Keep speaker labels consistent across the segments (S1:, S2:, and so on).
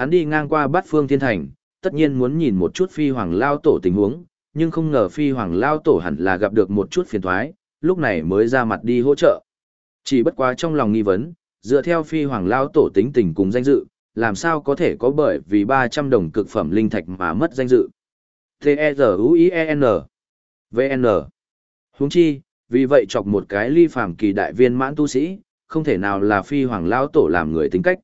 S1: hắn đi ngang qua bát phương thiên thành, tất nhiên muốn nhìn một chút phi hoàng lao tổ tình huống, nhưng không ngờ phi hoàng lao tổ hẳn là gặp được một chút phiền thoái, lúc này mới ra mặt đi hỗ trợ. Chỉ bất quá trong lòng nghi vấn, dựa theo phi hoàng lao tổ tính tình cùng danh dự, làm sao có thể có bởi vì 300 đồng cực phẩm linh thạch mà mất danh dự. T-E-Z-U-I-E-N V-N Huống chi, vì vậy chọc một cái ly phàm kỳ đại viên mãn tu sĩ, không thể nào là phi hoàng lao tổ làm người tính cách.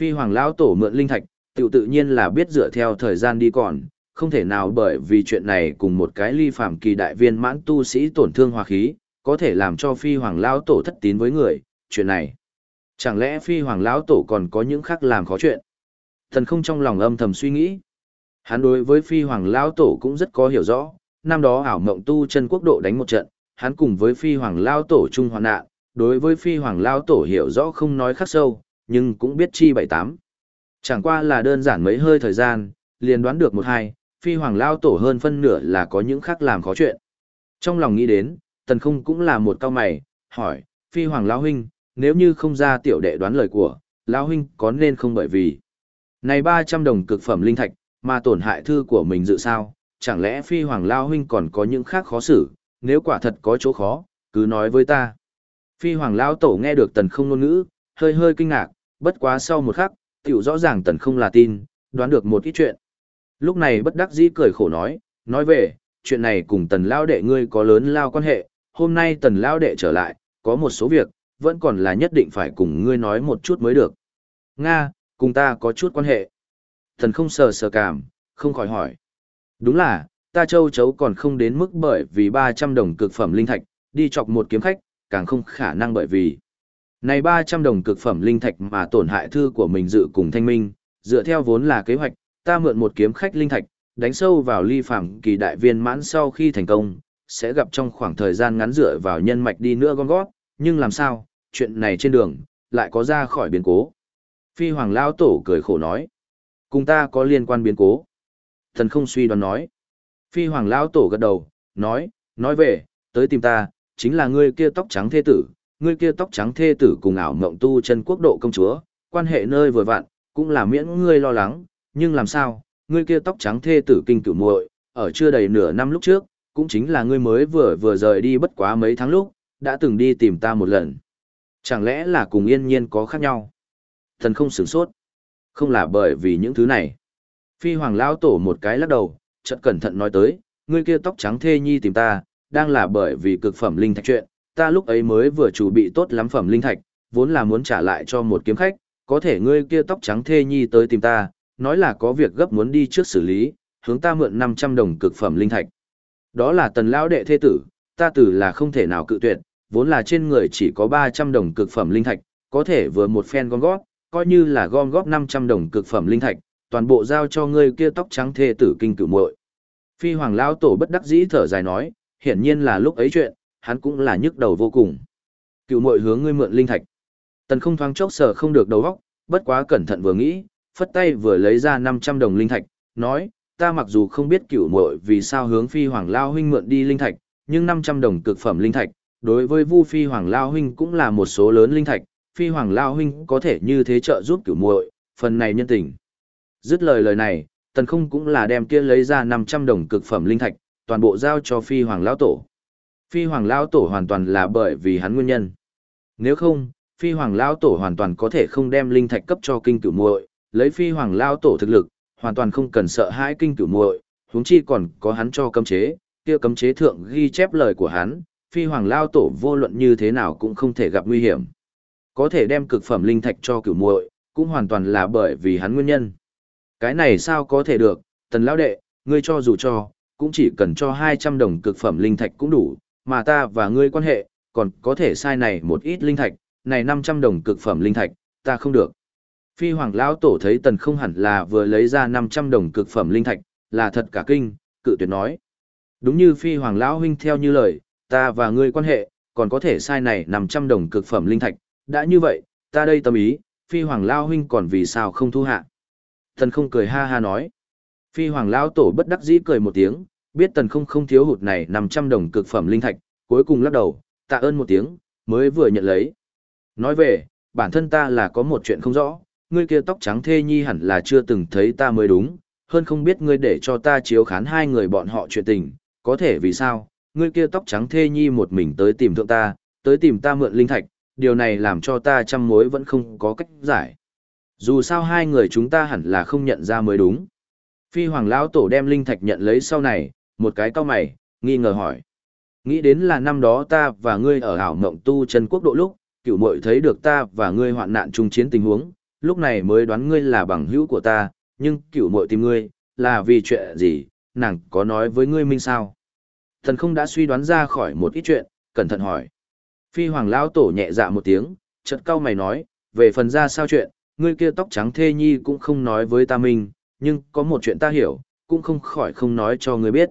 S1: Phi hoàng Lão tổ mượn linh thạch, tự tự nhiên là biết dựa theo thời gian đi còn, không thể nào bởi vì chuyện này cùng một cái ly phàm kỳ đại viên mãn tu sĩ tổn thương hòa khí, có thể làm cho phi hoàng Lão tổ thất tín với người, chuyện này. Chẳng lẽ phi hoàng lão tổ còn có những khác làm khó chuyện? Thần không trong lòng âm thầm suy nghĩ. Hắn đối với phi hoàng lão tổ cũng rất có hiểu rõ, năm đó ảo mộng tu chân quốc độ đánh một trận, hắn cùng với phi hoàng lão tổ chung hoạn nạn, đối với phi hoàng lão tổ hiểu rõ không nói khắc sâu, nhưng cũng biết chi bảy tám. Chẳng qua là đơn giản mấy hơi thời gian, liền đoán được một hai, phi hoàng lão tổ hơn phân nửa là có những khác làm khó chuyện. Trong lòng nghĩ đến, tần không cũng là một cao mày, hỏi, phi hoàng lão huynh, nếu như không ra tiểu đệ đoán lời của, lão huynh có nên không bởi vì. Này 300 đồng cực phẩm linh thạch, mà tổn hại thư của mình dự sao, chẳng lẽ phi hoàng lão huynh còn có những khác khó xử, nếu quả thật có chỗ khó, cứ nói với ta. Phi hoàng lão tổ nghe được tần không ngôn ngữ, hơi hơi kinh ngạc, bất quá sau một khắc, tiểu rõ ràng tần không là tin, đoán được một ít chuyện. Lúc này bất đắc dĩ cười khổ nói, nói về, chuyện này cùng tần lao đệ ngươi có lớn lao quan hệ, hôm nay tần lao đệ trở lại, có một số việc, vẫn còn là nhất định phải cùng ngươi nói một chút mới được. Nga, cùng ta có chút quan hệ. Thần không sờ sờ cảm, không khỏi hỏi. Đúng là, ta châu chấu còn không đến mức bởi vì 300 đồng cực phẩm linh thạch, đi chọc một kiếm khách, càng không khả năng bởi vì. Này 300 đồng cực phẩm linh thạch mà tổn hại thư của mình dự cùng thanh minh, dựa theo vốn là kế hoạch, ta mượn một kiếm khách linh thạch, đánh sâu vào ly phạm kỳ đại viên mãn sau khi thành công, sẽ gặp trong khoảng thời gian ngắn dựa vào nhân mạch đi nữa con gót, nhưng làm sao, chuyện này trên đường, lại có ra khỏi biến cố. Phi hoàng lao tổ cười khổ nói. Cùng ta có liên quan biến cố. Thần không suy đoán nói. Phi hoàng lao tổ gật đầu, nói, nói về, tới tìm ta, chính là ngươi kia tóc trắng thê tử, ngươi kia tóc trắng thê tử cùng ảo mộng tu chân quốc độ công chúa, quan hệ nơi vừa vặn, cũng là miễn ngươi lo lắng, nhưng làm sao, ngươi kia tóc trắng thê tử kinh cửu muội, ở chưa đầy nửa năm lúc trước, cũng chính là ngươi mới vừa vừa rời đi bất quá mấy tháng lúc, đã từng đi tìm ta một lần. Chẳng lẽ là cùng yên nhiên có khác nhau? Thần không sửng sốt. Không là bởi vì những thứ này. Phi hoàng lão tổ một cái lắc đầu, chợt cẩn thận nói tới, ngươi kia tóc trắng thê nhi tìm ta, đang là bởi vì cực phẩm linh thạch chuyện, ta lúc ấy mới vừa chuẩn bị tốt lắm phẩm linh thạch, vốn là muốn trả lại cho một kiếm khách, có thể ngươi kia tóc trắng thê nhi tới tìm ta, nói là có việc gấp muốn đi trước xử lý, hướng ta mượn 500 đồng cực phẩm linh thạch. Đó là tần lão đệ thê tử, ta tử là không thể nào cự tuyệt, vốn là trên người chỉ có 300 đồng cực phẩm linh thạch, có thể vừa một phen gom góp, coi như là gom góp 500 đồng cực phẩm linh thạch, toàn bộ giao cho ngươi kia tóc trắng thê tử kinh cửu muội. Phi Hoàng lão tổ bất đắc dĩ thở dài nói, hiển nhiên là lúc ấy chuyện, hắn cũng là nhức đầu vô cùng. cựu muội hướng ngươi mượn linh thạch. Tần không thoáng chốc sở không được đầu óc, bất quá cẩn thận vừa nghĩ, phất tay vừa lấy ra 500 đồng linh thạch, nói, ta mặc dù không biết cựu muội vì sao hướng Phi Hoàng lao huynh mượn đi linh thạch, nhưng 500 đồng cực phẩm linh thạch, đối với Vu Phi Hoàng Lao Huynh cũng là một số lớn linh thạch, Phi Hoàng Lao Huynh có thể như thế trợ giúp cửu muội, phần này nhân tình. Dứt lời lời này, tần không cũng là đem kia lấy ra 500 đồng cực phẩm linh thạch, toàn bộ giao cho Phi Hoàng Lao Tổ. Phi Hoàng Lao Tổ hoàn toàn là bởi vì hắn nguyên nhân. Nếu không, Phi Hoàng Lao Tổ hoàn toàn có thể không đem linh thạch cấp cho kinh cửu muội, lấy Phi Hoàng Lao Tổ thực lực, hoàn toàn không cần sợ hãi kinh cửu muội, huống chi còn có hắn cho cấm chế, kia cấm chế thượng ghi chép lời của hắn, phi hoàng lao tổ vô luận như thế nào cũng không thể gặp nguy hiểm. Có thể đem cực phẩm linh thạch cho cửu muội, cũng hoàn toàn là bởi vì hắn nguyên nhân. Cái này sao có thể được, tần lão đệ, ngươi cho dù cho, cũng chỉ cần cho 200 đồng cực phẩm linh thạch cũng đủ, mà ta và ngươi quan hệ, còn có thể sai này một ít linh thạch, này 500 đồng cực phẩm linh thạch, ta không được. Phi hoàng lão tổ thấy tần không hẳn là vừa lấy ra 500 đồng cực phẩm linh thạch, là thật cả kinh, cự tuyệt nói. Đúng như phi hoàng lão huynh theo như lời, ta và ngươi quan hệ, còn có thể sai này 500 đồng cực phẩm linh thạch, đã như vậy, ta đây tâm ý, phi hoàng lão huynh còn vì sao không thu hạ. Tần không cười ha ha nói. Phi hoàng lão tổ bất đắc dĩ cười một tiếng, biết tần không không thiếu hụt này 500 đồng cực phẩm linh thạch, cuối cùng lắc đầu, tạ ơn một tiếng, mới vừa nhận lấy. Nói về, bản thân ta là có một chuyện không rõ, ngươi kia tóc trắng thê nhi hẳn là chưa từng thấy ta mới đúng, hơn không biết ngươi để cho ta chiếu khán hai người bọn họ chuyện tình, có thể vì sao, ngươi kia tóc trắng thê nhi một mình tới tìm thượng ta, tới tìm ta mượn linh thạch, điều này làm cho ta trăm mối vẫn không có cách giải. Dù sao hai người chúng ta hẳn là không nhận ra mới đúng. Phi hoàng lão tổ đem linh thạch nhận lấy sau này, một cái cao mày, nghi ngờ hỏi. Nghĩ đến là năm đó ta và ngươi ở hảo mộng tu chân quốc độ lúc, cựu muội thấy được ta và ngươi hoạn nạn chung chiến tình huống, lúc này mới đoán ngươi là bằng hữu của ta, nhưng cựu muội tìm ngươi, là vì chuyện gì, nàng có nói với ngươi minh sao? Thần không đã suy đoán ra khỏi một ít chuyện, cẩn thận hỏi. Phi hoàng lão tổ nhẹ dạ một tiếng, chợt cau mày nói, về phần ra sao chuyện, ngươi kia tóc trắng thê nhi cũng không nói với ta minh, nhưng có một chuyện ta hiểu, cũng không khỏi không nói cho ngươi biết.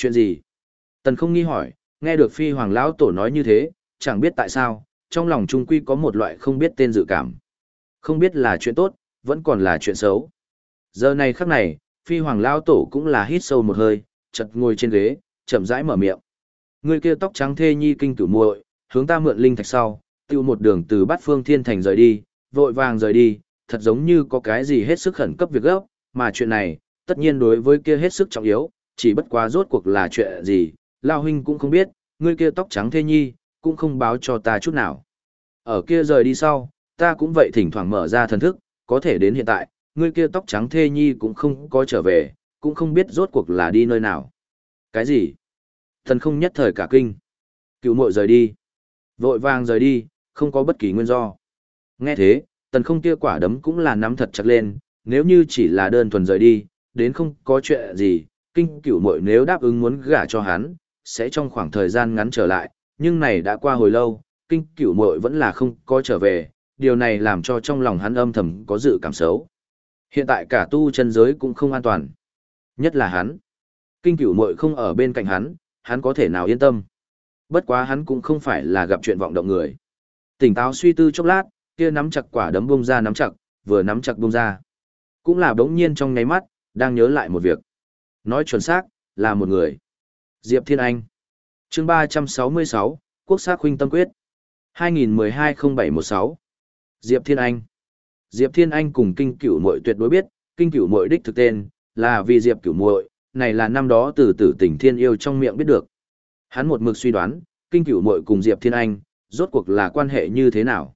S1: Chuyện gì? Tần không nghi hỏi, nghe được phi hoàng lão tổ nói như thế, chẳng biết tại sao, trong lòng trung quy có một loại không biết tên dự cảm. Không biết là chuyện tốt, vẫn còn là chuyện xấu. Giờ này khắc này, phi hoàng lão tổ cũng là hít sâu một hơi, chật ngồi trên ghế, chậm rãi mở miệng. Người kia tóc trắng thê nhi kinh tử muội, hướng ta mượn linh thạch sau, tiêu một đường từ bát phương thiên thành rời đi, vội vàng rời đi, thật giống như có cái gì hết sức khẩn cấp việc gấp, mà chuyện này, tất nhiên đối với kia hết sức trọng yếu, chỉ bất quá rốt cuộc là chuyện gì, Lao Huynh cũng không biết, người kia tóc trắng thê nhi, cũng không báo cho ta chút nào. Ở kia rời đi sau, ta cũng vậy thỉnh thoảng mở ra thần thức, có thể đến hiện tại, người kia tóc trắng thê nhi cũng không có trở về, cũng không biết rốt cuộc là đi nơi nào. Cái gì? Thần không nhất thời cả kinh. Cựu muội rời đi. Vội vàng rời đi, không có bất kỳ nguyên do. Nghe thế, tần không kia quả đấm cũng là nắm thật chặt lên, nếu như chỉ là đơn thuần rời đi, đến không có chuyện gì, kinh cửu muội nếu đáp ứng muốn gả cho hắn, sẽ trong khoảng thời gian ngắn trở lại, nhưng này đã qua hồi lâu, kinh cửu muội vẫn là không có trở về, điều này làm cho trong lòng hắn âm thầm có dự cảm xấu. Hiện tại cả tu chân giới cũng không an toàn. Nhất là hắn. Kinh cửu muội không ở bên cạnh hắn, hắn có thể nào yên tâm. Bất quá hắn cũng không phải là gặp chuyện vọng động người. Tỉnh táo suy tư chốc lát, kia nắm chặt quả đấm bung ra nắm chặt, vừa nắm chặt bung ra. Cũng là đống nhiên trong nháy mắt, đang nhớ lại một việc. Nói chuẩn xác, là một người. Diệp Thiên Anh. chương 366, Quốc xác huynh tâm quyết. 2012-0716. Diệp Thiên Anh. Diệp Thiên Anh cùng kinh cửu muội tuyệt đối biết, kinh cửu muội đích thực tên, là vì Diệp cửu muội này là năm đó từ tử tình thiên yêu trong miệng biết được. Hắn một mực suy đoán, kinh cửu muội cùng Diệp Thiên Anh, rốt cuộc là quan hệ như thế nào.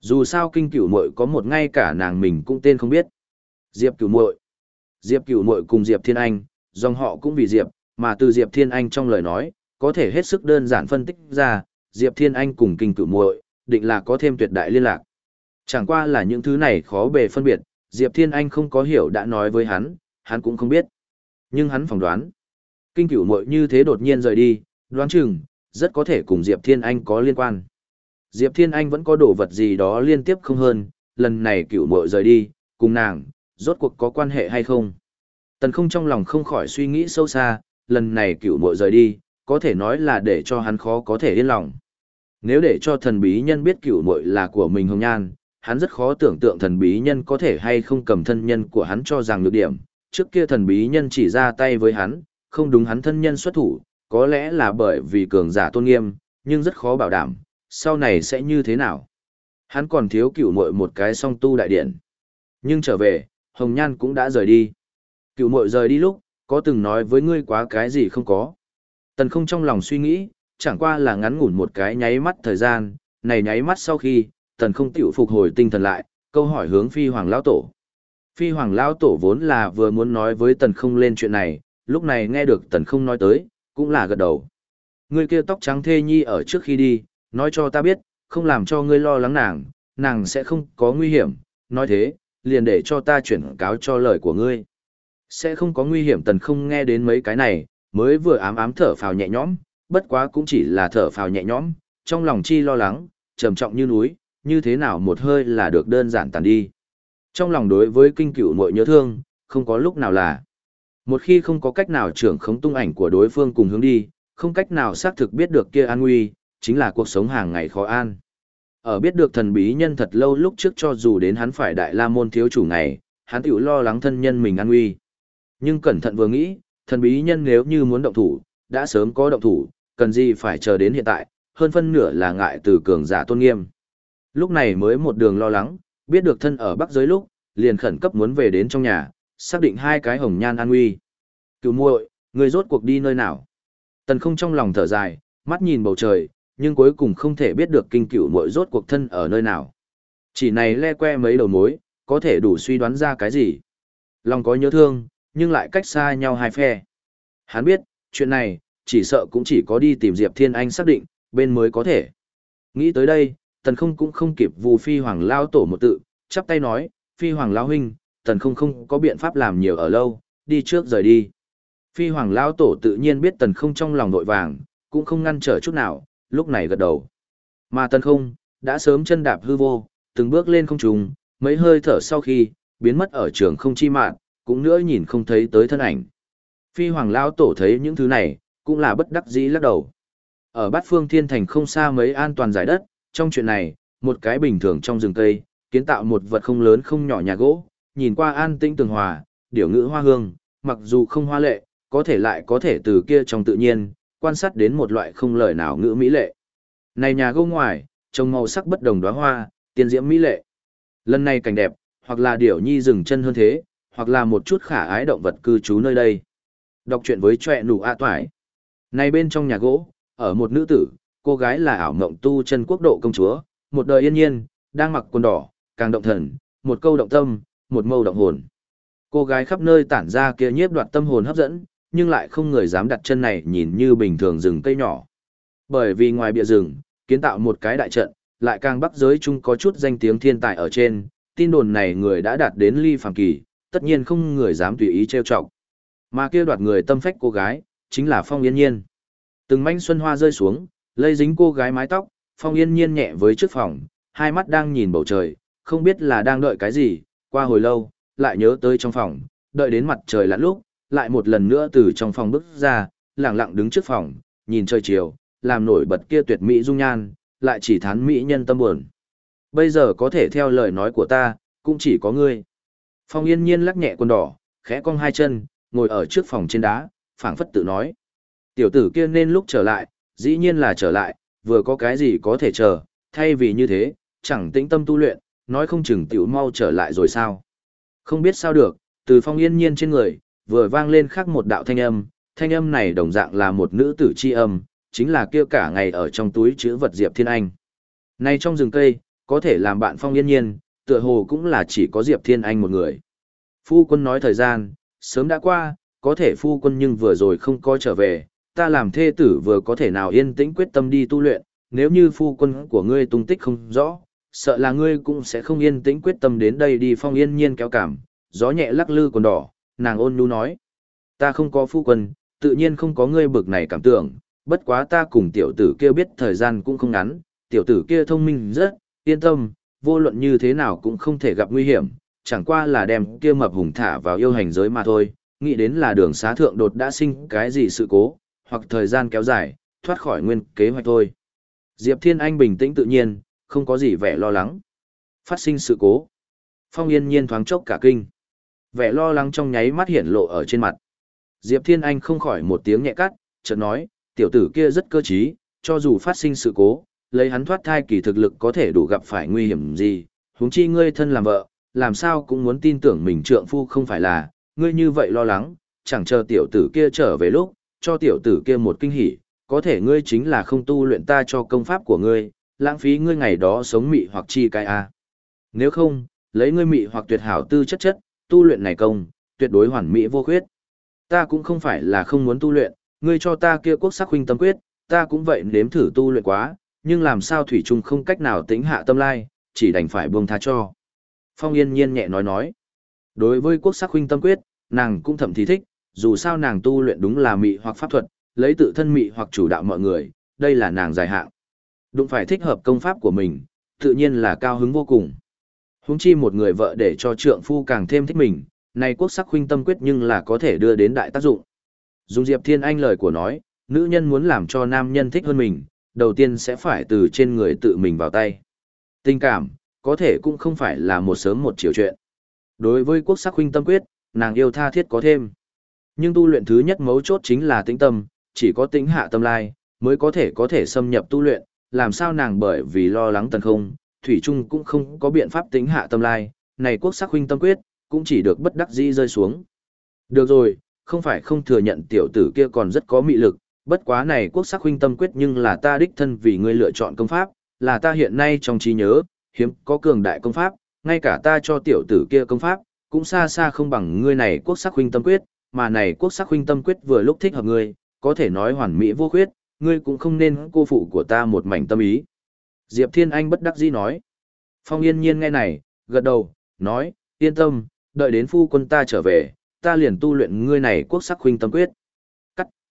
S1: Dù sao kinh cửu muội có một ngay cả nàng mình cũng tên không biết. Diệp cửu muội Diệp cửu muội cùng Diệp Thiên Anh, dòng họ cũng vì Diệp, mà từ Diệp Thiên Anh trong lời nói, có thể hết sức đơn giản phân tích ra, Diệp Thiên Anh cùng kinh cửu muội định là có thêm tuyệt đại liên lạc. Chẳng qua là những thứ này khó bề phân biệt, Diệp Thiên Anh không có hiểu đã nói với hắn, hắn cũng không biết. Nhưng hắn phỏng đoán, kinh cửu muội như thế đột nhiên rời đi, đoán chừng, rất có thể cùng Diệp Thiên Anh có liên quan. Diệp Thiên Anh vẫn có đồ vật gì đó liên tiếp không hơn, lần này cửu muội rời đi, cùng nàng, rốt cuộc có quan hệ hay không. Tần không trong lòng không khỏi suy nghĩ sâu xa, lần này cựu mội rời đi, có thể nói là để cho hắn khó có thể yên lòng. Nếu để cho thần bí nhân biết cựu mội là của mình hồng nhan, hắn rất khó tưởng tượng thần bí nhân có thể hay không cầm thân nhân của hắn cho rằng nhược điểm. Trước kia thần bí nhân chỉ ra tay với hắn, không đúng hắn thân nhân xuất thủ, có lẽ là bởi vì cường giả tôn nghiêm, nhưng rất khó bảo đảm, sau này sẽ như thế nào. Hắn còn thiếu cựu mội một cái song tu đại điện. Nhưng trở về, Hồng Nhan cũng đã rời đi. Cựu mội rời đi lúc, có từng nói với ngươi quá cái gì không có. Tần không trong lòng suy nghĩ, chẳng qua là ngắn ngủn một cái nháy mắt thời gian, này nháy mắt sau khi, tần không tiểu phục hồi tinh thần lại, câu hỏi hướng phi hoàng lão tổ. Phi hoàng lão tổ vốn là vừa muốn nói với tần không lên chuyện này, lúc này nghe được tần không nói tới, cũng là gật đầu. Người kia tóc trắng thê nhi ở trước khi đi, nói cho ta biết, không làm cho ngươi lo lắng nàng, nàng sẽ không có nguy hiểm, nói thế, liền để cho ta chuyển cáo cho lời của ngươi. Sẽ không có nguy hiểm tần không nghe đến mấy cái này, mới vừa ám ám thở phào nhẹ nhõm, bất quá cũng chỉ là thở phào nhẹ nhõm, trong lòng chi lo lắng, trầm trọng như núi, như thế nào một hơi là được đơn giản tàn đi. Trong lòng đối với kinh cửu muội nhớ thương, không có lúc nào là. Một khi không có cách nào trưởng khống tung ảnh của đối phương cùng hướng đi, không cách nào xác thực biết được kia an nguy, chính là cuộc sống hàng ngày khó an. Ở biết được thần bí nhân thật lâu lúc trước cho dù đến hắn phải đại la môn thiếu chủ ngày, hắn tiểu lo lắng thân nhân mình an nguy. Nhưng cẩn thận vừa nghĩ, thần bí nhân nếu như muốn động thủ, đã sớm có động thủ, cần gì phải chờ đến hiện tại, hơn phân nửa là ngại từ cường giả tôn nghiêm. Lúc này mới một đường lo lắng, biết được thân ở Bắc giới lúc, liền khẩn cấp muốn về đến trong nhà, xác định hai cái hồng nhan an nguy. cựu muội, người rốt cuộc đi nơi nào? Tần không trong lòng thở dài, mắt nhìn bầu trời, nhưng cuối cùng không thể biết được kinh cửu muội rốt cuộc thân ở nơi nào. Chỉ này le que mấy đầu mối, có thể đủ suy đoán ra cái gì. Lòng có nhớ thương, nhưng lại cách xa nhau hai phe. Hắn biết, chuyện này, chỉ sợ cũng chỉ có đi tìm Diệp Thiên Anh xác định, bên mới có thể. Nghĩ tới đây, tần không cũng không kịp vù phi hoàng lao tổ một tự, chắp tay nói, phi hoàng lao huynh, tần không không có biện pháp làm nhiều ở lâu, đi trước rời đi. Phi hoàng lao tổ tự nhiên biết tần không trong lòng nội vàng, cũng không ngăn trở chút nào, lúc này gật đầu. Mà tần không, đã sớm chân đạp hư vô, từng bước lên không trùng, mấy hơi thở sau khi, biến mất ở trường không chi mạn, cũng nữa nhìn không thấy tới thân ảnh. Phi hoàng lao tổ thấy những thứ này, cũng là bất đắc dĩ lắc đầu. Ở bát phương thiên thành không xa mấy an toàn giải đất, trong chuyện này, một cái bình thường trong rừng cây, kiến tạo một vật không lớn không nhỏ nhà gỗ, nhìn qua an tĩnh tường hòa, điểu ngữ hoa hương, mặc dù không hoa lệ, có thể lại có thể từ kia trong tự nhiên, quan sát đến một loại không lời nào ngữ mỹ lệ. Này nhà gỗ ngoài, trông màu sắc bất đồng đóa hoa, tiên diễm mỹ lệ. Lần này cảnh đẹp, hoặc là điểu nhi dừng chân hơn thế, hoặc là một chút khả ái động vật cư trú nơi đây. Đọc truyện với trẻ nụ a toải. Này bên trong nhà gỗ, ở một nữ tử, cô gái là ảo mộng tu chân quốc độ công chúa, một đời yên nhiên, đang mặc quần đỏ, càng động thần, một câu động tâm, một mâu động hồn. Cô gái khắp nơi tản ra kia nhiếp đoạt tâm hồn hấp dẫn, nhưng lại không người dám đặt chân này nhìn như bình thường rừng cây nhỏ. Bởi vì ngoài bìa rừng, kiến tạo một cái đại trận, lại càng bắc giới chung có chút danh tiếng thiên tài ở trên, tin đồn này người đã đạt đến ly phàm kỳ, tất nhiên không người dám tùy ý trêu chọc. Mà kia đoạt người tâm phách cô gái, chính là Phong Yên Nhiên. Từng manh xuân hoa rơi xuống, lây dính cô gái mái tóc, Phong Yên Nhiên nhẹ với trước phòng, hai mắt đang nhìn bầu trời, không biết là đang đợi cái gì, qua hồi lâu, lại nhớ tới trong phòng, đợi đến mặt trời lặn lúc, lại một lần nữa từ trong phòng bước ra, lặng lặng đứng trước phòng, nhìn trời chiều, làm nổi bật kia tuyệt mỹ dung nhan, lại chỉ thán mỹ nhân tâm buồn. Bây giờ có thể theo lời nói của ta, cũng chỉ có ngươi. Phong yên nhiên lắc nhẹ quần đỏ, khẽ cong hai chân, ngồi ở trước phòng trên đá, phảng phất tự nói. Tiểu tử kia nên lúc trở lại, dĩ nhiên là trở lại, vừa có cái gì có thể chờ, thay vì như thế, chẳng tĩnh tâm tu luyện, nói không chừng tiểu mau trở lại rồi sao. Không biết sao được, từ phong yên nhiên trên người, vừa vang lên khác một đạo thanh âm, thanh âm này đồng dạng là một nữ tử chi âm, chính là kia cả ngày ở trong túi chữ vật Diệp Thiên Anh. Nay trong rừng cây, có thể làm bạn phong yên nhiên, tựa hồ cũng là chỉ có Diệp Thiên Anh một người. Phu quân nói thời gian, sớm đã qua, có thể phu quân nhưng vừa rồi không có trở về, ta làm thê tử vừa có thể nào yên tĩnh quyết tâm đi tu luyện, nếu như phu quân của ngươi tung tích không rõ, sợ là ngươi cũng sẽ không yên tĩnh quyết tâm đến đây đi phong yên nhiên kéo cảm, gió nhẹ lắc lư còn đỏ, nàng ôn nhu nói. Ta không có phu quân, tự nhiên không có ngươi bực này cảm tưởng, bất quá ta cùng tiểu tử kia biết thời gian cũng không ngắn, tiểu tử kia thông minh rất, yên tâm, vô luận như thế nào cũng không thể gặp nguy hiểm, chẳng qua là đem kia mập hùng thả vào yêu hành giới mà thôi, nghĩ đến là đường xá thượng đột đã sinh cái gì sự cố, hoặc thời gian kéo dài, thoát khỏi nguyên kế hoạch thôi. Diệp Thiên Anh bình tĩnh tự nhiên, không có gì vẻ lo lắng. Phát sinh sự cố. Phong yên nhiên thoáng chốc cả kinh. Vẻ lo lắng trong nháy mắt hiện lộ ở trên mặt. Diệp Thiên Anh không khỏi một tiếng nhẹ cắt, chợt nói, tiểu tử kia rất cơ trí, cho dù phát sinh sự cố, lấy hắn thoát thai kỳ thực lực có thể đủ gặp phải nguy hiểm gì, huống chi ngươi thân làm vợ, làm sao cũng muốn tin tưởng mình trượng phu không phải là, ngươi như vậy lo lắng, chẳng chờ tiểu tử kia trở về lúc, cho tiểu tử kia một kinh hỉ, có thể ngươi chính là không tu luyện ta cho công pháp của ngươi, lãng phí ngươi ngày đó sống mị hoặc chi cái a. Nếu không, lấy ngươi mị hoặc tuyệt hảo tư chất chất, tu luyện này công, tuyệt đối hoàn mỹ vô khuyết. Ta cũng không phải là không muốn tu luyện, ngươi cho ta kia quốc sắc huynh tâm quyết, ta cũng vậy nếm thử tu luyện quá, nhưng làm sao thủy trung không cách nào tính hạ tâm lai, chỉ đành phải buông tha cho. Phong yên nhiên nhẹ nói nói. Đối với quốc sắc huynh tâm quyết, nàng cũng thậm thì thích, dù sao nàng tu luyện đúng là mị hoặc pháp thuật, lấy tự thân mị hoặc chủ đạo mọi người, đây là nàng dài hạn. Đụng phải thích hợp công pháp của mình, tự nhiên là cao hứng vô cùng. Huống chi một người vợ để cho trượng phu càng thêm thích mình, này quốc sắc huynh tâm quyết nhưng là có thể đưa đến đại tác dụng. Dùng Diệp Thiên Anh lời của nói, nữ nhân muốn làm cho nam nhân thích hơn mình, đầu tiên sẽ phải từ trên người tự mình vào tay. Tình cảm, có thể cũng không phải là một sớm một chiều chuyện. Đối với quốc sắc huynh tâm quyết, nàng yêu tha thiết có thêm. Nhưng tu luyện thứ nhất mấu chốt chính là tĩnh tâm, chỉ có tĩnh hạ tâm lai, mới có thể có thể xâm nhập tu luyện, làm sao nàng bởi vì lo lắng tần không, Thủy Trung cũng không có biện pháp tính hạ tâm lai, này quốc sắc huynh tâm quyết, cũng chỉ được bất đắc dĩ rơi xuống. Được rồi, không phải không thừa nhận tiểu tử kia còn rất có mị lực, bất quá này quốc sắc huynh tâm quyết nhưng là ta đích thân vì ngươi lựa chọn công pháp, là ta hiện nay trong trí nhớ, hiếm có cường đại công pháp, ngay cả ta cho tiểu tử kia công pháp, cũng xa xa không bằng ngươi này quốc sắc huynh tâm quyết, mà này quốc sắc huynh tâm quyết vừa lúc thích hợp ngươi, có thể nói hoàn mỹ vô khuyết, ngươi cũng không nên cô phụ của ta một mảnh tâm ý. Diệp Thiên Anh bất đắc dĩ nói. Phong yên nhiên nghe này, gật đầu, nói, yên tâm, đợi đến phu quân ta trở về, ta liền tu luyện ngươi này quốc sắc huynh tâm quyết.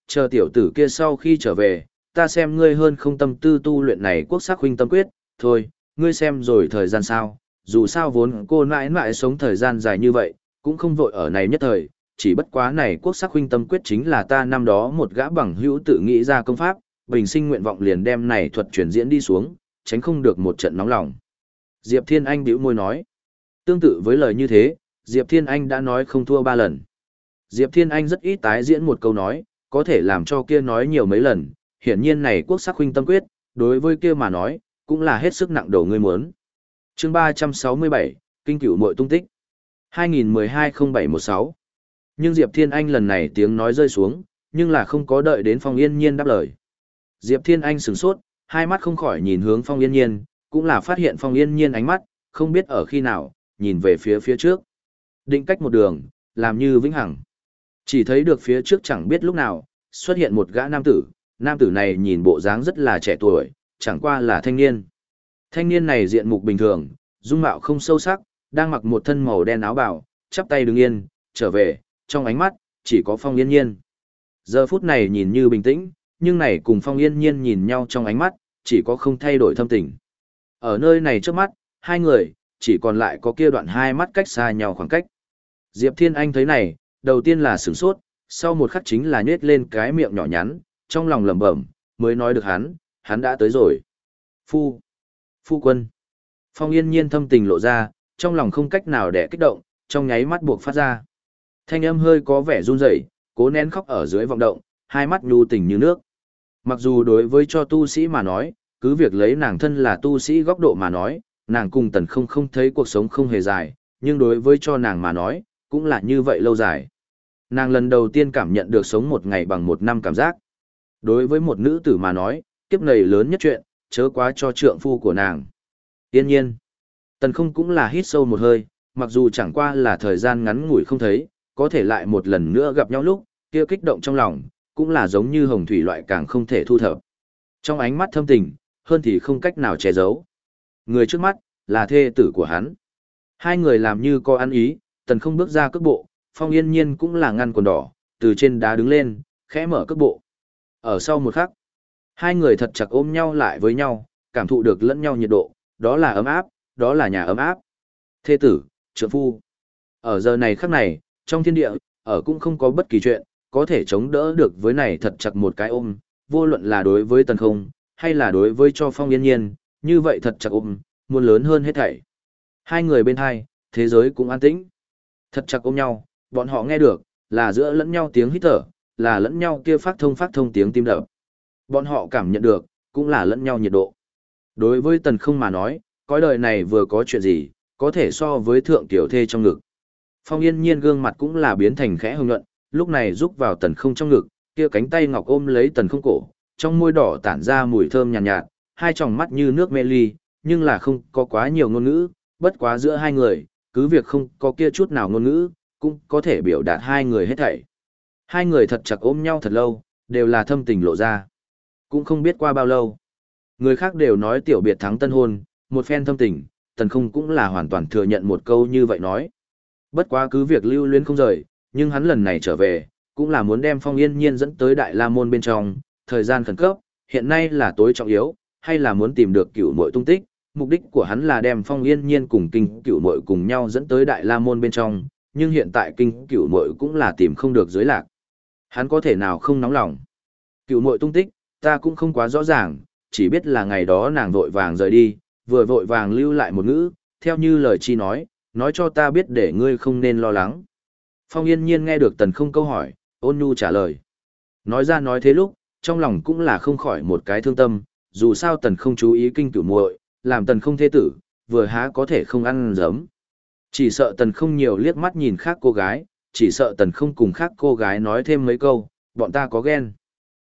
S1: Chờ tiểu tử kia sau khi trở về, ta xem ngươi hơn không tâm tư tu luyện này quốc sắc huynh tâm quyết, thôi, ngươi xem rồi thời gian sao, dù sao vốn cô mãi mãi sống thời gian dài như vậy, cũng không vội ở này nhất thời, chỉ bất quá này quốc sắc huynh tâm quyết chính là ta năm đó một gã bằng hữu tự nghĩ ra công pháp, bình sinh nguyện vọng liền đem này thuật chuyển diễn đi xuống, tránh không được một trận nóng lòng. Diệp Thiên Anh bĩu môi nói, tương tự với lời như thế, Diệp Thiên Anh đã nói không thua ba lần. Diệp Thiên Anh rất ít tái diễn một câu nói, có thể làm cho kia nói nhiều mấy lần, hiển nhiên này quốc sắc huynh tâm quyết, đối với kia mà nói, cũng là hết sức nặng đầu ngươi muốn. chương 367, Kinh cửu muội tung tích. 2012-0716. Nhưng Diệp Thiên Anh lần này tiếng nói rơi xuống, nhưng là không có đợi đến Phong Yên Nhiên đáp lời. Diệp Thiên Anh sửng sốt, hai mắt không khỏi nhìn hướng Phong Yên Nhiên, cũng là phát hiện Phong Yên Nhiên ánh mắt, không biết ở khi nào, nhìn về phía phía trước. Định cách một đường, làm như vĩnh hằng. Chỉ thấy được phía trước chẳng biết lúc nào, xuất hiện một gã nam tử, nam tử này nhìn bộ dáng rất là trẻ tuổi, chẳng qua là thanh niên. Thanh niên này diện mục bình thường, dung mạo không sâu sắc, đang mặc một thân màu đen áo bào, chắp tay đứng yên, trở về, trong ánh mắt, chỉ có phong yên nhiên. Giờ phút này nhìn như bình tĩnh, nhưng này cùng phong yên nhiên nhìn nhau trong ánh mắt, chỉ có không thay đổi thâm tình. Ở nơi này trước mắt, hai người, chỉ còn lại có kia đoạn hai mắt cách xa nhau khoảng cách. Diệp Thiên Anh thấy này, đầu tiên là sửng sốt, sau một khắc chính là nhét lên cái miệng nhỏ nhắn, trong lòng lẩm bẩm, mới nói được hắn, hắn đã tới rồi. Phu, phu quân. Phong yên nhiên thâm tình lộ ra, trong lòng không cách nào để kích động, trong nháy mắt buộc phát ra. Thanh âm hơi có vẻ run rẩy, cố nén khóc ở dưới vọng động, hai mắt nhu tình như nước. Mặc dù đối với cho tu sĩ mà nói, cứ việc lấy nàng thân là tu sĩ góc độ mà nói, nàng cùng tần không không thấy cuộc sống không hề dài, nhưng đối với cho nàng mà nói, cũng là như vậy lâu dài. Nàng lần đầu tiên cảm nhận được sống một ngày bằng một năm cảm giác. Đối với một nữ tử mà nói, kiếp này lớn nhất chuyện, chớ quá cho trượng phu của nàng. Yên nhiên, tần không cũng là hít sâu một hơi, mặc dù chẳng qua là thời gian ngắn ngủi không thấy, có thể lại một lần nữa gặp nhau lúc, kia kích động trong lòng, cũng là giống như hồng thủy loại càng không thể thu thập. Trong ánh mắt thâm tình, hơn thì không cách nào che giấu. Người trước mắt, là thê tử của hắn. Hai người làm như có ăn ý, tần không bước ra cước bộ, phong yên nhiên cũng là ngăn quần đỏ, từ trên đá đứng lên, khẽ mở cước bộ. Ở sau một khắc, hai người thật chặt ôm nhau lại với nhau, cảm thụ được lẫn nhau nhiệt độ, đó là ấm áp, đó là nhà ấm áp. Thê tử, trượng phu. Ở giờ này khắc này, trong thiên địa, ở cũng không có bất kỳ chuyện, có thể chống đỡ được với này thật chặt một cái ôm, vô luận là đối với tần không, hay là đối với cho phong yên nhiên, như vậy thật chặt ôm, muốn lớn hơn hết thảy. Hai người bên hai, thế giới cũng an tĩnh. Thật chặt ôm nhau, bọn họ nghe được, là giữa lẫn nhau tiếng hít thở, là lẫn nhau kia phát thông phát thông tiếng tim đập. Bọn họ cảm nhận được, cũng là lẫn nhau nhiệt độ. Đối với tần không mà nói, cõi đời này vừa có chuyện gì, có thể so với thượng tiểu thê trong ngực. Phong yên nhiên gương mặt cũng là biến thành khẽ hồng nhuận, lúc này rúc vào tần không trong ngực, kia cánh tay ngọc ôm lấy tần không cổ, trong môi đỏ tản ra mùi thơm nhàn nhạt, nhạt, hai tròng mắt như nước mê ly, nhưng là không có quá nhiều ngôn ngữ, bất quá giữa hai người, cứ việc không có kia chút nào ngôn ngữ, cũng có thể biểu đạt hai người hết thảy. Hai người thật chặt ôm nhau thật lâu, đều là thâm tình lộ ra. Cũng không biết qua bao lâu. Người khác đều nói tiểu biệt thắng tân hôn, một phen thâm tình, tần không cũng là hoàn toàn thừa nhận một câu như vậy nói. Bất quá cứ việc lưu luyến không rời, nhưng hắn lần này trở về, cũng là muốn đem phong yên nhiên dẫn tới đại la môn bên trong, thời gian khẩn cấp, hiện nay là tối trọng yếu, hay là muốn tìm được cửu muội tung tích, mục đích của hắn là đem phong yên nhiên cùng kinh cửu muội cùng nhau dẫn tới đại la môn bên trong, nhưng hiện tại kinh cửu muội cũng là tìm không được dưới lạc. Hắn có thể nào không nóng lòng. Cửu muội tung tích, ta cũng không quá rõ ràng, chỉ biết là ngày đó nàng vội vàng rời đi, vừa vội vàng lưu lại một ngữ, theo như lời chi nói, nói cho ta biết để ngươi không nên lo lắng. Phong yên nhiên nghe được tần không câu hỏi, ôn nhu trả lời. Nói ra nói thế lúc, trong lòng cũng là không khỏi một cái thương tâm, dù sao tần không chú ý kinh cửu muội, làm tần không thế tử, vừa há có thể không ăn giấm. Chỉ sợ tần không nhiều liếc mắt nhìn khác cô gái, chỉ sợ tần không cùng khác cô gái nói thêm mấy câu, bọn ta có ghen.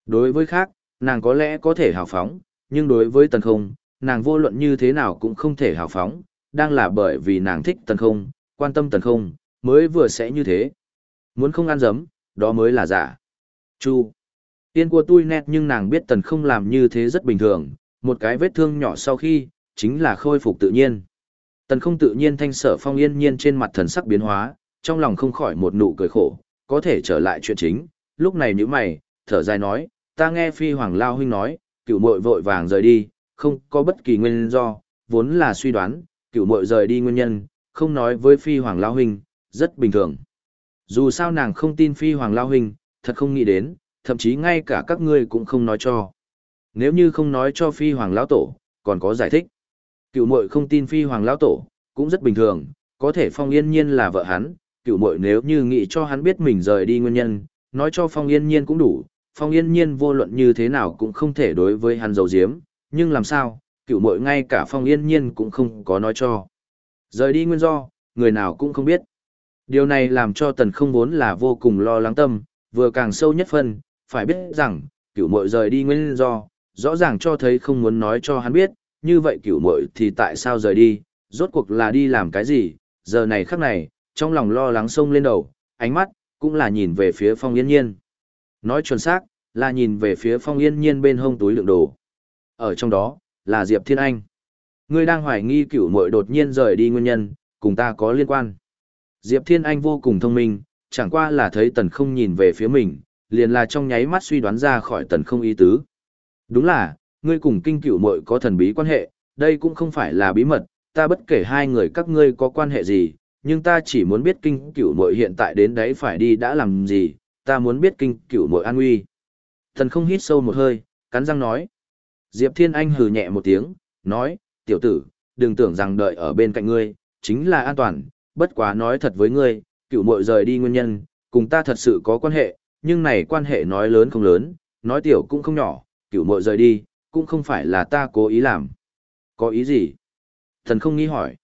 S1: Đối với khác, nàng có lẽ có thể hào phóng, nhưng đối với tần không, nàng vô luận như thế nào cũng không thể hào phóng, đang là bởi vì nàng thích tần không, quan tâm tần không, mới vừa sẽ như thế. Muốn không ăn giấm, đó mới là giả. Chu. Tiên của tôi nét nhưng nàng biết tần không làm như thế rất bình thường, một cái vết thương nhỏ sau khi, chính là khôi phục tự nhiên. Tần không tự nhiên thanh sở phong yên nhiên trên mặt thần sắc biến hóa, trong lòng không khỏi một nụ cười khổ, có thể trở lại chuyện chính, lúc này như mày, thở dài nói, ta nghe phi hoàng lao huynh nói, cựu muội vội vàng rời đi, không có bất kỳ nguyên do, vốn là suy đoán, cựu muội rời đi nguyên nhân, không nói với phi hoàng lao huynh, rất bình thường. Dù sao nàng không tin phi hoàng lao huynh, thật không nghĩ đến, thậm chí ngay cả các ngươi cũng không nói cho. Nếu như không nói cho phi hoàng lão tổ, còn có giải thích. Cựu muội không tin phi hoàng lão tổ, cũng rất bình thường, có thể phong yên nhiên là vợ hắn, cựu muội nếu như nghĩ cho hắn biết mình rời đi nguyên nhân, nói cho phong yên nhiên cũng đủ, phong yên nhiên vô luận như thế nào cũng không thể đối với hắn dầu diếm, nhưng làm sao, cựu muội ngay cả phong yên nhiên cũng không có nói cho. Rời đi nguyên do, người nào cũng không biết. Điều này làm cho tần không vốn là vô cùng lo lắng tâm, vừa càng sâu nhất phân, phải biết rằng, cựu muội rời đi nguyên do, rõ ràng cho thấy không muốn nói cho hắn biết, như vậy cựu muội thì tại sao rời đi, rốt cuộc là đi làm cái gì, giờ này khắc này, trong lòng lo lắng sông lên đầu, ánh mắt, cũng là nhìn về phía phong yên nhiên. Nói chuẩn xác, là nhìn về phía phong yên nhiên bên hông túi lượng đồ. Ở trong đó, là Diệp Thiên Anh. Ngươi đang hoài nghi cửu muội đột nhiên rời đi nguyên nhân, cùng ta có liên quan. Diệp Thiên Anh vô cùng thông minh, chẳng qua là thấy tần không nhìn về phía mình, liền là trong nháy mắt suy đoán ra khỏi tần không ý tứ. Đúng là, ngươi cùng kinh cửu muội có thần bí quan hệ, đây cũng không phải là bí mật, ta bất kể hai người các ngươi có quan hệ gì, nhưng ta chỉ muốn biết kinh cửu muội hiện tại đến đấy phải đi đã làm gì, ta muốn biết kinh cửu muội an nguy. Thần không hít sâu một hơi, cắn răng nói. Diệp Thiên Anh hừ nhẹ một tiếng, nói, tiểu tử, đừng tưởng rằng đợi ở bên cạnh ngươi, chính là an toàn, bất quá nói thật với ngươi, cửu muội rời đi nguyên nhân, cùng ta thật sự có quan hệ, nhưng này quan hệ nói lớn không lớn, nói tiểu cũng không nhỏ, cửu muội rời đi, cũng không phải là ta cố ý làm. Có ý gì? Thần không nghĩ hỏi.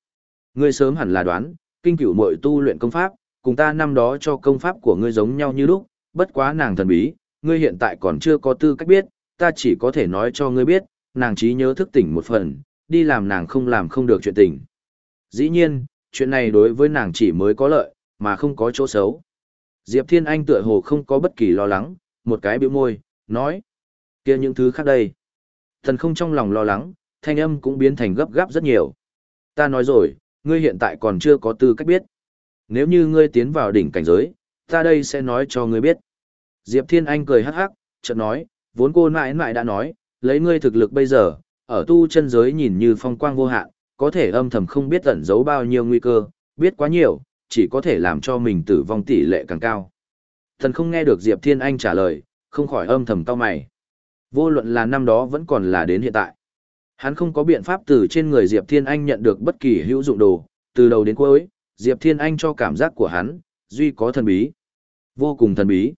S1: Ngươi sớm hẳn là đoán, kinh cửu muội tu luyện công pháp, cùng ta năm đó cho công pháp của ngươi giống nhau như lúc, bất quá nàng thần bí, ngươi hiện tại còn chưa có tư cách biết, ta chỉ có thể nói cho ngươi biết, nàng trí nhớ thức tỉnh một phần, đi làm nàng không làm không được chuyện tình. Dĩ nhiên, chuyện này đối với nàng chỉ mới có lợi, mà không có chỗ xấu. Diệp Thiên Anh tựa hồ không có bất kỳ lo lắng, một cái biểu môi, nói. kia những thứ khác đây. Thần không trong lòng lo lắng, thanh âm cũng biến thành gấp gáp rất nhiều. Ta nói rồi, ngươi hiện tại còn chưa có tư cách biết. Nếu như ngươi tiến vào đỉnh cảnh giới, ta đây sẽ nói cho ngươi biết. Diệp Thiên Anh cười hắc hắc, chợt nói, vốn cô mãi mãi đã nói, lấy ngươi thực lực bây giờ, ở tu chân giới nhìn như phong quang vô hạn, có thể âm thầm không biết ẩn giấu bao nhiêu nguy cơ, biết quá nhiều, chỉ có thể làm cho mình tử vong tỷ lệ càng cao. Thần không nghe được Diệp Thiên Anh trả lời, không khỏi âm thầm cau mày. Vô luận là năm đó vẫn còn là đến hiện tại. Hắn không có biện pháp từ trên người Diệp Thiên Anh nhận được bất kỳ hữu dụng đồ, từ đầu đến cuối, Diệp Thiên Anh cho cảm giác của hắn, duy có thần bí. Vô cùng thần bí.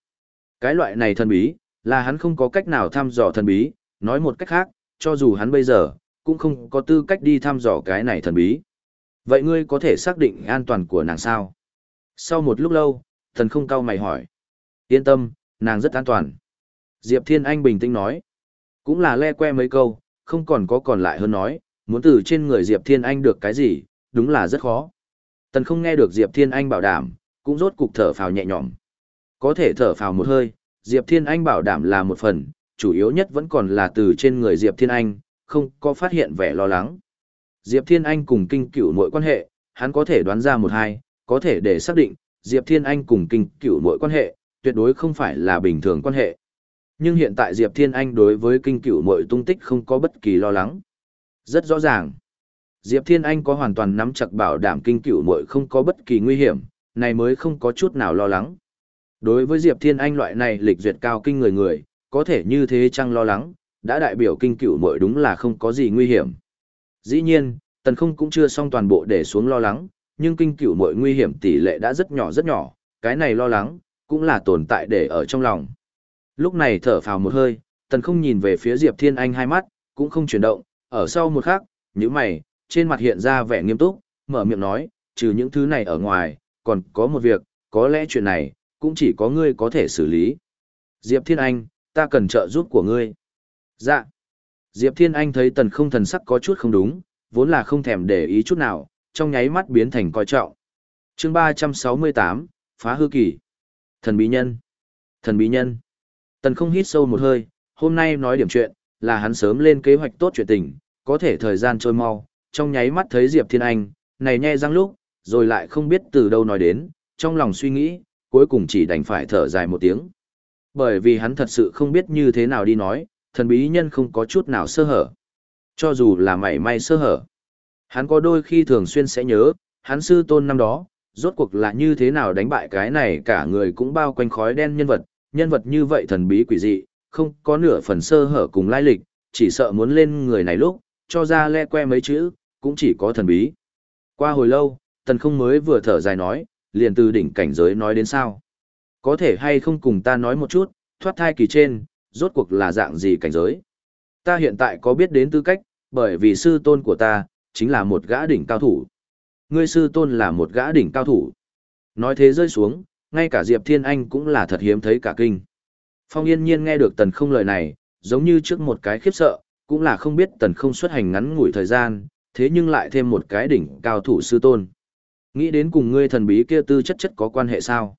S1: Cái loại này thần bí, là hắn không có cách nào thăm dò thần bí, nói một cách khác, cho dù hắn bây giờ, cũng không có tư cách đi thăm dò cái này thần bí. Vậy ngươi có thể xác định an toàn của nàng sao? Sau một lúc lâu, thần không cao mày hỏi. Yên tâm, nàng rất an toàn. Diệp Thiên Anh bình tĩnh nói. Cũng là le que mấy câu, không còn có còn lại hơn nói, muốn từ trên người Diệp Thiên Anh được cái gì, đúng là rất khó. Tần không nghe được Diệp Thiên Anh bảo đảm, cũng rốt cục thở phào nhẹ nhõm. Có thể thở phào một hơi, Diệp Thiên Anh bảo đảm là một phần, chủ yếu nhất vẫn còn là từ trên người Diệp Thiên Anh, không có phát hiện vẻ lo lắng. Diệp Thiên Anh cùng kinh cửu mỗi quan hệ, hắn có thể đoán ra một hai, có thể để xác định, Diệp Thiên Anh cùng kinh cửu mỗi quan hệ, tuyệt đối không phải là bình thường quan hệ. Nhưng hiện tại Diệp Thiên Anh đối với kinh cửu mội tung tích không có bất kỳ lo lắng. Rất rõ ràng. Diệp Thiên Anh có hoàn toàn nắm chặt bảo đảm kinh cửu mội không có bất kỳ nguy hiểm, này mới không có chút nào lo lắng. Đối với Diệp Thiên Anh loại này lịch duyệt cao kinh người người, có thể như thế chăng lo lắng, đã đại biểu kinh cửu mội đúng là không có gì nguy hiểm. Dĩ nhiên, tần không cũng chưa xong toàn bộ để xuống lo lắng, nhưng kinh cửu mội nguy hiểm tỷ lệ đã rất nhỏ rất nhỏ, cái này lo lắng, cũng là tồn tại để ở trong lòng. Lúc này thở phào một hơi, tần không nhìn về phía Diệp Thiên Anh hai mắt, cũng không chuyển động, ở sau một khắc, như mày, trên mặt hiện ra vẻ nghiêm túc, mở miệng nói, trừ những thứ này ở ngoài, còn có một việc, có lẽ chuyện này, cũng chỉ có ngươi có thể xử lý. Diệp Thiên Anh, ta cần trợ giúp của ngươi. Dạ. Diệp Thiên Anh thấy tần không thần sắc có chút không đúng, vốn là không thèm để ý chút nào, trong nháy mắt biến thành coi trọng. chương 368, Phá hư kỳ. Thần bí nhân. Thần bí nhân. Tần không hít sâu một hơi, hôm nay nói điểm chuyện, là hắn sớm lên kế hoạch tốt chuyện tình, có thể thời gian trôi mau, trong nháy mắt thấy Diệp Thiên Anh, này nhe răng lúc, rồi lại không biết từ đâu nói đến, trong lòng suy nghĩ, cuối cùng chỉ đành phải thở dài một tiếng. Bởi vì hắn thật sự không biết như thế nào đi nói, thần bí nhân không có chút nào sơ hở. Cho dù là mảy may sơ hở. Hắn có đôi khi thường xuyên sẽ nhớ, hắn sư tôn năm đó, rốt cuộc là như thế nào đánh bại cái này cả người cũng bao quanh khói đen nhân vật, nhân vật như vậy thần bí quỷ dị, không có nửa phần sơ hở cùng lai lịch, chỉ sợ muốn lên người này lúc, cho ra le que mấy chữ, cũng chỉ có thần bí. Qua hồi lâu, tần không mới vừa thở dài nói, liền từ đỉnh cảnh giới nói đến sao. Có thể hay không cùng ta nói một chút, thoát thai kỳ trên, rốt cuộc là dạng gì cảnh giới. Ta hiện tại có biết đến tư cách, bởi vì sư tôn của ta, chính là một gã đỉnh cao thủ. Ngươi sư tôn là một gã đỉnh cao thủ. Nói thế rơi xuống, ngay cả Diệp Thiên Anh cũng là thật hiếm thấy cả kinh. Phong yên nhiên nghe được tần không lời này, giống như trước một cái khiếp sợ, cũng là không biết tần không xuất hành ngắn ngủi thời gian, thế nhưng lại thêm một cái đỉnh cao thủ sư tôn. Nghĩ đến cùng ngươi thần bí kia tư chất chất có quan hệ sao?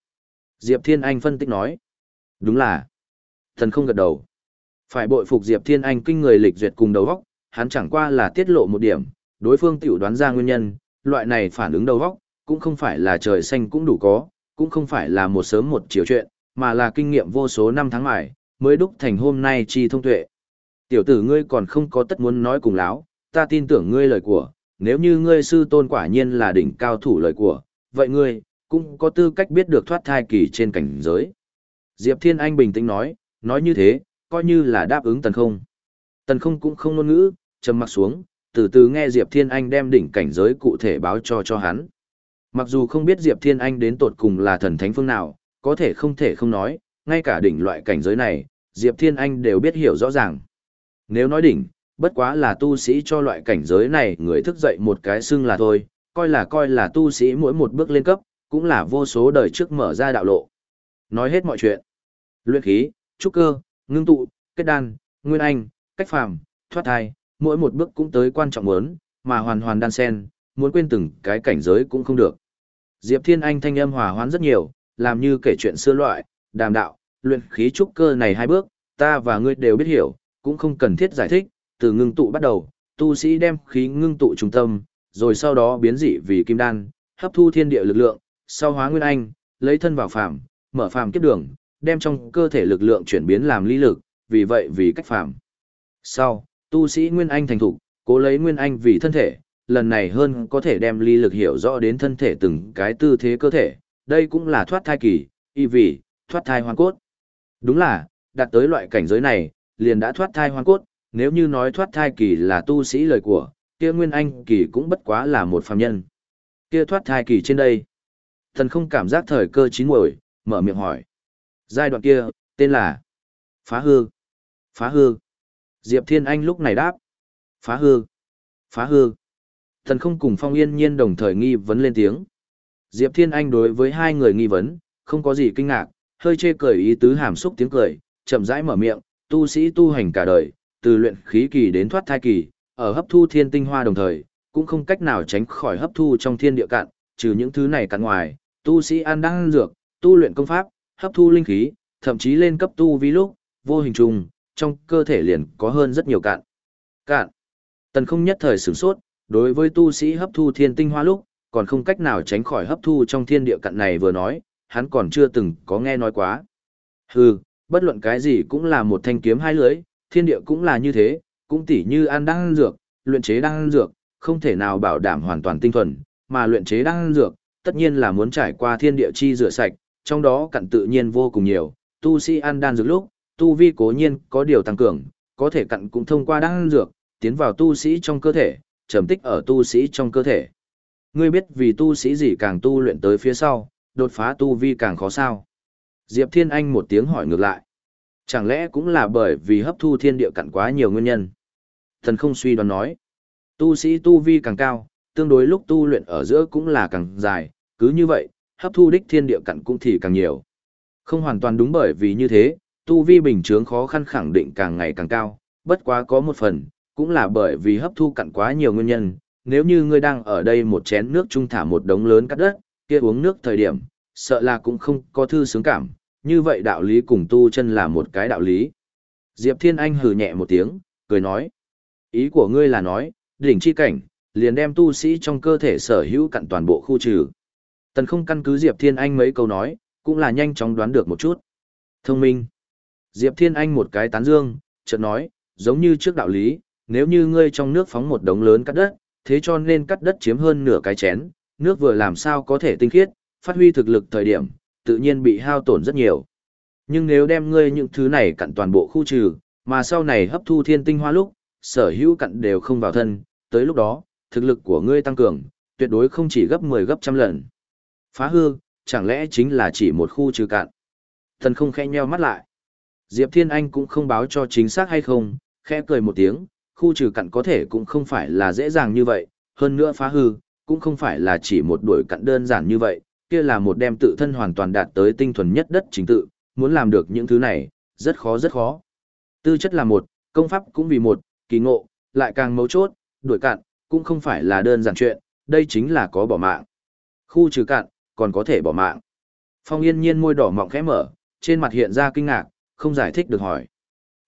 S1: Diệp Thiên Anh phân tích nói. Đúng là. Thần không gật đầu. Phải bội phục Diệp Thiên Anh kinh người lịch duyệt cùng đầu góc, hắn chẳng qua là tiết lộ một điểm, đối phương tiểu đoán ra nguyên nhân, loại này phản ứng đầu góc, cũng không phải là trời xanh cũng đủ có, cũng không phải là một sớm một chiều chuyện, mà là kinh nghiệm vô số năm tháng mải, mới đúc thành hôm nay chi thông tuệ. Tiểu tử ngươi còn không có tất muốn nói cùng láo, ta tin tưởng ngươi lời của, nếu như ngươi sư tôn quả nhiên là đỉnh cao thủ lời của, vậy ngươi, cũng có tư cách biết được thoát thai kỳ trên cảnh giới. Diệp Thiên Anh bình tĩnh nói, nói như thế, coi như là đáp ứng tần không. Tần không cũng không ngôn ngữ, trầm mặc xuống, từ từ nghe Diệp Thiên Anh đem đỉnh cảnh giới cụ thể báo cho cho hắn. Mặc dù không biết Diệp Thiên Anh đến tột cùng là thần thánh phương nào, có thể không thể không nói, ngay cả đỉnh loại cảnh giới này, Diệp Thiên Anh đều biết hiểu rõ ràng. Nếu nói đỉnh, bất quá là tu sĩ cho loại cảnh giới này người thức dậy một cái xưng là thôi, coi là coi là tu sĩ mỗi một bước lên cấp, cũng là vô số đời trước mở ra đạo lộ. Nói hết mọi chuyện. Luyện khí, trúc cơ, ngưng tụ, kết đan, nguyên anh, cách phàm, thoát thai, mỗi một bước cũng tới quan trọng muốn, mà hoàn hoàn đan sen, muốn quên từng cái cảnh giới cũng không được. Diệp Thiên Anh thanh âm hòa hoãn rất nhiều, làm như kể chuyện xưa loại, đàm đạo, luyện khí trúc cơ này hai bước, ta và ngươi đều biết hiểu, cũng không cần thiết giải thích, từ ngưng tụ bắt đầu, tu sĩ đem khí ngưng tụ trung tâm, rồi sau đó biến dị vì kim đan, hấp thu thiên địa lực lượng, sau hóa nguyên anh, lấy thân vào phàm, mở phàm kiếp đường, đem trong cơ thể lực lượng chuyển biến làm lý lực, vì vậy vì cách phàm. Sau, tu sĩ nguyên anh thành thục, cố lấy nguyên anh vì thân thể, lần này hơn có thể đem ly lực hiểu rõ đến thân thể từng cái tư thế cơ thể, đây cũng là thoát thai kỳ, y vì, thoát thai hoàn cốt. Đúng là, đạt tới loại cảnh giới này, liền đã thoát thai hoàn cốt, nếu như nói thoát thai kỳ là tu sĩ lời của, kia nguyên anh kỳ cũng bất quá là một phàm nhân. Kia thoát thai kỳ trên đây. Thần không cảm giác thời cơ chín muồi, mở miệng hỏi. Giai đoạn kia, tên là Phá hư. Phá hư. Diệp Thiên Anh lúc này đáp. Phá hư. Phá hư. Thần không cùng Phong Yên Nhiên đồng thời nghi vấn lên tiếng. Diệp Thiên Anh đối với hai người nghi vấn, không có gì kinh ngạc, hơi chê cười ý tứ hàm xúc tiếng cười, chậm rãi mở miệng, tu sĩ tu hành cả đời, từ luyện khí kỳ đến thoát thai kỳ, ở hấp thu thiên tinh hoa đồng thời, cũng không cách nào tránh khỏi hấp thu trong thiên địa cạn, trừ những thứ này cạn ngoài, tu sĩ ăn đang dược, tu luyện công pháp, hấp thu linh khí, thậm chí lên cấp tu vi lúc, vô hình trùng, trong cơ thể liền có hơn rất nhiều cạn. Cạn. Tần không nhất thời sửng sốt, đối với tu sĩ hấp thu thiên tinh hoa lúc, còn không cách nào tránh khỏi hấp thu trong thiên địa cặn này vừa nói, hắn còn chưa từng có nghe nói quá. Hừ, bất luận cái gì cũng là một thanh kiếm hai lưỡi thiên địa cũng là như thế, cũng tỉ như ăn đan dược, luyện chế đan dược, không thể nào bảo đảm hoàn toàn tinh thuần, mà luyện chế đan dược, tất nhiên là muốn trải qua thiên địa chi rửa sạch, trong đó cặn tự nhiên vô cùng nhiều, tu sĩ ăn đan dược lúc, tu vi cố nhiên có điều tăng cường, có thể cặn cũng thông qua đan dược, tiến vào tu sĩ trong cơ thể, trầm tích ở tu sĩ trong cơ thể. Ngươi biết vì tu sĩ gì càng tu luyện tới phía sau, đột phá tu vi càng khó sao? Diệp Thiên Anh một tiếng hỏi ngược lại. Chẳng lẽ cũng là bởi vì hấp thu thiên địa cặn quá nhiều nguyên nhân? Thần không suy đoán nói. Tu sĩ tu vi càng cao, tương đối lúc tu luyện ở giữa cũng là càng dài, cứ như vậy, hấp thu đích thiên địa cặn cũng thì càng nhiều. Không hoàn toàn đúng bởi vì như thế, tu vi bình chướng khó khăn khẳng định càng ngày càng cao, bất quá có một phần, cũng là bởi vì hấp thu cặn quá nhiều nguyên nhân, nếu như ngươi đang ở đây một chén nước trung thả một đống lớn cắt đất, kia uống nước thời điểm, sợ là cũng không có thư sướng cảm, như vậy đạo lý cùng tu chân là một cái đạo lý. Diệp Thiên Anh hừ nhẹ một tiếng, cười nói, ý của ngươi là nói, đỉnh chi cảnh, liền đem tu sĩ trong cơ thể sở hữu cặn toàn bộ khu trừ. Tần không căn cứ Diệp Thiên Anh mấy câu nói, cũng là nhanh chóng đoán được một chút. Thông minh. Diệp Thiên Anh một cái tán dương, chợt nói, giống như trước đạo lý, nếu như ngươi trong nước phóng một đống lớn cắt đất, thế cho nên cắt đất chiếm hơn nửa cái chén, nước vừa làm sao có thể tinh khiết, phát huy thực lực thời điểm, tự nhiên bị hao tổn rất nhiều. Nhưng nếu đem ngươi những thứ này cặn toàn bộ khu trừ, mà sau này hấp thu thiên tinh hoa lúc, sở hữu cặn đều không vào thân, tới lúc đó, thực lực của ngươi tăng cường, tuyệt đối không chỉ gấp 10 gấp trăm lần. Phá hư, chẳng lẽ chính là chỉ một khu trừ cạn. Thần không khẽ nheo mắt lại. Diệp Thiên Anh cũng không báo cho chính xác hay không, khẽ cười một tiếng, khu trừ cặn có thể cũng không phải là dễ dàng như vậy, hơn nữa phá hư, cũng không phải là chỉ một đuổi cặn đơn giản như vậy, kia là một đem tự thân hoàn toàn đạt tới tinh thuần nhất đất chính tự, muốn làm được những thứ này, rất khó rất khó. Tư chất là một, công pháp cũng vì một, kỳ ngộ, lại càng mấu chốt, đuổi cặn, cũng không phải là đơn giản chuyện, đây chính là có bỏ mạng. Khu trừ cặn, còn có thể bỏ mạng. Phong yên nhiên môi đỏ mọng khẽ mở, trên mặt hiện ra kinh ngạc, không giải thích được hỏi.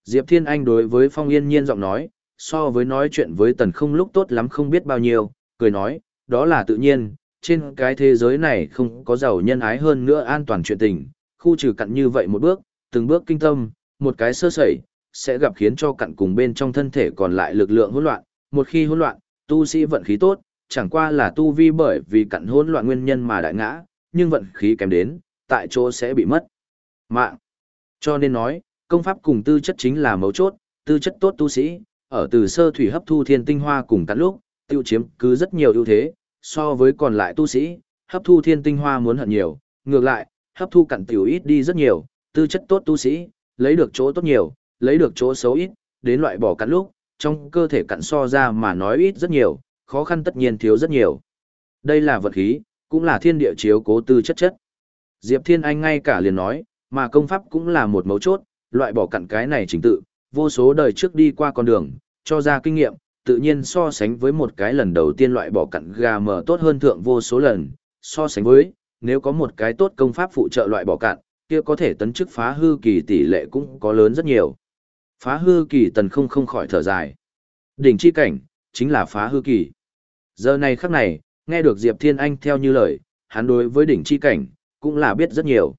S1: Diệp Thiên Anh đối với Phong yên nhiên giọng nói, so với nói chuyện với tần không lúc tốt lắm không biết bao nhiêu, cười nói, đó là tự nhiên, trên cái thế giới này không có giàu nhân ái hơn nữa an toàn chuyện tình, khu trừ cặn như vậy một bước, từng bước kinh tâm, một cái sơ sẩy, sẽ gặp khiến cho cặn cùng bên trong thân thể còn lại lực lượng hỗn loạn, một khi hỗn loạn, tu sĩ vận khí tốt, chẳng qua là tu vi bởi vì cặn hỗn loạn nguyên nhân mà đại ngã, nhưng vận khí kém đến, tại chỗ sẽ bị mất. Mạng. Cho nên nói, công pháp cùng tư chất chính là mấu chốt, tư chất tốt tu sĩ, ở từ sơ thủy hấp thu thiên tinh hoa cùng cắn lúc, tiêu chiếm cứ rất nhiều ưu thế, so với còn lại tu sĩ, hấp thu thiên tinh hoa muốn hận nhiều, ngược lại, hấp thu cặn tiểu ít đi rất nhiều, tư chất tốt tu sĩ, lấy được chỗ tốt nhiều, lấy được chỗ xấu ít, đến loại bỏ cặn lúc, trong cơ thể cặn so ra mà nói ít rất nhiều, khó khăn tất nhiên thiếu rất nhiều. Đây là vật khí, cũng là thiên địa chiếu cố tư chất chất. Diệp Thiên Anh ngay cả liền nói, mà công pháp cũng là một mấu chốt, loại bỏ cặn cái này chính tự, vô số đời trước đi qua con đường, cho ra kinh nghiệm, tự nhiên so sánh với một cái lần đầu tiên loại bỏ cặn gà mở tốt hơn thượng vô số lần, so sánh với, nếu có một cái tốt công pháp phụ trợ loại bỏ cặn, kia có thể tấn chức phá hư kỳ tỷ lệ cũng có lớn rất nhiều. Phá hư kỳ tần không không khỏi thở dài. Đỉnh chi cảnh, chính là phá hư kỳ. Giờ này khắc này, nghe được Diệp Thiên Anh theo như lời, hắn đối với đỉnh chi cảnh, cũng là biết rất nhiều.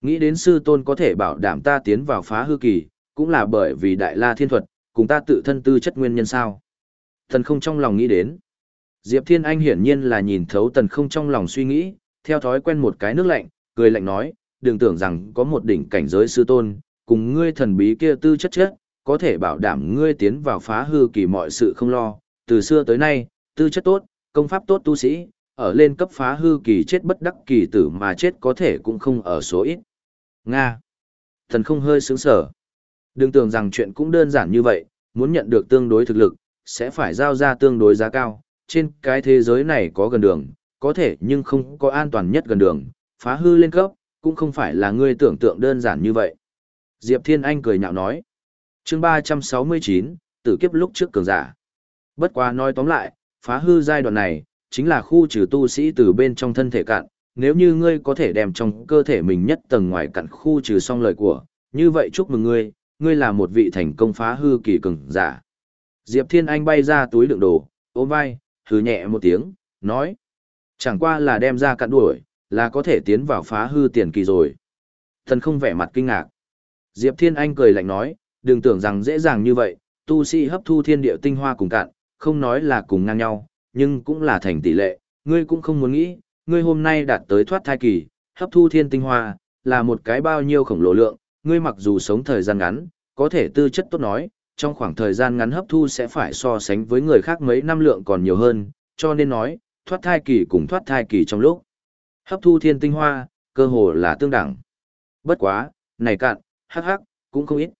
S1: Nghĩ đến sư tôn có thể bảo đảm ta tiến vào phá hư kỳ, cũng là bởi vì đại la thiên thuật, cùng ta tự thân tư chất nguyên nhân sao. thần không trong lòng nghĩ đến. Diệp Thiên Anh hiển nhiên là nhìn thấu tần không trong lòng suy nghĩ, theo thói quen một cái nước lạnh, cười lạnh nói, đừng tưởng rằng có một đỉnh cảnh giới sư tôn, cùng ngươi thần bí kia tư chất chất, có thể bảo đảm ngươi tiến vào phá hư kỳ mọi sự không lo. Từ xưa tới nay, tư chất tốt, công pháp tốt tu sĩ, ở lên cấp phá hư kỳ chết bất đắc kỳ tử mà chết có thể cũng không ở số ít. Nga. Thần không hơi sướng sở. Đừng tưởng rằng chuyện cũng đơn giản như vậy, muốn nhận được tương đối thực lực, sẽ phải giao ra tương đối giá cao. Trên cái thế giới này có gần đường, có thể nhưng không có an toàn nhất gần đường, phá hư lên cấp, cũng không phải là ngươi tưởng tượng đơn giản như vậy. Diệp Thiên Anh cười nhạo nói. chương 369, tử kiếp lúc trước cường giả. Bất quá nói tóm lại, phá hư giai đoạn này, chính là khu trừ tu sĩ từ bên trong thân thể cạn. Nếu như ngươi có thể đem trong cơ thể mình nhất tầng ngoài cặn khu trừ xong lời của, như vậy chúc mừng ngươi, ngươi là một vị thành công phá hư kỳ cường giả. Diệp Thiên Anh bay ra túi đựng đồ, ôm vai, hừ nhẹ một tiếng, nói. Chẳng qua là đem ra cạn đuổi, là có thể tiến vào phá hư tiền kỳ rồi. Thần không vẻ mặt kinh ngạc. Diệp Thiên Anh cười lạnh nói, đừng tưởng rằng dễ dàng như vậy, tu sĩ hấp thu thiên địa tinh hoa cùng cạn, không nói là cùng ngang nhau, nhưng cũng là thành tỷ lệ, ngươi cũng không muốn nghĩ, ngươi hôm nay đạt tới thoát thai kỳ, hấp thu thiên tinh hoa, là một cái bao nhiêu khổng lồ lượng, ngươi mặc dù sống thời gian ngắn, có thể tư chất tốt nói, trong khoảng thời gian ngắn hấp thu sẽ phải so sánh với người khác mấy năm lượng còn nhiều hơn, cho nên nói, thoát thai kỳ cùng thoát thai kỳ trong lúc. Hấp thu thiên tinh hoa, cơ hồ là tương đẳng. Bất quá, này cạn, hắc hắc, cũng không ít.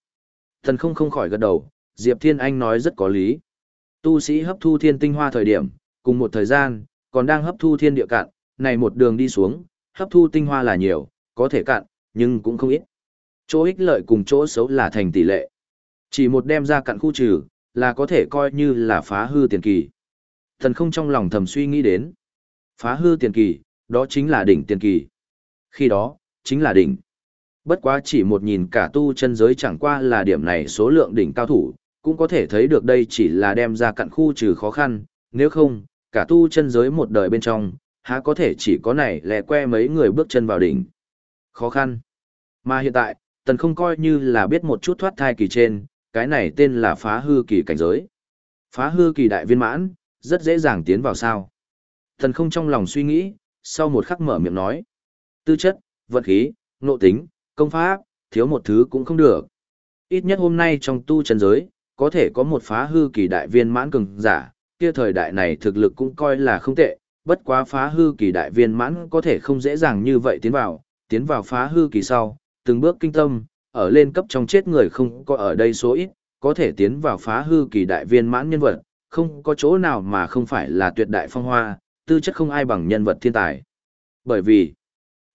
S1: Thần không không khỏi gật đầu, Diệp Thiên Anh nói rất có lý. Tu sĩ hấp thu thiên tinh hoa thời điểm, cùng một thời gian, còn đang hấp thu thiên địa cạn, này một đường đi xuống, hấp thu tinh hoa là nhiều, có thể cạn, nhưng cũng không ít. Chỗ ích lợi cùng chỗ xấu là thành tỷ lệ. Chỉ một đem ra cạn khu trừ, là có thể coi như là phá hư tiền kỳ. Thần không trong lòng thầm suy nghĩ đến. Phá hư tiền kỳ, đó chính là đỉnh tiền kỳ. Khi đó, chính là đỉnh. Bất quá chỉ một nhìn cả tu chân giới chẳng qua là điểm này số lượng đỉnh cao thủ, cũng có thể thấy được đây chỉ là đem ra cặn khu trừ khó khăn, nếu không, cả tu chân giới một đời bên trong, há có thể chỉ có này lẹ que mấy người bước chân vào đỉnh. Khó khăn. Mà hiện tại, tần không coi như là biết một chút thoát thai kỳ trên, cái này tên là phá hư kỳ cảnh giới. Phá hư kỳ đại viên mãn, rất dễ dàng tiến vào sao. Tần không trong lòng suy nghĩ, sau một khắc mở miệng nói. Tư chất, vật khí, nộ tính, công pháp, thiếu một thứ cũng không được. Ít nhất hôm nay trong tu chân giới, có thể có một phá hư kỳ đại viên mãn cường giả, kia thời đại này thực lực cũng coi là không tệ, bất quá phá hư kỳ đại viên mãn có thể không dễ dàng như vậy tiến vào, tiến vào phá hư kỳ sau, từng bước kinh tâm, ở lên cấp trong chết người không có ở đây số ít, có thể tiến vào phá hư kỳ đại viên mãn nhân vật, không có chỗ nào mà không phải là tuyệt đại phong hoa, tư chất không ai bằng nhân vật thiên tài. Bởi vì,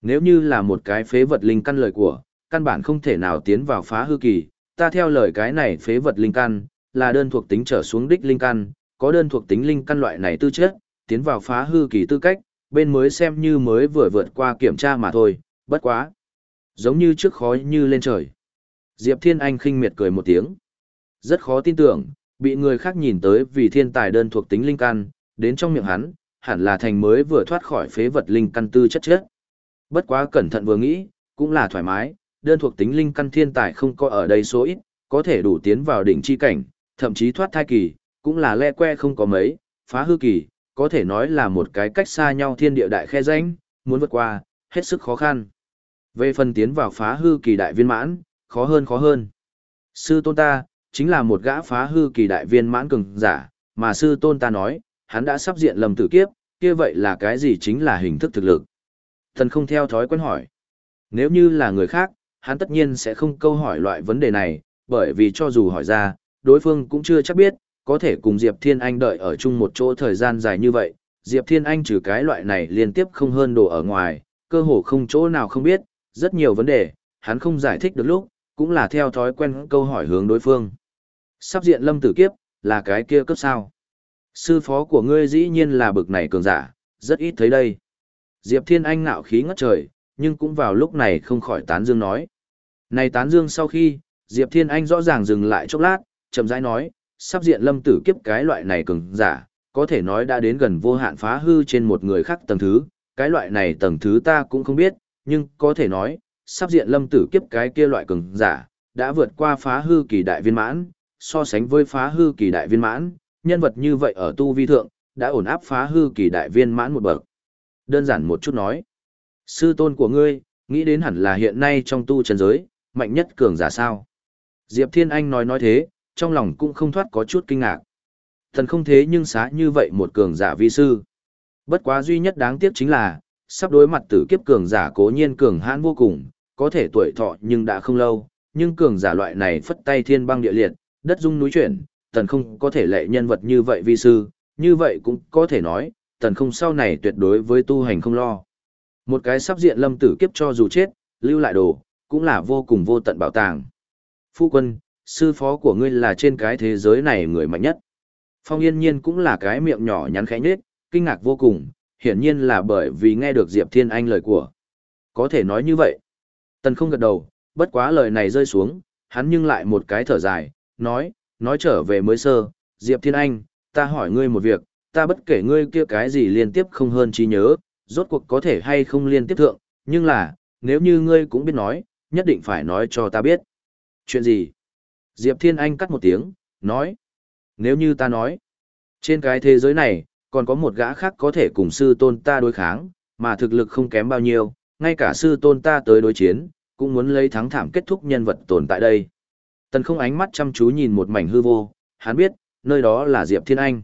S1: nếu như là một cái phế vật linh căn lời của, căn bản không thể nào tiến vào phá hư kỳ, ta theo lời cái này phế vật linh căn, là đơn thuộc tính trở xuống đích linh căn, có đơn thuộc tính linh căn loại này tư chất, tiến vào phá hư kỳ tư cách, bên mới xem như mới vừa vượt qua kiểm tra mà thôi, bất quá. Giống như trước khói như lên trời. Diệp Thiên Anh khinh miệt cười một tiếng. Rất khó tin tưởng, bị người khác nhìn tới vì thiên tài đơn thuộc tính linh căn, đến trong miệng hắn, hẳn là thành mới vừa thoát khỏi phế vật linh căn tư chất chết Bất quá cẩn thận vừa nghĩ, cũng là thoải mái, đơn thuộc tính linh căn thiên tài không có ở đây số ít, có thể đủ tiến vào đỉnh chi cảnh, thậm chí thoát thai kỳ, cũng là le que không có mấy, phá hư kỳ, có thể nói là một cái cách xa nhau thiên địa đại khe danh, muốn vượt qua, hết sức khó khăn. Về phần tiến vào phá hư kỳ đại viên mãn, khó hơn khó hơn. Sư tôn ta, chính là một gã phá hư kỳ đại viên mãn cường giả, mà sư tôn ta nói, hắn đã sắp diện lầm tử kiếp, kia vậy là cái gì chính là hình thức thực lực. Thần không theo thói quen hỏi. Nếu như là người khác, hắn tất nhiên sẽ không câu hỏi loại vấn đề này, bởi vì cho dù hỏi ra, đối phương cũng chưa chắc biết, có thể cùng Diệp Thiên Anh đợi ở chung một chỗ thời gian dài như vậy, Diệp Thiên Anh trừ cái loại này liên tiếp không hơn đồ ở ngoài, cơ hồ không chỗ nào không biết, rất nhiều vấn đề, hắn không giải thích được lúc, cũng là theo thói quen câu hỏi hướng đối phương. Sắp diện lâm tử kiếp, là cái kia cấp sao? Sư phó của ngươi dĩ nhiên là bực này cường giả, rất ít thấy đây. Diệp Thiên Anh ngạo khí ngất trời, nhưng cũng vào lúc này không khỏi tán dương nói. Này tán dương sau khi, Diệp Thiên Anh rõ ràng dừng lại chốc lát, chậm rãi nói, sắp diện lâm tử kiếp cái loại này cường giả, có thể nói đã đến gần vô hạn phá hư trên một người khác tầng thứ, cái loại này tầng thứ ta cũng không biết, nhưng có thể nói, sắp diện lâm tử kiếp cái kia loại cường giả, đã vượt qua phá hư kỳ đại viên mãn, so sánh với phá hư kỳ đại viên mãn, nhân vật như vậy ở tu vi thượng, đã ổn áp phá hư kỳ đại viên mãn một bậc. Đơn giản một chút nói, sư tôn của ngươi, nghĩ đến hẳn là hiện nay trong tu chân giới, mạnh nhất cường giả sao. Diệp Thiên Anh nói nói thế, trong lòng cũng không thoát có chút kinh ngạc. Thần không thế nhưng xá như vậy một cường giả vi sư. Bất quá duy nhất đáng tiếc chính là, sắp đối mặt tử kiếp cường giả cố nhiên cường hãn vô cùng, có thể tuổi thọ nhưng đã không lâu, nhưng cường giả loại này phất tay thiên băng địa liệt, đất dung núi chuyển, tần không có thể lệ nhân vật như vậy vi sư, như vậy cũng có thể nói, tần không sau này tuyệt đối với tu hành không lo. Một cái sắp diện lâm tử kiếp cho dù chết, lưu lại đồ, cũng là vô cùng vô tận bảo tàng. Phu quân, sư phó của ngươi là trên cái thế giới này người mạnh nhất. Phong yên nhiên cũng là cái miệng nhỏ nhắn khẽ nhết, kinh ngạc vô cùng, hiển nhiên là bởi vì nghe được Diệp Thiên Anh lời của. Có thể nói như vậy. Tần không gật đầu, bất quá lời này rơi xuống, hắn nhưng lại một cái thở dài, nói, nói trở về mới sơ, Diệp Thiên Anh, ta hỏi ngươi một việc, ta bất kể ngươi kia cái gì liên tiếp không hơn trí nhớ, rốt cuộc có thể hay không liên tiếp thượng, nhưng là, nếu như ngươi cũng biết nói, nhất định phải nói cho ta biết. Chuyện gì? Diệp Thiên Anh cắt một tiếng, nói. Nếu như ta nói, trên cái thế giới này, còn có một gã khác có thể cùng sư tôn ta đối kháng, mà thực lực không kém bao nhiêu, ngay cả sư tôn ta tới đối chiến, cũng muốn lấy thắng thảm kết thúc nhân vật tồn tại đây. Tần không ánh mắt chăm chú nhìn một mảnh hư vô, hắn biết, nơi đó là Diệp Thiên Anh.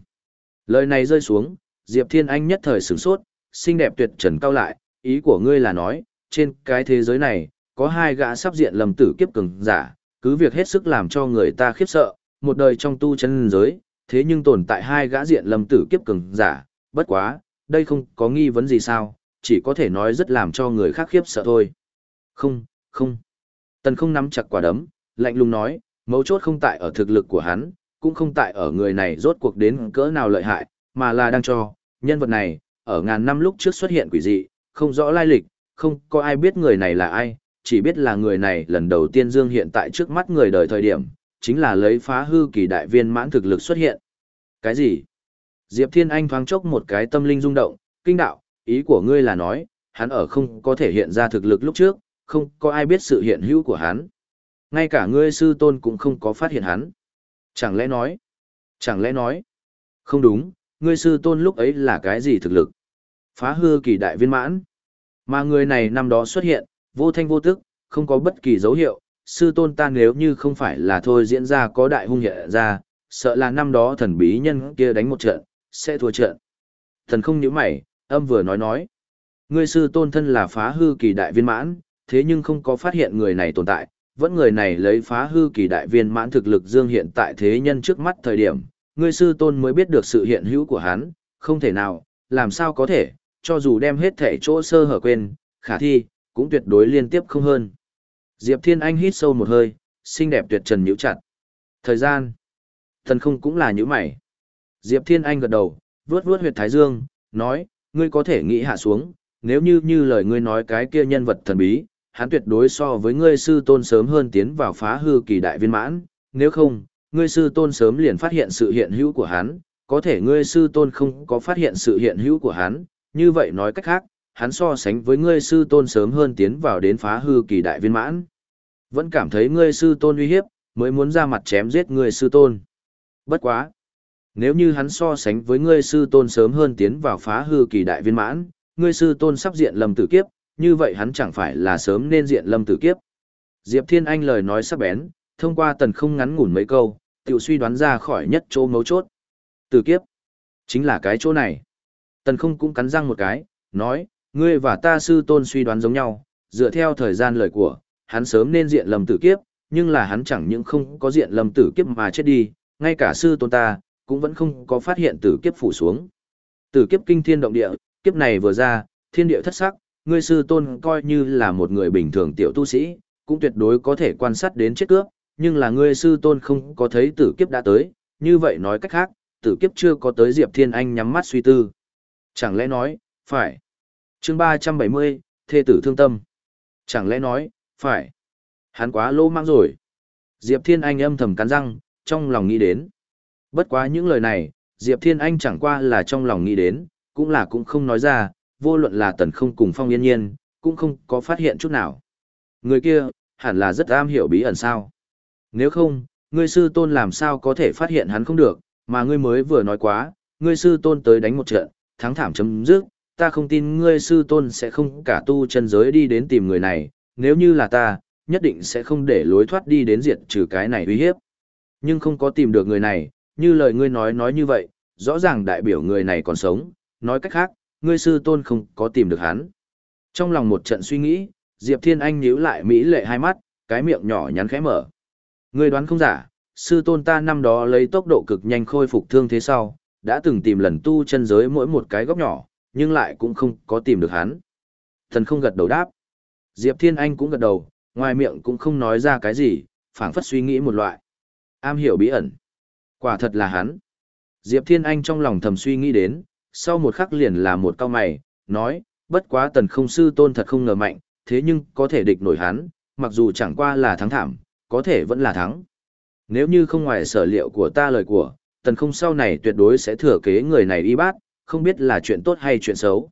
S1: Lời này rơi xuống, Diệp Thiên Anh nhất thời sửng sốt, xinh đẹp tuyệt trần cao lại, ý của ngươi là nói, trên cái thế giới này, có hai gã sắp diện lầm tử kiếp cường giả, cứ việc hết sức làm cho người ta khiếp sợ, một đời trong tu chân giới, thế nhưng tồn tại hai gã diện lâm tử kiếp cường giả, bất quá, đây không có nghi vấn gì sao, chỉ có thể nói rất làm cho người khác khiếp sợ thôi. Không, không. Tần không nắm chặt quả đấm, lạnh lùng nói, mấu chốt không tại ở thực lực của hắn, cũng không tại ở người này rốt cuộc đến cỡ nào lợi hại, mà là đang cho, nhân vật này, ở ngàn năm lúc trước xuất hiện quỷ dị, không rõ lai lịch, không có ai biết người này là ai, chỉ biết là người này lần đầu tiên dương hiện tại trước mắt người đời thời điểm, chính là lấy phá hư kỳ đại viên mãn thực lực xuất hiện. Cái gì? Diệp Thiên Anh thoáng chốc một cái tâm linh rung động, kinh đạo, ý của ngươi là nói, hắn ở không có thể hiện ra thực lực lúc trước, không có ai biết sự hiện hữu của hắn. Ngay cả ngươi sư tôn cũng không có phát hiện hắn. Chẳng lẽ nói? Chẳng lẽ nói? Không đúng, ngươi sư tôn lúc ấy là cái gì thực lực? Phá hư kỳ đại viên mãn. Mà người này năm đó xuất hiện, vô thanh vô tức, không có bất kỳ dấu hiệu, sư tôn ta nếu như không phải là thôi diễn ra có đại hung hiện ra, sợ là năm đó thần bí nhân kia đánh một trận, sẽ thua trận. Thần không nhíu mày, âm vừa nói nói. Ngươi sư tôn thân là phá hư kỳ đại viên mãn, thế nhưng không có phát hiện người này tồn tại, vẫn người này lấy phá hư kỳ đại viên mãn thực lực dương hiện tại thế nhân trước mắt thời điểm, ngươi sư tôn mới biết được sự hiện hữu của hắn, không thể nào, làm sao có thể, cho dù đem hết thể chỗ sơ hở quên, khả thi, cũng tuyệt đối liên tiếp không hơn. Diệp Thiên Anh hít sâu một hơi, xinh đẹp tuyệt trần nhíu chặt. Thời gian, thần không cũng là nhíu mày. Diệp Thiên Anh gật đầu, vuốt vuốt huyệt thái dương, nói, ngươi có thể nghĩ hạ xuống, nếu như như lời ngươi nói cái kia nhân vật thần bí, hắn tuyệt đối so với ngươi sư tôn sớm hơn tiến vào phá hư kỳ đại viên mãn, nếu không, ngươi sư tôn sớm liền phát hiện sự hiện hữu của hắn, có thể ngươi sư tôn không có phát hiện sự hiện hữu của hắn, như vậy nói cách khác, hắn so sánh với ngươi sư tôn sớm hơn tiến vào đến phá hư kỳ đại viên mãn. Vẫn cảm thấy ngươi sư tôn uy hiếp, mới muốn ra mặt chém giết ngươi sư tôn. Bất quá. Nếu như hắn so sánh với ngươi sư tôn sớm hơn tiến vào phá hư kỳ đại viên mãn, ngươi sư tôn sắp diện lâm tử kiếp, như vậy hắn chẳng phải là sớm nên diện lâm tử kiếp. Diệp Thiên Anh lời nói sắc bén, thông qua tần không ngắn ngủn mấy câu, tiểu suy đoán ra khỏi nhất chỗ mấu chốt. Tử kiếp, chính là cái chỗ này. Tần không cũng cắn răng một cái, nói, ngươi và ta sư tôn suy đoán giống nhau, dựa theo thời gian lời của, hắn sớm nên diện lầm tử kiếp, nhưng là hắn chẳng những không có diện lầm tử kiếp mà chết đi, ngay cả sư tôn ta, cũng vẫn không có phát hiện tử kiếp phủ xuống. Tử kiếp kinh thiên động địa, kiếp này vừa ra, thiên địa thất sắc, ngươi sư tôn coi như là một người bình thường tiểu tu sĩ, cũng tuyệt đối có thể quan sát đến chết cướp, nhưng là ngươi sư tôn không có thấy tử kiếp đã tới, như vậy nói cách khác, tử kiếp chưa có tới Diệp Thiên Anh nhắm mắt suy tư. Chẳng lẽ nói, phải chương 370, thê tử thương tâm. Chẳng lẽ nói, phải. Hắn quá lô mang rồi. Diệp Thiên Anh âm thầm cắn răng, trong lòng nghĩ đến. Bất quá những lời này, Diệp Thiên Anh chẳng qua là trong lòng nghĩ đến, cũng là cũng không nói ra, vô luận là tần không cùng phong yên nhiên, cũng không có phát hiện chút nào. Người kia, hẳn là rất am hiểu bí ẩn sao. Nếu không, ngươi sư tôn làm sao có thể phát hiện hắn không được, mà ngươi mới vừa nói quá, ngươi sư tôn tới đánh một trận, thắng thảm chấm dứt, ta không tin ngươi sư tôn sẽ không cả tu chân giới đi đến tìm người này, nếu như là ta, nhất định sẽ không để lối thoát đi đến diệt trừ cái này uy hiếp. Nhưng không có tìm được người này, như lời ngươi nói nói như vậy, rõ ràng đại biểu người này còn sống, nói cách khác, ngươi sư tôn không có tìm được hắn. Trong lòng một trận suy nghĩ, Diệp Thiên Anh nhíu lại mỹ lệ hai mắt, cái miệng nhỏ nhắn khẽ mở. Ngươi đoán không giả, sư tôn ta năm đó lấy tốc độ cực nhanh khôi phục thương thế sau, đã từng tìm lần tu chân giới mỗi một cái góc nhỏ, nhưng lại cũng không có tìm được hắn. Thần không gật đầu đáp. Diệp Thiên Anh cũng gật đầu, ngoài miệng cũng không nói ra cái gì, phảng phất suy nghĩ một loại. Am hiểu bí ẩn. Quả thật là hắn. Diệp Thiên Anh trong lòng thầm suy nghĩ đến, sau một khắc liền là một cao mày, nói, bất quá tần không sư tôn thật không ngờ mạnh, thế nhưng có thể địch nổi hắn, mặc dù chẳng qua là thắng thảm, có thể vẫn là thắng. Nếu như không ngoài sở liệu của ta lời của, tần không sau này tuyệt đối sẽ thừa kế người này y bát, không biết là chuyện tốt hay chuyện xấu.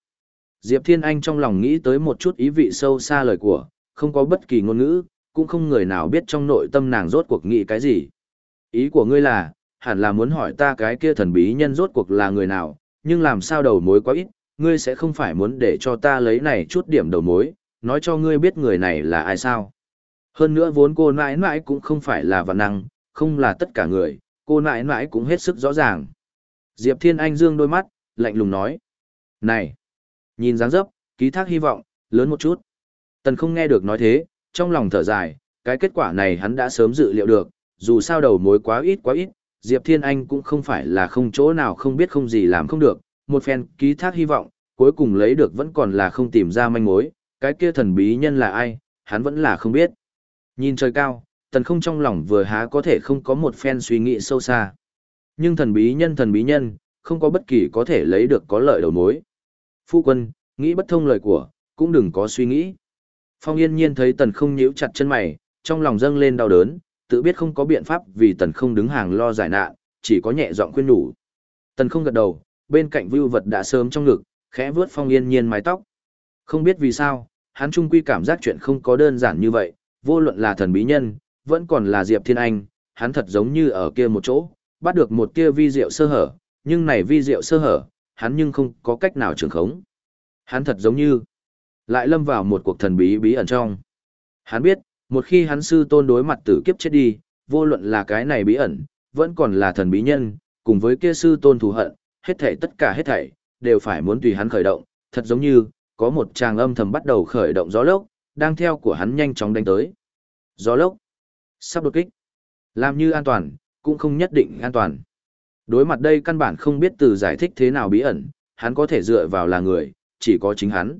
S1: Diệp Thiên Anh trong lòng nghĩ tới một chút ý vị sâu xa lời của, không có bất kỳ ngôn ngữ, cũng không người nào biết trong nội tâm nàng rốt cuộc nghĩ cái gì. Ý của ngươi là, hẳn là muốn hỏi ta cái kia thần bí nhân rốt cuộc là người nào, nhưng làm sao đầu mối quá ít, ngươi sẽ không phải muốn để cho ta lấy này chút điểm đầu mối, nói cho ngươi biết người này là ai sao. Hơn nữa vốn cô nãi nãi cũng không phải là vạn năng, không là tất cả người, cô nãi nãi cũng hết sức rõ ràng. Diệp Thiên Anh dương đôi mắt, lạnh lùng nói. Này! Nhìn dáng dấp, ký thác hy vọng, lớn một chút. Tần không nghe được nói thế, trong lòng thở dài, cái kết quả này hắn đã sớm dự liệu được, dù sao đầu mối quá ít quá ít, Diệp Thiên Anh cũng không phải là không chỗ nào không biết không gì làm không được, một phen ký thác hy vọng, cuối cùng lấy được vẫn còn là không tìm ra manh mối, cái kia thần bí nhân là ai, hắn vẫn là không biết. Nhìn trời cao, tần không trong lòng vừa há có thể không có một phen suy nghĩ sâu xa. Nhưng thần bí nhân thần bí nhân, không có bất kỳ có thể lấy được có lợi đầu mối. Phu quân, nghĩ bất thông lời của, cũng đừng có suy nghĩ. Phong yên nhiên thấy tần không nhíu chặt chân mày, trong lòng dâng lên đau đớn, tự biết không có biện pháp vì tần không đứng hàng lo giải nạn, chỉ có nhẹ giọng khuyên nhủ. Tần không gật đầu, bên cạnh vưu vật đã sớm trong ngực, khẽ vướt phong yên nhiên mái tóc. Không biết vì sao, hắn trung quy cảm giác chuyện không có đơn giản như vậy, vô luận là thần bí nhân, vẫn còn là Diệp Thiên Anh, hắn thật giống như ở kia một chỗ, bắt được một kia vi diệu sơ hở, nhưng này vi diệu sơ hở, hắn nhưng không có cách nào trường khống. Hắn thật giống như lại lâm vào một cuộc thần bí bí ẩn trong. Hắn biết, một khi hắn sư tôn đối mặt tử kiếp chết đi, vô luận là cái này bí ẩn, vẫn còn là thần bí nhân, cùng với kia sư tôn thù hận, hết thảy tất cả hết thảy, đều phải muốn tùy hắn khởi động, thật giống như, có một tràng âm thầm bắt đầu khởi động gió lốc, đang theo của hắn nhanh chóng đánh tới. Gió lốc, sắp đột kích, làm như an toàn, cũng không nhất định an toàn. Đối mặt đây căn bản không biết từ giải thích thế nào bí ẩn, hắn có thể dựa vào là người, chỉ có chính hắn.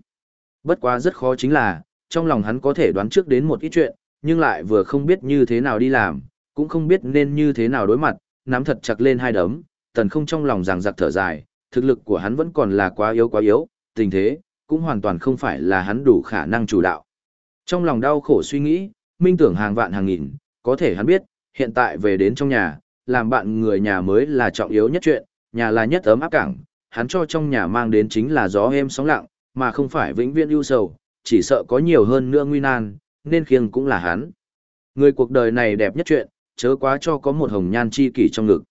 S1: Bất quá rất khó chính là, trong lòng hắn có thể đoán trước đến một ít chuyện, nhưng lại vừa không biết như thế nào đi làm, cũng không biết nên như thế nào đối mặt, nắm thật chặt lên hai đấm, tần không trong lòng ràng giặc thở dài, thực lực của hắn vẫn còn là quá yếu quá yếu, tình thế, cũng hoàn toàn không phải là hắn đủ khả năng chủ đạo. Trong lòng đau khổ suy nghĩ, minh tưởng hàng vạn hàng nghìn, có thể hắn biết, hiện tại về đến trong nhà, làm bạn người nhà mới là trọng yếu nhất chuyện, nhà là nhất ấm áp cảng, hắn cho trong nhà mang đến chính là gió êm sóng lặng, mà không phải vĩnh viễn ưu sầu, chỉ sợ có nhiều hơn nữa nguy nan, nên khiêng cũng là hắn. Người cuộc đời này đẹp nhất chuyện, chớ quá cho có một hồng nhan chi kỷ trong ngực.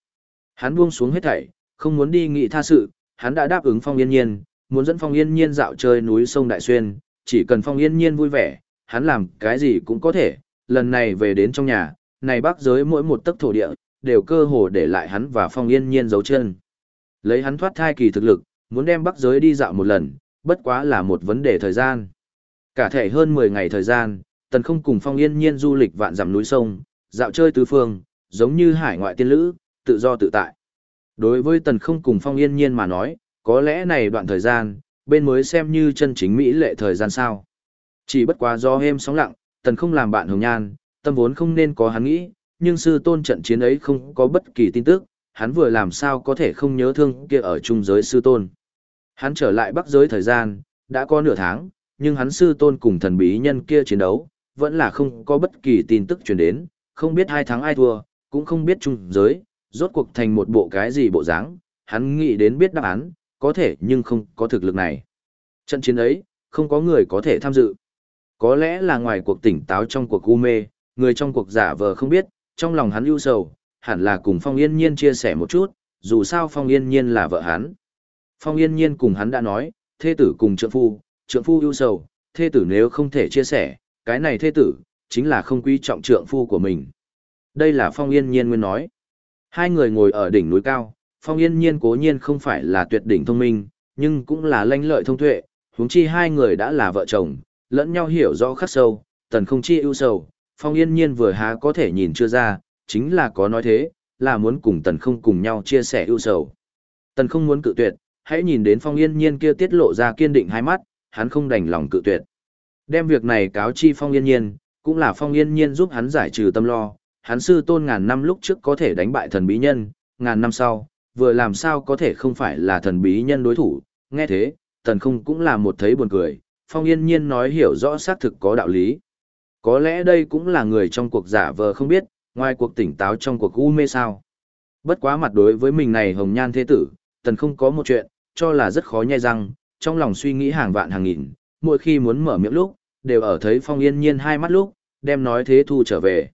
S1: Hắn buông xuống hết thảy, không muốn đi nghị tha sự, hắn đã đáp ứng Phong Yên Nhiên, muốn dẫn Phong Yên Nhiên dạo chơi núi sông Đại Xuyên, chỉ cần Phong Yên Nhiên vui vẻ, hắn làm cái gì cũng có thể, lần này về đến trong nhà, này bác giới mỗi một tấc thổ địa, đều cơ hồ để lại hắn và Phong Yên Nhiên dấu chân. Lấy hắn thoát thai kỳ thực lực, muốn đem bắc giới đi dạo một lần, bất quá là một vấn đề thời gian. Cả thể hơn 10 ngày thời gian, tần không cùng Phong Yên Nhiên du lịch vạn dặm núi sông, dạo chơi tứ phương, giống như hải ngoại tiên lữ, tự do tự tại. Đối với tần không cùng Phong Yên Nhiên mà nói, có lẽ này đoạn thời gian, bên mới xem như chân chính mỹ lệ thời gian sao. Chỉ bất quá do êm sóng lặng, tần không làm bạn hồng nhan, tâm vốn không nên có hắn nghĩ, nhưng sư tôn trận chiến ấy không có bất kỳ tin tức, hắn vừa làm sao có thể không nhớ thương kia ở trung giới sư tôn. Hắn trở lại bắc giới thời gian, đã có nửa tháng, nhưng hắn sư tôn cùng thần bí nhân kia chiến đấu, vẫn là không có bất kỳ tin tức truyền đến, không biết hai tháng ai thua, cũng không biết trung giới, rốt cuộc thành một bộ cái gì bộ dáng, hắn nghĩ đến biết đáp án, có thể nhưng không có thực lực này. Trận chiến ấy, không có người có thể tham dự. Có lẽ là ngoài cuộc tỉnh táo trong cuộc u mê, người trong cuộc giả vờ không biết, trong lòng hắn ưu sầu, hẳn là cùng Phong Yên Nhiên chia sẻ một chút, dù sao Phong Yên Nhiên là vợ hắn. Phong Yên Nhiên cùng hắn đã nói, thê tử cùng trượng phu, trượng phu ưu sầu, thê tử nếu không thể chia sẻ, cái này thê tử, chính là không quý trọng trượng phu của mình. Đây là Phong Yên Nhiên nguyên nói. Hai người ngồi ở đỉnh núi cao, Phong Yên Nhiên cố nhiên không phải là tuyệt đỉnh thông minh, nhưng cũng là lanh lợi thông tuệ, huống chi hai người đã là vợ chồng, lẫn nhau hiểu rõ khắc sâu, tần không chi ưu sầu, Phong Yên Nhiên vừa há có thể nhìn chưa ra, chính là có nói thế, là muốn cùng tần không cùng nhau chia sẻ ưu sầu. Tần không muốn cự tuyệt, hãy nhìn đến phong yên nhiên kia tiết lộ ra kiên định hai mắt, hắn không đành lòng cự tuyệt. Đem việc này cáo chi phong yên nhiên, cũng là phong yên nhiên giúp hắn giải trừ tâm lo, hắn sư tôn ngàn năm lúc trước có thể đánh bại thần bí nhân, ngàn năm sau, vừa làm sao có thể không phải là thần bí nhân đối thủ, nghe thế, tần không cũng là một thấy buồn cười, phong yên nhiên nói hiểu rõ xác thực có đạo lý. Có lẽ đây cũng là người trong cuộc giả vờ không biết, ngoài cuộc tỉnh táo trong cuộc u mê sao. Bất quá mặt đối với mình này hồng nhan thế tử, tần không có một chuyện, cho là rất khó nhai răng, trong lòng suy nghĩ hàng vạn hàng nghìn, mỗi khi muốn mở miệng lúc, đều ở thấy phong yên nhiên hai mắt lúc, đem nói thế thu trở về.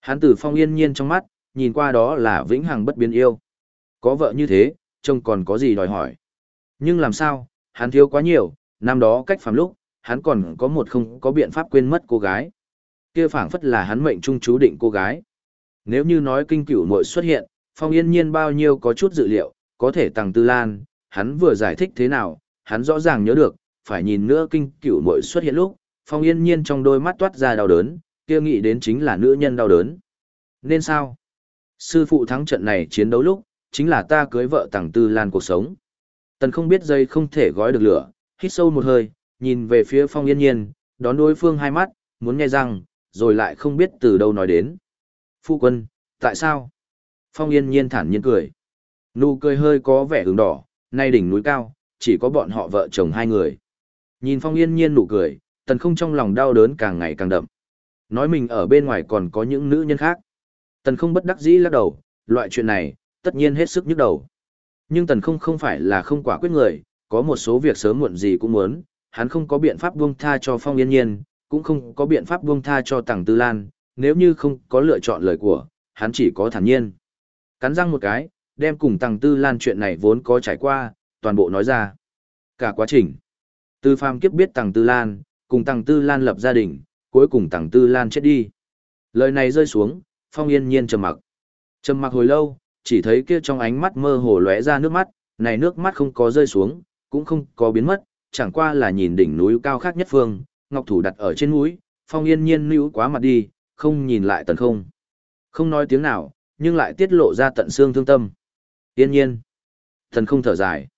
S1: Hắn từ phong yên nhiên trong mắt, nhìn qua đó là vĩnh hằng bất biến yêu. Có vợ như thế, trông còn có gì đòi hỏi. Nhưng làm sao, hắn thiếu quá nhiều, năm đó cách phàm lúc, hắn còn có một không có biện pháp quên mất cô gái. Kia phảng phất là hắn mệnh trung chú định cô gái. Nếu như nói kinh cửu muội xuất hiện, Phong Yên Nhiên bao nhiêu có chút dự liệu, có thể Tằng tư lan, hắn vừa giải thích thế nào, hắn rõ ràng nhớ được, phải nhìn nữa kinh cửu muội xuất hiện lúc, Phong Yên Nhiên trong đôi mắt toát ra đau đớn, kia nghĩ đến chính là nữ nhân đau đớn. Nên sao? Sư phụ thắng trận này chiến đấu lúc, chính là ta cưới vợ tàng tư lan cuộc sống. Tần không biết dây không thể gói được lửa, hít sâu một hơi, nhìn về phía phong yên nhiên, đón đối phương hai mắt, muốn nghe rằng rồi lại không biết từ đâu nói đến. Phu quân, tại sao? Phong yên nhiên thản nhiên cười. Nụ cười hơi có vẻ hứng đỏ, nay đỉnh núi cao, chỉ có bọn họ vợ chồng hai người. Nhìn phong yên nhiên nụ cười, tần không trong lòng đau đớn càng ngày càng đậm. Nói mình ở bên ngoài còn có những nữ nhân khác. Tần không bất đắc dĩ lắc đầu, loại chuyện này, tất nhiên hết sức nhức đầu. Nhưng tần không không phải là không quả quyết người, có một số việc sớm muộn gì cũng muốn, hắn không có biện pháp buông tha cho phong yên nhiên, cũng không có biện pháp buông tha cho Tằng tư lan, nếu như không có lựa chọn lời của, hắn chỉ có thản nhiên. Cắn răng một cái, đem cùng Tằng tư lan chuyện này vốn có trải qua, toàn bộ nói ra. Cả quá trình. Tư phàm kiếp biết Tằng tư lan, cùng Tằng tư lan lập gia đình, cuối cùng Tằng tư lan chết đi. Lời này rơi xuống, phong yên nhiên trầm mặc. Trầm mặc hồi lâu, chỉ thấy kia trong ánh mắt mơ hồ lóe ra nước mắt, này nước mắt không có rơi xuống, cũng không có biến mất, chẳng qua là nhìn đỉnh núi cao khác nhất phương, ngọc thủ đặt ở trên núi, phong yên nhiên níu quá mặt đi, không nhìn lại tần không. Không nói tiếng nào, nhưng lại tiết lộ ra tận xương thương tâm. Yên nhiên. Thần không thở dài.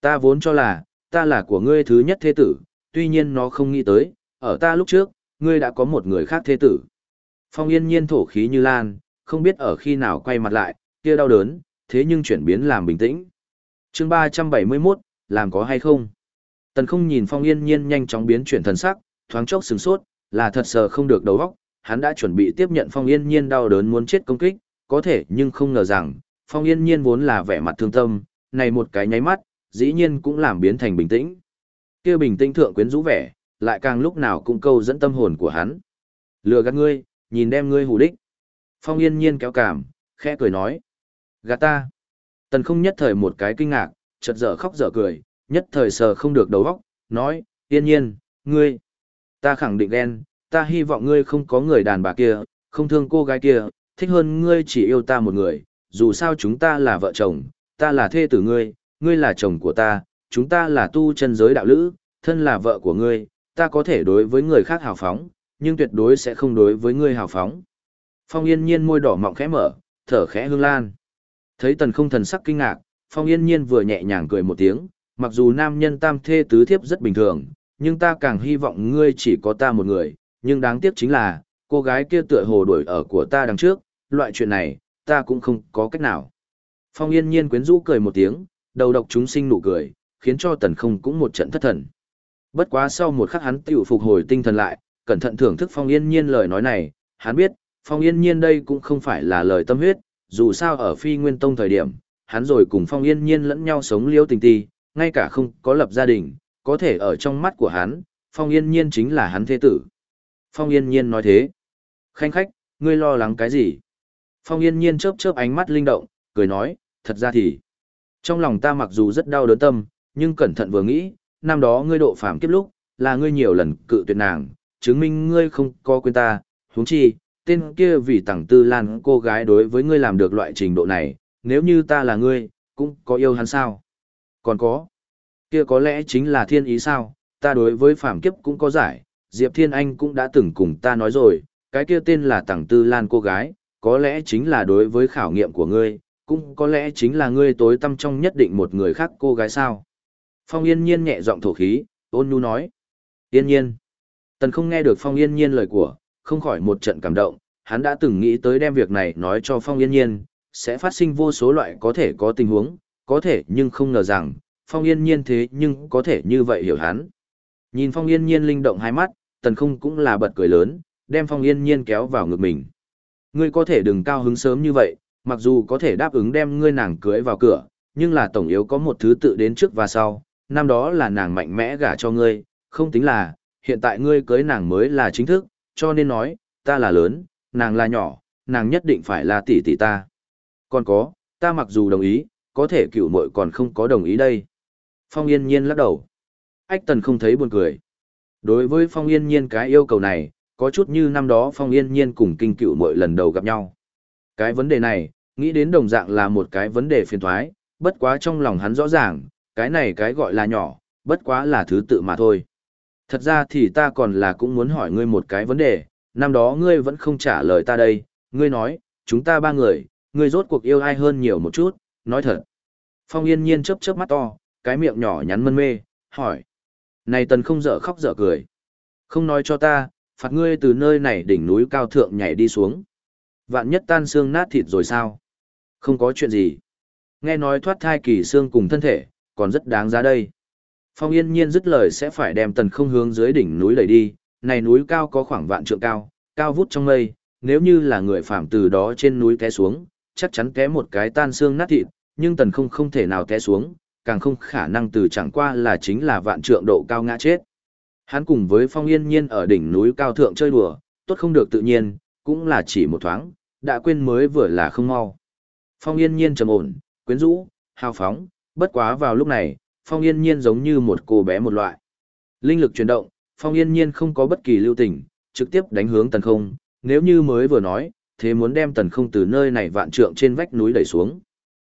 S1: Ta vốn cho là, ta là của ngươi thứ nhất thế tử, tuy nhiên nó không nghĩ tới, ở ta lúc trước, ngươi đã có một người khác thế tử. Phong yên nhiên thổ khí như lan, không biết ở khi nào quay mặt lại, kia đau đớn, thế nhưng chuyển biến làm bình tĩnh. chương 371, làm có hay không? Tần không nhìn phong yên nhiên nhanh chóng biến chuyển thần sắc, thoáng chốc sừng sốt, là thật sờ không được đầu óc, hắn đã chuẩn bị tiếp nhận phong yên nhiên đau đớn muốn chết công kích, có thể nhưng không ngờ rằng, phong yên nhiên vốn là vẻ mặt thương tâm, này một cái nháy mắt, dĩ nhiên cũng làm biến thành bình tĩnh. kia bình tĩnh thượng quyến rũ vẻ, lại càng lúc nào cũng câu dẫn tâm hồn của hắn. Lừa gạt ngươi, nhìn đem ngươi hù đích. Phong yên nhiên kéo cảm, khẽ cười nói. Gạt ta. Tần không nhất thời một cái kinh ngạc, chợt dở khóc dở cười, nhất thời sờ không được đầu óc, nói, yên nhiên, ngươi. Ta khẳng định ghen, ta hy vọng ngươi không có người đàn bà kia, không thương cô gái kia, thích hơn ngươi chỉ yêu ta một người, dù sao chúng ta là vợ chồng, ta là thê tử ngươi, ngươi là chồng của ta, chúng ta là tu chân giới đạo lữ, thân là vợ của ngươi, ta có thể đối với người khác hào phóng, nhưng tuyệt đối sẽ không đối với ngươi hào phóng. Phong yên nhiên môi đỏ mọng khẽ mở, thở khẽ hương lan. Thấy tần không thần sắc kinh ngạc, phong yên nhiên vừa nhẹ nhàng cười một tiếng, mặc dù nam nhân tam thê tứ thiếp rất bình thường, nhưng ta càng hy vọng ngươi chỉ có ta một người, nhưng đáng tiếc chính là, cô gái kia tựa hồ đuổi ở của ta đằng trước, loại chuyện này, ta cũng không có cách nào. Phong yên nhiên quyến rũ cười một tiếng, đầu độc chúng sinh nụ cười, khiến cho tần không cũng một trận thất thần. Bất quá sau một khắc hắn tiểu phục hồi tinh thần lại, cẩn thận thưởng thức phong yên nhiên lời nói này, hắn biết, phong yên nhiên đây cũng không phải là lời tâm huyết, dù sao ở phi nguyên tông thời điểm, hắn rồi cùng phong yên nhiên lẫn nhau sống liêu tình ti, ngay cả không có lập gia đình, có thể ở trong mắt của hắn, phong yên nhiên chính là hắn thế tử. Phong yên nhiên nói thế. Khanh khách, ngươi lo lắng cái gì? Phong yên nhiên chớp chớp ánh mắt linh động, cười nói, thật ra thì, trong lòng ta mặc dù rất đau đớn tâm, nhưng cẩn thận vừa nghĩ, năm đó ngươi độ phạm kiếp lúc, là ngươi nhiều lần cự tuyệt nàng, chứng minh ngươi không có quên ta, huống chi, tên kia vì tặng tư lan cô gái đối với ngươi làm được loại trình độ này, nếu như ta là ngươi, cũng có yêu hắn sao? Còn có, kia có lẽ chính là thiên ý sao, ta đối với phạm kiếp cũng có giải, Diệp Thiên Anh cũng đã từng cùng ta nói rồi, cái kia tên là tặng tư lan cô gái, có lẽ chính là đối với khảo nghiệm của ngươi, cũng có lẽ chính là ngươi tối tâm trong nhất định một người khác cô gái sao. Phong yên nhiên nhẹ giọng thổ khí, ôn nhu nói. Yên nhiên. Tần không nghe được Phong yên nhiên lời của, không khỏi một trận cảm động, hắn đã từng nghĩ tới đem việc này nói cho Phong yên nhiên, sẽ phát sinh vô số loại có thể có tình huống, có thể nhưng không ngờ rằng, Phong yên nhiên thế nhưng có thể như vậy hiểu hắn. Nhìn Phong yên nhiên linh động hai mắt, tần không cũng là bật cười lớn, đem Phong yên nhiên kéo vào ngực mình. Ngươi có thể đừng cao hứng sớm như vậy, mặc dù có thể đáp ứng đem ngươi nàng cưới vào cửa, nhưng là tổng yếu có một thứ tự đến trước và sau, năm đó là nàng mạnh mẽ gả cho ngươi, không tính là, hiện tại ngươi cưới nàng mới là chính thức, cho nên nói, ta là lớn, nàng là nhỏ, nàng nhất định phải là tỷ tỷ ta. Còn có, ta mặc dù đồng ý, có thể cựu muội còn không có đồng ý đây. Phong yên nhiên lắc đầu. Ách tần không thấy buồn cười. Đối với phong yên nhiên cái yêu cầu này, có chút như năm đó phong yên nhiên cùng kinh cựu mỗi lần đầu gặp nhau. Cái vấn đề này, nghĩ đến đồng dạng là một cái vấn đề phiền thoái, bất quá trong lòng hắn rõ ràng, cái này cái gọi là nhỏ, bất quá là thứ tự mà thôi. Thật ra thì ta còn là cũng muốn hỏi ngươi một cái vấn đề, năm đó ngươi vẫn không trả lời ta đây, ngươi nói, chúng ta ba người, Ngươi rốt cuộc yêu ai hơn nhiều một chút, nói thật. Phong yên nhiên chớp chớp mắt to, cái miệng nhỏ nhắn mân mê, hỏi. Này tần không dở khóc dở cười. Không nói cho ta, phạt ngươi từ nơi này đỉnh núi cao thượng nhảy đi xuống. Vạn nhất tan xương nát thịt rồi sao? Không có chuyện gì. Nghe nói thoát thai kỳ xương cùng thân thể, còn rất đáng giá đây. Phong yên nhiên dứt lời sẽ phải đem tần không hướng dưới đỉnh núi đẩy đi, này núi cao có khoảng vạn trượng cao, cao vút trong mây, nếu như là người phạm từ đó trên núi té xuống, chắc chắn té một cái tan xương nát thịt, nhưng tần không không thể nào té xuống, càng không khả năng từ chẳng qua là chính là vạn trượng độ cao ngã chết. Hắn cùng với phong yên nhiên ở đỉnh núi cao thượng chơi đùa, tốt không được tự nhiên, cũng là chỉ một thoáng, đã quên mới vừa là không mau. Phong yên nhiên trầm ổn, quyến rũ, hào phóng, bất quá vào lúc này, phong yên nhiên giống như một cô bé một loại. Linh lực chuyển động, phong yên nhiên không có bất kỳ lưu tình, trực tiếp đánh hướng tần không, nếu như mới vừa nói, thế muốn đem tần không từ nơi này vạn trượng trên vách núi đẩy xuống.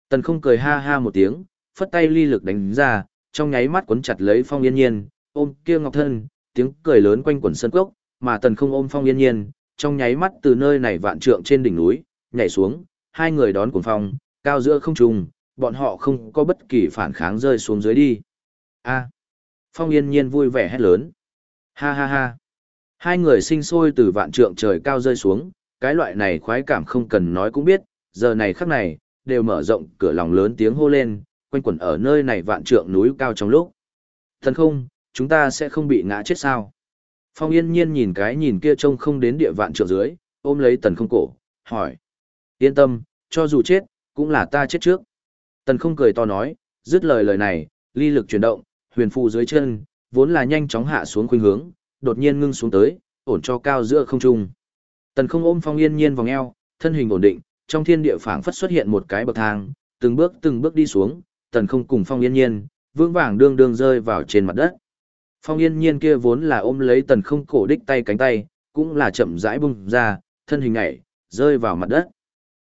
S1: Tần không cười ha ha một tiếng, phất tay ly lực đánh ra, trong nháy mắt cuốn chặt lấy phong yên nhiên, ôm kia ngọc thân, tiếng cười lớn quanh quẩn sân cốc, mà tần không ôm phong yên nhiên, trong nháy mắt từ nơi này vạn trượng trên đỉnh núi, nhảy xuống, hai người đón cuồng phong, cao giữa không trung, bọn họ không có bất kỳ phản kháng rơi xuống dưới đi. A. Phong yên nhiên vui vẻ hét lớn. Ha ha ha. Hai người sinh sôi từ vạn trượng trời cao rơi xuống, cái loại này khoái cảm không cần nói cũng biết, giờ này khắc này, đều mở rộng cửa lòng lớn tiếng hô lên, quanh quẩn ở nơi này vạn trượng núi cao trong lúc. Thần không, chúng ta sẽ không bị ngã chết sao? Phong yên nhiên nhìn cái nhìn kia trông không đến địa vạn trượng dưới, ôm lấy tần không cổ, hỏi. Yên tâm, cho dù chết, cũng là ta chết trước. Tần không cười to nói, dứt lời lời này, ly lực chuyển động, huyền phù dưới chân, vốn là nhanh chóng hạ xuống khuynh hướng, đột nhiên ngưng xuống tới, ổn cho cao giữa không trung. Tần không ôm phong yên nhiên vòng eo, thân hình ổn định, trong thiên địa phảng phất xuất hiện một cái bậc thang, từng bước từng bước đi xuống, tần không cùng phong yên nhiên, vững vàng đương đương rơi vào trên mặt đất. Phong yên nhiên kia vốn là ôm lấy tần không cổ đích tay cánh tay, cũng là chậm rãi bung ra, thân hình nhảy, rơi vào mặt đất.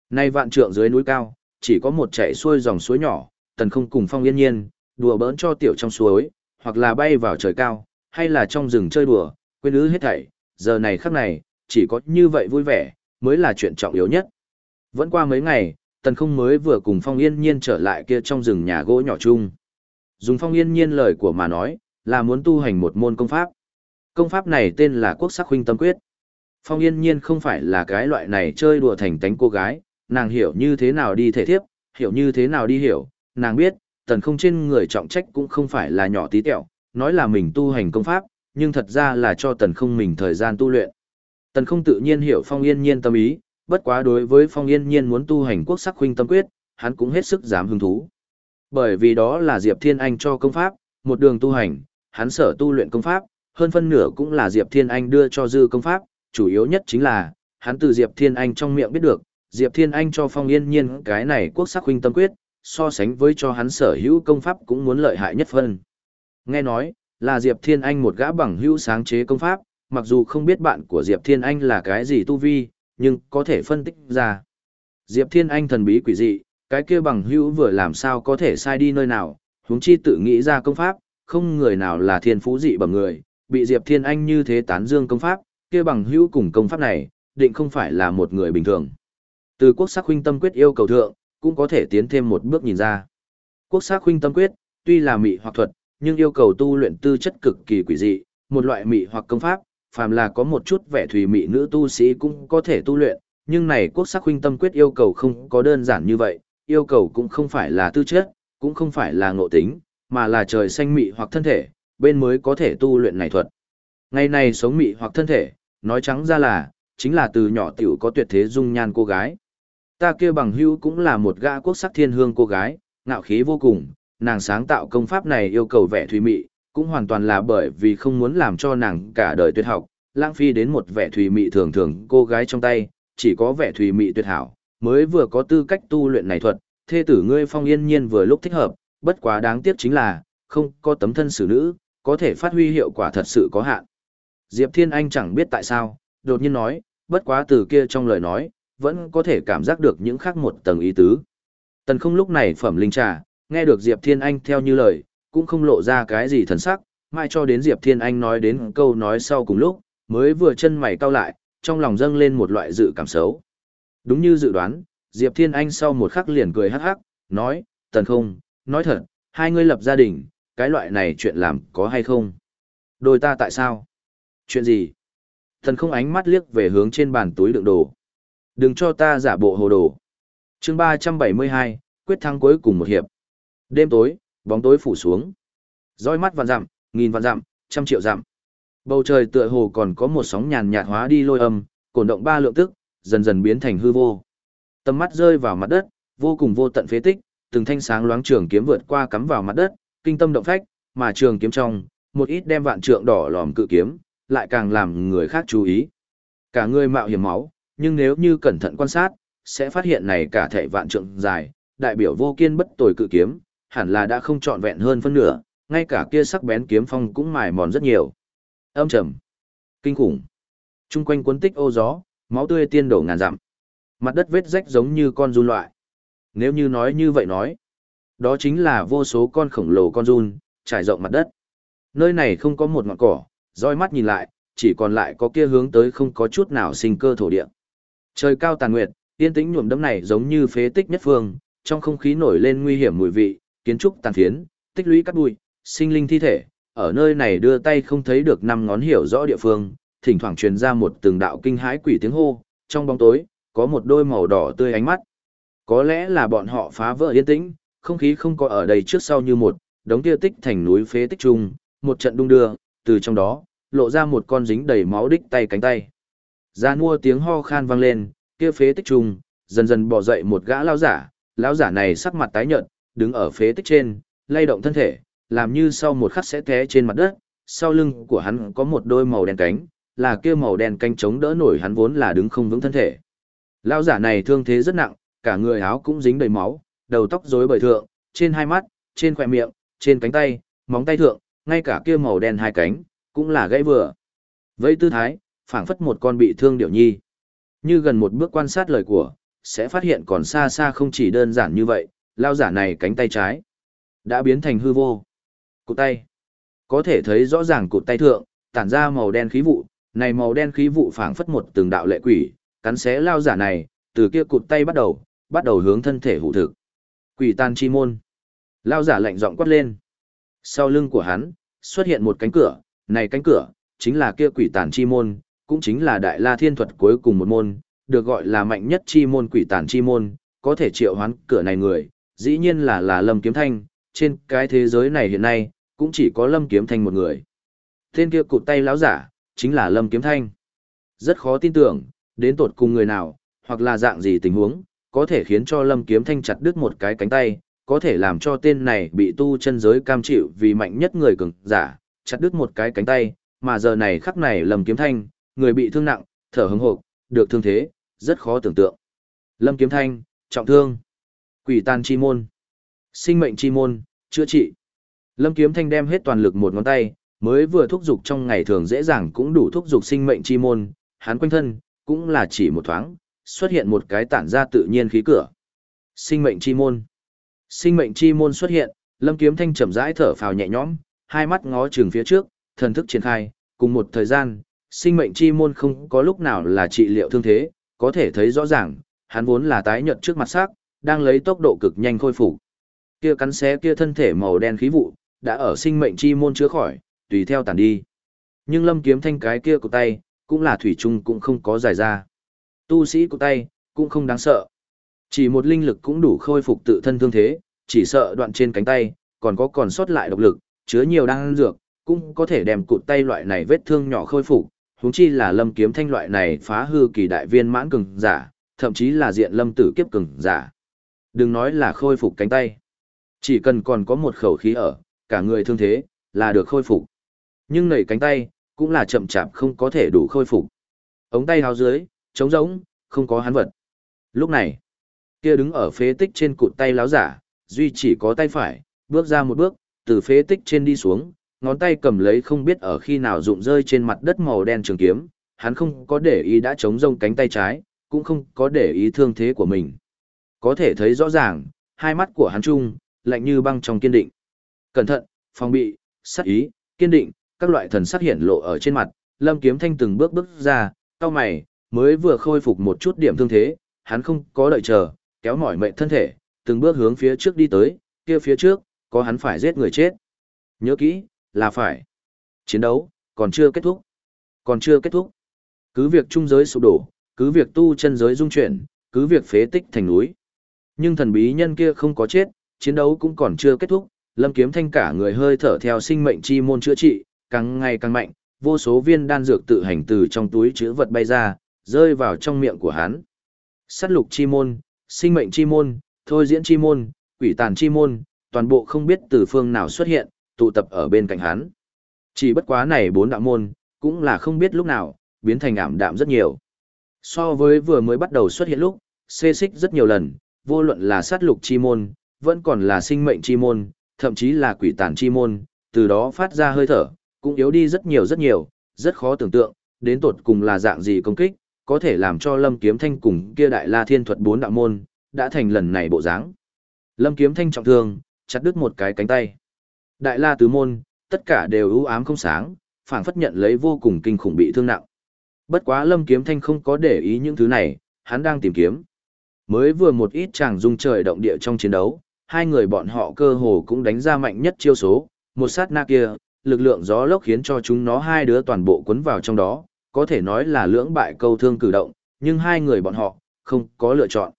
S1: Nay vạn trượng dưới núi cao, chỉ có một chảy xuôi dòng suối nhỏ, tần không cùng phong yên nhiên, đùa bỡn cho tiểu trong suối, hoặc là bay vào trời cao, hay là trong rừng chơi đùa, quên ứ hết thảy, giờ này khắc này, chỉ có như vậy vui vẻ, mới là chuyện trọng yếu nhất. Vẫn qua mấy ngày, tần không mới vừa cùng phong yên nhiên trở lại kia trong rừng nhà gỗ nhỏ chung. Dùng phong yên nhiên lời của mà nói, là muốn tu hành một môn công pháp. Công pháp này tên là quốc sắc huynh tâm quyết. Phong yên nhiên không phải là cái loại này chơi đùa thành tánh cô gái, nàng hiểu như thế nào đi thể thiếp, hiểu như thế nào đi hiểu, nàng biết, tần không trên người trọng trách cũng không phải là nhỏ tí tẹo, nói là mình tu hành công pháp, nhưng thật ra là cho tần không mình thời gian tu luyện. Tần không tự nhiên hiểu phong yên nhiên tâm ý, bất quá đối với phong yên nhiên muốn tu hành quốc sắc huynh tâm quyết, hắn cũng hết sức dám hứng thú. Bởi vì đó là Diệp Thiên Anh cho công pháp, một đường tu hành, hắn sở tu luyện công pháp, hơn phân nửa cũng là Diệp Thiên Anh đưa cho dư công pháp, chủ yếu nhất chính là, hắn từ Diệp Thiên Anh trong miệng biết được, Diệp Thiên Anh cho Phong Yên Nhiên cái này quốc sắc huynh tâm quyết, so sánh với cho hắn sở hữu công pháp cũng muốn lợi hại nhất phân. Nghe nói, là Diệp Thiên Anh một gã bằng hữu sáng chế công pháp, mặc dù không biết bạn của Diệp Thiên Anh là cái gì tu vi, nhưng có thể phân tích ra. Diệp Thiên Anh thần bí quỷ dị, cái kia bằng hữu vừa làm sao có thể sai đi nơi nào, huống chi tự nghĩ ra công pháp, không người nào là thiên phú dị bằng người, bị Diệp Thiên Anh như thế tán dương công pháp, kia bằng hữu cùng công pháp này, định không phải là một người bình thường. Từ quốc sắc huynh tâm quyết yêu cầu thượng, cũng có thể tiến thêm một bước nhìn ra. Quốc sắc huynh tâm quyết, tuy là mị hoặc thuật, nhưng yêu cầu tu luyện tư chất cực kỳ quỷ dị, một loại mị hoặc công pháp, phàm là có một chút vẻ thùy mị nữ tu sĩ cũng có thể tu luyện, nhưng này quốc sắc huynh tâm quyết yêu cầu không có đơn giản như vậy, yêu cầu cũng không phải là tư chất, cũng không phải là ngộ tính, mà là trời xanh mị hoặc thân thể, bên mới có thể tu luyện này thuật. Ngày này sống mị hoặc thân thể, nói trắng ra là, chính là từ nhỏ tiểu có tuyệt thế dung nhan cô gái. Ta kia bằng hữu cũng là một gã quốc sắc thiên hương cô gái, ngạo khí vô cùng, nàng sáng tạo công pháp này yêu cầu vẻ thùy mị, cũng hoàn toàn là bởi vì không muốn làm cho nàng cả đời tuyệt học, lãng phí đến một vẻ thùy mị thường thường cô gái trong tay, chỉ có vẻ thùy mị tuyệt hảo, mới vừa có tư cách tu luyện này thuật, thê tử ngươi phong yên nhiên vừa lúc thích hợp, bất quá đáng tiếc chính là, không có tấm thân xử nữ, có thể phát huy hiệu quả thật sự có hạn. Diệp Thiên Anh chẳng biết tại sao, đột nhiên nói, bất quá từ kia trong lời nói, vẫn có thể cảm giác được những khác một tầng ý tứ. Tần không lúc này phẩm linh trà, nghe được Diệp Thiên Anh theo như lời, cũng không lộ ra cái gì thần sắc, mai cho đến Diệp Thiên Anh nói đến câu nói sau cùng lúc, mới vừa chân mày cau lại, trong lòng dâng lên một loại dự cảm xấu. Đúng như dự đoán, Diệp Thiên Anh sau một khắc liền cười hắc hắc, nói, tần không, nói thật, hai ngươi lập gia đình, cái loại này chuyện làm có hay không? Đôi ta tại sao? Chuyện gì? Tần không ánh mắt liếc về hướng trên bàn túi đựng đồ. Đừng cho ta giả bộ hồ đồ. chương ba trăm bảy mươi hai, quyết thắng cuối cùng một hiệp. Đêm tối, bóng tối phủ xuống. roi mắt vạn dặm, nghìn vạn dặm, trăm triệu dặm. Bầu trời tựa hồ còn có một sóng nhàn nhạt hóa đi lôi âm, cổn động ba lượng tức, dần dần biến thành hư vô. Tầm mắt rơi vào mặt đất, vô cùng vô tận phế tích, từng thanh sáng loáng trường kiếm vượt qua cắm vào mặt đất, kinh tâm động phách, mà trường kiếm trong, một ít đem vạn trượng đỏ lòm cự kiếm, lại càng làm người khác chú ý. Cả người mạo hiểm máu, nhưng nếu như cẩn thận quan sát, sẽ phát hiện này cả thể vạn trượng dài, đại biểu vô kiên bất tồi cự kiếm, hẳn là đã không trọn vẹn hơn phân nửa, ngay cả kia sắc bén kiếm phong cũng mài mòn rất nhiều. Âm trầm, kinh khủng. Trung quanh cuốn tích ô gió, máu tươi tiên đổ ngàn dặm. Mặt đất vết rách giống như con run loại. Nếu như nói như vậy nói, đó chính là vô số con khổng lồ con run, trải rộng mặt đất. Nơi này không có một ngọn cỏ, roi mắt nhìn lại, chỉ còn lại có kia hướng tới không có chút nào sinh cơ thổ địa. Trời cao tàn nguyệt, yên tĩnh nhuộm đấm này giống như phế tích nhất phương, trong không khí nổi lên nguy hiểm mùi vị, kiến trúc tàn phiến, tích lũy cát bụi, sinh linh thi thể, ở nơi này đưa tay không thấy được năm ngón hiểu rõ địa phương, thỉnh thoảng truyền ra một từng đạo kinh hãi quỷ tiếng hô, trong bóng tối, có một đôi màu đỏ tươi ánh mắt. Có lẽ là bọn họ phá vỡ yên tĩnh, không khí không có ở đây trước sau như một, đống kia tích thành núi phế tích chung, một trận đung đưa, từ trong đó, lộ ra một con dính đầy máu đích tay cánh tay. Ra mua tiếng ho khan vang lên, kia phế tích chung, dần dần bò dậy một gã lão giả, lão giả này sắc mặt tái nhợt, đứng ở phế tích trên, lay động thân thể, làm như sau một khắc sẽ té trên mặt đất, sau lưng của hắn có một đôi màu đen cánh, là kia màu đen cánh chống đỡ nổi hắn vốn là đứng không vững thân thể. Lão giả này thương thế rất nặng, cả người áo cũng dính đầy máu, đầu tóc rối bời thượng, trên hai mắt, trên khóe miệng, trên cánh tay, móng tay thượng, ngay cả kia màu đen hai cánh, cũng là gãy vừa. Với tư thái, phảng phất một con bị thương điểu nhi. Như gần một bước quan sát lời của, sẽ phát hiện còn xa xa không chỉ đơn giản như vậy, lao giả này cánh tay trái đã biến thành hư vô. Cụt tay. Có thể thấy rõ ràng cụt tay thượng, tản ra màu đen khí vụ, này màu đen khí vụ phảng phất một từng đạo lệ quỷ, cắn xé lao giả này, từ kia cụt tay bắt đầu, bắt đầu hướng thân thể hủ thực. Quỷ tan chi môn. Lao giả lạnh giọng quát lên. Sau lưng của hắn, xuất hiện một cánh cửa, này cánh cửa, chính là kia quỷ tàn chi môn, cũng chính là đại la thiên thuật cuối cùng một môn, được gọi là mạnh nhất chi môn quỷ tàn chi môn, có thể triệu hoán cửa này người, dĩ nhiên là là Lâm Kiếm Thanh, trên cái thế giới này hiện nay, cũng chỉ có Lâm Kiếm Thanh một người. Tên kia cụt tay lão giả, chính là Lâm Kiếm Thanh. Rất khó tin tưởng, đến tột cùng người nào, hoặc là dạng gì tình huống, có thể khiến cho Lâm Kiếm Thanh chặt đứt một cái cánh tay, có thể làm cho tên này bị tu chân giới cam chịu vì mạnh nhất người cường giả, chặt đứt một cái cánh tay, mà giờ này khắc này Lâm Kiếm Thanh, người bị thương nặng, thở hững hộc, được thương thế, rất khó tưởng tượng. Lâm Kiếm Thanh, trọng thương, quỷ tan chi môn, sinh mệnh chi môn, chữa trị. Lâm Kiếm Thanh đem hết toàn lực một ngón tay, mới vừa thúc dục trong ngày thường dễ dàng cũng đủ thúc dục sinh mệnh chi môn, hắn quanh thân, cũng là chỉ một thoáng, xuất hiện một cái tản ra tự nhiên khí cửa. Sinh mệnh chi môn. Sinh mệnh chi môn xuất hiện, Lâm Kiếm Thanh chậm rãi thở phào nhẹ nhõm, hai mắt ngó chừng phía trước, thần thức triển khai, cùng một thời gian, sinh mệnh chi môn không có lúc nào là trị liệu thương thế, có thể thấy rõ ràng, hắn vốn là tái nhợt trước mặt sắc, đang lấy tốc độ cực nhanh khôi phục. Kia cắn xé kia thân thể màu đen khí vụ, đã ở sinh mệnh chi môn chứa khỏi, tùy theo tàn đi. Nhưng Lâm Kiếm Thanh cái kia của tay, cũng là thủy chung cũng không có giải ra. Tu sĩ của tay, cũng không đáng sợ. Chỉ một linh lực cũng đủ khôi phục tự thân thương thế, chỉ sợ đoạn trên cánh tay, còn có còn sót lại độc lực, chứa nhiều đan dược, cũng có thể đem cụt tay loại này vết thương nhỏ khôi phục, huống chi là lâm kiếm thanh loại này phá hư kỳ đại viên mãn cường giả, thậm chí là diện lâm tử kiếp cường giả. Đừng nói là khôi phục cánh tay. Chỉ cần còn có một khẩu khí ở, cả người thương thế, là được khôi phục. Nhưng nảy cánh tay, cũng là chậm chạp không có thể đủ khôi phục. Ống tay háo dưới, trống rỗng, không có hắn vật. Lúc này, kia đứng ở phế tích trên cụt tay láo giả, duy chỉ có tay phải, bước ra một bước, từ phế tích trên đi xuống, ngón tay cầm lấy không biết ở khi nào rụng rơi trên mặt đất màu đen trường kiếm, hắn không có để ý đã chống rông cánh tay trái, cũng không có để ý thương thế của mình. Có thể thấy rõ ràng, hai mắt của hắn trung, lạnh như băng trong kiên định. Cẩn thận, phòng bị, sát ý, kiên định, các loại thần sắc hiện lộ ở trên mặt, Lâm Kiếm Thanh từng bước bước ra, cao mày, mới vừa khôi phục một chút điểm thương thế, hắn không có đợi chờ, kéo mỏi mệnh thân thể, từng bước hướng phía trước đi tới, kia phía trước, có hắn phải giết người chết. Nhớ kỹ, là phải. Chiến đấu, còn chưa kết thúc. Còn chưa kết thúc. Cứ việc trung giới sụp đổ, cứ việc tu chân giới dung chuyển, cứ việc phế tích thành núi. Nhưng thần bí nhân kia không có chết, chiến đấu cũng còn chưa kết thúc, Lâm Kiếm Thanh cả người hơi thở theo sinh mệnh chi môn chữa trị, càng ngày càng mạnh, vô số viên đan dược tự hành từ trong túi chứa vật bay ra, rơi vào trong miệng của hắn. Sát lục chi môn, sinh mệnh chi môn, thôi diễn chi môn, quỷ tàn chi môn, toàn bộ không biết từ phương nào xuất hiện, tụ tập ở bên cạnh hắn. Chỉ bất quá này bốn đạo môn, cũng là không biết lúc nào, biến thành ảm đạm rất nhiều. So với vừa mới bắt đầu xuất hiện lúc, xê xích rất nhiều lần, vô luận là sát lục chi môn, vẫn còn là sinh mệnh chi môn, thậm chí là quỷ tàn chi môn, từ đó phát ra hơi thở, cũng yếu đi rất nhiều rất nhiều, rất khó tưởng tượng, đến tột cùng là dạng gì công kích, có thể làm cho Lâm Kiếm Thanh cùng kia Đại La Thiên Thuật bốn đạo môn, đã thành lần này bộ dáng. Lâm Kiếm Thanh trọng thương, chặt đứt một cái cánh tay. Đại La tứ môn, tất cả đều ưu ám không sáng, phảng phất nhận lấy vô cùng kinh khủng bị thương nặng. Bất quá Lâm Kiếm Thanh không có để ý những thứ này, hắn đang tìm kiếm. Mới vừa một ít chàng dung trời động địa trong chiến đấu, hai người bọn họ cơ hồ cũng đánh ra mạnh nhất chiêu số, một sát na kia, lực lượng gió lốc khiến cho chúng nó hai đứa toàn bộ cuốn vào trong đó, có thể nói là lưỡng bại câu thương cử động, nhưng hai người bọn họ, không có lựa chọn.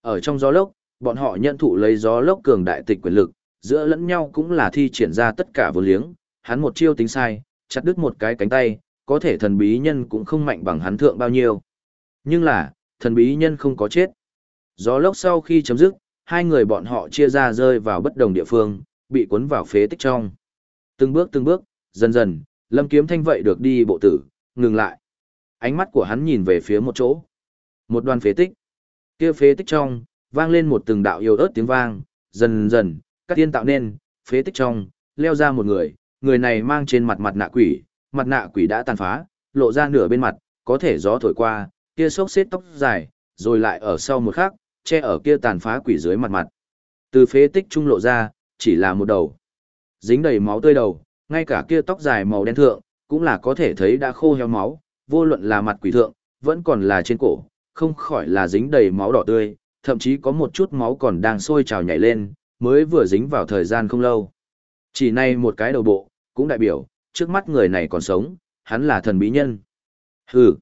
S1: Ở trong gió lốc, bọn họ nhận thụ lấy gió lốc cường đại tịch quyền lực, giữa lẫn nhau cũng là thi triển ra tất cả vô liếng, hắn một chiêu tính sai, chặt đứt một cái cánh tay, có thể thần bí nhân cũng không mạnh bằng hắn thượng bao nhiêu. Nhưng là, thần bí nhân không có chết. Gió lốc sau khi chấm dứt, hai người bọn họ chia ra rơi vào bất đồng địa phương, bị cuốn vào phế tích trong. Từng bước từng bước, dần dần, Lâm Kiếm Thanh vậy được đi bộ tử, ngừng lại. Ánh mắt của hắn nhìn về phía một chỗ. Một đoàn phế tích. Kia phế tích trong, vang lên một từng đạo yêu ớt tiếng vang, dần dần, các tiên tạo nên, phế tích trong, leo ra một người, người này mang trên mặt mặt nạ quỷ, mặt nạ quỷ đã tàn phá, lộ ra nửa bên mặt, có thể gió thổi qua, kia xốc xếp tóc dài, rồi lại ở sau một khắc, che ở kia tàn phá quỷ dưới mặt mặt. Từ phế tích trung lộ ra, chỉ là một đầu. Dính đầy máu tươi đầu, ngay cả kia tóc dài màu đen thượng, cũng là có thể thấy đã khô heo máu, vô luận là mặt quỷ thượng, vẫn còn là trên cổ, không khỏi là dính đầy máu đỏ tươi, thậm chí có một chút máu còn đang sôi trào nhảy lên, mới vừa dính vào thời gian không lâu. Chỉ nay một cái đầu bộ, cũng đại biểu, trước mắt người này còn sống, hắn là thần bí nhân. Hừ.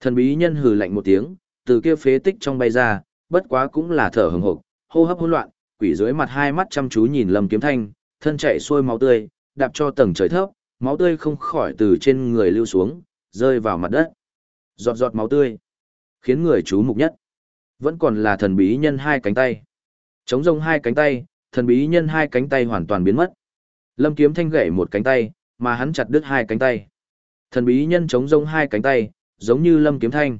S1: Thần bí nhân hừ lạnh một tiếng, từ kia phế tích trong bay ra, bất quá cũng là thở hừng hực, hô hấp hỗn loạn, quỷ dưới mặt hai mắt chăm chú nhìn Lâm Kiếm Thanh, thân chạy xuôi máu tươi, đạp cho tầng trời thấp, máu tươi không khỏi từ trên người lưu xuống, rơi vào mặt đất. Giọt giọt máu tươi, khiến người chú mục nhất. Vẫn còn là thần bí nhân hai cánh tay. Chống rông hai cánh tay, thần bí nhân hai cánh tay hoàn toàn biến mất. Lâm Kiếm Thanh gãy một cánh tay, mà hắn chặt đứt hai cánh tay. Thần bí nhân chống rông hai cánh tay, giống như Lâm Kiếm Thanh.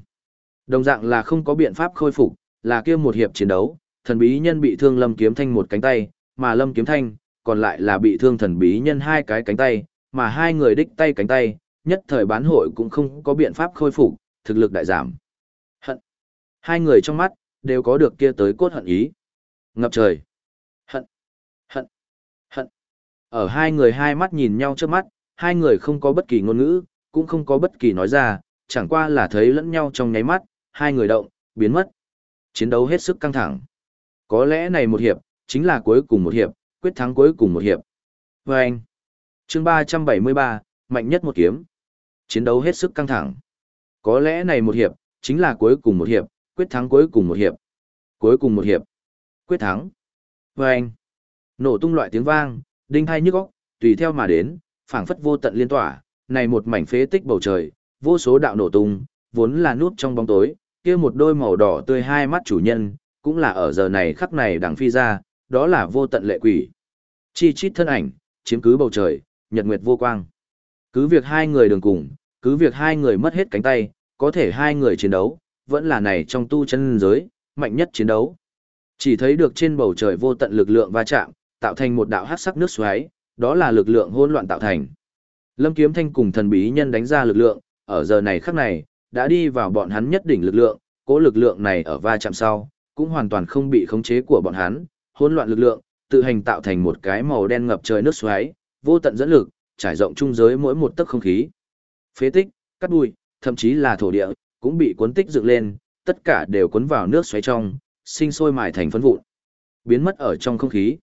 S1: Đồng dạng là không có biện pháp khôi phục, là kia một hiệp chiến đấu, thần bí nhân bị thương Lâm Kiếm Thanh một cánh tay, mà Lâm Kiếm Thanh còn lại là bị thương thần bí nhân hai cái cánh tay, mà hai người đích tay cánh tay, nhất thời bán hội cũng không có biện pháp khôi phục, thực lực đại giảm. Hận. Hai người trong mắt, đều có được kia tới cốt hận ý. Ngập trời. Hận. Hận. Hận. Ở hai người hai mắt nhìn nhau trước mắt, hai người không có bất kỳ ngôn ngữ, cũng không có bất kỳ nói ra, chẳng qua là thấy lẫn nhau trong nháy mắt, hai người động, biến mất. Chiến đấu hết sức căng thẳng. Có lẽ này một hiệp, chính là cuối cùng một hiệp, quyết thắng cuối cùng một hiệp. Và anh, chương 373, mạnh nhất một kiếm. Chiến đấu hết sức căng thẳng. Có lẽ này một hiệp, chính là cuối cùng một hiệp, quyết thắng cuối cùng một hiệp. Cuối cùng một hiệp, quyết thắng. Và anh, nổ tung loại tiếng vang, đinh hai nhức óc, tùy theo mà đến, phảng phất vô tận liên tỏa, này một mảnh phế tích bầu trời, vô số đạo nổ tung, vốn là nút trong bóng tối, kia một đôi màu đỏ tươi hai mắt chủ nhân, cũng là ở giờ này khắc này đằng phi ra, đó là vô tận lệ quỷ. Chi chít thân ảnh, chiếm cứ bầu trời, nhật nguyệt vô quang. Cứ việc hai người đường cùng, cứ việc hai người mất hết cánh tay, có thể hai người chiến đấu, vẫn là này trong tu chân giới, mạnh nhất chiến đấu. Chỉ thấy được trên bầu trời vô tận lực lượng va chạm, tạo thành một đạo hát sắc nước xoáy, đó là lực lượng hỗn loạn tạo thành. Lâm Kiếm Thanh cùng thần bí nhân đánh ra lực lượng, ở giờ này khắc này, đã đi vào bọn hắn nhất đỉnh lực lượng, cố lực lượng này ở va chạm sau, cũng hoàn toàn không bị khống chế của bọn hắn, hỗn loạn lực lượng, tự hành tạo thành một cái màu đen ngập trời nước xoáy, vô tận dẫn lực, trải rộng trung giới mỗi một tấc không khí. Phế tích, cát bụi, thậm chí là thổ địa, cũng bị cuốn tích dựng lên, tất cả đều cuốn vào nước xoáy trong, sinh sôi mài thành phấn vụn, biến mất ở trong không khí.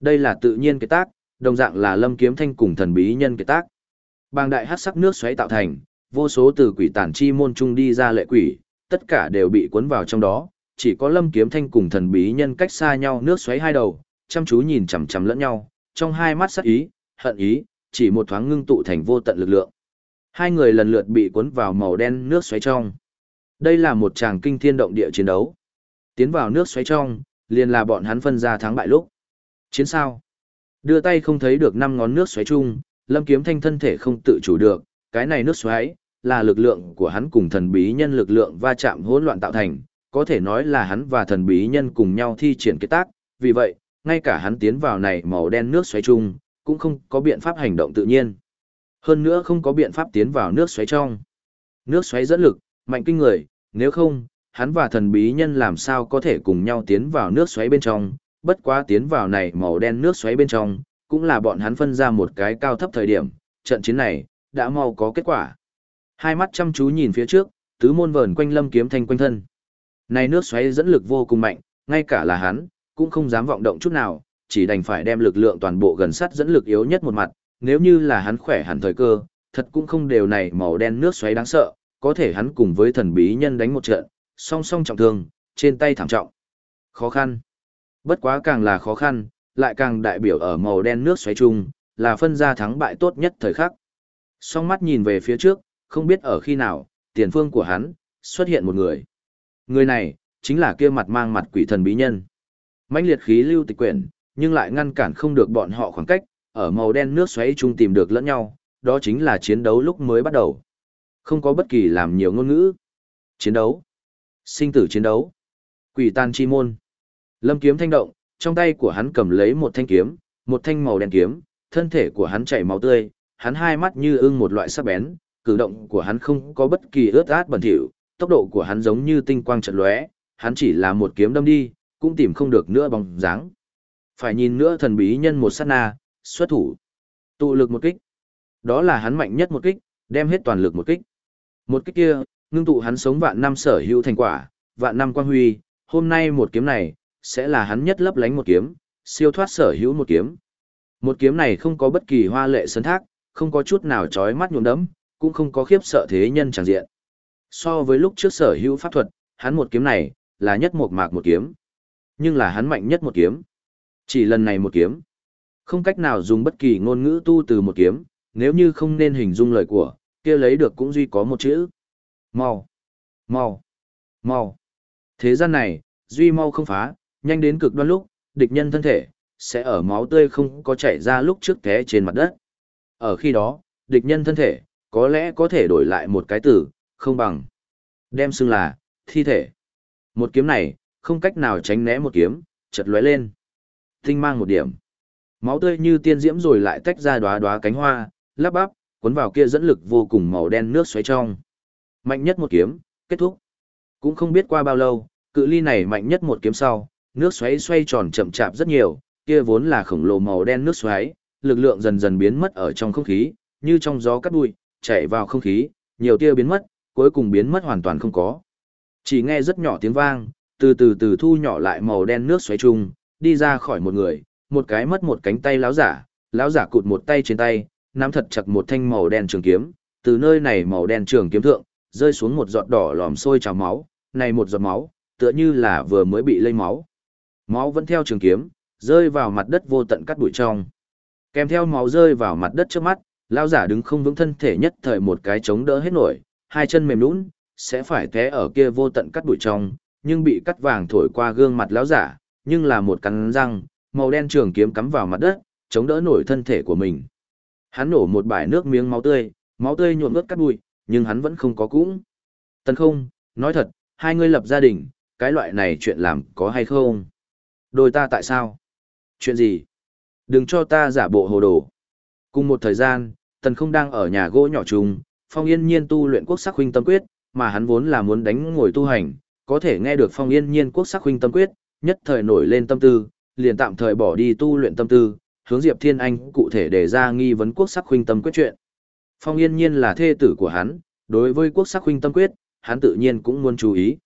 S1: Đây là tự nhiên cái tác, đồng dạng là lâm kiếm thanh cùng thần bí nhân cái tác. Bang đại hắc sắc nước xoáy tạo thành, vô số từ quỷ tản chi môn trung đi ra lệ quỷ, tất cả đều bị cuốn vào trong đó, chỉ có lâm kiếm thanh cùng thần bí nhân cách xa nhau nước xoáy hai đầu, chăm chú nhìn chằm chằm lẫn nhau, trong hai mắt sắc ý, hận ý, chỉ một thoáng ngưng tụ thành vô tận lực lượng. Hai người lần lượt bị cuốn vào màu đen nước xoáy trong. Đây là một tràng kinh thiên động địa chiến đấu. Tiến vào nước xoáy trong, liền là bọn hắn phân ra thắng bại lúc. Chiến sao? Đưa tay không thấy được năm ngón nước xoáy chung, Lâm Kiếm Thanh thân thể không tự chủ được, cái này nước xoáy là lực lượng của hắn cùng thần bí nhân lực lượng va chạm hỗn loạn tạo thành, có thể nói là hắn và thần bí nhân cùng nhau thi triển kết tác, vì vậy, ngay cả hắn tiến vào này màu đen nước xoáy chung, cũng không có biện pháp hành động tự nhiên. Hơn nữa không có biện pháp tiến vào nước xoáy trong. Nước xoáy dẫn lực, mạnh kinh người, nếu không, hắn và thần bí nhân làm sao có thể cùng nhau tiến vào nước xoáy bên trong, bất quá tiến vào này màu đen nước xoáy bên trong, cũng là bọn hắn phân ra một cái cao thấp thời điểm, trận chiến này, đã mau có kết quả. Hai mắt chăm chú nhìn phía trước, tứ môn vờn quanh lâm kiếm thanh quanh thân. Này nước xoáy dẫn lực vô cùng mạnh, ngay cả là hắn, cũng không dám vọng động chút nào, chỉ đành phải đem lực lượng toàn bộ gần sát dẫn lực yếu nhất một mặt, nếu như là hắn khỏe hẳn thời cơ, thật cũng không đều này màu đen nước xoáy đáng sợ, có thể hắn cùng với thần bí nhân đánh một trận, song song trọng thương, trên tay thảm trọng. Khó khăn. Bất quá càng là khó khăn, lại càng đại biểu ở màu đen nước xoáy chung, là phân ra thắng bại tốt nhất thời khắc. Song mắt nhìn về phía trước, không biết ở khi nào, tiền phương của hắn, xuất hiện một người. Người này, chính là kia mặt mang mặt quỷ thần bí nhân. mãnh liệt khí lưu tịch quyển, nhưng lại ngăn cản không được bọn họ khoảng cách, ở màu đen nước xoáy chung tìm được lẫn nhau, đó chính là chiến đấu lúc mới bắt đầu. Không có bất kỳ làm nhiều ngôn ngữ. Chiến đấu. Sinh tử chiến đấu. Quỷ tàn chi môn. Lâm kiếm thanh động, trong tay của hắn cầm lấy một thanh kiếm, một thanh màu đen kiếm, thân thể của hắn chảy máu tươi, hắn hai mắt như ưng một loại sắc bén, cử động của hắn không có bất kỳ ướt át bẩn thỉu, tốc độ của hắn giống như tinh quang chợt lóe, hắn chỉ là một kiếm đâm đi, cũng tìm không được nữa bóng dáng. Phải nhìn nữa thần bí nhân một sát na, xuất thủ. Tụ lực một kích. Đó là hắn mạnh nhất một kích, đem hết toàn lực một kích. Một kích kia, ngưng tụ hắn sống vạn năm sở hữu thành quả, vạn năm quang huy, hôm nay một kiếm này, sẽ là hắn nhất lấp lánh một kiếm, siêu thoát sở hữu một kiếm. Một kiếm này không có bất kỳ hoa lệ sân thác, không có chút nào trói mắt nhuộm đẫm, cũng không có khiếp sợ thế nhân chẳng diện. So với lúc trước sở hữu pháp thuật, hắn một kiếm này, là nhất một mạc một kiếm. Nhưng là hắn mạnh nhất một kiếm. Chỉ lần này một kiếm. Không cách nào dùng bất kỳ ngôn ngữ tu từ một kiếm, nếu như không nên hình dung lời của, kia lấy được cũng duy có một chữ. Mau. Mau. Mau. Thế gian này, duy mau không phá, nhanh đến cực đoan lúc, địch nhân thân thể, sẽ ở máu tươi không có chảy ra lúc trước té trên mặt đất. Ở khi đó, địch nhân thân thể, có lẽ có thể đổi lại một cái từ, không bằng. Đem xưng là, thi thể. Một kiếm này, không cách nào tránh né một kiếm, chật lóe lên. Tinh mang một điểm. Máu tươi như tiên diễm rồi lại tách ra đóa đóa cánh hoa, lắp bắp, cuốn vào kia dẫn lực vô cùng màu đen nước xoáy trong. Mạnh nhất một kiếm, kết thúc. Cũng không biết qua bao lâu, cự ly này mạnh nhất một kiếm sau, nước xoáy xoay tròn chậm chạp rất nhiều, kia vốn là khổng lồ màu đen nước xoáy, lực lượng dần dần biến mất ở trong không khí, như trong gió cắt bụi, chạy vào không khí, nhiều tia biến mất, cuối cùng biến mất hoàn toàn không có. Chỉ nghe rất nhỏ tiếng vang, từ từ từ thu nhỏ lại màu đen nước xoáy chung, đi ra khỏi một người, một cái mất một cánh tay láo giả, láo giả cụt một tay trên tay, nắm thật chặt một thanh màu đen trường kiếm, từ nơi này màu đen trường kiếm thượng, rơi xuống một giọt đỏ lòm sôi trào máu, này một giọt máu, tựa như là vừa mới bị lây máu. Máu vẫn theo trường kiếm, rơi vào mặt đất vô tận cắt bụi trong. Kèm theo máu rơi vào mặt đất trước mắt, lão giả đứng không vững thân thể nhất thời một cái chống đỡ hết nổi, hai chân mềm nhũn, sẽ phải té ở kia vô tận cắt bụi trong, nhưng bị cắt vàng thổi qua gương mặt lão giả, nhưng là một cắn răng, màu đen trường kiếm cắm vào mặt đất, chống đỡ nổi thân thể của mình. Hắn nổ một bãi nước miếng máu tươi, máu tươi nhuộm ướt cắt bụi, nhưng hắn vẫn không có cũng. Tần không, nói thật, hai ngươi lập gia đình, cái loại này chuyện làm có hay không? Đôi ta tại sao? Chuyện gì? Đừng cho ta giả bộ hồ đồ. Cùng một thời gian, tần không đang ở nhà gỗ nhỏ trùng, phong yên nhiên tu luyện quốc sắc huynh tâm quyết, mà hắn vốn là muốn đánh ngồi tu hành, có thể nghe được phong yên nhiên quốc sắc huynh tâm quyết, nhất thời nổi lên tâm tư, liền tạm thời bỏ đi tu luyện tâm tư, hướng Diệp Thiên Anh cụ thể đề ra nghi vấn quốc sắc huynh tâm quyết chuyện. Phong yên nhiên là thê tử của hắn, đối với quốc sắc huynh tâm quyết, hắn tự nhiên cũng muốn chú ý.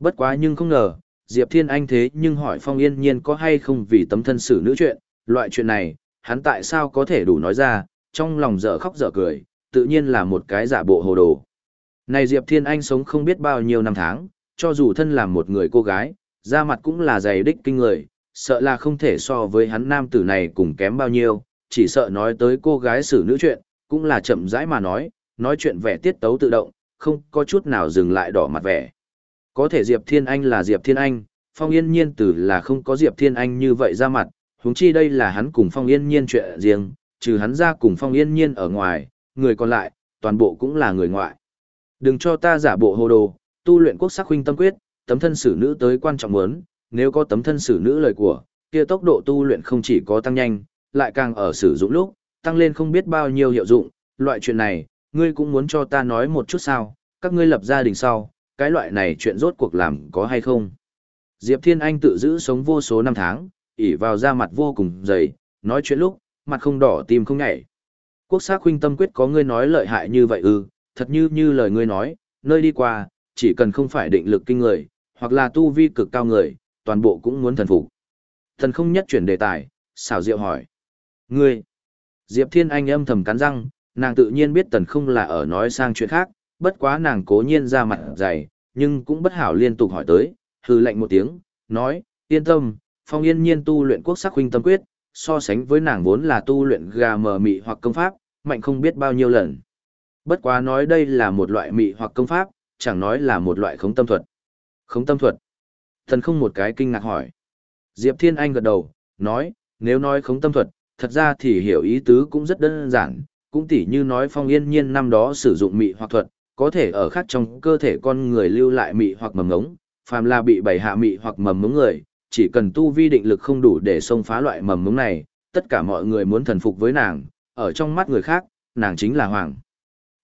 S1: Bất quá nhưng không ngờ, Diệp Thiên Anh thế nhưng hỏi Phong Yên Nhiên có hay không vì tấm thân xử nữ chuyện, loại chuyện này, hắn tại sao có thể đủ nói ra, trong lòng dở khóc dở cười, tự nhiên là một cái giả bộ hồ đồ. Này Diệp Thiên Anh sống không biết bao nhiêu năm tháng, cho dù thân làm một người cô gái, da mặt cũng là dày đích kinh người, sợ là không thể so với hắn nam tử này cùng kém bao nhiêu, chỉ sợ nói tới cô gái xử nữ chuyện, cũng là chậm rãi mà nói, nói chuyện vẻ tiết tấu tự động, không có chút nào dừng lại đỏ mặt vẻ. Có thể Diệp Thiên Anh là Diệp Thiên Anh, Phong Yên Nhiên tử là không có Diệp Thiên Anh như vậy ra mặt, huống chi đây là hắn cùng Phong Yên Nhiên chuyện riêng, trừ hắn ra cùng Phong Yên Nhiên ở ngoài, người còn lại, toàn bộ cũng là người ngoại. Đừng cho ta giả bộ hồ đồ, tu luyện quốc sắc huynh tâm quyết, tấm thân xử nữ tới quan trọng muốn, nếu có tấm thân xử nữ lời của, kia tốc độ tu luyện không chỉ có tăng nhanh, lại càng ở sử dụng lúc, tăng lên không biết bao nhiêu hiệu dụng, loại chuyện này, ngươi cũng muốn cho ta nói một chút sao, các ngươi lập gia đình sau, cái loại này chuyện rốt cuộc làm có hay không. Diệp Thiên Anh tự giữ sống vô số năm tháng, ỉ vào da mặt vô cùng dày, nói chuyện lúc, mặt không đỏ tim không nhảy. Quốc sắc huynh tâm quyết có ngươi nói lợi hại như vậy ư, thật như như lời ngươi nói, nơi đi qua, chỉ cần không phải định lực kinh người, hoặc là tu vi cực cao người, toàn bộ cũng muốn thần phục. Thần không nhất chuyển đề tài, xảo diệu hỏi. Ngươi! Diệp Thiên Anh âm thầm cắn răng, nàng tự nhiên biết tần không là ở nói sang chuyện khác, bất quá nàng cố nhiên ra mặt dày, nhưng cũng bất hảo liên tục hỏi tới, hư lệnh một tiếng, nói, yên tâm, phong yên nhiên tu luyện quốc sắc huynh tâm quyết, so sánh với nàng vốn là tu luyện gà mờ mị hoặc công pháp, mạnh không biết bao nhiêu lần. Bất quá nói đây là một loại mị hoặc công pháp, chẳng nói là một loại khống tâm thuật. Khống tâm thuật. Thần không một cái kinh ngạc hỏi. Diệp Thiên Anh gật đầu, nói, nếu nói khống tâm thuật, thật ra thì hiểu ý tứ cũng rất đơn giản, cũng tỉ như nói phong yên nhiên năm đó sử dụng mị hoặc thuật, có thể ở khác trong cơ thể con người lưu lại mị hoặc mầm ngống, phàm là bị bày hạ mị hoặc mầm ngống người, chỉ cần tu vi định lực không đủ để xông phá loại mầm mống này, tất cả mọi người muốn thần phục với nàng, ở trong mắt người khác, nàng chính là hoàng.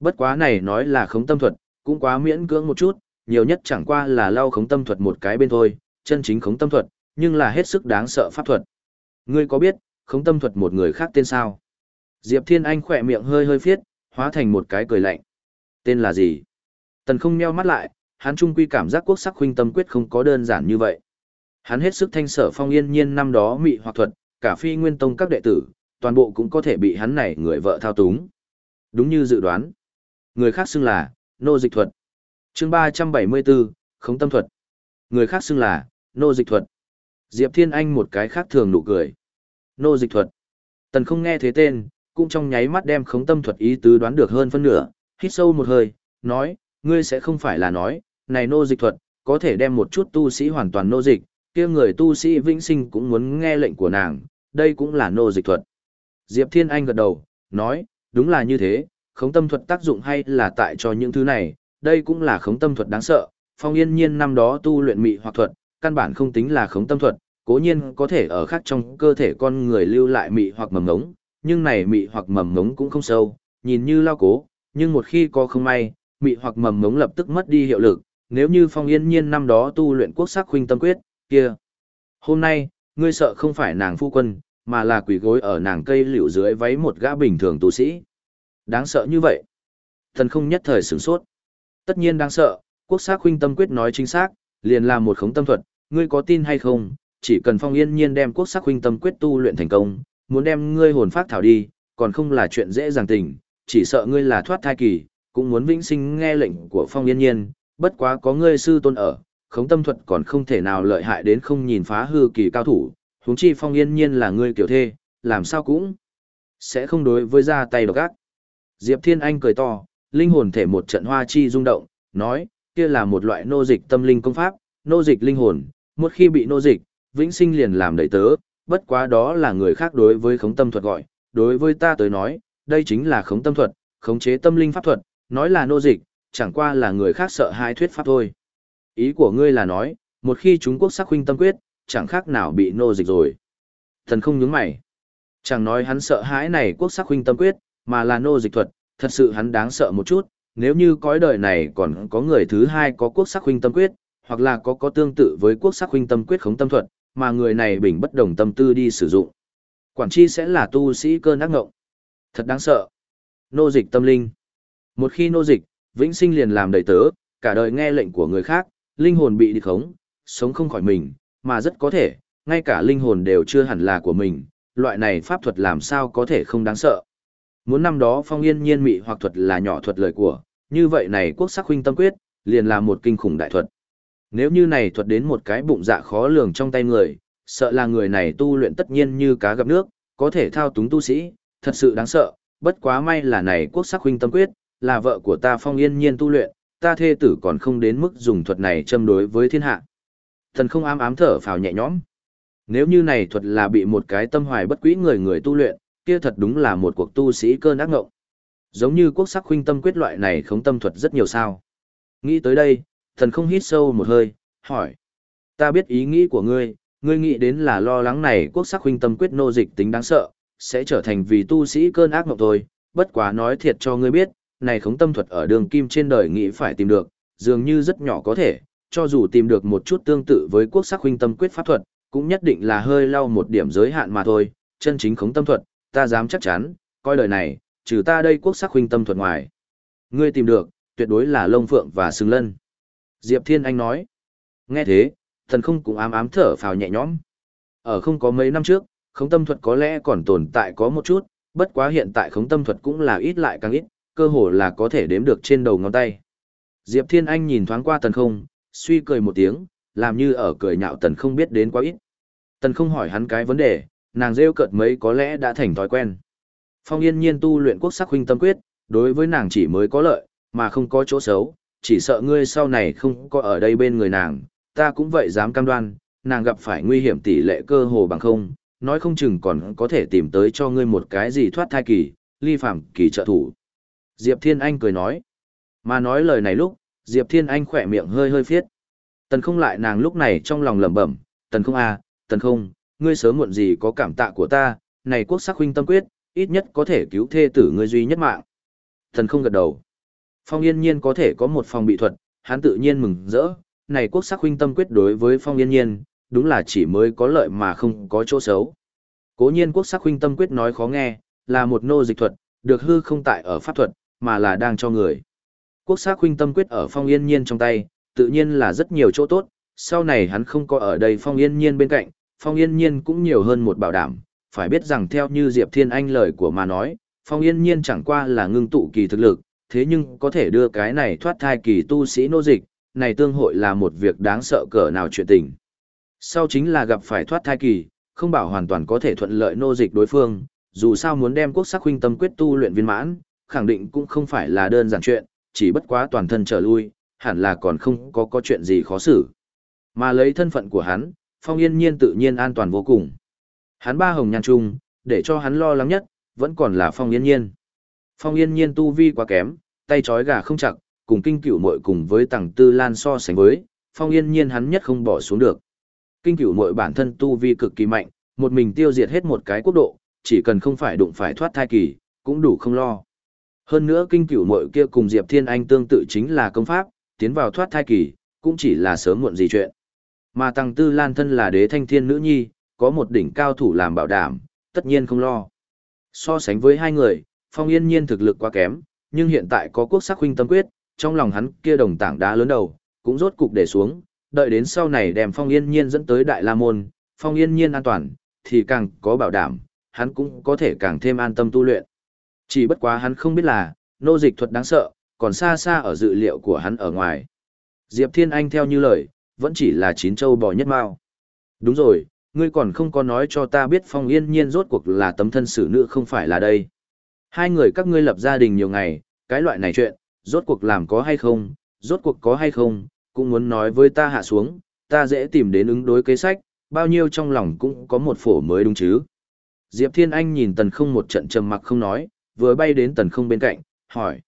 S1: Bất quá này nói là khống tâm thuật, cũng quá miễn cưỡng một chút, nhiều nhất chẳng qua là lau khống tâm thuật một cái bên thôi, chân chính khống tâm thuật, nhưng là hết sức đáng sợ pháp thuật. Ngươi có biết, khống tâm thuật một người khác tên sao? Diệp Thiên Anh khỏe miệng hơi hơi phiết, hóa thành một cái cười lạnh. Tên là gì? Tần không nheo mắt lại, hắn trung quy cảm giác quốc sắc huynh tâm quyết không có đơn giản như vậy. Hắn hết sức thanh sở phong yên nhiên năm đó mị hoặc thuật, cả phi nguyên tông các đệ tử, toàn bộ cũng có thể bị hắn này người vợ thao túng. Đúng như dự đoán. Người khác xưng là, nô dịch thuật. chương 374, khống tâm thuật. Người khác xưng là, nô dịch thuật. Diệp Thiên Anh một cái khác thường nụ cười. Nô dịch thuật. Tần không nghe thế tên, cũng trong nháy mắt đem khống tâm thuật ý tứ đoán được hơn phân nửa, hít sâu một hơi, nói, ngươi sẽ không phải là nói, này nô dịch thuật, có thể đem một chút tu sĩ hoàn toàn nô dịch, kia người tu sĩ vĩnh sinh cũng muốn nghe lệnh của nàng, đây cũng là nô dịch thuật. Diệp Thiên Anh gật đầu, nói, đúng là như thế, khống tâm thuật tác dụng hay là tại cho những thứ này, đây cũng là khống tâm thuật đáng sợ, phong yên nhiên năm đó tu luyện mị hoặc thuật, căn bản không tính là khống tâm thuật, cố nhiên có thể ở khác trong cơ thể con người lưu lại mị hoặc mầm ngống, nhưng này mị hoặc mầm ngống cũng không sâu, nhìn như lao cố, nhưng một khi có không may, mị hoặc mầm ngống lập tức mất đi hiệu lực, nếu như phong yên nhiên năm đó tu luyện quốc sắc huynh tâm quyết, kia. Hôm nay, ngươi sợ không phải nàng phu quân, mà là quỷ gối ở nàng cây liễu dưới váy một gã bình thường tu sĩ. Đáng sợ như vậy. Thần không nhất thời sửng sốt. Tất nhiên đáng sợ, quốc sắc huynh tâm quyết nói chính xác, liền là một khống tâm thuật, ngươi có tin hay không, chỉ cần phong yên nhiên đem quốc sắc huynh tâm quyết tu luyện thành công, muốn đem ngươi hồn phát thảo đi, còn không là chuyện dễ dàng tình, chỉ sợ ngươi là thoát thai kỳ, cũng muốn vĩnh sinh nghe lệnh của phong yên nhiên, bất quá có ngươi sư tôn ở, khống tâm thuật còn không thể nào lợi hại đến không nhìn phá hư kỳ cao thủ, huống chi phong yên nhiên là ngươi kiểu thê, làm sao cũng sẽ không đối với ra tay độc ác. Diệp Thiên Anh cười to, linh hồn thể một trận hoa chi rung động, nói, kia là một loại nô dịch tâm linh công pháp, nô dịch linh hồn, một khi bị nô dịch, vĩnh sinh liền làm đầy tớ, bất quá đó là người khác đối với khống tâm thuật gọi, đối với ta tới nói, đây chính là khống tâm thuật, khống chế tâm linh pháp thuật, nói là nô dịch, chẳng qua là người khác sợ hai thuyết pháp thôi. Ý của ngươi là nói, một khi chúng quốc sắc huynh tâm quyết, chẳng khác nào bị nô dịch rồi. Thần không nhướng mày. Chẳng nói hắn sợ hãi này quốc sắc huynh tâm quyết, mà là nô dịch thuật, thật sự hắn đáng sợ một chút, nếu như cõi đời này còn có người thứ hai có quốc sắc huynh tâm quyết, hoặc là có có tương tự với quốc sắc huynh tâm quyết khống tâm thuật, mà người này bình bất đồng tâm tư đi sử dụng. Quản chi sẽ là tu sĩ cơn ác ngộng. Thật đáng sợ. Nô dịch tâm linh. Một khi nô dịch, vĩnh sinh liền làm đầy tớ, cả đời nghe lệnh của người khác, linh hồn bị địch khống, sống không khỏi mình, mà rất có thể, ngay cả linh hồn đều chưa hẳn là của mình, loại này pháp thuật làm sao có thể không đáng sợ. Muốn năm đó phong yên nhiên mị hoặc thuật là nhỏ thuật lời của, như vậy này quốc sắc huynh tâm quyết, liền là một kinh khủng đại thuật. Nếu như này thuật đến một cái bụng dạ khó lường trong tay người, sợ là người này tu luyện tất nhiên như cá gặp nước, có thể thao túng tu sĩ, thật sự đáng sợ, bất quá may là này quốc sắc huynh tâm quyết, là vợ của ta phong yên nhiên tu luyện, ta thê tử còn không đến mức dùng thuật này châm đối với thiên hạ. Thần không ám ám thở phào nhẹ nhõm. Nếu như này thuật là bị một cái tâm hoài bất quỹ người người tu luyện, kia thật đúng là một cuộc tu sĩ cơn ác ngộng. Giống như quốc sắc huynh tâm quyết loại này không tâm thuật rất nhiều sao. Nghĩ tới đây, thần không hít sâu một hơi, hỏi. Ta biết ý nghĩ của ngươi, ngươi nghĩ đến là lo lắng này quốc sắc huynh tâm quyết nô dịch tính đáng sợ, sẽ trở thành vì tu sĩ cơn ác ngộng thôi, bất quá nói thiệt cho ngươi biết, này khống tâm thuật ở đường kim trên đời nghĩ phải tìm được, dường như rất nhỏ có thể, cho dù tìm được một chút tương tự với quốc sắc huynh tâm quyết pháp thuật, cũng nhất định là hơi lau một điểm giới hạn mà thôi, chân chính khống tâm thuật, ta dám chắc chắn, coi lời này, trừ ta đây quốc sắc huynh tâm thuật ngoài. Ngươi tìm được, tuyệt đối là lông phượng và sừng lân. Diệp Thiên Anh nói. Nghe thế, thần không cũng ám ám thở phào nhẹ nhõm. Ở không có mấy năm trước, khống tâm thuật có lẽ còn tồn tại có một chút, bất quá hiện tại khống tâm thuật cũng là ít lại càng ít, cơ hồ là có thể đếm được trên đầu ngón tay. Diệp Thiên Anh nhìn thoáng qua tần không, suy cười một tiếng, làm như ở cười nhạo tần không biết đến quá ít. Tần không hỏi hắn cái vấn đề, nàng rêu cợt mấy có lẽ đã thành thói quen. Phong yên nhiên tu luyện quốc sắc huynh tâm quyết, đối với nàng chỉ mới có lợi, mà không có chỗ xấu, chỉ sợ ngươi sau này không có ở đây bên người nàng, ta cũng vậy dám cam đoan, nàng gặp phải nguy hiểm tỷ lệ cơ hồ bằng không, nói không chừng còn có thể tìm tới cho ngươi một cái gì thoát thai kỳ, ly phạm kỳ trợ thủ. Diệp Thiên Anh cười nói, mà nói lời này lúc, Diệp Thiên Anh khỏe miệng hơi hơi phiết. Tần không lại nàng lúc này trong lòng lẩm bẩm, tần không à, tần không, ngươi sớm muộn gì có cảm tạ của ta, này quốc sắc huynh tâm quyết, ít nhất có thể cứu thê tử ngươi duy nhất mạng. Tần không gật đầu. Phong Yên Nhiên có thể có một phòng bị thuật, hắn tự nhiên mừng rỡ, này quốc sắc huynh tâm quyết đối với Phong Yên Nhiên, đúng là chỉ mới có lợi mà không có chỗ xấu. Cố nhiên quốc sắc huynh tâm quyết nói khó nghe, là một nô dịch thuật, được hư không tại ở pháp thuật, mà là đang cho người. Quốc sắc huynh tâm quyết ở Phong Yên Nhiên trong tay, tự nhiên là rất nhiều chỗ tốt, sau này hắn không có ở đây Phong Yên Nhiên bên cạnh, Phong Yên Nhiên cũng nhiều hơn một bảo đảm, phải biết rằng theo như Diệp Thiên Anh lời của mà nói, Phong Yên Nhiên chẳng qua là ngưng tụ kỳ thực lực, thế nhưng có thể đưa cái này thoát thai kỳ tu sĩ nô dịch, này tương hội là một việc đáng sợ cỡ nào chuyện tình. Sau chính là gặp phải thoát thai kỳ, không bảo hoàn toàn có thể thuận lợi nô dịch đối phương, dù sao muốn đem quốc sắc huynh tâm quyết tu luyện viên mãn, khẳng định cũng không phải là đơn giản chuyện, chỉ bất quá toàn thân trở lui, hẳn là còn không có có chuyện gì khó xử. Mà lấy thân phận của hắn, Phong Yên Nhiên tự nhiên an toàn vô cùng. Hắn ba hồng nhan trung, để cho hắn lo lắng nhất, vẫn còn là Phong Yên Nhiên. Phong Yên Nhiên tu vi quá kém, tay trói gà không chặt, cùng kinh cửu muội cùng với tầng Tư Lan so sánh với, Phong Yên Nhiên hắn nhất không bỏ xuống được. Kinh cửu muội bản thân tu vi cực kỳ mạnh, một mình tiêu diệt hết một cái quốc độ, chỉ cần không phải đụng phải thoát thai kỳ, cũng đủ không lo. Hơn nữa kinh cửu muội kia cùng Diệp Thiên Anh tương tự chính là công pháp, tiến vào thoát thai kỳ, cũng chỉ là sớm muộn gì chuyện. Mà tăng Tư Lan thân là đế thanh thiên nữ nhi, có một đỉnh cao thủ làm bảo đảm, tất nhiên không lo. So sánh với hai người, Phong Yên Nhiên thực lực quá kém, nhưng hiện tại có quốc sắc huynh tâm quyết, trong lòng hắn kia đồng tảng đá lớn đầu, cũng rốt cục để xuống, đợi đến sau này đem Phong Yên Nhiên dẫn tới Đại La Môn, Phong Yên Nhiên an toàn, thì càng có bảo đảm, hắn cũng có thể càng thêm an tâm tu luyện. Chỉ bất quá hắn không biết là, nô dịch thuật đáng sợ, còn xa xa ở dự liệu của hắn ở ngoài. Diệp Thiên Anh theo như lời, vẫn chỉ là chín châu bò nhất mao. Đúng rồi, ngươi còn không có nói cho ta biết Phong Yên Nhiên rốt cuộc là tấm thân xử nữ không phải là đây. Hai người các ngươi lập gia đình nhiều ngày, cái loại này chuyện, rốt cuộc làm có hay không, rốt cuộc có hay không, cũng muốn nói với ta hạ xuống, ta dễ tìm đến ứng đối kế sách, bao nhiêu trong lòng cũng có một phổ mới đúng chứ. Diệp Thiên Anh nhìn tần không một trận trầm mặc không nói, vừa bay đến tần không bên cạnh, hỏi.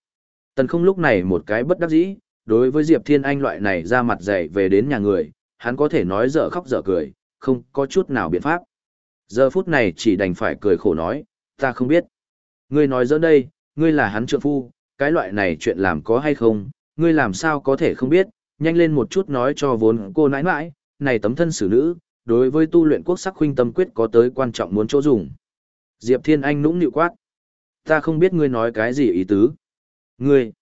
S1: Tần không lúc này một cái bất đắc dĩ, đối với Diệp Thiên Anh loại này ra mặt dày về đến nhà người, hắn có thể nói dở khóc dở cười, không có chút nào biện pháp. Giờ phút này chỉ đành phải cười khổ nói, ta không biết. Ngươi nói dẫn đây, ngươi là hắn trượng phu, cái loại này chuyện làm có hay không, ngươi làm sao có thể không biết, nhanh lên một chút nói cho vốn cô nãi nãi, này tấm thân xử nữ, đối với tu luyện quốc sắc huynh tâm quyết có tới quan trọng muốn chỗ dùng. Diệp Thiên Anh nũng nịu quát. Ta không biết ngươi nói cái gì ý tứ. Ngươi,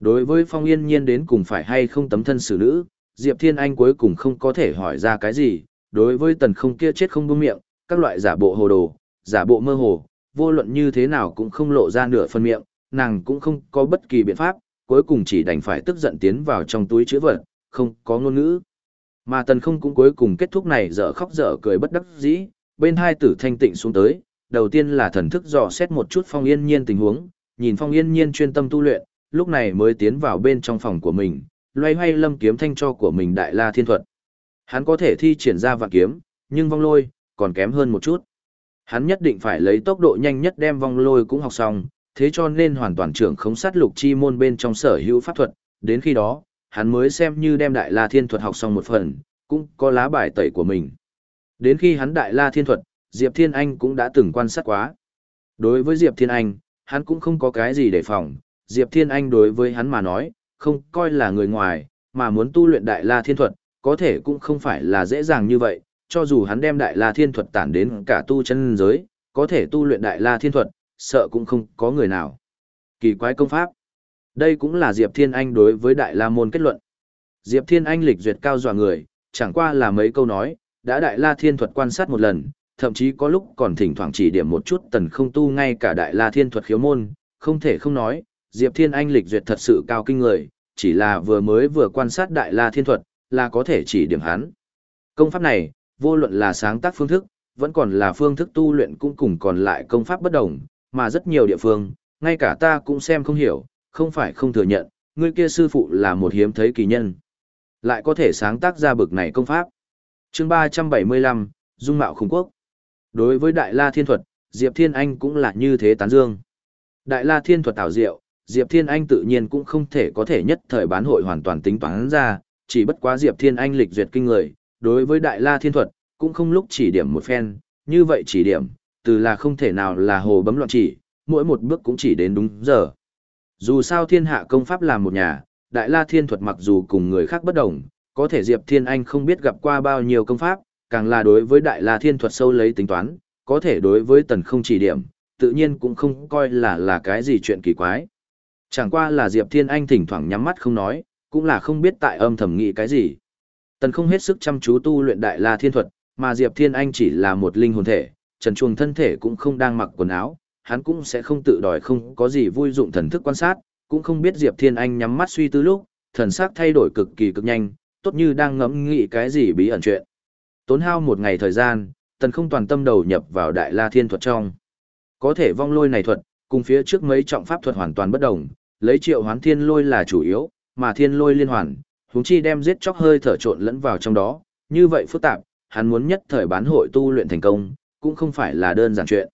S1: đối với phong yên nhiên đến cùng phải hay không tấm thân xử nữ, Diệp Thiên Anh cuối cùng không có thể hỏi ra cái gì, đối với tần không kia chết không buông miệng, các loại giả bộ hồ đồ, giả bộ mơ hồ, vô luận như thế nào cũng không lộ ra nửa phần miệng, nàng cũng không có bất kỳ biện pháp, cuối cùng chỉ đành phải tức giận tiến vào trong túi chứa vật, không có ngôn ngữ. Mà tần không cũng cuối cùng kết thúc này dở khóc dở cười bất đắc dĩ, bên hai tử thanh tịnh xuống tới, đầu tiên là thần thức dò xét một chút phong yên nhiên tình huống, nhìn phong yên nhiên chuyên tâm tu luyện, lúc này mới tiến vào bên trong phòng của mình, loay hoay lâm kiếm thanh cho của mình đại la thiên thuật. Hắn có thể thi triển ra vạn kiếm, nhưng vong lôi, còn kém hơn một chút. Hắn nhất định phải lấy tốc độ nhanh nhất đem vong lôi cũng học xong, thế cho nên hoàn toàn trưởng khống sát lục chi môn bên trong sở hữu pháp thuật, đến khi đó, hắn mới xem như đem đại la thiên thuật học xong một phần, cũng có lá bài tẩy của mình. Đến khi hắn đại la thiên thuật, Diệp Thiên Anh cũng đã từng quan sát quá. Đối với Diệp Thiên Anh, hắn cũng không có cái gì để phòng, Diệp Thiên Anh đối với hắn mà nói, không coi là người ngoài, mà muốn tu luyện đại la thiên thuật, có thể cũng không phải là dễ dàng như vậy, cho dù hắn đem đại la thiên thuật tản đến cả tu chân giới, có thể tu luyện đại la thiên thuật, sợ cũng không có người nào. Kỳ quái công pháp. Đây cũng là Diệp Thiên Anh đối với đại la môn kết luận. Diệp Thiên Anh lịch duyệt cao dọa người, chẳng qua là mấy câu nói, đã đại la thiên thuật quan sát một lần, thậm chí có lúc còn thỉnh thoảng chỉ điểm một chút tần không tu ngay cả đại la thiên thuật khiếu môn, không thể không nói, Diệp Thiên Anh lịch duyệt thật sự cao kinh người, chỉ là vừa mới vừa quan sát đại la thiên thuật, là có thể chỉ điểm hắn. Công pháp này, vô luận là sáng tác phương thức, vẫn còn là phương thức tu luyện cũng cùng còn lại công pháp bất đồng, mà rất nhiều địa phương, ngay cả ta cũng xem không hiểu, không phải không thừa nhận, người kia sư phụ là một hiếm thấy kỳ nhân. Lại có thể sáng tác ra bực này công pháp. chương 375, Dung Mạo Khủng Quốc. Đối với Đại La Thiên Thuật, Diệp Thiên Anh cũng là như thế tán dương. Đại La Thiên Thuật tảo diệu, Diệp Thiên Anh tự nhiên cũng không thể có thể nhất thời bán hội hoàn toàn tính toán ra, chỉ bất quá Diệp Thiên Anh lịch duyệt kinh người, đối với Đại La Thiên Thuật, cũng không lúc chỉ điểm một phen, như vậy chỉ điểm, từ là không thể nào là hồ bấm loạn chỉ, mỗi một bước cũng chỉ đến đúng giờ. Dù sao thiên hạ công pháp là một nhà, Đại La Thiên Thuật mặc dù cùng người khác bất đồng, có thể Diệp Thiên Anh không biết gặp qua bao nhiêu công pháp, càng là đối với Đại La Thiên Thuật sâu lấy tính toán, có thể đối với tần không chỉ điểm, tự nhiên cũng không coi là là cái gì chuyện kỳ quái. Chẳng qua là Diệp Thiên Anh thỉnh thoảng nhắm mắt không nói, cũng là không biết tại âm thầm nghĩ cái gì. Tần không hết sức chăm chú tu luyện Đại La Thiên Thuật, mà Diệp Thiên Anh chỉ là một linh hồn thể, trần chuồng thân thể cũng không đang mặc quần áo, hắn cũng sẽ không tự đòi không có gì vui dụng thần thức quan sát, cũng không biết Diệp Thiên Anh nhắm mắt suy tư lúc, thần sắc thay đổi cực kỳ cực nhanh, tốt như đang ngẫm nghĩ cái gì bí ẩn chuyện. Tốn hao một ngày thời gian, tần không toàn tâm đầu nhập vào Đại La Thiên Thuật trong. Có thể vong lôi này thuật, cùng phía trước mấy trọng pháp thuật hoàn toàn bất đồng, lấy triệu hoán thiên lôi là chủ yếu, mà thiên lôi liên hoàn, huống chi đem giết chóc hơi thở trộn lẫn vào trong đó, như vậy phức tạp, hắn muốn nhất thời bán hội tu luyện thành công, cũng không phải là đơn giản chuyện.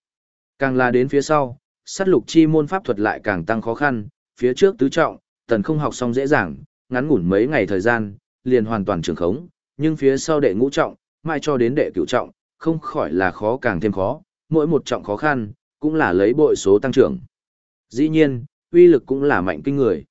S1: Càng là đến phía sau, sát lục chi môn pháp thuật lại càng tăng khó khăn, phía trước tứ trọng, tần không học xong dễ dàng, ngắn ngủn mấy ngày thời gian, liền hoàn toàn trường khống, nhưng phía sau đệ ngũ trọng, mai cho đến đệ cửu trọng, không khỏi là khó càng thêm khó, mỗi một trọng khó khăn, cũng là lấy bội số tăng trưởng. Dĩ nhiên, uy lực cũng là mạnh kinh người.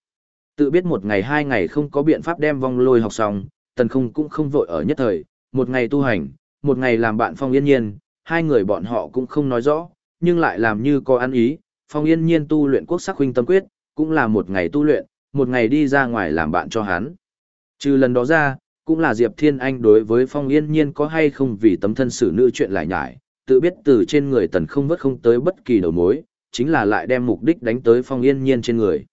S1: Tự biết một ngày hai ngày không có biện pháp đem vong lôi học xong, tần không cũng không vội ở nhất thời, một ngày tu hành, một ngày làm bạn phong yên nhiên, hai người bọn họ cũng không nói rõ, nhưng lại làm như có ăn ý, phong yên nhiên tu luyện quốc sắc huynh tâm quyết, cũng là một ngày tu luyện, một ngày đi ra ngoài làm bạn cho hắn. Trừ lần đó ra, cũng là Diệp Thiên Anh đối với phong yên nhiên có hay không vì tấm thân xử nữ chuyện lại nhải, tự biết từ trên người tần không vớt không tới bất kỳ đầu mối, chính là lại đem mục đích đánh tới phong yên nhiên trên người.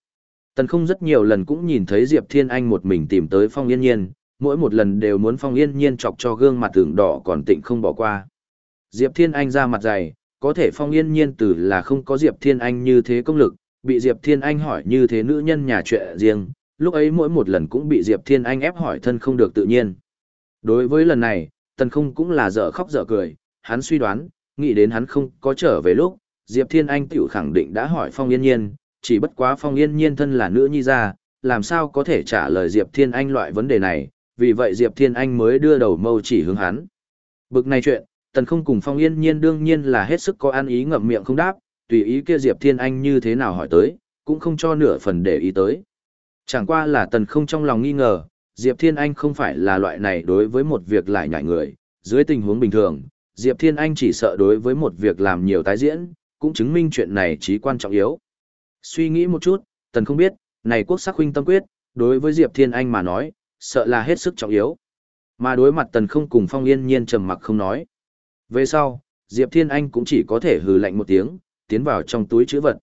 S1: Tần không rất nhiều lần cũng nhìn thấy Diệp Thiên Anh một mình tìm tới phong yên nhiên, mỗi một lần đều muốn phong yên nhiên chọc cho gương mặt tưởng đỏ còn tịnh không bỏ qua. Diệp Thiên Anh ra mặt dày, có thể phong yên nhiên từ là không có Diệp Thiên Anh như thế công lực, bị Diệp Thiên Anh hỏi như thế nữ nhân nhà chuyện riêng, lúc ấy mỗi một lần cũng bị Diệp Thiên Anh ép hỏi thân không được tự nhiên. Đối với lần này, tần không cũng là dở khóc dở cười, hắn suy đoán, nghĩ đến hắn không có trở về lúc, Diệp Thiên Anh tiểu khẳng định đã hỏi Phong Yên Nhiên, chỉ bất quá Phong Yên Nhiên thân là nữ nhi ra, làm sao có thể trả lời Diệp Thiên Anh loại vấn đề này, vì vậy Diệp Thiên Anh mới đưa đầu mâu chỉ hướng hắn. Bực này chuyện, Tần không cùng Phong Yên Nhiên đương nhiên là hết sức có an ý ngậm miệng không đáp, tùy ý kia Diệp Thiên Anh như thế nào hỏi tới, cũng không cho nửa phần để ý tới. Chẳng qua là Tần không trong lòng nghi ngờ, Diệp Thiên Anh không phải là loại này đối với một việc lại nhảy người, dưới tình huống bình thường, Diệp Thiên Anh chỉ sợ đối với một việc làm nhiều tái diễn, cũng chứng minh chuyện này chí quan trọng yếu. Suy nghĩ một chút, Tần không biết, này quốc sắc huynh tâm quyết, đối với Diệp Thiên Anh mà nói, sợ là hết sức trọng yếu. Mà đối mặt tần không cùng phong yên nhiên trầm mặc không nói. Về sau, Diệp Thiên Anh cũng chỉ có thể hừ lạnh một tiếng, tiến vào trong túi chữ vật.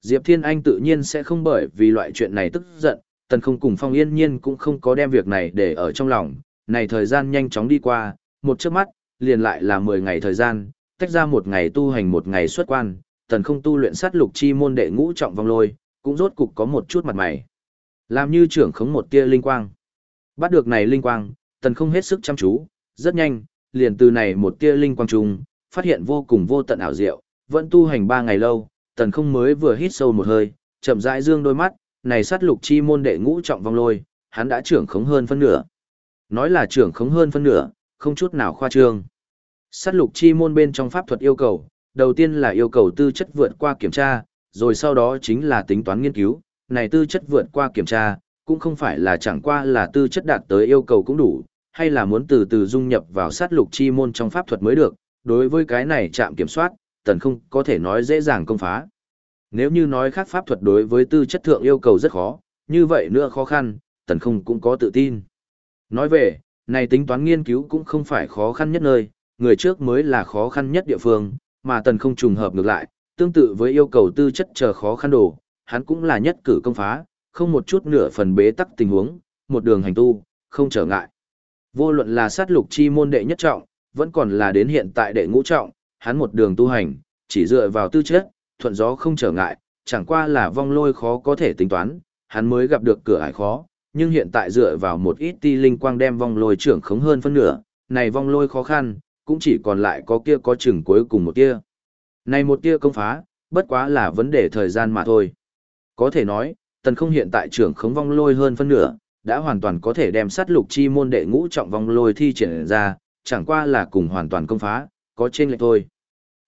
S1: Diệp Thiên Anh tự nhiên sẽ không bởi vì loại chuyện này tức giận, tần không cùng phong yên nhiên cũng không có đem việc này để ở trong lòng. Này thời gian nhanh chóng đi qua, một chớp mắt, liền lại là 10 ngày thời gian, tách ra một ngày tu hành một ngày xuất quan, tần không tu luyện sát lục chi môn đệ ngũ trọng vong lôi, cũng rốt cục có một chút mặt mày. Làm như trưởng khống một tia linh quang. Bắt được này linh quang, tần không hết sức chăm chú, rất nhanh, liền từ này một tia linh quang trùng, phát hiện vô cùng vô tận ảo diệu, vẫn tu hành ba ngày lâu, tần không mới vừa hít sâu một hơi, chậm rãi dương đôi mắt, này sát lục chi môn đệ ngũ trọng vong lôi, hắn đã trưởng khống hơn phân nửa. Nói là trưởng khống hơn phân nửa, không chút nào khoa trương. Sát lục chi môn bên trong pháp thuật yêu cầu, đầu tiên là yêu cầu tư chất vượt qua kiểm tra, rồi sau đó chính là tính toán nghiên cứu, này tư chất vượt qua kiểm tra, cũng không phải là chẳng qua là tư chất đạt tới yêu cầu cũng đủ, hay là muốn từ từ dung nhập vào sát lục chi môn trong pháp thuật mới được, đối với cái này chạm kiểm soát, tần không có thể nói dễ dàng công phá. Nếu như nói khác pháp thuật đối với tư chất thượng yêu cầu rất khó, như vậy nữa khó khăn, tần không cũng có tự tin. Nói về, này tính toán nghiên cứu cũng không phải khó khăn nhất nơi, người trước mới là khó khăn nhất địa phương, mà tần không trùng hợp ngược lại, tương tự với yêu cầu tư chất chờ khó khăn đồ, hắn cũng là nhất cử công phá, không một chút nửa phần bế tắc tình huống, một đường hành tu, không trở ngại. Vô luận là sát lục chi môn đệ nhất trọng, vẫn còn là đến hiện tại đệ ngũ trọng, hắn một đường tu hành, chỉ dựa vào tư chất, thuận gió không trở ngại, chẳng qua là vong lôi khó có thể tính toán, hắn mới gặp được cửa ải khó, nhưng hiện tại dựa vào một ít ti linh quang đem vong lôi trưởng khống hơn phân nửa, này vong lôi khó khăn, cũng chỉ còn lại có kia có chừng cuối cùng một tia. Này một tia công phá, bất quá là vấn đề thời gian mà thôi. Có thể nói, tần không hiện tại trưởng khống vong lôi hơn phân nửa, đã hoàn toàn có thể đem sát lục chi môn đệ ngũ trọng vong lôi thi triển ra, chẳng qua là cùng hoàn toàn công phá, có trên lệch thôi.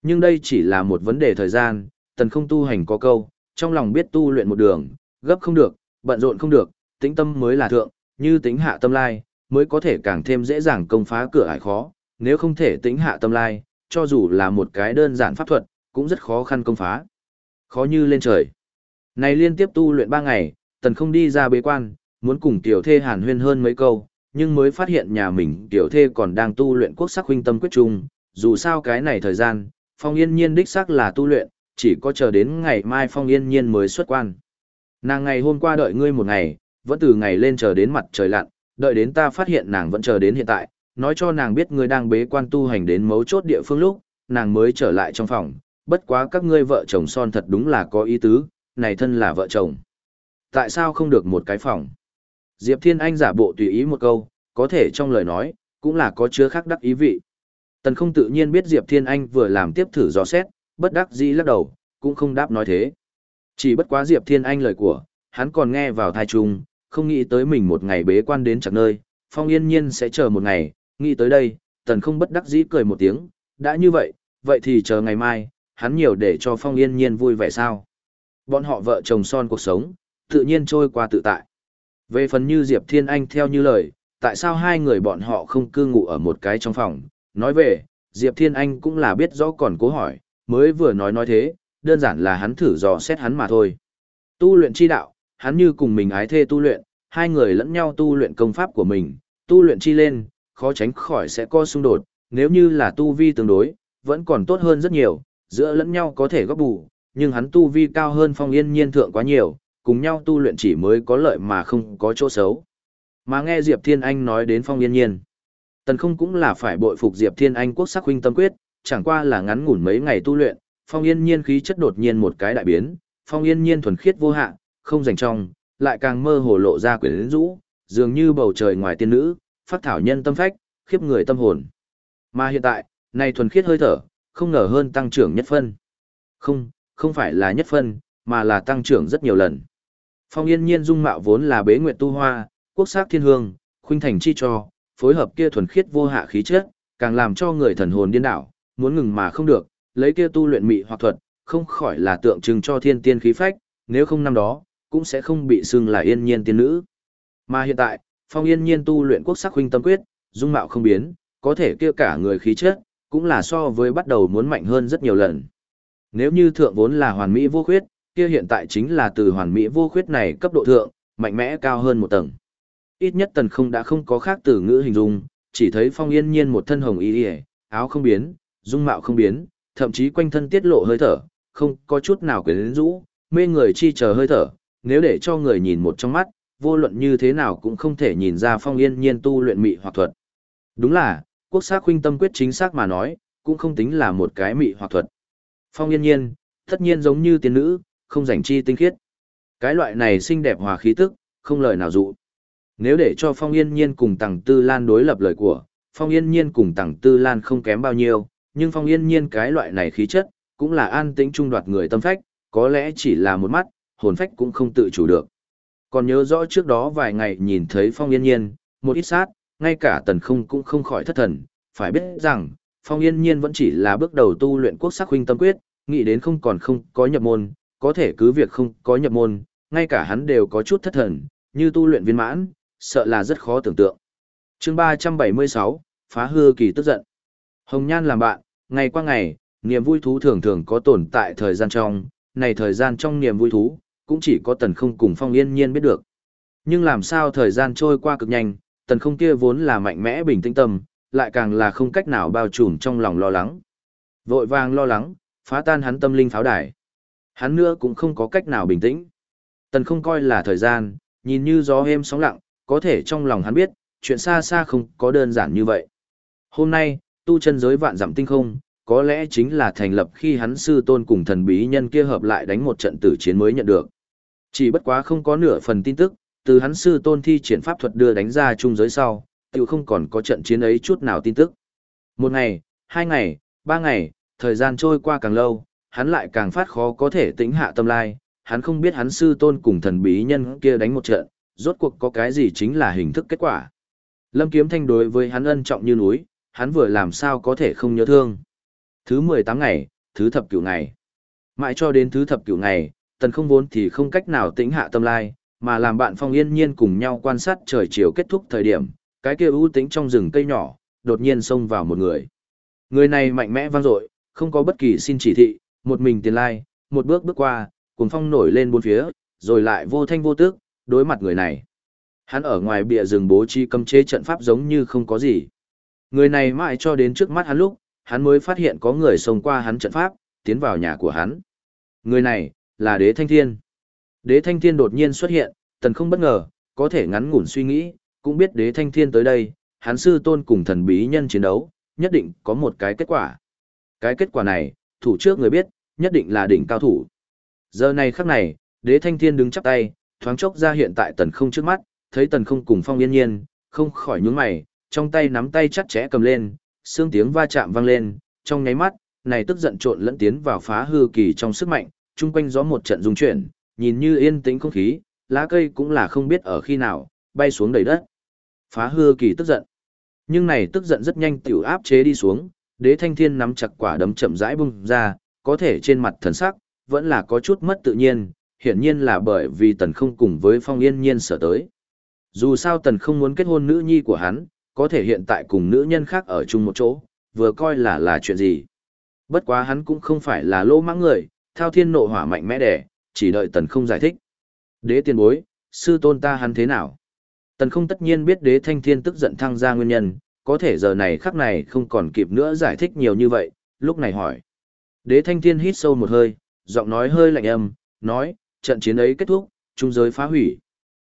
S1: Nhưng đây chỉ là một vấn đề thời gian, tần không tu hành có câu, trong lòng biết tu luyện một đường, gấp không được, bận rộn không được, tĩnh tâm mới là thượng, như tính hạ tâm lai, mới có thể càng thêm dễ dàng công phá cửa ải khó, nếu không thể tĩnh hạ tâm lai, cho dù là một cái đơn giản pháp thuật, cũng rất khó khăn công phá. Khó như lên trời. Này liên tiếp tu luyện 3 ngày, tần không đi ra bế quan, muốn cùng tiểu thê hàn huyên hơn mấy câu, nhưng mới phát hiện nhà mình tiểu thê còn đang tu luyện quốc sắc huynh tâm quyết trung, dù sao cái này thời gian, phong yên nhiên đích xác là tu luyện, chỉ có chờ đến ngày mai phong yên nhiên mới xuất quan. Nàng ngày hôm qua đợi ngươi một ngày, vẫn từ ngày lên chờ đến mặt trời lặn, đợi đến ta phát hiện nàng vẫn chờ đến hiện tại, nói cho nàng biết ngươi đang bế quan tu hành đến mấu chốt địa phương lúc, nàng mới trở lại trong phòng, bất quá các ngươi vợ chồng son thật đúng là có ý tứ, này thân là vợ chồng. Tại sao không được một cái phòng? Diệp Thiên Anh giả bộ tùy ý một câu, có thể trong lời nói, cũng là có chứa khác đắc ý vị. Tần không tự nhiên biết Diệp Thiên Anh vừa làm tiếp thử dò xét, bất đắc dĩ lắc đầu, cũng không đáp nói thế. Chỉ bất quá Diệp Thiên Anh lời của, hắn còn nghe vào thai trung, không nghĩ tới mình một ngày bế quan đến chẳng nơi, Phong Yên Nhiên sẽ chờ một ngày, nghĩ tới đây, Tần không bất đắc dĩ cười một tiếng, đã như vậy, vậy thì chờ ngày mai, hắn nhiều để cho Phong Yên Nhiên vui vẻ sao. Bọn họ vợ chồng son cuộc sống, tự nhiên trôi qua tự tại. Về phần như Diệp Thiên Anh theo như lời, tại sao hai người bọn họ không cư ngụ ở một cái trong phòng, nói về, Diệp Thiên Anh cũng là biết rõ còn cố hỏi, mới vừa nói nói thế, đơn giản là hắn thử dò xét hắn mà thôi. Tu luyện chi đạo, hắn như cùng mình ái thê tu luyện, hai người lẫn nhau tu luyện công pháp của mình, tu luyện chi lên, khó tránh khỏi sẽ có xung đột, nếu như là tu vi tương đối, vẫn còn tốt hơn rất nhiều, giữa lẫn nhau có thể góp bù, nhưng hắn tu vi cao hơn phong yên nhiên thượng quá nhiều, cùng nhau tu luyện chỉ mới có lợi mà không có chỗ xấu. Mà nghe Diệp Thiên Anh nói đến phong yên nhiên, tần không cũng là phải bội phục Diệp Thiên Anh quốc sắc huynh tâm quyết, chẳng qua là ngắn ngủn mấy ngày tu luyện, phong yên nhiên khí chất đột nhiên một cái đại biến, phong yên nhiên thuần khiết vô hạn, không dành trong, lại càng mơ hồ lộ ra quyến rũ, dường như bầu trời ngoài tiên nữ, phát thảo nhân tâm phách, khiếp người tâm hồn. Mà hiện tại, này thuần khiết hơi thở, không ngờ hơn tăng trưởng nhất phân. Không, không phải là nhất phân, mà là tăng trưởng rất nhiều lần. Phong yên nhiên dung mạo vốn là bế nguyệt tu hoa, quốc sắc thiên hương, khuynh thành chi cho, phối hợp kia thuần khiết vô hạ khí chất, càng làm cho người thần hồn điên đảo, muốn ngừng mà không được, lấy kia tu luyện mị hoặc thuật, không khỏi là tượng trưng cho thiên tiên khí phách, nếu không năm đó, cũng sẽ không bị xưng là yên nhiên tiên nữ. Mà hiện tại, Phong Yên Nhiên tu luyện quốc sắc huynh tâm quyết, dung mạo không biến, có thể kia cả người khí chất, cũng là so với bắt đầu muốn mạnh hơn rất nhiều lần. Nếu như thượng vốn là hoàn mỹ vô khuyết, kia hiện tại chính là từ hoàn mỹ vô khuyết này cấp độ thượng, mạnh mẽ cao hơn một tầng. Ít nhất tần không đã không có khác từ ngữ hình dung, chỉ thấy phong yên nhiên một thân hồng y áo không biến, dung mạo không biến, thậm chí quanh thân tiết lộ hơi thở, không có chút nào quyến rũ, mê người chi chờ hơi thở, nếu để cho người nhìn một trong mắt, vô luận như thế nào cũng không thể nhìn ra phong yên nhiên tu luyện mị hoặc thuật. Đúng là, quốc sắc huynh tâm quyết chính xác mà nói, cũng không tính là một cái mị hoặc thuật. Phong yên nhiên, tất nhiên giống như tiên nữ, không rảnh chi tinh khiết. Cái loại này xinh đẹp hòa khí tức, không lời nào dụ. Nếu để cho Phong Yên Nhiên cùng Tằng Tư Lan đối lập lời của, Phong Yên Nhiên cùng Tằng Tư Lan không kém bao nhiêu, nhưng Phong Yên Nhiên cái loại này khí chất, cũng là an tĩnh trung đoạt người tâm phách, có lẽ chỉ là một mắt, hồn phách cũng không tự chủ được. Còn nhớ rõ trước đó vài ngày nhìn thấy Phong Yên Nhiên, một ít sát, ngay cả tần không cũng không khỏi thất thần, phải biết rằng, Phong Yên Nhiên vẫn chỉ là bước đầu tu luyện quốc sắc huynh tâm quyết, nghĩ đến không còn không có nhập môn, có thể cứ việc không có nhập môn, ngay cả hắn đều có chút thất thần, như tu luyện viên mãn, sợ là rất khó tưởng tượng. chương 376, phá hư kỳ tức giận. Hồng Nhan làm bạn, ngày qua ngày, niềm vui thú thường thường có tồn tại thời gian trong, này thời gian trong niềm vui thú, cũng chỉ có tần không cùng phong yên nhiên biết được. Nhưng làm sao thời gian trôi qua cực nhanh, tần không kia vốn là mạnh mẽ bình tĩnh tâm, lại càng là không cách nào bao trùm trong lòng lo lắng. Vội vàng lo lắng, phá tan hắn tâm linh pháo đài. Hắn nữa cũng không có cách nào bình tĩnh. Tần không coi là thời gian, nhìn như gió êm sóng lặng, có thể trong lòng hắn biết, chuyện xa xa không có đơn giản như vậy. Hôm nay, tu chân giới vạn dặm tinh không, có lẽ chính là thành lập khi hắn sư tôn cùng thần bí nhân kia hợp lại đánh một trận tử chiến mới nhận được. Chỉ bất quá không có nửa phần tin tức, từ hắn sư tôn thi triển pháp thuật đưa đánh ra trung giới sau, tự không còn có trận chiến ấy chút nào tin tức. Một ngày, hai ngày, ba ngày, thời gian trôi qua càng lâu, hắn lại càng phát khó có thể tĩnh hạ tâm lai, hắn không biết hắn sư tôn cùng thần bí nhân kia đánh một trận, rốt cuộc có cái gì chính là hình thức kết quả. Lâm Kiếm Thanh đối với hắn ân trọng như núi, hắn vừa làm sao có thể không nhớ thương. Thứ 18 ngày, thứ thập cửu ngày. Mãi cho đến thứ thập cửu ngày, tần không vốn thì không cách nào tĩnh hạ tâm lai, mà làm bạn phong yên nhiên cùng nhau quan sát trời chiều kết thúc thời điểm, cái kia ưu tĩnh trong rừng cây nhỏ, đột nhiên xông vào một người. Người này mạnh mẽ vang dội, không có bất kỳ xin chỉ thị, một mình tiền lai, một bước bước qua, cuồng phong nổi lên bốn phía, rồi lại vô thanh vô tức, đối mặt người này. Hắn ở ngoài bìa rừng bố trí cấm chế trận pháp giống như không có gì. Người này mãi cho đến trước mắt hắn lúc, hắn mới phát hiện có người xông qua hắn trận pháp, tiến vào nhà của hắn. Người này, là đế thanh thiên. Đế thanh thiên đột nhiên xuất hiện, tần không bất ngờ, có thể ngắn ngủn suy nghĩ, cũng biết đế thanh thiên tới đây, hắn sư tôn cùng thần bí nhân chiến đấu, nhất định có một cái kết quả. Cái kết quả này, thủ trước người biết, nhất định là đỉnh cao thủ. Giờ này khắc này, đế thanh thiên đứng chắp tay, thoáng chốc ra hiện tại tần không trước mắt, thấy tần không cùng phong yên nhiên, không khỏi nhướng mày, trong tay nắm tay chặt chẽ cầm lên, xương tiếng va chạm vang lên, trong nháy mắt, này tức giận trộn lẫn tiến vào phá hư kỳ trong sức mạnh, chung quanh gió một trận rung chuyển, nhìn như yên tĩnh không khí, lá cây cũng là không biết ở khi nào, bay xuống đầy đất. Phá hư kỳ tức giận. Nhưng này tức giận rất nhanh tiểu áp chế đi xuống, đế thanh thiên nắm chặt quả đấm chậm rãi bung ra, có thể trên mặt thần sắc, vẫn là có chút mất tự nhiên, hiển nhiên là bởi vì tần không cùng với phong yên nhiên sở tới. Dù sao tần không muốn kết hôn nữ nhi của hắn, có thể hiện tại cùng nữ nhân khác ở chung một chỗ, vừa coi là là chuyện gì. Bất quá hắn cũng không phải là lô mãng người, thao thiên nộ hỏa mạnh mẽ đẻ, chỉ đợi tần không giải thích. Đế tiên bối, sư tôn ta hắn thế nào? Tần không tất nhiên biết đế thanh thiên tức giận thăng ra nguyên nhân, có thể giờ này khắc này không còn kịp nữa giải thích nhiều như vậy, lúc này hỏi. Đế thanh thiên hít sâu một hơi, giọng nói hơi lạnh âm, nói, trận chiến ấy kết thúc, trung giới phá hủy.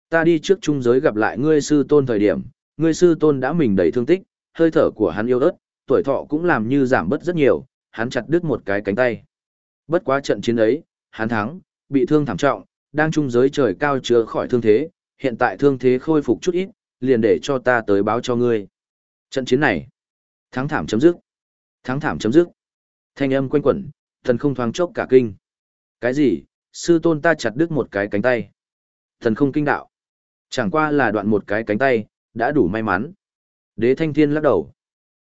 S1: Ta đi trước trung giới gặp lại ngươi sư tôn thời điểm, ngươi sư tôn đã mình đầy thương tích, hơi thở của hắn yếu ớt, tuổi thọ cũng làm như giảm bớt rất nhiều, hắn chặt đứt một cái cánh tay. Bất quá trận chiến ấy, hắn thắng, bị thương thảm trọng, đang trung giới trời cao chứa khỏi thương thế, hiện tại thương thế khôi phục chút ít, liền để cho ta tới báo cho ngươi. Trận chiến này, thắng thảm chấm dứt. Thắng thảm chấm dứt. Thanh âm quanh quẩn, thần không thoáng chốc cả kinh. Cái gì? Sư tôn ta chặt đứt một cái cánh tay. Thần không kinh đạo. Chẳng qua là đoạn một cái cánh tay, đã đủ may mắn. Đế thanh thiên lắc đầu.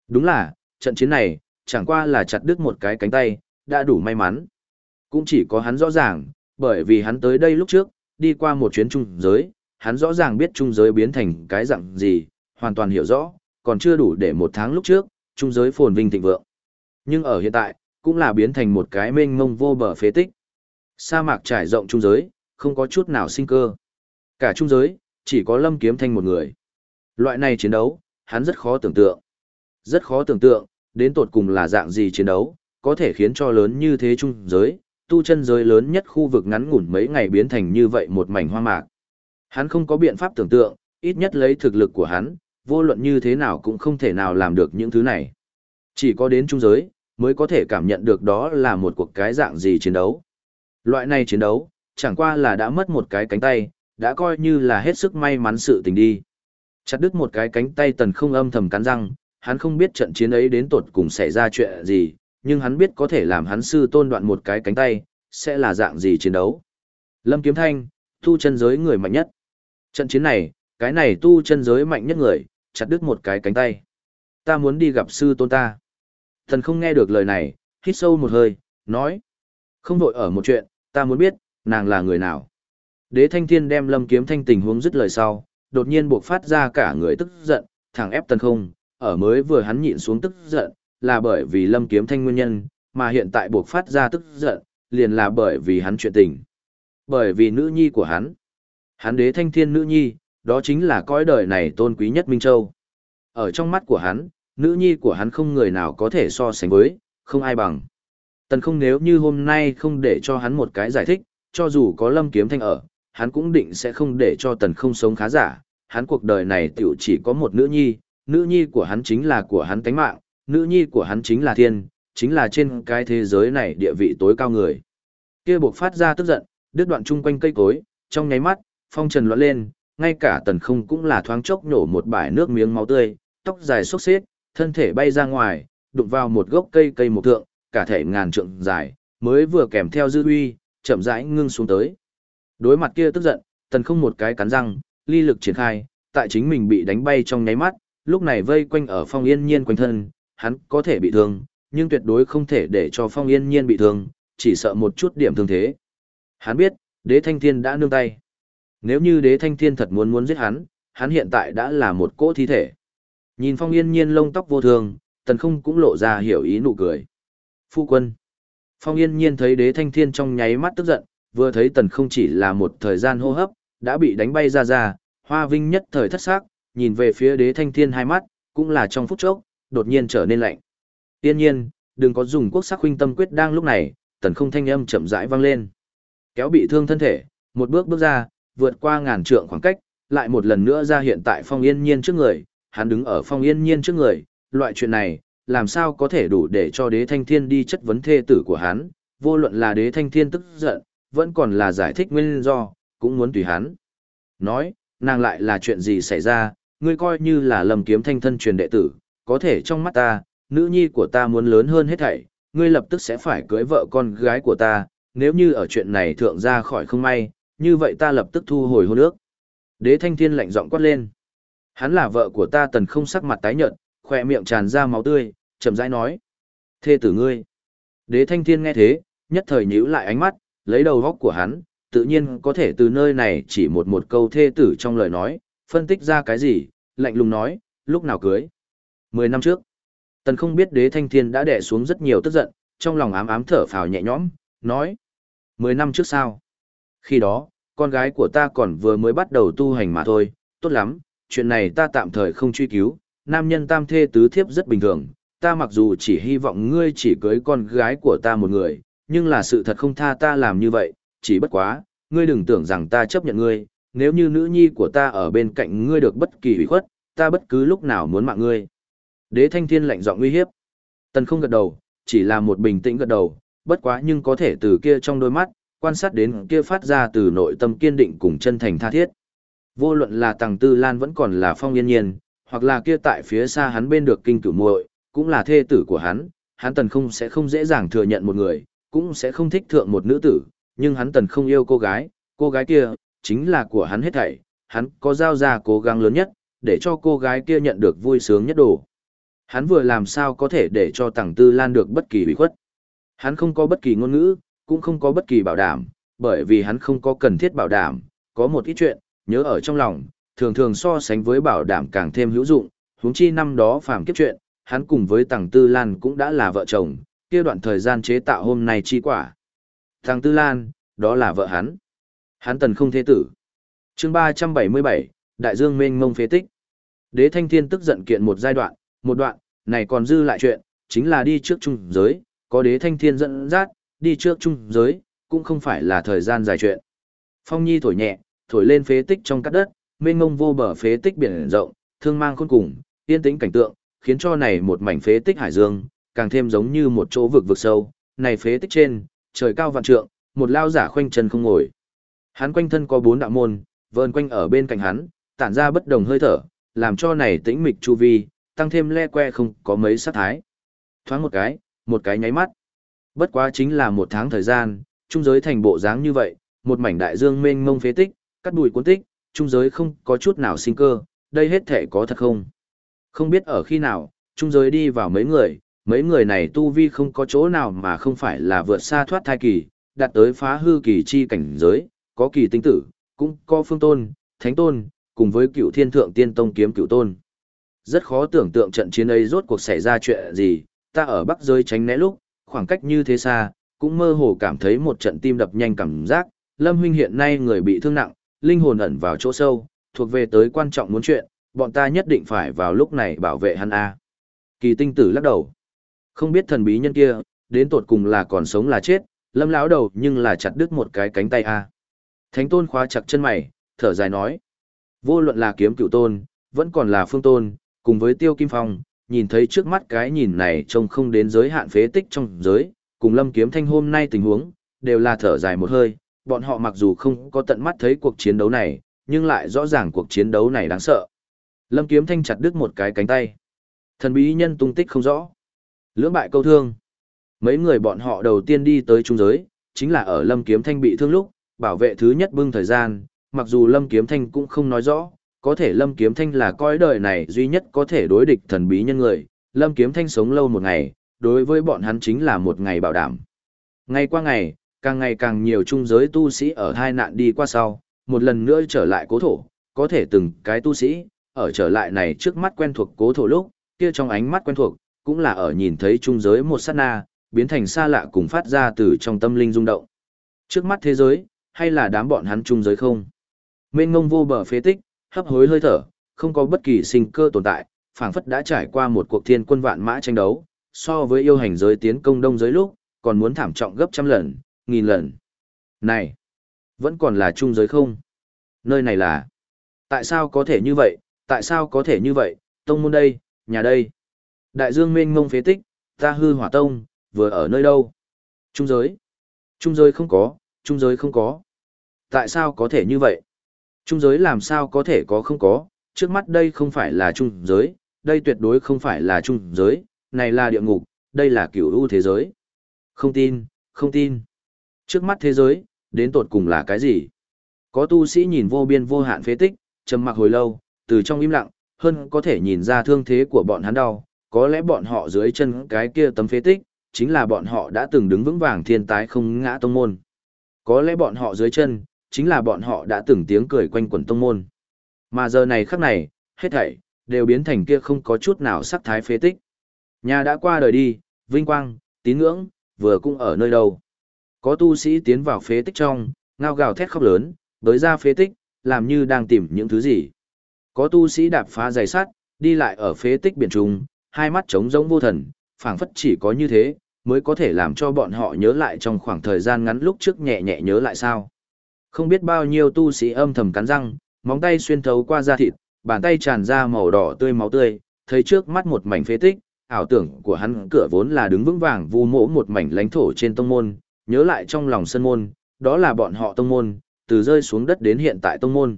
S1: Đúng là, trận chiến này, chẳng qua là chặt đứt một cái cánh tay, đã đủ may mắn. Cũng chỉ có hắn rõ ràng, bởi vì hắn tới đây lúc trước, đi qua một chuyến trung giới, hắn rõ ràng biết trung giới biến thành cái dạng gì, hoàn toàn hiểu rõ, còn chưa đủ để một tháng lúc trước, trung giới phồn vinh thịnh vượng. Nhưng ở hiện tại, cũng là biến thành một cái mênh mông vô bờ phế tích. Sa mạc trải rộng trung giới, không có chút nào sinh cơ. Cả trung giới, chỉ có Lâm Kiếm Thanh một người. Loại này chiến đấu, hắn rất khó tưởng tượng. Rất khó tưởng tượng, đến tột cùng là dạng gì chiến đấu, có thể khiến cho lớn như thế trung giới, tu chân giới lớn nhất khu vực ngắn ngủn mấy ngày biến thành như vậy một mảnh hoa mạc. Hắn không có biện pháp tưởng tượng, ít nhất lấy thực lực của hắn, vô luận như thế nào cũng không thể nào làm được những thứ này. Chỉ có đến trung giới, mới có thể cảm nhận được đó là một cuộc cái dạng gì chiến đấu. Loại này chiến đấu, chẳng qua là đã mất một cái cánh tay, đã coi như là hết sức may mắn sự tình đi. Chặt đứt một cái cánh tay tần không âm thầm cắn răng, hắn không biết trận chiến ấy đến tột cùng xảy ra chuyện gì, nhưng hắn biết có thể làm hắn sư tôn đoạn một cái cánh tay, sẽ là dạng gì chiến đấu. Lâm Kiếm Thanh, tu chân giới người mạnh nhất. Trận chiến này, cái này tu chân giới mạnh nhất người, chặt đứt một cái cánh tay. Ta muốn đi gặp sư tôn ta. Thần không nghe được lời này, hít sâu một hơi, nói. Không vội ở một chuyện, ta muốn biết, nàng là người nào. Đế thanh thiên đem lâm kiếm thanh tình huống dứt lời sau, đột nhiên buộc phát ra cả người tức giận, thẳng ép tần không, ở mới vừa hắn nhịn xuống tức giận, là bởi vì lâm kiếm thanh nguyên nhân, mà hiện tại buộc phát ra tức giận, liền là bởi vì hắn chuyện tình. Bởi vì nữ nhi của hắn. Hắn đế thanh thiên nữ nhi, đó chính là cõi đời này tôn quý nhất Minh Châu. Ở trong mắt của hắn, nữ nhi của hắn không người nào có thể so sánh với, không ai bằng. Tần không nếu như hôm nay không để cho hắn một cái giải thích, cho dù có lâm kiếm thanh ở, hắn cũng định sẽ không để cho tần không sống khá giả. Hắn cuộc đời này tiểu chỉ có một nữ nhi, nữ nhi của hắn chính là của hắn tánh mạng, nữ nhi của hắn chính là thiên, chính là trên cái thế giới này địa vị tối cao người. Kia buộc phát ra tức giận, đứt đoạn chung quanh cây cối, trong nháy mắt, phong trần loạn lên, ngay cả tần không cũng là thoáng chốc nổ một bãi nước miếng máu tươi, tóc dài xốc xếp, thân thể bay ra ngoài, đụng vào một gốc cây cây một thượng, cả thể ngàn trượng dài, mới vừa kèm theo dư uy, chậm rãi ngưng xuống tới. Đối mặt kia tức giận, tần không một cái cắn răng, ly lực triển khai, tại chính mình bị đánh bay trong nháy mắt, lúc này vây quanh ở phong yên nhiên quanh thân, hắn có thể bị thương, nhưng tuyệt đối không thể để cho phong yên nhiên bị thương, chỉ sợ một chút điểm thương thế. Hắn biết, đế thanh thiên đã nương tay. Nếu như đế thanh thiên thật muốn muốn giết hắn, hắn hiện tại đã là một cỗ thi thể. Nhìn phong yên nhiên lông tóc vô thường, tần không cũng lộ ra hiểu ý nụ cười. Phu quân. Phong yên nhiên thấy đế thanh thiên trong nháy mắt tức giận, vừa thấy tần không chỉ là một thời gian hô hấp, đã bị đánh bay ra ra, hoa vinh nhất thời thất xác, nhìn về phía đế thanh thiên hai mắt, cũng là trong phút chốc, đột nhiên trở nên lạnh. Tiên nhiên, đừng có dùng quốc sắc huynh tâm quyết đang lúc này, tần không thanh âm chậm rãi vang lên. Kéo bị thương thân thể, một bước bước ra, vượt qua ngàn trượng khoảng cách, lại một lần nữa ra hiện tại phong yên nhiên trước người, hắn đứng ở phong yên nhiên trước người, loại chuyện này, làm sao có thể đủ để cho đế thanh thiên đi chất vấn thê tử của hắn, vô luận là đế thanh thiên tức giận, vẫn còn là giải thích nguyên do, cũng muốn tùy hắn. Nói, nàng lại là chuyện gì xảy ra, ngươi coi như là lầm kiếm thanh thân truyền đệ tử, có thể trong mắt ta, nữ nhi của ta muốn lớn hơn hết thảy, ngươi lập tức sẽ phải cưới vợ con gái của ta, nếu như ở chuyện này thượng ra khỏi không may, như vậy ta lập tức thu hồi hôn ước. Đế thanh thiên lạnh giọng quát lên. Hắn là vợ của ta tần không sắc mặt tái nhợt, khỏe miệng tràn ra máu tươi, chậm rãi nói. Thê tử ngươi. Đế thanh thiên nghe thế, nhất thời nhíu lại ánh mắt, lấy đầu góc của hắn, tự nhiên có thể từ nơi này chỉ một một câu thê tử trong lời nói, phân tích ra cái gì, lạnh lùng nói, lúc nào cưới. Mười năm trước, tần không biết đế thanh thiên đã đẻ xuống rất nhiều tức giận, trong lòng ám ám thở phào nhẹ nhõm, nói. Mười năm trước sao? Khi đó, con gái của ta còn vừa mới bắt đầu tu hành mà thôi, tốt lắm, chuyện này ta tạm thời không truy cứu, nam nhân tam thê tứ thiếp rất bình thường, ta mặc dù chỉ hy vọng ngươi chỉ cưới con gái của ta một người, nhưng là sự thật không tha ta làm như vậy, chỉ bất quá, ngươi đừng tưởng rằng ta chấp nhận ngươi, nếu như nữ nhi của ta ở bên cạnh ngươi được bất kỳ hủy khuất, ta bất cứ lúc nào muốn mạng ngươi. Đế thanh thiên lạnh giọng uy hiếp. Tần không gật đầu, chỉ là một bình tĩnh gật đầu, bất quá nhưng có thể từ kia trong đôi mắt, quan sát đến kia phát ra từ nội tâm kiên định cùng chân thành tha thiết. Vô luận là Tằng Tư Lan vẫn còn là Phong Yên Nhiên, hoặc là kia tại phía xa hắn bên được kinh cửu muội, cũng là thê tử của hắn, hắn tần không sẽ không dễ dàng thừa nhận một người, cũng sẽ không thích thượng một nữ tử, nhưng hắn tần không yêu cô gái, cô gái kia, chính là của hắn hết thảy, hắn có giao ra cố gắng lớn nhất, để cho cô gái kia nhận được vui sướng nhất đồ. Hắn vừa làm sao có thể để cho Tằng Tư Lan được bất kỳ bị khuất. Hắn không có bất kỳ ngôn ngữ, cũng không có bất kỳ bảo đảm, bởi vì hắn không có cần thiết bảo đảm, có một ít chuyện, nhớ ở trong lòng, thường thường so sánh với bảo đảm càng thêm hữu dụng, huống chi năm đó phàm kiếp chuyện, hắn cùng với Tằng Tư Lan cũng đã là vợ chồng, kia đoạn thời gian chế tạo hôm nay chi quả. Tằng Tư Lan, đó là vợ hắn. Hắn tần không thế tử. chương 377, Đại Dương mênh mông phế tích. Đế Thanh Thiên tức giận kiện một giai đoạn, một đoạn, này còn dư lại chuyện, chính là đi trước trung giới, có Đế Thanh Thiên dẫn dắt, đi trước trung giới, cũng không phải là thời gian dài chuyện. Phong Nhi thổi nhẹ, thổi lên phế tích trong cát đất, mênh mông vô bờ phế tích biển rộng, thương mang khôn cùng, yên tĩnh cảnh tượng, khiến cho này một mảnh phế tích hải dương, càng thêm giống như một chỗ vực vực sâu, này phế tích trên, trời cao vạn trượng, một lao giả khoanh chân không ngồi. Hắn quanh thân có bốn đạo môn, vờn quanh ở bên cạnh hắn, tản ra bất đồng hơi thở, làm cho này tĩnh mịch chu vi, tăng thêm le que không có mấy sát thái. Thoáng một cái, một cái nháy mắt. Bất quá chính là một tháng thời gian, trung giới thành bộ dáng như vậy, một mảnh đại dương mênh mông phế tích, cắt đùi cuốn tích, trung giới không có chút nào sinh cơ, đây hết thể có thật không? Không biết ở khi nào, trung giới đi vào mấy người, mấy người này tu vi không có chỗ nào mà không phải là vượt xa thoát thai kỳ, đạt tới phá hư kỳ chi cảnh giới, có kỳ tinh tử, cũng có phương tôn, thánh tôn, cùng với cựu thiên thượng tiên tông kiếm cựu tôn. Rất khó tưởng tượng trận chiến ấy rốt cuộc xảy ra chuyện gì, ta ở bắc giới tránh né lúc, khoảng cách như thế xa, cũng mơ hồ cảm thấy một trận tim đập nhanh cảm giác, Lâm huynh hiện nay người bị thương nặng, linh hồn ẩn vào chỗ sâu, thuộc về tới quan trọng muốn chuyện, bọn ta nhất định phải vào lúc này bảo vệ hắn a. Kỳ tinh tử lắc đầu. Không biết thần bí nhân kia, đến tột cùng là còn sống là chết, lâm lão đầu nhưng là chặt đứt một cái cánh tay a. Thánh tôn khóa chặt chân mày, thở dài nói. Vô luận là kiếm cựu tôn, vẫn còn là phương tôn, cùng với tiêu kim phong, nhìn thấy trước mắt cái nhìn này trông không đến giới hạn phế tích trong giới, cùng lâm kiếm thanh hôm nay tình huống, đều là thở dài một hơi, bọn họ mặc dù không có tận mắt thấy cuộc chiến đấu này, nhưng lại rõ ràng cuộc chiến đấu này đáng sợ. Lâm kiếm thanh chặt đứt một cái cánh tay. Thần bí nhân tung tích không rõ. Lưỡng bại câu thương. Mấy người bọn họ đầu tiên đi tới trung giới, chính là ở Lâm kiếm thanh bị thương lúc, bảo vệ thứ nhất bưng thời gian, mặc dù Lâm kiếm thanh cũng không nói rõ, có thể Lâm kiếm thanh là coi đời này duy nhất có thể đối địch thần bí nhân người. Lâm kiếm thanh sống lâu một ngày, đối với bọn hắn chính là một ngày bảo đảm. Ngày qua ngày, càng ngày càng nhiều trung giới tu sĩ ở hai nạn đi qua sau, một lần nữa trở lại cố thổ, có thể từng cái tu sĩ, ở trở lại này trước mắt quen thuộc cố thổ lúc, kia trong ánh mắt quen thuộc, cũng là ở nhìn thấy trung giới một sát na, biến thành xa lạ cùng phát ra từ trong tâm linh rung động. Trước mắt thế giới, hay là đám bọn hắn trung giới không? Mênh ngông vô bờ phế tích, hấp hối hơi thở, không có bất kỳ sinh cơ tồn tại, phảng phất đã trải qua một cuộc thiên quân vạn mã tranh đấu, so với yêu hành giới tiến công đông giới lúc, còn muốn thảm trọng gấp trăm lần, nghìn lần. Này, vẫn còn là trung giới không? Nơi này là... Tại sao có thể như vậy, tại sao có thể như vậy, tông môn đây, nhà đây. Đại dương mênh mông phế tích, ta hư hỏa tông, vừa ở nơi đâu? Trung giới. Trung giới không có, trung giới không có. Tại sao có thể như vậy? Trung giới làm sao có thể có không có, trước mắt đây không phải là trung giới, đây tuyệt đối không phải là trung giới, này là địa ngục, đây là cửu u thế giới. Không tin, không tin. Trước mắt thế giới, đến tột cùng là cái gì? Có tu sĩ nhìn vô biên vô hạn phế tích, trầm mặc hồi lâu, từ trong im lặng, hơn có thể nhìn ra thương thế của bọn hắn đau, có lẽ bọn họ dưới chân cái kia tấm phế tích, chính là bọn họ đã từng đứng vững vàng thiên tái không ngã tông môn. Có lẽ bọn họ dưới chân, chính là bọn họ đã từng tiếng cười quanh quẩn tông môn. Mà giờ này khắc này, hết thảy, đều biến thành kia không có chút nào sắc thái phế tích. Nhà đã qua đời đi, vinh quang, tín ngưỡng, vừa cũng ở nơi đâu. Có tu sĩ tiến vào phế tích trong, ngao gào thét khóc lớn, tới ra phế tích, làm như đang tìm những thứ gì. Có tu sĩ đạp phá giày sắt, đi lại ở phế tích biển trùng, hai mắt trống rỗng vô thần, phảng phất chỉ có như thế, mới có thể làm cho bọn họ nhớ lại trong khoảng thời gian ngắn lúc trước nhẹ nhẹ nhớ lại sao. Không biết bao nhiêu tu sĩ âm thầm cắn răng, móng tay xuyên thấu qua da thịt, bàn tay tràn ra màu đỏ tươi máu tươi, thấy trước mắt một mảnh phế tích, ảo tưởng của hắn cửa vốn là đứng vững vàng vu mỗ một mảnh lãnh thổ trên tông môn, nhớ lại trong lòng sân môn, đó là bọn họ tông môn, từ rơi xuống đất đến hiện tại tông môn.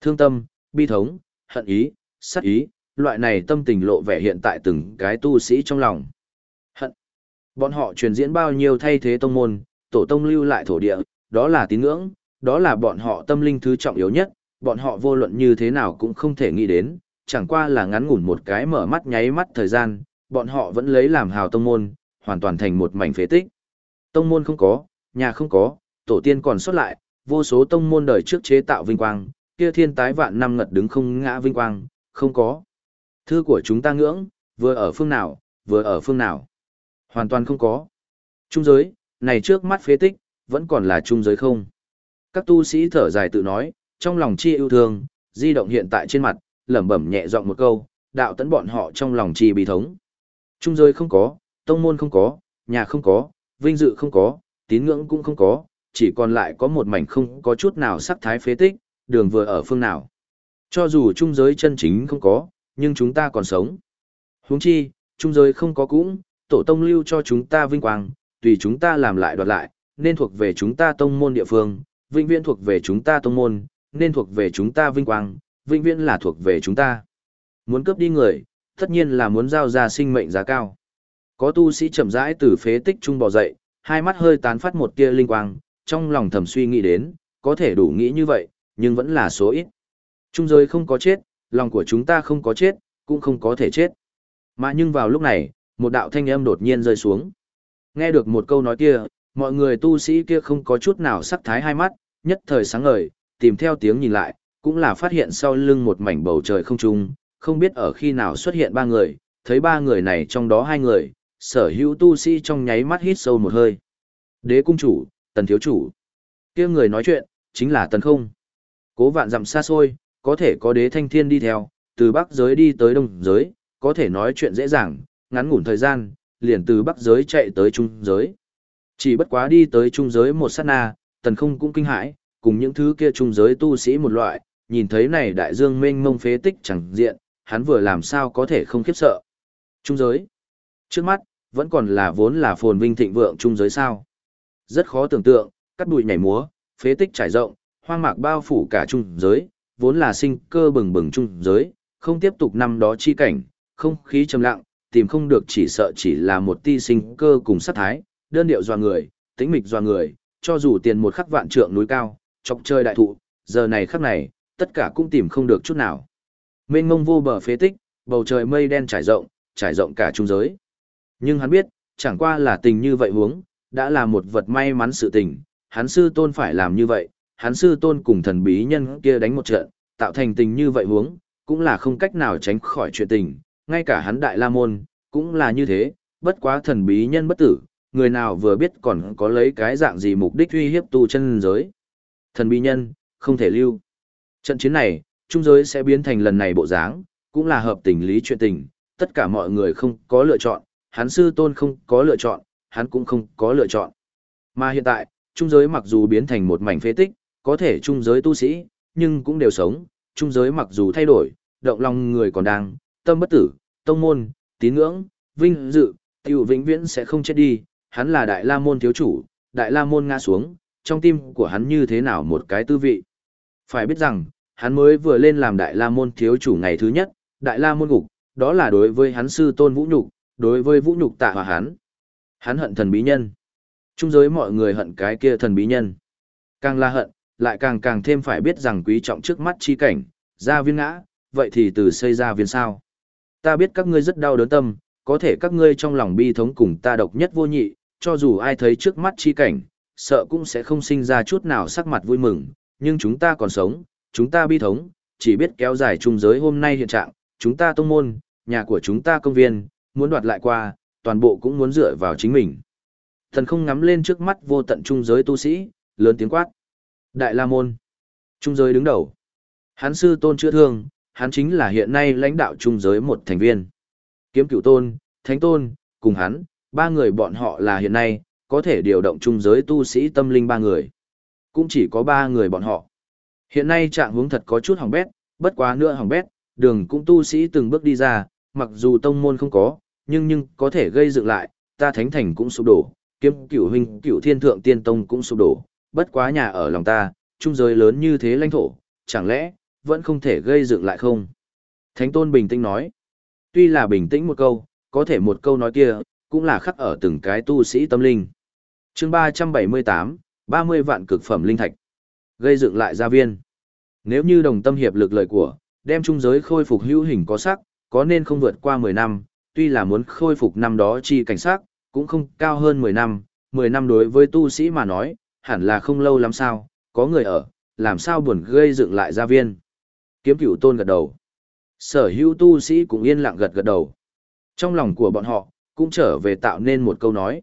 S1: Thương tâm, bi thống, hận ý, sát ý, loại này tâm tình lộ vẻ hiện tại từng cái tu sĩ trong lòng. Hận. Bọn họ truyền diễn bao nhiêu thay thế tông môn, tổ tông lưu lại thổ địa, đó là tín ngưỡng, đó là bọn họ tâm linh thứ trọng yếu nhất, bọn họ vô luận như thế nào cũng không thể nghĩ đến, chẳng qua là ngắn ngủn một cái mở mắt nháy mắt thời gian, bọn họ vẫn lấy làm hào tông môn, hoàn toàn thành một mảnh phế tích. Tông môn không có, nhà không có, tổ tiên còn xuất lại, vô số tông môn đời trước chế tạo vinh quang, kia thiên tái vạn năm ngật đứng không ngã vinh quang, không có. Thư của chúng ta ngưỡng, vừa ở phương nào, vừa ở phương nào. Hoàn toàn không có. Trung giới, này trước mắt phế tích, vẫn còn là trung giới không. Các tu sĩ thở dài tự nói, trong lòng chi yêu thương, di động hiện tại trên mặt, lẩm bẩm nhẹ giọng một câu, đạo tấn bọn họ trong lòng chi bị thống. Trung giới không có, tông môn không có, nhà không có, vinh dự không có, tín ngưỡng cũng không có, chỉ còn lại có một mảnh không có chút nào sắc thái phế tích, đường vừa ở phương nào. Cho dù trung giới chân chính không có, nhưng chúng ta còn sống. Huống chi, trung giới không có cũng, tổ tông lưu cho chúng ta vinh quang, tùy chúng ta làm lại đoạt lại, nên thuộc về chúng ta tông môn địa phương, vinh viễn thuộc về chúng ta tông môn, nên thuộc về chúng ta vinh quang, vinh viễn là thuộc về chúng ta. Muốn cướp đi người, tất nhiên là muốn giao ra sinh mệnh giá cao. Có tu sĩ chậm rãi từ phế tích trung bò dậy, hai mắt hơi tán phát một tia linh quang, trong lòng thầm suy nghĩ đến, có thể đủ nghĩ như vậy, nhưng vẫn là số ít. Trung giới không có chết, lòng của chúng ta không có chết, cũng không có thể chết. Mà nhưng vào lúc này, một đạo thanh âm đột nhiên rơi xuống. Nghe được một câu nói kia, mọi người tu sĩ kia không có chút nào sắc thái hai mắt, nhất thời sáng ngời, tìm theo tiếng nhìn lại, cũng là phát hiện sau lưng một mảnh bầu trời không trung, không biết ở khi nào xuất hiện ba người, thấy ba người này trong đó hai người, sở hữu tu sĩ trong nháy mắt hít sâu một hơi. Đế cung chủ, tần thiếu chủ. kia người nói chuyện, chính là tần không. Cố vạn dặm xa xôi, có thể có đế thanh thiên đi theo, từ bắc giới đi tới đông giới, có thể nói chuyện dễ dàng, ngắn ngủn thời gian, liền từ bắc giới chạy tới trung giới. Chỉ bất quá đi tới trung giới một sát na, tần không cũng kinh hãi, cùng những thứ kia trung giới tu sĩ một loại, nhìn thấy này đại dương mênh mông phế tích chẳng diện, hắn vừa làm sao có thể không khiếp sợ. Trung giới. Trước mắt, vẫn còn là vốn là phồn vinh thịnh vượng trung giới sao. Rất khó tưởng tượng, cắt bụi nhảy múa, phế tích trải rộng, hoang mạc bao phủ cả trung giới, vốn là sinh cơ bừng bừng trung giới, không tiếp tục năm đó chi cảnh, không khí trầm lặng, tìm không được chỉ sợ chỉ là một ti sinh cơ cùng sát thái, đơn điệu doa người, tĩnh mịch doa người, cho dù tiền một khắc vạn trượng núi cao, chọc chơi đại thụ, giờ này khắc này, tất cả cũng tìm không được chút nào. Mênh mông vô bờ phế tích, bầu trời mây đen trải rộng, trải rộng cả trung giới. Nhưng hắn biết, chẳng qua là tình như vậy huống, đã là một vật may mắn sự tình, hắn sư tôn phải làm như vậy, hắn sư tôn cùng thần bí nhân kia đánh một trận, tạo thành tình như vậy huống, cũng là không cách nào tránh khỏi chuyện tình, ngay cả hắn đại la môn, cũng là như thế, bất quá thần bí nhân bất tử, người nào vừa biết còn có lấy cái dạng gì mục đích uy hiếp tu chân giới. Thần bí nhân, không thể lưu. Trận chiến này, trung giới sẽ biến thành lần này bộ dáng, cũng là hợp tình lý chuyện tình, tất cả mọi người không có lựa chọn, hắn sư tôn không có lựa chọn, hắn cũng không có lựa chọn. Mà hiện tại, trung giới mặc dù biến thành một mảnh phế tích, có thể trung giới tu sĩ, nhưng cũng đều sống, trung giới mặc dù thay đổi, động lòng người còn đang, tâm bất tử, tông môn, tín ngưỡng, vinh dự, tiểu vĩnh viễn sẽ không chết đi, hắn là đại la môn thiếu chủ, đại la môn ngã xuống, trong tim của hắn như thế nào một cái tư vị. Phải biết rằng, hắn mới vừa lên làm đại la môn thiếu chủ ngày thứ nhất, đại la môn ngục, đó là đối với hắn sư tôn vũ nhục, đối với vũ nhục tạ hòa hắn. Hắn hận thần bí nhân. Trung giới mọi người hận cái kia thần bí nhân. Càng là hận, lại càng càng thêm phải biết rằng quý trọng trước mắt chi cảnh, gia viên ngã, vậy thì từ xây ra viên sao. Ta biết các ngươi rất đau đớn tâm, có thể các ngươi trong lòng bi thống cùng ta độc nhất vô nhị, cho dù ai thấy trước mắt chi cảnh, sợ cũng sẽ không sinh ra chút nào sắc mặt vui mừng, nhưng chúng ta còn sống, chúng ta bi thống, chỉ biết kéo dài trung giới hôm nay hiện trạng, chúng ta tông môn, nhà của chúng ta công viên, muốn đoạt lại qua, toàn bộ cũng muốn dựa vào chính mình. Thần không ngắm lên trước mắt vô tận trung giới tu sĩ, lớn tiếng quát. Đại La Môn. Trung giới đứng đầu. Hắn sư tôn chữa thương, hắn chính là hiện nay lãnh đạo trung giới một thành viên. Kiếm cửu tôn, thánh tôn, cùng hắn, ba người bọn họ là hiện nay, có thể điều động trung giới tu sĩ tâm linh ba người. Cũng chỉ có ba người bọn họ. Hiện nay trạng hướng thật có chút hỏng bét, bất quá nữa hỏng bét, đường cũng tu sĩ từng bước đi ra, mặc dù tông môn không có, nhưng nhưng có thể gây dựng lại, ta thánh thành cũng sụp đổ, kiếm cửu huynh cửu thiên thượng tiên tông cũng sụp đổ, bất quá nhà ở lòng ta, trung giới lớn như thế lãnh thổ, chẳng lẽ, vẫn không thể gây dựng lại không? Thánh tôn bình tĩnh nói, tuy là bình tĩnh một câu, có thể một câu nói kia, cũng là khắc ở từng cái tu sĩ tâm linh. chương 378, 30 vạn cực phẩm linh thạch. Gây dựng lại gia viên. Nếu như đồng tâm hiệp lực lời của, đem trung giới khôi phục hữu hình có sắc, có nên không vượt qua 10 năm, tuy là muốn khôi phục năm đó chi cảnh sát, cũng không cao hơn 10 năm, 10 năm đối với tu sĩ mà nói, hẳn là không lâu lắm sao, có người ở, làm sao buồn gây dựng lại gia viên. Kiếm cửu tôn gật đầu. Sở hữu tu sĩ cũng yên lặng gật gật đầu. Trong lòng của bọn họ, cũng trở về tạo nên một câu nói.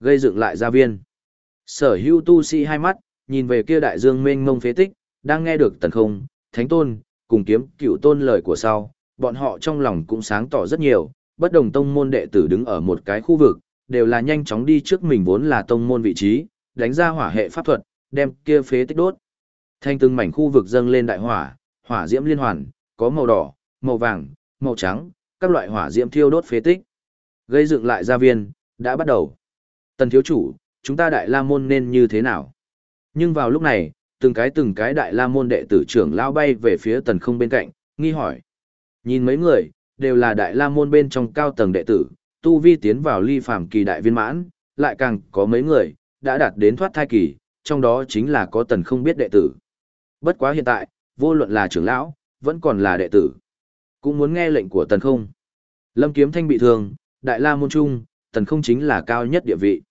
S1: Gây dựng lại gia viên. Sở hữu tu sĩ hai mắt, nhìn về kia đại dương mênh mông phế tích, đang nghe được tần không, thánh tôn, cùng kiếm cửu tôn lời của sau, bọn họ trong lòng cũng sáng tỏ rất nhiều, bất đồng tông môn đệ tử đứng ở một cái khu vực, đều là nhanh chóng đi trước mình vốn là tông môn vị trí, đánh ra hỏa hệ pháp thuật, đem kia phế tích đốt. Thanh từng mảnh khu vực dâng lên đại hỏa, hỏa diễm liên hoàn, có màu đỏ, màu vàng, màu trắng, các loại hỏa diễm thiêu đốt phế tích. Gây dựng lại gia viên, đã bắt đầu. Tần thiếu chủ, chúng ta đại la môn nên như thế nào? Nhưng vào lúc này, từng cái từng cái đại la môn đệ tử trưởng lao bay về phía tần không bên cạnh, nghi hỏi. Nhìn mấy người, đều là đại la môn bên trong cao tầng đệ tử, tu vi tiến vào ly phàm kỳ đại viên mãn, lại càng có mấy người, đã đạt đến thoát thai kỳ, trong đó chính là có tần không biết đệ tử. Bất quá hiện tại, vô luận là trưởng lão, vẫn còn là đệ tử. Cũng muốn nghe lệnh của tần không. Lâm kiếm thanh bị thương, đại la môn trung, tần không chính là cao nhất địa vị.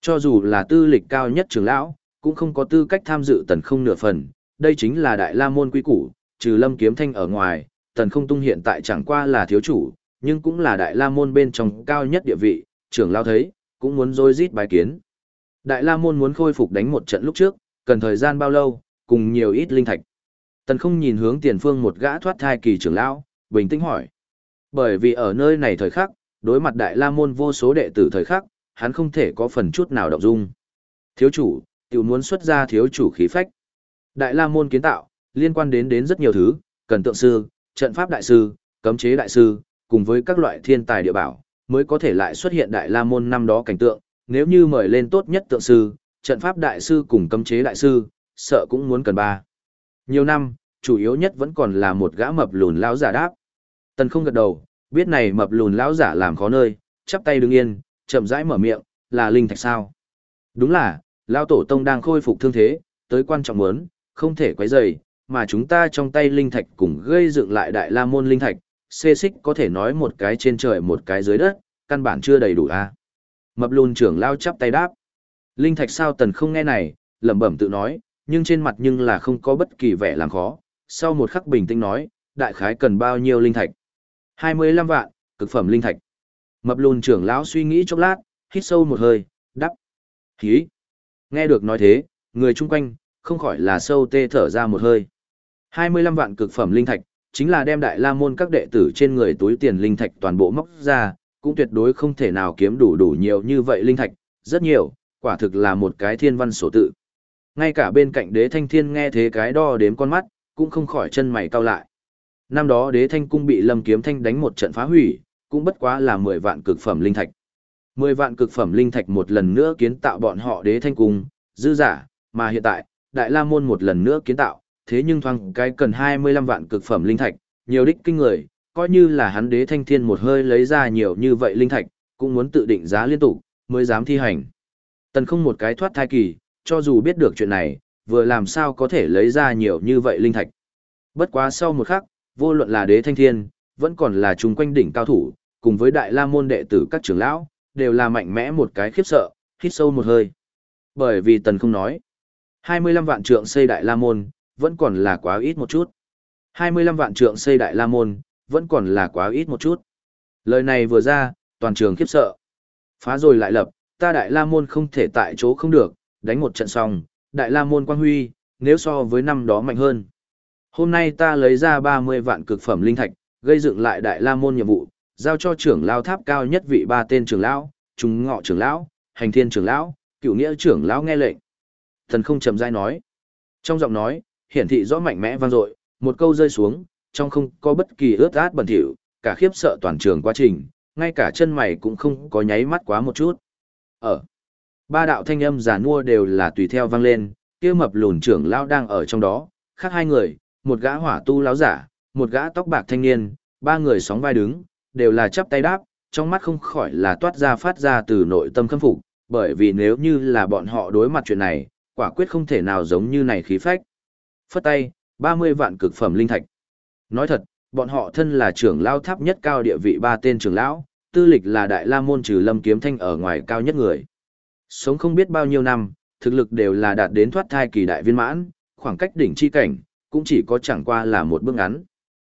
S1: Cho dù là tư lịch cao nhất trưởng lão, cũng không có tư cách tham dự tần không nửa phần, đây chính là đại la môn quy củ, trừ lâm kiếm thanh ở ngoài, tần không tung hiện tại chẳng qua là thiếu chủ, nhưng cũng là đại la môn bên trong cao nhất địa vị, trưởng lao thấy, cũng muốn dôi rít bài kiến. Đại la môn muốn khôi phục đánh một trận lúc trước, cần thời gian bao lâu, cùng nhiều ít linh thạch. Tần không nhìn hướng tiền phương một gã thoát thai kỳ trưởng lão, bình tĩnh hỏi. Bởi vì ở nơi này thời khắc, đối mặt đại la môn vô số đệ tử thời khắc, hắn không thể có phần chút nào động dung. Thiếu chủ, tiểu muốn xuất ra thiếu chủ khí phách. Đại la môn kiến tạo, liên quan đến đến rất nhiều thứ, cần tượng sư, trận pháp đại sư, cấm chế đại sư, cùng với các loại thiên tài địa bảo, mới có thể lại xuất hiện đại la môn năm đó cảnh tượng, nếu như mời lên tốt nhất tượng sư, trận pháp đại sư cùng cấm chế đại sư, sợ cũng muốn cần ba. Nhiều năm, chủ yếu nhất vẫn còn là một gã mập lùn lão giả đáp. Tần không gật đầu, biết này mập lùn lão giả làm khó nơi, chắp tay đứng yên, chậm rãi mở miệng, là linh thạch sao? Đúng là, lão tổ tông đang khôi phục thương thế, tới quan trọng muốn, không thể quấy rầy, mà chúng ta trong tay linh thạch cùng gây dựng lại đại la môn linh thạch, xê xích có thể nói một cái trên trời một cái dưới đất, căn bản chưa đầy đủ a. À? Mập lùn trưởng lao chắp tay đáp. Linh thạch sao tần không nghe này, lẩm bẩm tự nói, nhưng trên mặt nhưng là không có bất kỳ vẻ làm khó. Sau một khắc bình tĩnh nói, đại khái cần bao nhiêu linh thạch? 25 vạn, cực phẩm linh thạch. Mập lùn trưởng lão suy nghĩ chốc lát, hít sâu một hơi, đắp. Hí. Nghe được nói thế, người chung quanh, không khỏi là sâu tê thở ra một hơi. 25 vạn cực phẩm linh thạch, chính là đem đại la môn các đệ tử trên người túi tiền linh thạch toàn bộ móc ra, cũng tuyệt đối không thể nào kiếm đủ đủ nhiều như vậy linh thạch, rất nhiều, quả thực là một cái thiên văn sổ tự. Ngay cả bên cạnh đế thanh thiên nghe thế cái đo đếm con mắt, cũng không khỏi chân mày cau lại. Năm đó đế thanh cung bị lâm kiếm thanh đánh một trận phá hủy, cũng bất quá là 10 vạn cực phẩm linh thạch. 10 vạn cực phẩm linh thạch một lần nữa kiến tạo bọn họ đế thanh cung, dư giả, mà hiện tại, đại la môn một lần nữa kiến tạo, thế nhưng thoáng cái cần 25 vạn cực phẩm linh thạch, nhiều đích kinh người, coi như là hắn đế thanh thiên một hơi lấy ra nhiều như vậy linh thạch, cũng muốn tự định giá liên tục, mới dám thi hành. Tần không một cái thoát thai kỳ, cho dù biết được chuyện này, vừa làm sao có thể lấy ra nhiều như vậy linh thạch. Bất quá sau một khắc, vô luận là đế thanh thiên, vẫn còn là chung quanh đỉnh cao thủ, cùng với đại la môn đệ tử các trưởng lão, đều là mạnh mẽ một cái khiếp sợ, hít sâu một hơi. Bởi vì tần không nói, 25 vạn trượng xây đại la môn, vẫn còn là quá ít một chút. 25 vạn trượng xây đại la môn, vẫn còn là quá ít một chút. Lời này vừa ra, toàn trường khiếp sợ. Phá rồi lại lập, ta đại la môn không thể tại chỗ không được, đánh một trận xong, đại la môn quang huy, nếu so với năm đó mạnh hơn. Hôm nay ta lấy ra 30 vạn cực phẩm linh thạch, gây dựng lại đại la môn nhiệm vụ, giao cho trưởng lao tháp cao nhất vị ba tên trưởng lão, trung ngọ trưởng lão, hành thiên trưởng lão, cựu nghĩa trưởng lão nghe lệnh. Thần không chậm rãi nói. Trong giọng nói, hiển thị rõ mạnh mẽ vang dội, một câu rơi xuống, trong không có bất kỳ ướt át bẩn thỉu, cả khiếp sợ toàn trường quá trình, ngay cả chân mày cũng không có nháy mắt quá một chút. Ở ba đạo thanh âm giả mua đều là tùy theo vang lên, kia mập lùn trưởng lão đang ở trong đó, khác hai người, một gã hỏa tu lão giả, một gã tóc bạc thanh niên, ba người sóng vai đứng, đều là chắp tay đáp, trong mắt không khỏi là toát ra phát ra từ nội tâm khâm phục, bởi vì nếu như là bọn họ đối mặt chuyện này, quả quyết không thể nào giống như này khí phách. Phất tay, 30 vạn cực phẩm linh thạch. Nói thật, bọn họ thân là trưởng lão tháp nhất cao địa vị ba tên trưởng lão, tư lịch là đại la môn trừ lâm kiếm thanh ở ngoài cao nhất người. Sống không biết bao nhiêu năm, thực lực đều là đạt đến thoát thai kỳ đại viên mãn, khoảng cách đỉnh chi cảnh, cũng chỉ có chẳng qua là một bước ngắn.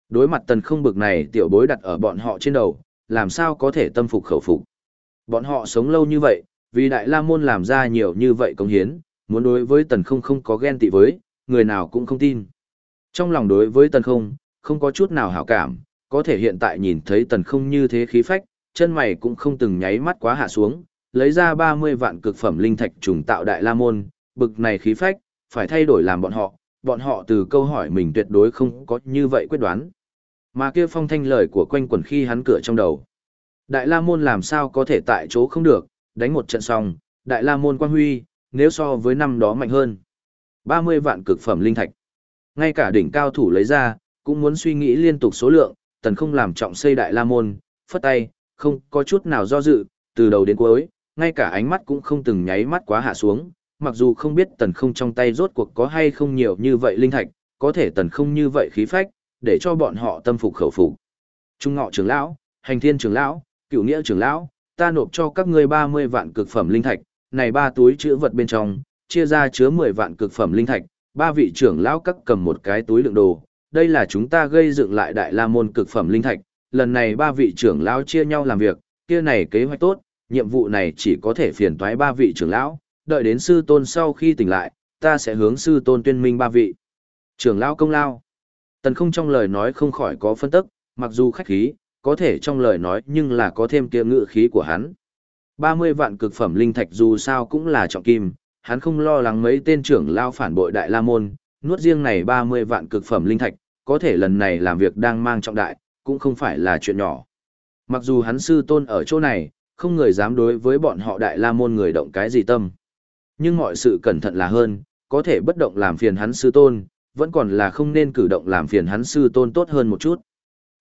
S1: Đối mặt tần không bực này tiểu bối đặt ở bọn họ trên đầu, làm sao có thể tâm phục khẩu phục. Bọn họ sống lâu như vậy, vì đại la môn làm ra nhiều như vậy công hiến, muốn đối với tần không không có ghen tị với, người nào cũng không tin. Trong lòng đối với tần không, không có chút nào hảo cảm, có thể hiện tại nhìn thấy tần không như thế khí phách, chân mày cũng không từng nháy mắt quá hạ xuống, lấy ra 30 vạn cực phẩm linh thạch trùng tạo đại la môn, bực này khí phách, phải thay đổi làm bọn họ, bọn họ từ câu hỏi mình tuyệt đối không có như vậy quyết đoán. Mà kia phong thanh lời của quanh quần khi hắn cửa trong đầu. Đại la môn làm sao có thể tại chỗ không được, đánh một trận xong, đại la môn quan huy, nếu so với năm đó mạnh hơn. 30 vạn cực phẩm linh thạch. Ngay cả đỉnh cao thủ lấy ra, cũng muốn suy nghĩ liên tục số lượng, tần không làm trọng xây đại la môn, phất tay, không có chút nào do dự, từ đầu đến cuối, ngay cả ánh mắt cũng không từng nháy mắt quá hạ xuống, mặc dù không biết tần không trong tay rốt cuộc có hay không nhiều như vậy linh thạch, có thể tần không như vậy khí phách, để cho bọn họ tâm phục khẩu phục. Trung ngọ trưởng lão, hành thiên trưởng lão, cựu nghĩa trưởng lão, ta nộp cho các ngươi 30 vạn cực phẩm linh thạch, này ba túi chứa vật bên trong, chia ra chứa 10 vạn cực phẩm linh thạch, ba vị trưởng lão các cầm một cái túi đựng đồ, đây là chúng ta gây dựng lại đại la môn cực phẩm linh thạch, lần này ba vị trưởng lão chia nhau làm việc, kia này kế hoạch tốt, nhiệm vụ này chỉ có thể phiền toái ba vị trưởng lão, đợi đến sư tôn sau khi tỉnh lại, ta sẽ hướng sư tôn tuyên minh ba vị. Trưởng lão công lao. Tần không trong lời nói không khỏi có phân tức, mặc dù khách khí, có thể trong lời nói nhưng là có thêm kia ngự khí của hắn. 30 vạn cực phẩm linh thạch dù sao cũng là trọng kim, hắn không lo lắng mấy tên trưởng lao phản bội đại la môn, nuốt riêng này 30 vạn cực phẩm linh thạch, có thể lần này làm việc đang mang trọng đại, cũng không phải là chuyện nhỏ. Mặc dù hắn sư tôn ở chỗ này, không người dám đối với bọn họ đại la môn người động cái gì tâm. Nhưng mọi sự cẩn thận là hơn, có thể bất động làm phiền hắn sư tôn, vẫn còn là không nên cử động làm phiền hắn sư tôn tốt hơn một chút.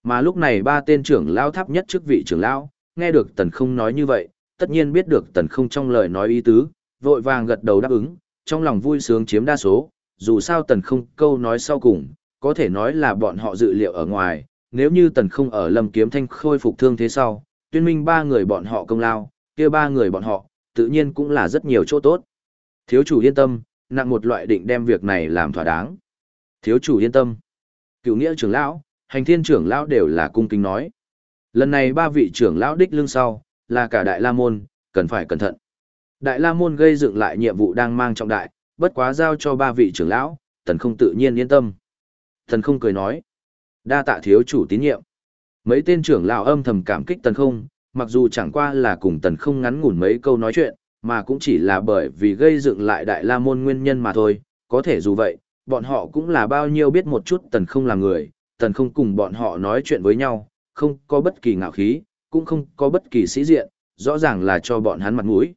S1: Mà lúc này ba tên trưởng lao thấp nhất chức vị trưởng lão, nghe được tần không nói như vậy, tất nhiên biết được tần không trong lời nói ý tứ, vội vàng gật đầu đáp ứng, trong lòng vui sướng chiếm đa số, dù sao tần không câu nói sau cùng, có thể nói là bọn họ dự liệu ở ngoài, nếu như tần không ở lâm kiếm thanh khôi phục thương thế sau, tuyên minh ba người bọn họ công lao, kia ba người bọn họ, tự nhiên cũng là rất nhiều chỗ tốt. Thiếu chủ yên tâm, nặng một loại định đem việc này làm thỏa đáng. Thiếu chủ yên tâm. Cựu nghĩa trưởng lão, hành thiên trưởng lão đều là cung kính nói. Lần này ba vị trưởng lão đích lưng sau, là cả Đại La Môn, cần phải cẩn thận. Đại La Môn gây dựng lại nhiệm vụ đang mang trọng đại, bất quá giao cho ba vị trưởng lão, tần không tự nhiên yên tâm. Tần không cười nói. Đa tạ thiếu chủ tín nhiệm. Mấy tên trưởng lão âm thầm cảm kích tần không, mặc dù chẳng qua là cùng tần không ngắn ngủn mấy câu nói chuyện, mà cũng chỉ là bởi vì gây dựng lại đại la môn nguyên nhân mà thôi, có thể dù vậy, bọn họ cũng là bao nhiêu biết một chút tần không là người, tần không cùng bọn họ nói chuyện với nhau, không có bất kỳ ngạo khí, cũng không có bất kỳ sĩ diện, rõ ràng là cho bọn hắn mặt mũi.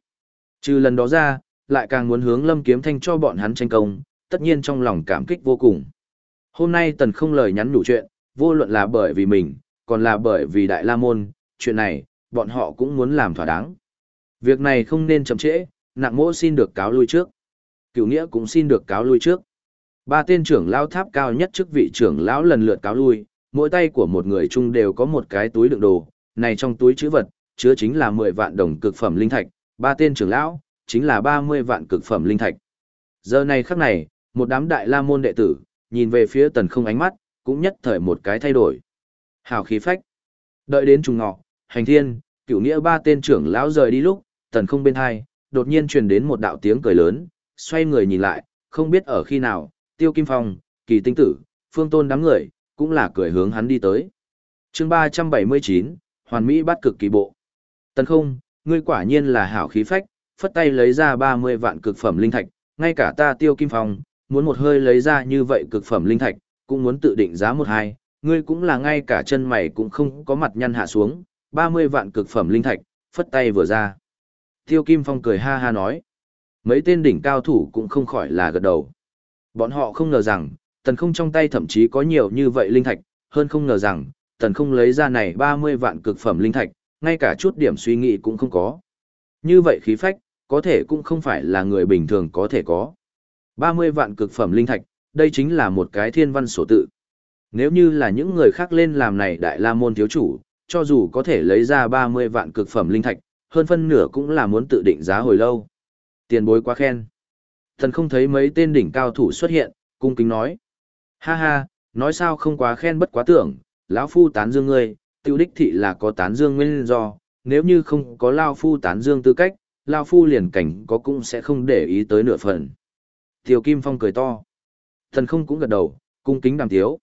S1: Trừ lần đó ra, lại càng muốn hướng lâm kiếm thanh cho bọn hắn tranh công, tất nhiên trong lòng cảm kích vô cùng. Hôm nay tần không lời nhắn nhủ chuyện, vô luận là bởi vì mình, còn là bởi vì Đại La Môn, chuyện này, bọn họ cũng muốn làm thỏa đáng. Việc này không nên chậm trễ, nặng mỗ xin được cáo lui trước. Cửu nghĩa cũng xin được cáo lui trước. Ba tên trưởng lão tháp cao nhất chức vị trưởng lão lần lượt cáo lui, mỗi tay của một người chung đều có một cái túi đựng đồ, này trong túi chữ vật, chứa chính là 10 vạn đồng cực phẩm linh thạch, ba tên trưởng lão, chính là 30 vạn cực phẩm linh thạch. Giờ này khắc này, một đám đại la môn đệ tử, nhìn về phía tần không ánh mắt, cũng nhất thời một cái thay đổi. Hào khí phách. Đợi đến trùng ngọ, hành thiên, cửu nghĩa ba tên trưởng lão rời đi lúc, tần không bên hai, đột nhiên truyền đến một đạo tiếng cười lớn, xoay người nhìn lại, không biết ở khi nào, tiêu kim phong, kỳ tinh tử, phương tôn đám người, cũng là cười hướng hắn đi tới. chương 379, Hoàn Mỹ bắt cực kỳ bộ. Tần không, ngươi quả nhiên là hảo khí phách, phất tay lấy ra 30 vạn cực phẩm linh thạch, ngay cả ta tiêu kim phong, muốn một hơi lấy ra như vậy cực phẩm linh thạch, cũng muốn tự định giá một hai, ngươi cũng là ngay cả chân mày cũng không có mặt nhăn hạ xuống, 30 vạn cực phẩm linh thạch, phất tay vừa ra. Tiêu Kim Phong cười ha ha nói. Mấy tên đỉnh cao thủ cũng không khỏi là gật đầu. Bọn họ không ngờ rằng, tần không trong tay thậm chí có nhiều như vậy linh thạch, hơn không ngờ rằng, tần không lấy ra này 30 vạn cực phẩm linh thạch, ngay cả chút điểm suy nghĩ cũng không có. Như vậy khí phách, có thể cũng không phải là người bình thường có thể có. 30 vạn cực phẩm linh thạch, đây chính là một cái thiên văn sổ tự. Nếu như là những người khác lên làm này đại la môn thiếu chủ, cho dù có thể lấy ra 30 vạn cực phẩm linh thạch, hơn phân nửa cũng là muốn tự định giá hồi lâu. Tiền bối quá khen. Thần không thấy mấy tên đỉnh cao thủ xuất hiện, cung kính nói. Ha ha, nói sao không quá khen bất quá tưởng, lão phu tán dương ngươi, tiêu đích thị là có tán dương nguyên do, nếu như không có lao phu tán dương tư cách, lao phu liền cảnh có cũng sẽ không để ý tới nửa phần. Tiêu Kim Phong cười to. Thần không cũng gật đầu, cung kính đàm tiếu.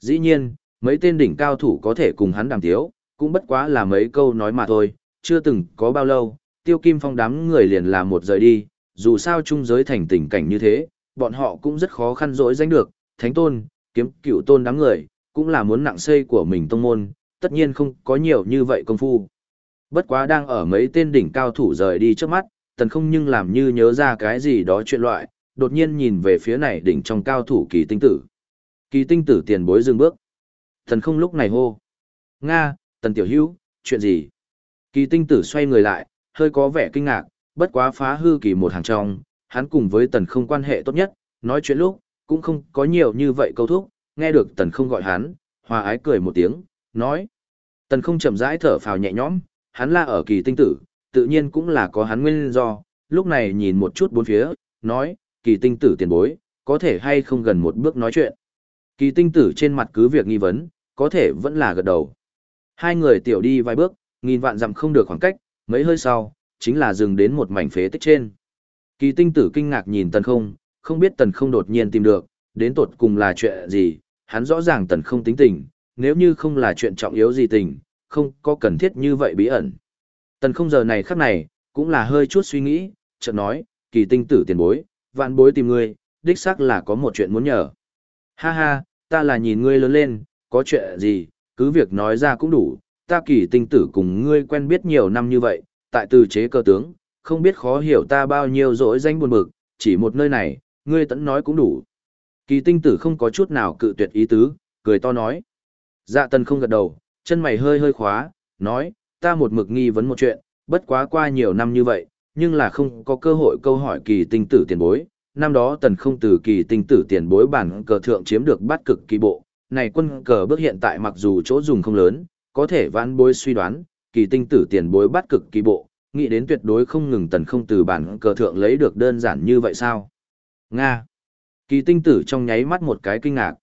S1: Dĩ nhiên, mấy tên đỉnh cao thủ có thể cùng hắn đàm tiếu, cũng bất quá là mấy câu nói mà thôi, chưa từng có bao lâu, tiêu kim phong đám người liền là một rời đi, dù sao trung giới thành tình cảnh như thế, bọn họ cũng rất khó khăn dỗi danh được, thánh tôn, kiếm cựu tôn đám người, cũng là muốn nặng xây của mình tông môn, tất nhiên không có nhiều như vậy công phu. Bất quá đang ở mấy tên đỉnh cao thủ rời đi trước mắt, tần không nhưng làm như nhớ ra cái gì đó chuyện loại, đột nhiên nhìn về phía này đỉnh trong cao thủ kỳ tinh tử. Kỳ tinh tử tiền bối dừng bước. Tần không lúc này hô. Nga, tần tiểu hữu, chuyện gì? Kỳ tinh tử xoay người lại, hơi có vẻ kinh ngạc, bất quá phá hư kỳ một hàng trong, hắn cùng với tần không quan hệ tốt nhất, nói chuyện lúc, cũng không có nhiều như vậy câu thúc, nghe được tần không gọi hắn, hòa ái cười một tiếng, nói. Tần không chậm rãi thở phào nhẹ nhõm, hắn là ở kỳ tinh tử, tự nhiên cũng là có hắn nguyên do, lúc này nhìn một chút bốn phía, nói, kỳ tinh tử tiền bối, có thể hay không gần một bước nói chuyện. Kỳ tinh tử trên mặt cứ việc nghi vấn, có thể vẫn là gật đầu. Hai người tiểu đi vài bước, nghìn vạn dặm không được khoảng cách, mấy hơi sau, chính là dừng đến một mảnh phế tích trên. Kỳ tinh tử kinh ngạc nhìn tần không, không biết tần không đột nhiên tìm được, đến tột cùng là chuyện gì, hắn rõ ràng tần không tính tình, nếu như không là chuyện trọng yếu gì tình, không có cần thiết như vậy bí ẩn. Tần không giờ này khắc này, cũng là hơi chút suy nghĩ, chợt nói, kỳ tinh tử tiền bối, vạn bối tìm ngươi, đích xác là có một chuyện muốn nhờ. Ha ha, ta là nhìn ngươi lớn lên, có chuyện gì, cứ việc nói ra cũng đủ, ta kỳ tinh tử cùng ngươi quen biết nhiều năm như vậy, tại từ chế cơ tướng, không biết khó hiểu ta bao nhiêu dỗi danh buồn bực, chỉ một nơi này, ngươi tẫn nói cũng đủ. Kỳ tinh tử không có chút nào cự tuyệt ý tứ, cười to nói. Dạ tần không gật đầu, chân mày hơi hơi khóa, nói, ta một mực nghi vấn một chuyện, bất quá qua nhiều năm như vậy, nhưng là không có cơ hội câu hỏi kỳ tinh tử tiền bối. Năm đó tần không từ kỳ tinh tử tiền bối bản cờ thượng chiếm được bát cực kỳ bộ, này quân cờ bước hiện tại mặc dù chỗ dùng không lớn, có thể vãn bối suy đoán, kỳ tinh tử tiền bối bát cực kỳ bộ, nghĩ đến tuyệt đối không ngừng tần không từ bản cờ thượng lấy được đơn giản như vậy sao? Nga. Kỳ tinh tử trong nháy mắt một cái kinh ngạc.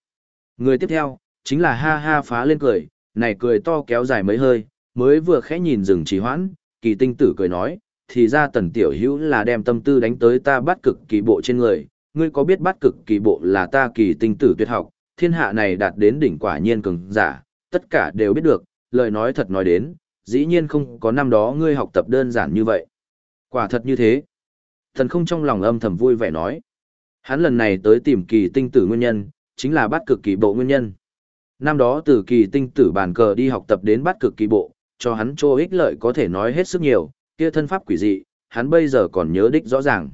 S1: Người tiếp theo, chính là ha ha phá lên cười, này cười to kéo dài mấy hơi, mới vừa khẽ nhìn rừng trì hoãn, kỳ tinh tử cười nói, thì ra tần tiểu hữu là đem tâm tư đánh tới ta bắt cực kỳ bộ trên người, ngươi có biết bắt cực kỳ bộ là ta kỳ tinh tử tuyệt học, thiên hạ này đạt đến đỉnh quả nhiên cường giả, tất cả đều biết được, lời nói thật nói đến, dĩ nhiên không có năm đó ngươi học tập đơn giản như vậy. Quả thật như thế. Thần không trong lòng âm thầm vui vẻ nói. Hắn lần này tới tìm kỳ tinh tử nguyên nhân, chính là bắt cực kỳ bộ nguyên nhân. Năm đó từ kỳ tinh tử bàn cờ đi học tập đến bắt cực kỳ bộ, cho hắn cho ích lợi có thể nói hết sức nhiều, kia thân pháp quỷ dị, hắn bây giờ còn nhớ đích rõ ràng.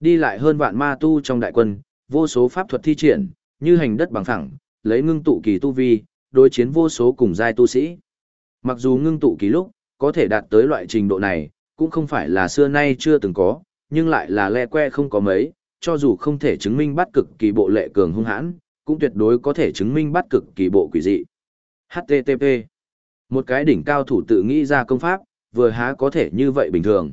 S1: Đi lại hơn vạn ma tu trong đại quân, vô số pháp thuật thi triển, như hành đất bằng phẳng, lấy ngưng tụ kỳ tu vi, đối chiến vô số cùng giai tu sĩ. Mặc dù ngưng tụ kỳ lúc, có thể đạt tới loại trình độ này, cũng không phải là xưa nay chưa từng có, nhưng lại là le que không có mấy, cho dù không thể chứng minh bắt cực kỳ bộ lệ cường hung hãn, cũng tuyệt đối có thể chứng minh bắt cực kỳ bộ quỷ dị. HTTP Một cái đỉnh cao thủ tự nghĩ ra công pháp, vừa há có thể như vậy bình thường.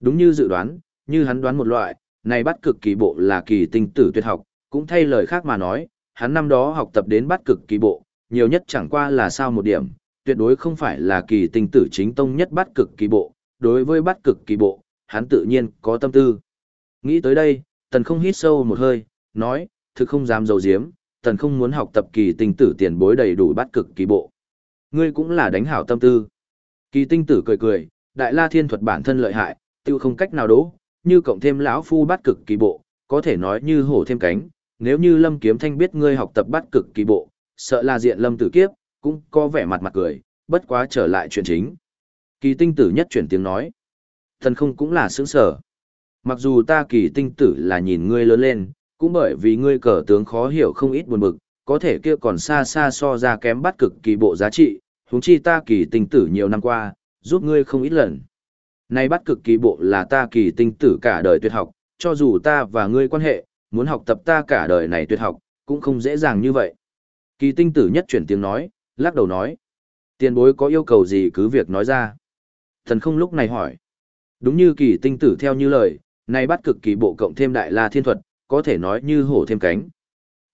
S1: Đúng như dự đoán, như hắn đoán một loại, này bắt cực kỳ bộ là kỳ tinh tử tuyệt học, cũng thay lời khác mà nói, hắn năm đó học tập đến bắt cực kỳ bộ, nhiều nhất chẳng qua là sao một điểm, tuyệt đối không phải là kỳ tinh tử chính tông nhất bắt cực kỳ bộ, đối với bắt cực kỳ bộ, hắn tự nhiên có tâm tư. Nghĩ tới đây, tần không hít sâu một hơi, nói, thực không dám dầu diếm, tần không muốn học tập kỳ tinh tử tiền bối đầy đủ bắt cực kỳ bộ. Ngươi cũng là đánh hảo tâm tư. Kỳ tinh tử cười cười, đại la thiên thuật bản thân lợi hại, tiêu không cách nào đố, như cộng thêm lão phu bắt cực kỳ bộ, có thể nói như hổ thêm cánh, nếu như lâm kiếm thanh biết ngươi học tập bắt cực kỳ bộ, sợ là diện lâm tử kiếp, cũng có vẻ mặt mặt cười, bất quá trở lại chuyện chính. Kỳ tinh tử nhất chuyển tiếng nói. Thần không cũng là sướng sở. Mặc dù ta kỳ tinh tử là nhìn ngươi lớn lên, cũng bởi vì ngươi cờ tướng khó hiểu không ít buồn bực, có thể kia còn xa xa so ra kém bắt cực kỳ bộ giá trị, huống chi ta kỳ tinh tử nhiều năm qua, giúp ngươi không ít lần. nay bắt cực kỳ bộ là ta kỳ tinh tử cả đời tuyệt học, cho dù ta và ngươi quan hệ, muốn học tập ta cả đời này tuyệt học, cũng không dễ dàng như vậy. Kỳ tinh tử nhất chuyển tiếng nói, lắc đầu nói. Tiền bối có yêu cầu gì cứ việc nói ra. Thần không lúc này hỏi. Đúng như kỳ tinh tử theo như lời, nay bắt cực kỳ bộ cộng thêm đại la thiên thuật, có thể nói như hổ thêm cánh.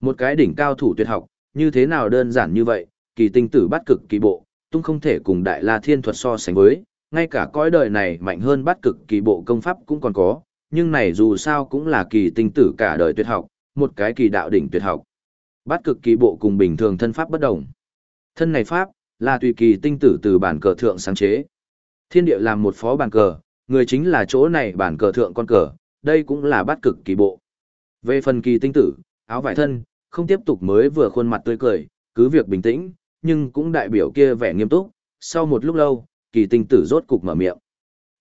S1: Một cái đỉnh cao thủ tuyệt học, như thế nào đơn giản như vậy, kỳ tinh tử bắt cực kỳ bộ, tung không thể cùng đại la thiên thuật so sánh với, ngay cả cõi đời này mạnh hơn bắt cực kỳ bộ công pháp cũng còn có, nhưng này dù sao cũng là kỳ tinh tử cả đời tuyệt học, một cái kỳ đạo đỉnh tuyệt học. Bát cực kỳ bộ cùng bình thường thân pháp bất đồng. Thân này pháp là tùy kỳ tinh tử từ bản cờ thượng sáng chế. Thiên địa làm một phó bản cờ, người chính là chỗ này bản cờ thượng con cờ, đây cũng là bát cực kỳ bộ. Về phần kỳ tinh tử, áo vải thân, không tiếp tục mới vừa khuôn mặt tươi cười, cứ việc bình tĩnh, nhưng cũng đại biểu kia vẻ nghiêm túc. Sau một lúc lâu, kỳ tinh tử rốt cục mở miệng.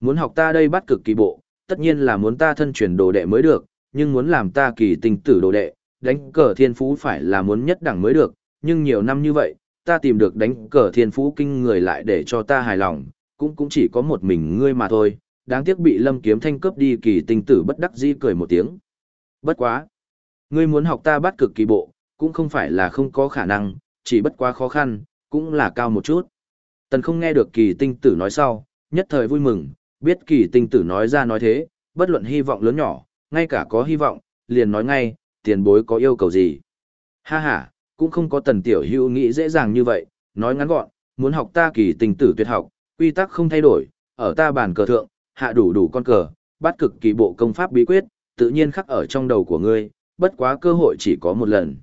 S1: Muốn học ta đây bắt cực kỳ bộ, tất nhiên là muốn ta thân truyền đồ đệ mới được, nhưng muốn làm ta kỳ tinh tử đồ đệ, đánh cờ thiên phú phải là muốn nhất đẳng mới được, nhưng nhiều năm như vậy, ta tìm được đánh cờ thiên phú kinh người lại để cho ta hài lòng, cũng cũng chỉ có một mình ngươi mà thôi, đáng tiếc bị lâm kiếm thanh cướp đi kỳ tinh tử bất đắc dĩ cười một tiếng. Bất quá. Ngươi muốn học ta bắt cực kỳ bộ, cũng không phải là không có khả năng, chỉ bất quá khó khăn, cũng là cao một chút. Tần không nghe được kỳ tinh tử nói sau, nhất thời vui mừng, biết kỳ tinh tử nói ra nói thế, bất luận hy vọng lớn nhỏ, ngay cả có hy vọng, liền nói ngay, tiền bối có yêu cầu gì. Ha ha, cũng không có tần tiểu hữu nghĩ dễ dàng như vậy, nói ngắn gọn, muốn học ta kỳ tinh tử tuyệt học, quy tắc không thay đổi, ở ta bàn cờ thượng, hạ đủ đủ con cờ, bắt cực kỳ bộ công pháp bí quyết, tự nhiên khắc ở trong đầu của ngươi, bất quá cơ hội chỉ có một lần.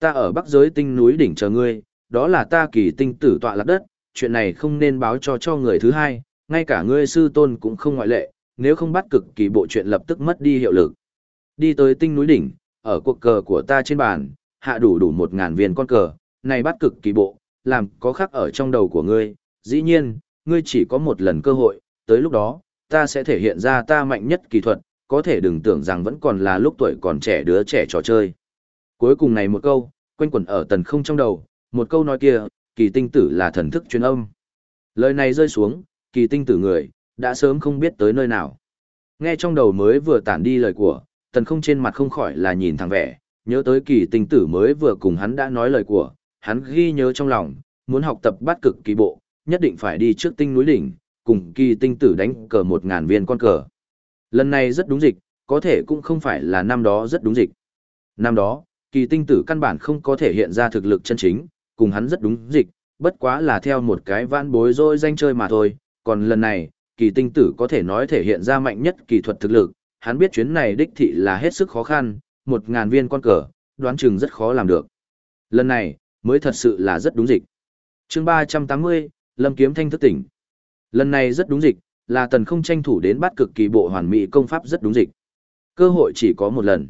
S1: Ta ở bắc giới tinh núi đỉnh chờ ngươi, đó là ta kỳ tinh tử tọa lạc đất, chuyện này không nên báo cho cho người thứ hai, ngay cả ngươi sư tôn cũng không ngoại lệ, nếu không bắt cực kỳ bộ chuyện lập tức mất đi hiệu lực. Đi tới tinh núi đỉnh, ở cuộc cờ của ta trên bàn, hạ đủ đủ một ngàn viên con cờ, này bắt cực kỳ bộ, làm có khắc ở trong đầu của ngươi, dĩ nhiên, ngươi chỉ có một lần cơ hội, tới lúc đó, ta sẽ thể hiện ra ta mạnh nhất kỳ thuật, có thể đừng tưởng rằng vẫn còn là lúc tuổi còn trẻ đứa trẻ trò chơi. Cuối cùng này một câu, quanh quẩn ở tần không trong đầu, một câu nói kia, kỳ tinh tử là thần thức truyền âm. Lời này rơi xuống, kỳ tinh tử người, đã sớm không biết tới nơi nào. Nghe trong đầu mới vừa tản đi lời của, tần không trên mặt không khỏi là nhìn thẳng vẻ, nhớ tới kỳ tinh tử mới vừa cùng hắn đã nói lời của, hắn ghi nhớ trong lòng, muốn học tập bát cực kỳ bộ, nhất định phải đi trước tinh núi đỉnh, cùng kỳ tinh tử đánh cờ một ngàn viên con cờ. Lần này rất đúng dịch, có thể cũng không phải là năm đó rất đúng dịch. Năm đó, kỳ tinh tử căn bản không có thể hiện ra thực lực chân chính, cùng hắn rất đúng dịch, bất quá là theo một cái vãn bối rồi danh chơi mà thôi. Còn lần này, kỳ tinh tử có thể nói thể hiện ra mạnh nhất kỳ thuật thực lực, hắn biết chuyến này đích thị là hết sức khó khăn, một ngàn viên con cờ, đoán chừng rất khó làm được. Lần này, mới thật sự là rất đúng dịch. chương 380, Lâm Kiếm Thanh thức tỉnh. Lần này rất đúng dịch, là tần không tranh thủ đến bắt cực kỳ bộ hoàn mỹ công pháp rất đúng dịch. Cơ hội chỉ có một lần.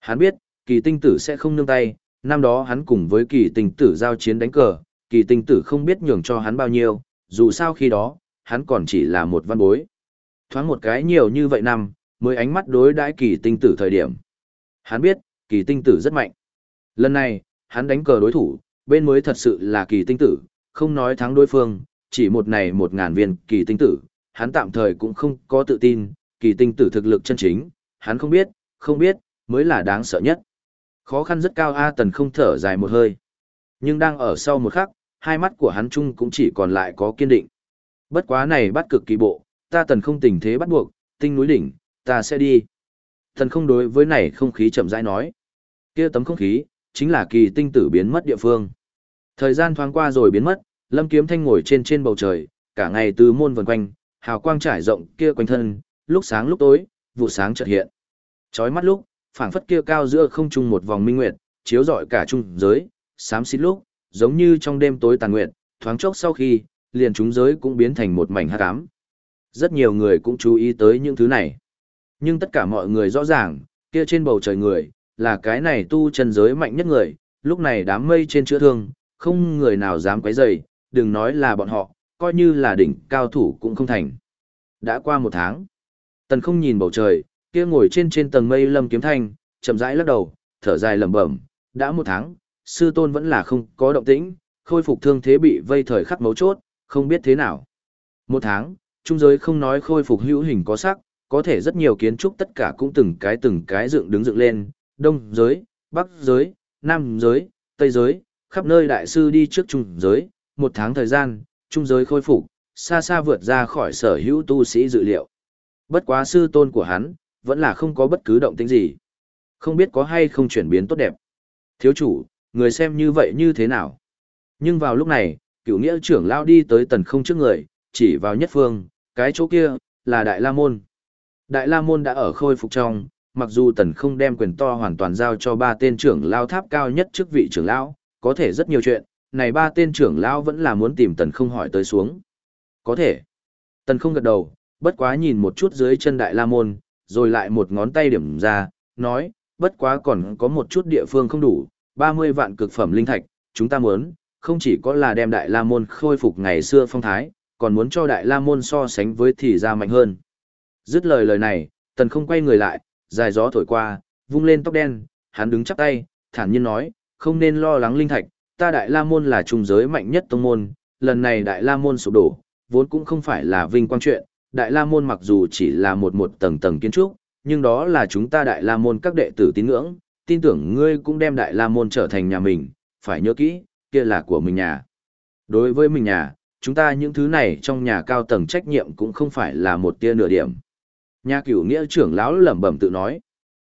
S1: Hắn biết, kỳ tinh tử sẽ không nương tay, năm đó hắn cùng với kỳ tinh tử giao chiến đánh cờ, kỳ tinh tử không biết nhường cho hắn bao nhiêu, dù sao khi đó, hắn còn chỉ là một văn bối. Thoáng một cái nhiều như vậy năm, mới ánh mắt đối đãi kỳ tinh tử thời điểm. Hắn biết, kỳ tinh tử rất mạnh. Lần này, hắn đánh cờ đối thủ, bên mới thật sự là kỳ tinh tử, không nói thắng đối phương, chỉ một này một ngàn viên kỳ tinh tử, hắn tạm thời cũng không có tự tin, kỳ tinh tử thực lực chân chính, hắn không biết, không biết, mới là đáng sợ nhất. Khó khăn rất cao A Tần không thở dài một hơi. Nhưng đang ở sau một khắc, hai mắt của hắn chung cũng chỉ còn lại có kiên định. Bất quá này bắt cực kỳ bộ, ta Tần không tình thế bắt buộc, tinh núi đỉnh, ta sẽ đi. Tần không đối với này không khí chậm rãi nói. kia tấm không khí, chính là kỳ tinh tử biến mất địa phương. Thời gian thoáng qua rồi biến mất, Lâm Kiếm Thanh ngồi trên trên bầu trời, cả ngày từ môn vần quanh, hào quang trải rộng kia quanh thân, lúc sáng lúc tối, vụ sáng chợt hiện. Chói mắt lúc, phảng phất kia cao giữa không trung một vòng minh nguyệt, chiếu rọi cả trung giới, xám xịt lúc, giống như trong đêm tối tàn nguyệt, thoáng chốc sau khi, liền chúng giới cũng biến thành một mảnh hắc ám. Rất nhiều người cũng chú ý tới những thứ này. Nhưng tất cả mọi người rõ ràng, kia trên bầu trời người, là cái này tu chân giới mạnh nhất người, lúc này đám mây trên chữa thương, không người nào dám quấy rầy, đừng nói là bọn họ, coi như là đỉnh cao thủ cũng không thành. Đã qua một tháng, tần không nhìn bầu trời, kia ngồi trên trên tầng mây lâm kiếm thanh, chậm rãi lắc đầu, thở dài lẩm bẩm, đã một tháng, sư tôn vẫn là không có động tĩnh, khôi phục thương thế bị vây thời khắc mấu chốt, không biết thế nào. Một tháng, trung giới không nói khôi phục hữu hình có sắc, có thể rất nhiều kiến trúc tất cả cũng từng cái từng cái dựng đứng dựng lên, đông giới, bắc giới, nam giới, tây giới, khắp nơi đại sư đi trước trung giới, một tháng thời gian, trung giới khôi phục, xa xa vượt ra khỏi sở hữu tu sĩ dự liệu. Bất quá sư tôn của hắn, vẫn là không có bất cứ động tĩnh gì. Không biết có hay không chuyển biến tốt đẹp. Thiếu chủ, người xem như vậy như thế nào? Nhưng vào lúc này, cựu nghĩa trưởng lao đi tới tần không trước người, chỉ vào nhất phương, cái chỗ kia, là Đại La Môn. Đại La Môn đã ở khôi phục trong, mặc dù tần không đem quyền to hoàn toàn giao cho ba tên trưởng lao tháp cao nhất chức vị trưởng lão, có thể rất nhiều chuyện, này ba tên trưởng lão vẫn là muốn tìm tần không hỏi tới xuống. Có thể. Tần không gật đầu, bất quá nhìn một chút dưới chân đại la môn, rồi lại một ngón tay điểm ra, nói, bất quá còn có một chút địa phương không đủ, 30 vạn cực phẩm linh thạch, chúng ta muốn, không chỉ có là đem đại la môn khôi phục ngày xưa phong thái, còn muốn cho đại la môn so sánh với thì ra mạnh hơn. Dứt lời lời này, tần không quay người lại, dài gió thổi qua, vung lên tóc đen, hắn đứng chắp tay, thản nhiên nói, không nên lo lắng linh thạch, ta đại la môn là trung giới mạnh nhất tông môn, lần này đại la môn sụp đổ, vốn cũng không phải là vinh quang chuyện, đại la môn mặc dù chỉ là một một tầng tầng kiến trúc, nhưng đó là chúng ta đại la môn các đệ tử tín ngưỡng, tin tưởng ngươi cũng đem đại la môn trở thành nhà mình, phải nhớ kỹ, kia là của mình nhà. Đối với mình nhà, chúng ta những thứ này trong nhà cao tầng trách nhiệm cũng không phải là một tia nửa điểm. Nhà cửu nghĩa trưởng lão lẩm bẩm tự nói.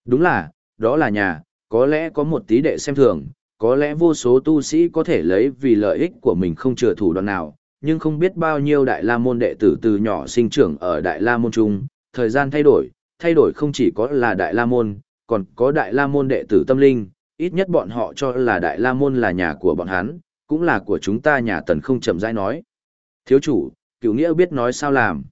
S1: Đúng là, đó là nhà, có lẽ có một tí đệ xem thường, có lẽ vô số tu sĩ có thể lấy vì lợi ích của mình không chừa thủ đoạn nào, nhưng không biết bao nhiêu đại la môn đệ tử từ nhỏ sinh trưởng ở đại la môn trung, thời gian thay đổi, thay đổi không chỉ có là đại la môn, còn có đại la môn đệ tử tâm linh, ít nhất bọn họ cho là đại la môn là nhà của bọn hắn, cũng là của chúng ta nhà tần không chậm rãi nói. Thiếu chủ, cựu nghĩa biết nói sao làm.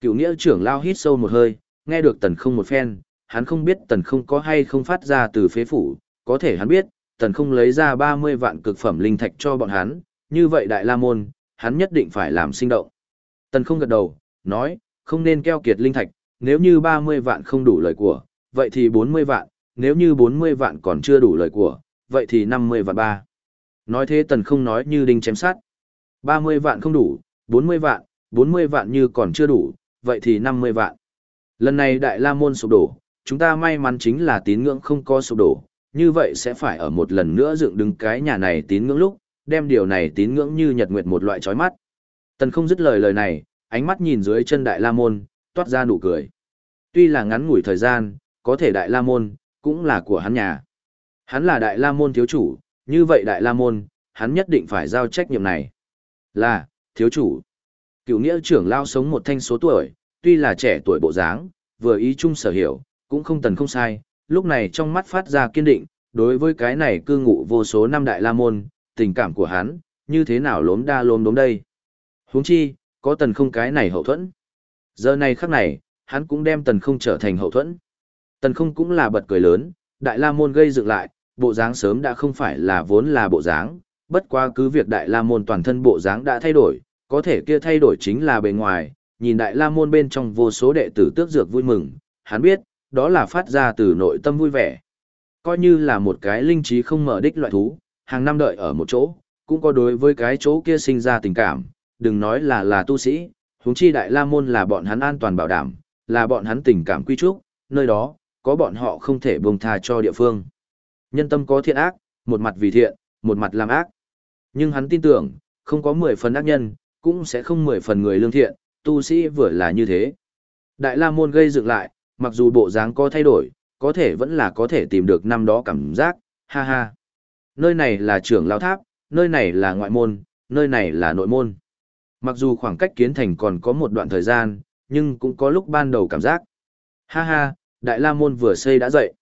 S1: cựu nghĩa trưởng lao hít sâu một hơi, nghe được tần không một phen, hắn không biết tần không có hay không phát ra từ phế phủ, có thể hắn biết, tần không lấy ra 30 vạn cực phẩm linh thạch cho bọn hắn, như vậy đại la môn, hắn nhất định phải làm sinh động. Tần không gật đầu, nói, không nên keo kiệt linh thạch, nếu như 30 vạn không đủ lời của, vậy thì 40 vạn, nếu như 40 vạn còn chưa đủ lời của, vậy thì 50 vạn ba. Nói thế tần không nói như đinh chém sát. 30 vạn không đủ, 40 vạn, 40 vạn như còn chưa đủ, vậy thì 50 vạn. Lần này Đại La Môn sụp đổ, chúng ta may mắn chính là tín ngưỡng không có sụp đổ, như vậy sẽ phải ở một lần nữa dựng đứng cái nhà này tín ngưỡng lúc, đem điều này tín ngưỡng như nhật nguyệt một loại chói mắt. Tần không dứt lời lời này, ánh mắt nhìn dưới chân Đại La Môn, toát ra nụ cười. Tuy là ngắn ngủi thời gian, có thể Đại La Môn, cũng là của hắn nhà. Hắn là Đại La Môn thiếu chủ, như vậy Đại La Môn, hắn nhất định phải giao trách nhiệm này. Là, thiếu chủ. Cựu nghĩa trưởng lao sống một thanh số tuổi, tuy là trẻ tuổi bộ dáng, vừa ý chung sở hiểu, cũng không tần không sai, lúc này trong mắt phát ra kiên định, đối với cái này cư ngụ vô số năm đại la môn, tình cảm của hắn, như thế nào lốm đa lốm đốm đây. huống chi, có tần không cái này hậu thuẫn. Giờ này khắc này, hắn cũng đem tần không trở thành hậu thuẫn. Tần không cũng là bật cười lớn, đại la môn gây dựng lại, bộ dáng sớm đã không phải là vốn là bộ dáng, bất quá cứ việc đại la môn toàn thân bộ dáng đã thay đổi, có thể kia thay đổi chính là bề ngoài, nhìn đại la môn bên trong vô số đệ tử tước dược vui mừng, hắn biết, đó là phát ra từ nội tâm vui vẻ. Coi như là một cái linh trí không mở đích loại thú, hàng năm đợi ở một chỗ, cũng có đối với cái chỗ kia sinh ra tình cảm, đừng nói là là tu sĩ, huống chi đại la môn là bọn hắn an toàn bảo đảm, là bọn hắn tình cảm quy trúc, nơi đó, có bọn họ không thể buông tha cho địa phương. Nhân tâm có thiện ác, một mặt vì thiện, một mặt làm ác. Nhưng hắn tin tưởng, không có 10 phần ác nhân, cũng sẽ không 10 phần người lương thiện, tu sĩ vừa là như thế. Đại La Môn gây dựng lại, mặc dù bộ dáng có thay đổi, có thể vẫn là có thể tìm được năm đó cảm giác, ha ha. Nơi này là trưởng lao tháp, nơi này là ngoại môn, nơi này là nội môn. Mặc dù khoảng cách kiến thành còn có một đoạn thời gian, nhưng cũng có lúc ban đầu cảm giác. Ha ha, Đại La Môn vừa xây đã dậy.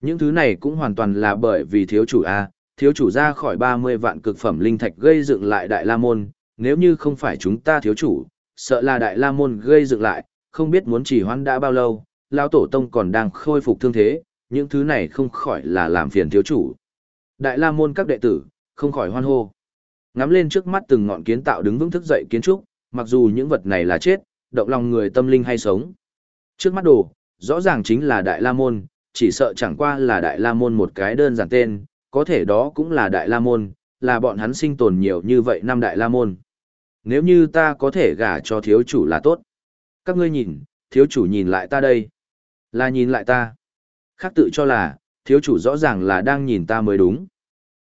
S1: Những thứ này cũng hoàn toàn là bởi vì thiếu chủ A, thiếu chủ ra khỏi 30 vạn cực phẩm linh thạch gây dựng lại Đại La Môn, nếu như không phải chúng ta thiếu chủ, sợ là Đại La Môn gây dựng lại, không biết muốn chỉ hoãn đã bao lâu, lão tổ tông còn đang khôi phục thương thế, những thứ này không khỏi là làm phiền thiếu chủ. Đại La Môn các đệ tử, không khỏi hoan hô. Ngắm lên trước mắt từng ngọn kiến tạo đứng vững thức dậy kiến trúc, mặc dù những vật này là chết, động lòng người tâm linh hay sống. Trước mắt đồ, rõ ràng chính là Đại La Môn, chỉ sợ chẳng qua là Đại La Môn một cái đơn giản tên, có thể đó cũng là Đại La Môn, là bọn hắn sinh tồn nhiều như vậy năm Đại La Môn. Nếu như ta có thể gả cho thiếu chủ là tốt. Các ngươi nhìn, thiếu chủ nhìn lại ta đây. Là nhìn lại ta. Khác tự cho là, thiếu chủ rõ ràng là đang nhìn ta mới đúng.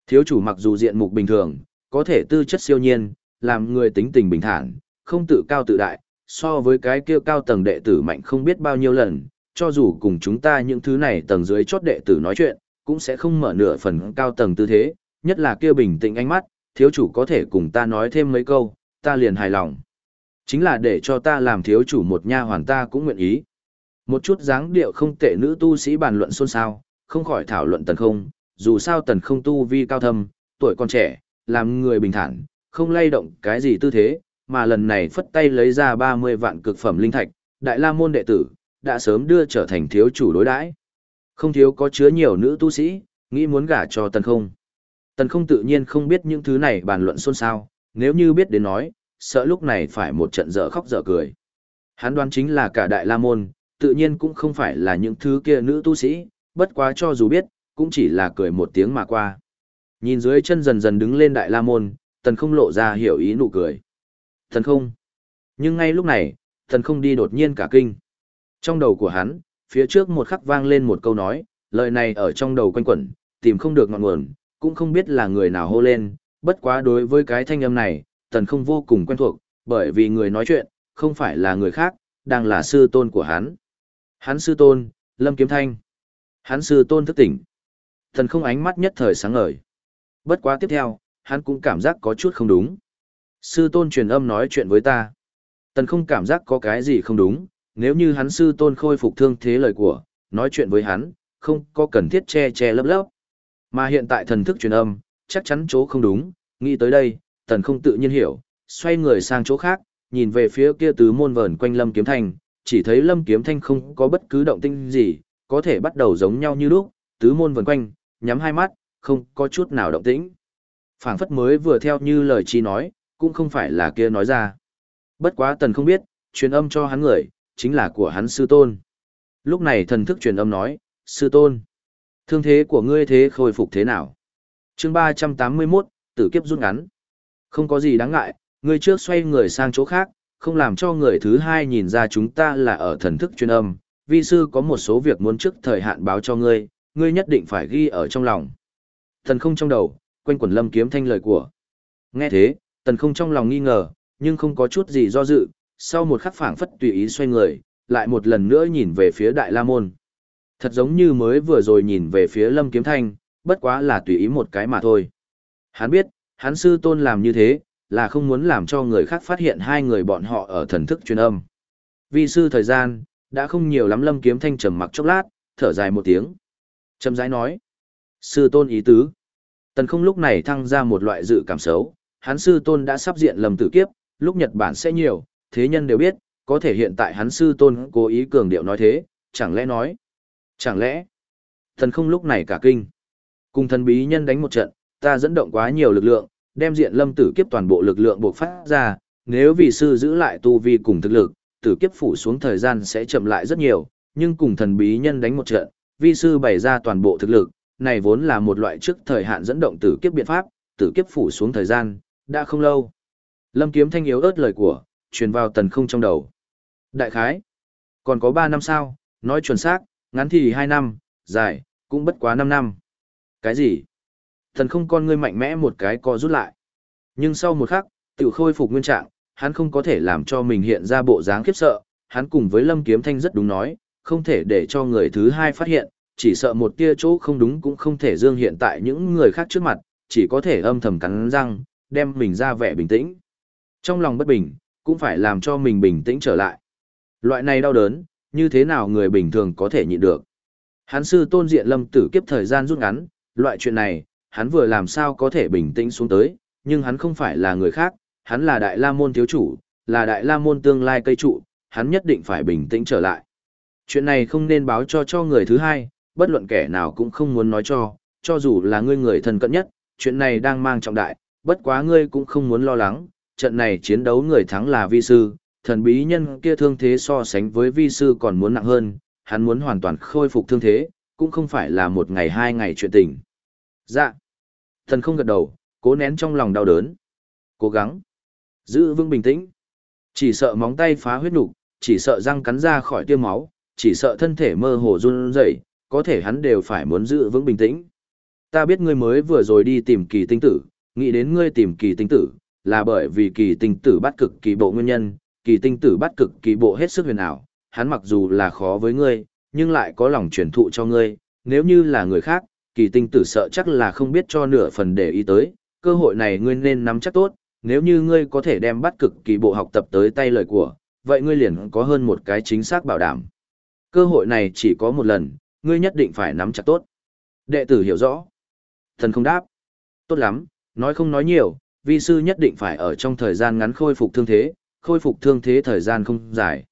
S1: Thiếu chủ mặc dù diện mục bình thường, có thể tư chất siêu nhiên, làm người tính tình bình thản, không tự cao tự đại, so với cái kia cao tầng đệ tử mạnh không biết bao nhiêu lần, cho dù cùng chúng ta những thứ này tầng dưới chót đệ tử nói chuyện, cũng sẽ không mở nửa phần cao tầng tư thế, nhất là kia bình tĩnh ánh mắt, thiếu chủ có thể cùng ta nói thêm mấy câu, ta liền hài lòng. Chính là để cho ta làm thiếu chủ một nha hoàn ta cũng nguyện ý. Một chút dáng điệu không tệ nữ tu sĩ bàn luận xôn xao, không khỏi thảo luận tần không, dù sao tần không tu vi cao thâm, tuổi còn trẻ, làm người bình thản, không lay động cái gì tư thế, mà lần này phất tay lấy ra 30 vạn cực phẩm linh thạch, đại la môn đệ tử, đã sớm đưa trở thành thiếu chủ đối đãi. Không thiếu có chứa nhiều nữ tu sĩ, nghĩ muốn gả cho tần không. Tần không tự nhiên không biết những thứ này bàn luận xôn xao, nếu như biết đến nói, sợ lúc này phải một trận dở khóc dở cười. Hắn đoán chính là cả đại la môn, tự nhiên cũng không phải là những thứ kia nữ tu sĩ, bất quá cho dù biết, cũng chỉ là cười một tiếng mà qua. Nhìn dưới chân dần dần đứng lên đại la môn, tần không lộ ra hiểu ý nụ cười. Tần không. Nhưng ngay lúc này, tần không đi đột nhiên cả kinh. Trong đầu của hắn, phía trước một khắc vang lên một câu nói, lời này ở trong đầu quanh quẩn, tìm không được ngọn nguồn, cũng không biết là người nào hô lên, bất quá đối với cái thanh âm này, tần không vô cùng quen thuộc, bởi vì người nói chuyện, không phải là người khác, đang là sư tôn của hắn. Hắn sư tôn, Lâm Kiếm Thanh. Hắn sư tôn thức tỉnh. thần không ánh mắt nhất thời sáng ngời. Bất quá tiếp theo, hắn cũng cảm giác có chút không đúng. Sư tôn truyền âm nói chuyện với ta. Tần không cảm giác có cái gì không đúng, nếu như hắn sư tôn khôi phục thương thế lời của, nói chuyện với hắn, không có cần thiết che che lấp lấp. Mà hiện tại thần thức truyền âm, chắc chắn chỗ không đúng, nghĩ tới đây, tần không tự nhiên hiểu, xoay người sang chỗ khác, nhìn về phía kia tứ môn vờn quanh lâm kiếm thanh, chỉ thấy lâm kiếm thanh không có bất cứ động tinh gì, có thể bắt đầu giống nhau như lúc, tứ môn vần quanh, nhắm hai mắt, không có chút nào động tĩnh. phảng phất mới vừa theo như lời chi nói, cũng không phải là kia nói ra. Bất quá tần không biết, truyền âm cho hắn người, chính là của hắn sư tôn. Lúc này thần thức truyền âm nói, sư tôn, thương thế của ngươi thế khôi phục thế nào? chương 381, tử kiếp rút ngắn. Không có gì đáng ngại, ngươi trước xoay người sang chỗ khác, không làm cho người thứ hai nhìn ra chúng ta là ở thần thức chuyên âm. Vi sư có một số việc muốn trước thời hạn báo cho ngươi, ngươi nhất định phải ghi ở trong lòng. Thần không trong đầu, quanh quẩn lâm kiếm thanh lời của. Nghe thế, tần không trong lòng nghi ngờ, nhưng không có chút gì do dự, sau một khắc phảng phất tùy ý xoay người, lại một lần nữa nhìn về phía đại la môn. Thật giống như mới vừa rồi nhìn về phía lâm kiếm thanh, bất quá là tùy ý một cái mà thôi. Hắn biết, hắn sư tôn làm như thế, là không muốn làm cho người khác phát hiện hai người bọn họ ở thần thức truyền âm. Vì sư thời gian, đã không nhiều lắm lâm kiếm thanh trầm mặc chốc lát, thở dài một tiếng. Trầm rãi nói, sư tôn ý tứ. Tần không lúc này thăng ra một loại dự cảm xấu, hắn sư tôn đã sắp diện lầm tử kiếp, lúc Nhật Bản sẽ nhiều, thế nhân đều biết, có thể hiện tại hắn sư tôn cố ý cường điệu nói thế, chẳng lẽ nói. Chẳng lẽ, thần không lúc này cả kinh. Cùng thần bí nhân đánh một trận, ta dẫn động quá nhiều lực lượng, đem diện lâm tử kiếp toàn bộ lực lượng buộc phát ra, nếu vì sư giữ lại tu vi cùng thực lực, tử kiếp phủ xuống thời gian sẽ chậm lại rất nhiều, nhưng cùng thần bí nhân đánh một trận, vi sư bày ra toàn bộ thực lực, này vốn là một loại trước thời hạn dẫn động tử kiếp biện pháp, tử kiếp phủ xuống thời gian, đã không lâu. Lâm kiếm thanh yếu ớt lời của, truyền vào tần không trong đầu. Đại khái, còn có 3 năm sao, nói chuẩn xác, ngắn thì 2 năm, dài, cũng bất quá 5 năm. Cái gì? Thần không con ngươi mạnh mẽ một cái co rút lại. Nhưng sau một khắc, tự khôi phục nguyên trạng, hắn không có thể làm cho mình hiện ra bộ dáng khiếp sợ, hắn cùng với Lâm Kiếm Thanh rất đúng nói, không thể để cho người thứ hai phát hiện, chỉ sợ một tia chỗ không đúng cũng không thể dương hiện tại những người khác trước mặt, chỉ có thể âm thầm cắn răng, đem mình ra vẻ bình tĩnh. Trong lòng bất bình, cũng phải làm cho mình bình tĩnh trở lại. Loại này đau đớn, như thế nào người bình thường có thể nhịn được. Hắn sư tôn diện lâm tử kiếp thời gian rút ngắn, loại chuyện này, hắn vừa làm sao có thể bình tĩnh xuống tới, nhưng hắn không phải là người khác, hắn là đại la môn thiếu chủ, là đại la môn tương lai cây trụ, hắn nhất định phải bình tĩnh trở lại. Chuyện này không nên báo cho cho người thứ hai, bất luận kẻ nào cũng không muốn nói cho, cho dù là ngươi người thân cận nhất, chuyện này đang mang trọng đại, bất quá ngươi cũng không muốn lo lắng, trận này chiến đấu người thắng là vi sư, thần bí nhân kia thương thế so sánh với vi sư còn muốn nặng hơn, hắn muốn hoàn toàn khôi phục thương thế, cũng không phải là một ngày hai ngày chuyện tình. Dạ. Thần không gật đầu, cố nén trong lòng đau đớn. Cố gắng. Giữ vững bình tĩnh. Chỉ sợ móng tay phá huyết nục, chỉ sợ răng cắn ra khỏi tiêu máu, chỉ sợ thân thể mơ hồ run rẩy, có thể hắn đều phải muốn giữ vững bình tĩnh. Ta biết ngươi mới vừa rồi đi tìm kỳ tinh tử, nghĩ đến ngươi tìm kỳ tinh tử, là bởi vì kỳ tinh tử bắt cực kỳ bộ nguyên nhân, kỳ tinh tử bắt cực kỳ bộ hết sức huyền ảo, hắn mặc dù là khó với ngươi, nhưng lại có lòng truyền thụ cho ngươi, nếu như là người khác, kỳ tinh tử sợ chắc là không biết cho nửa phần để ý tới, cơ hội này ngươi nên nắm chắc tốt, nếu như ngươi có thể đem bắt cực kỳ bộ học tập tới tay lời của, vậy ngươi liền có hơn một cái chính xác bảo đảm. Cơ hội này chỉ có một lần, ngươi nhất định phải nắm chặt tốt. Đệ tử hiểu rõ. Thần không đáp. Tốt lắm, nói không nói nhiều, vi sư nhất định phải ở trong thời gian ngắn khôi phục thương thế, khôi phục thương thế thời gian không dài.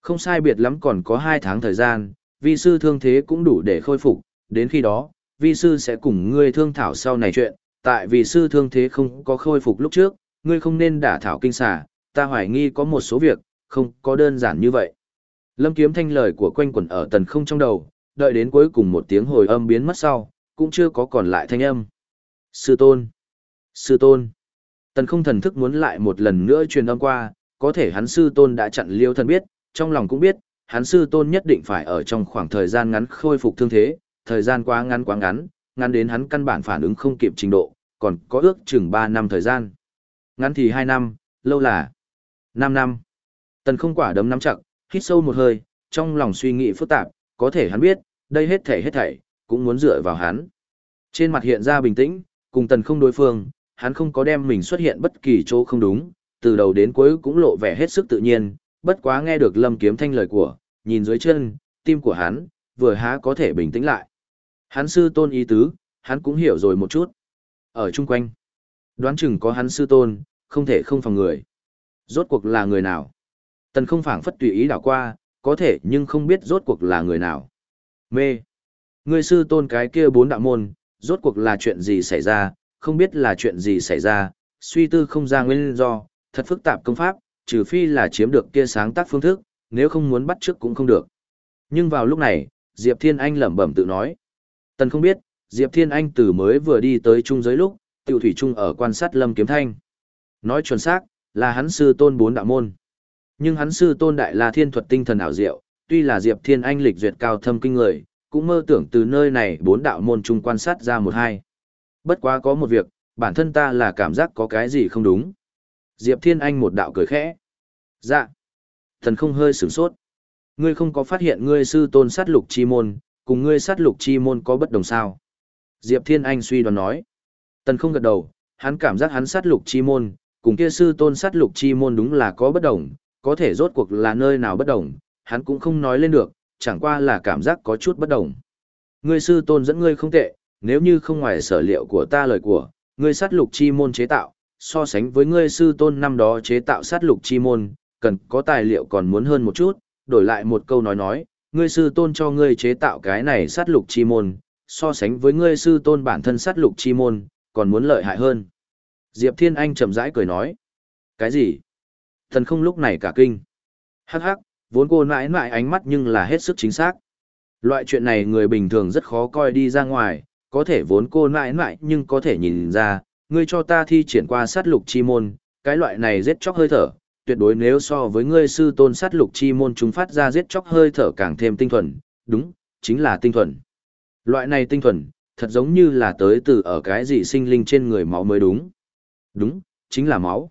S1: Không sai biệt lắm còn có 2 tháng thời gian, vi sư thương thế cũng đủ để khôi phục, đến khi đó, vi sư sẽ cùng ngươi thương thảo sau này chuyện, tại vì sư thương thế không có khôi phục lúc trước, ngươi không nên đả thảo kinh xà, ta hoài nghi có một số việc, không có đơn giản như vậy. Lâm kiếm thanh lời của quanh quẩn ở tần không trong đầu, đợi đến cuối cùng một tiếng hồi âm biến mất sau, cũng chưa có còn lại thanh âm. Sư tôn! Sư tôn! Tần không thần thức muốn lại một lần nữa truyền âm qua, có thể hắn sư tôn đã chặn liêu thần biết, trong lòng cũng biết, hắn sư tôn nhất định phải ở trong khoảng thời gian ngắn khôi phục thương thế, thời gian quá ngắn quá ngắn, ngắn đến hắn căn bản phản ứng không kịp trình độ, còn có ước chừng 3 năm thời gian. Ngắn thì 2 năm, lâu là 5 năm. Tần không quả đấm nắm chặt, hít sâu một hơi, trong lòng suy nghĩ phức tạp, có thể hắn biết, đây hết thảy hết thảy, cũng muốn dựa vào hắn. Trên mặt hiện ra bình tĩnh, cùng tần không đối phương, hắn không có đem mình xuất hiện bất kỳ chỗ không đúng, từ đầu đến cuối cũng lộ vẻ hết sức tự nhiên, bất quá nghe được lâm kiếm thanh lời của, nhìn dưới chân, tim của hắn, vừa há có thể bình tĩnh lại. Hắn sư tôn ý tứ, hắn cũng hiểu rồi một chút. Ở chung quanh, đoán chừng có hắn sư tôn, không thể không phòng người. Rốt cuộc là người nào? Tần không phảng phất tùy ý đảo qua, có thể nhưng không biết rốt cuộc là người nào. Mê. Người sư tôn cái kia bốn đạo môn, rốt cuộc là chuyện gì xảy ra, không biết là chuyện gì xảy ra, suy tư không ra nguyên do, thật phức tạp công pháp, trừ phi là chiếm được kia sáng tác phương thức, nếu không muốn bắt trước cũng không được. Nhưng vào lúc này, Diệp Thiên Anh lẩm bẩm tự nói. Tần không biết, Diệp Thiên Anh từ mới vừa đi tới trung giới lúc, tiểu thủy trung ở quan sát Lâm Kiếm Thanh. Nói chuẩn xác, là hắn sư tôn bốn đạo môn. Nhưng hắn sư tôn đại là thiên thuật tinh thần ảo diệu, tuy là Diệp Thiên Anh lịch duyệt cao thâm kinh người, cũng mơ tưởng từ nơi này bốn đạo môn trung quan sát ra một hai. Bất quá có một việc, bản thân ta là cảm giác có cái gì không đúng. Diệp Thiên Anh một đạo cười khẽ. Dạ. Thần không hơi sửng sốt. Ngươi không có phát hiện ngươi sư tôn sát lục chi môn, cùng ngươi sát lục chi môn có bất đồng sao? Diệp Thiên Anh suy đoán nói. Tần không gật đầu, hắn cảm giác hắn sát lục chi môn, cùng kia sư tôn sát lục chi môn đúng là có bất đồng, có thể rốt cuộc là nơi nào bất đồng, hắn cũng không nói lên được, chẳng qua là cảm giác có chút bất đồng. Ngươi sư tôn dẫn ngươi không tệ, nếu như không ngoài sở liệu của ta lời của, ngươi sát lục chi môn chế tạo, so sánh với ngươi sư tôn năm đó chế tạo sát lục chi môn, cần có tài liệu còn muốn hơn một chút, đổi lại một câu nói nói, ngươi sư tôn cho ngươi chế tạo cái này sát lục chi môn, so sánh với ngươi sư tôn bản thân sát lục chi môn, còn muốn lợi hại hơn. Diệp Thiên Anh chậm rãi cười nói, cái gì? Thần không lúc này cả kinh. Hắc hắc, vốn cô nãi nãi ánh mắt nhưng là hết sức chính xác. Loại chuyện này người bình thường rất khó coi đi ra ngoài, có thể vốn cô nãi nãi nhưng có thể nhìn ra, ngươi cho ta thi triển qua sát lục chi môn, cái loại này giết chóc hơi thở, tuyệt đối nếu so với ngươi sư tôn sát lục chi môn chúng phát ra giết chóc hơi thở càng thêm tinh thuần, đúng, chính là tinh thuần. Loại này tinh thuần, thật giống như là tới từ ở cái gì sinh linh trên người máu mới đúng. Đúng, chính là máu.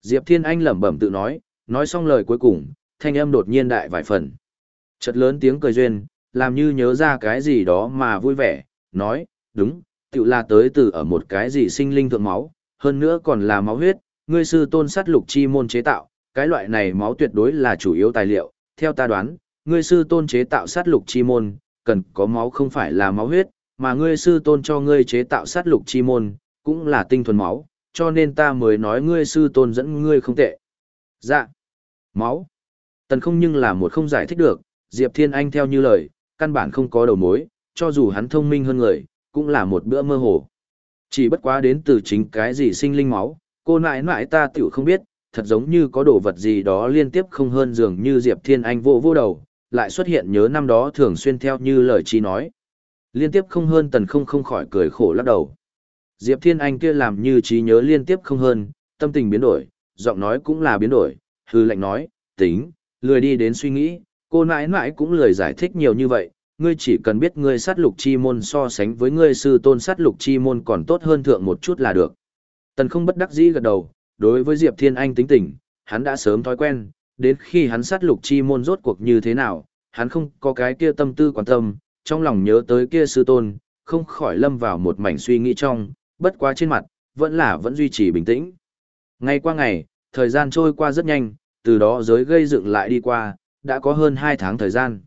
S1: Diệp Thiên Anh lẩm bẩm tự nói, nói xong lời cuối cùng, thanh âm đột nhiên đại vài phần. Chợt lớn tiếng cười duyên, làm như nhớ ra cái gì đó mà vui vẻ, nói, đúng, tự là tới từ ở một cái gì sinh linh thượng máu, hơn nữa còn là máu huyết, ngươi sư tôn sát lục chi môn chế tạo, cái loại này máu tuyệt đối là chủ yếu tài liệu, theo ta đoán, ngươi sư tôn chế tạo sát lục chi môn, cần có máu không phải là máu huyết, mà ngươi sư tôn cho ngươi chế tạo sát lục chi môn, cũng là tinh thuần máu, cho nên ta mới nói ngươi sư tôn dẫn ngươi không tệ. Dạ. Máu. Tần không nhưng là một không giải thích được, Diệp Thiên Anh theo như lời, căn bản không có đầu mối, cho dù hắn thông minh hơn người, cũng là một bữa mơ hồ. Chỉ bất quá đến từ chính cái gì sinh linh máu, cô nãi nãi ta tiểu không biết, thật giống như có đồ vật gì đó liên tiếp không hơn dường như Diệp Thiên Anh vô vô đầu, lại xuất hiện nhớ năm đó thường xuyên theo như lời chi nói. Liên tiếp không hơn tần không không khỏi cười khổ lắc đầu. Diệp Thiên Anh kia làm như trí nhớ liên tiếp không hơn, tâm tình biến đổi, giọng nói cũng là biến đổi, hư lệnh nói, tính, lười đi đến suy nghĩ, cô nãi nãi cũng lười giải thích nhiều như vậy, ngươi chỉ cần biết ngươi sát lục chi môn so sánh với ngươi sư tôn sát lục chi môn còn tốt hơn thượng một chút là được. Tần không bất đắc dĩ gật đầu, đối với Diệp Thiên Anh tính tình, hắn đã sớm thói quen, đến khi hắn sát lục chi môn rốt cuộc như thế nào, hắn không có cái kia tâm tư quan tâm, trong lòng nhớ tới kia sư tôn, không khỏi lâm vào một mảnh suy nghĩ trong, bất quá trên mặt, vẫn là vẫn duy trì bình tĩnh. Ngày qua ngày, thời gian trôi qua rất nhanh, từ đó giới gây dựng lại đi qua, đã có hơn 2 tháng thời gian.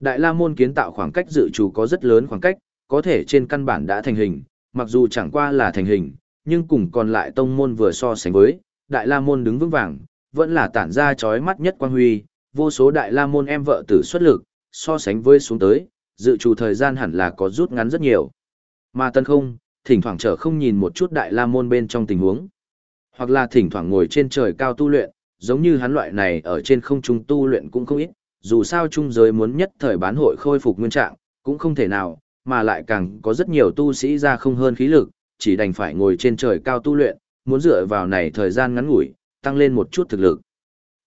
S1: Đại La Môn kiến tạo khoảng cách dự trù có rất lớn khoảng cách, có thể trên căn bản đã thành hình, mặc dù chẳng qua là thành hình, nhưng cùng còn lại tông môn vừa so sánh với, Đại La Môn đứng vững vàng, vẫn là tản ra chói mắt nhất quang huy, vô số Đại La Môn em vợ tử xuất lực, so sánh với xuống tới, dự trù thời gian hẳn là có rút ngắn rất nhiều. Mà tân không, thỉnh thoảng trở không nhìn một chút Đại La Môn bên trong tình huống, hoặc là thỉnh thoảng ngồi trên trời cao tu luyện, giống như hắn loại này ở trên không trung tu luyện cũng không ít, dù sao trung giới muốn nhất thời bán hội khôi phục nguyên trạng, cũng không thể nào, mà lại càng có rất nhiều tu sĩ ra không hơn khí lực, chỉ đành phải ngồi trên trời cao tu luyện, muốn dựa vào này thời gian ngắn ngủi, tăng lên một chút thực lực.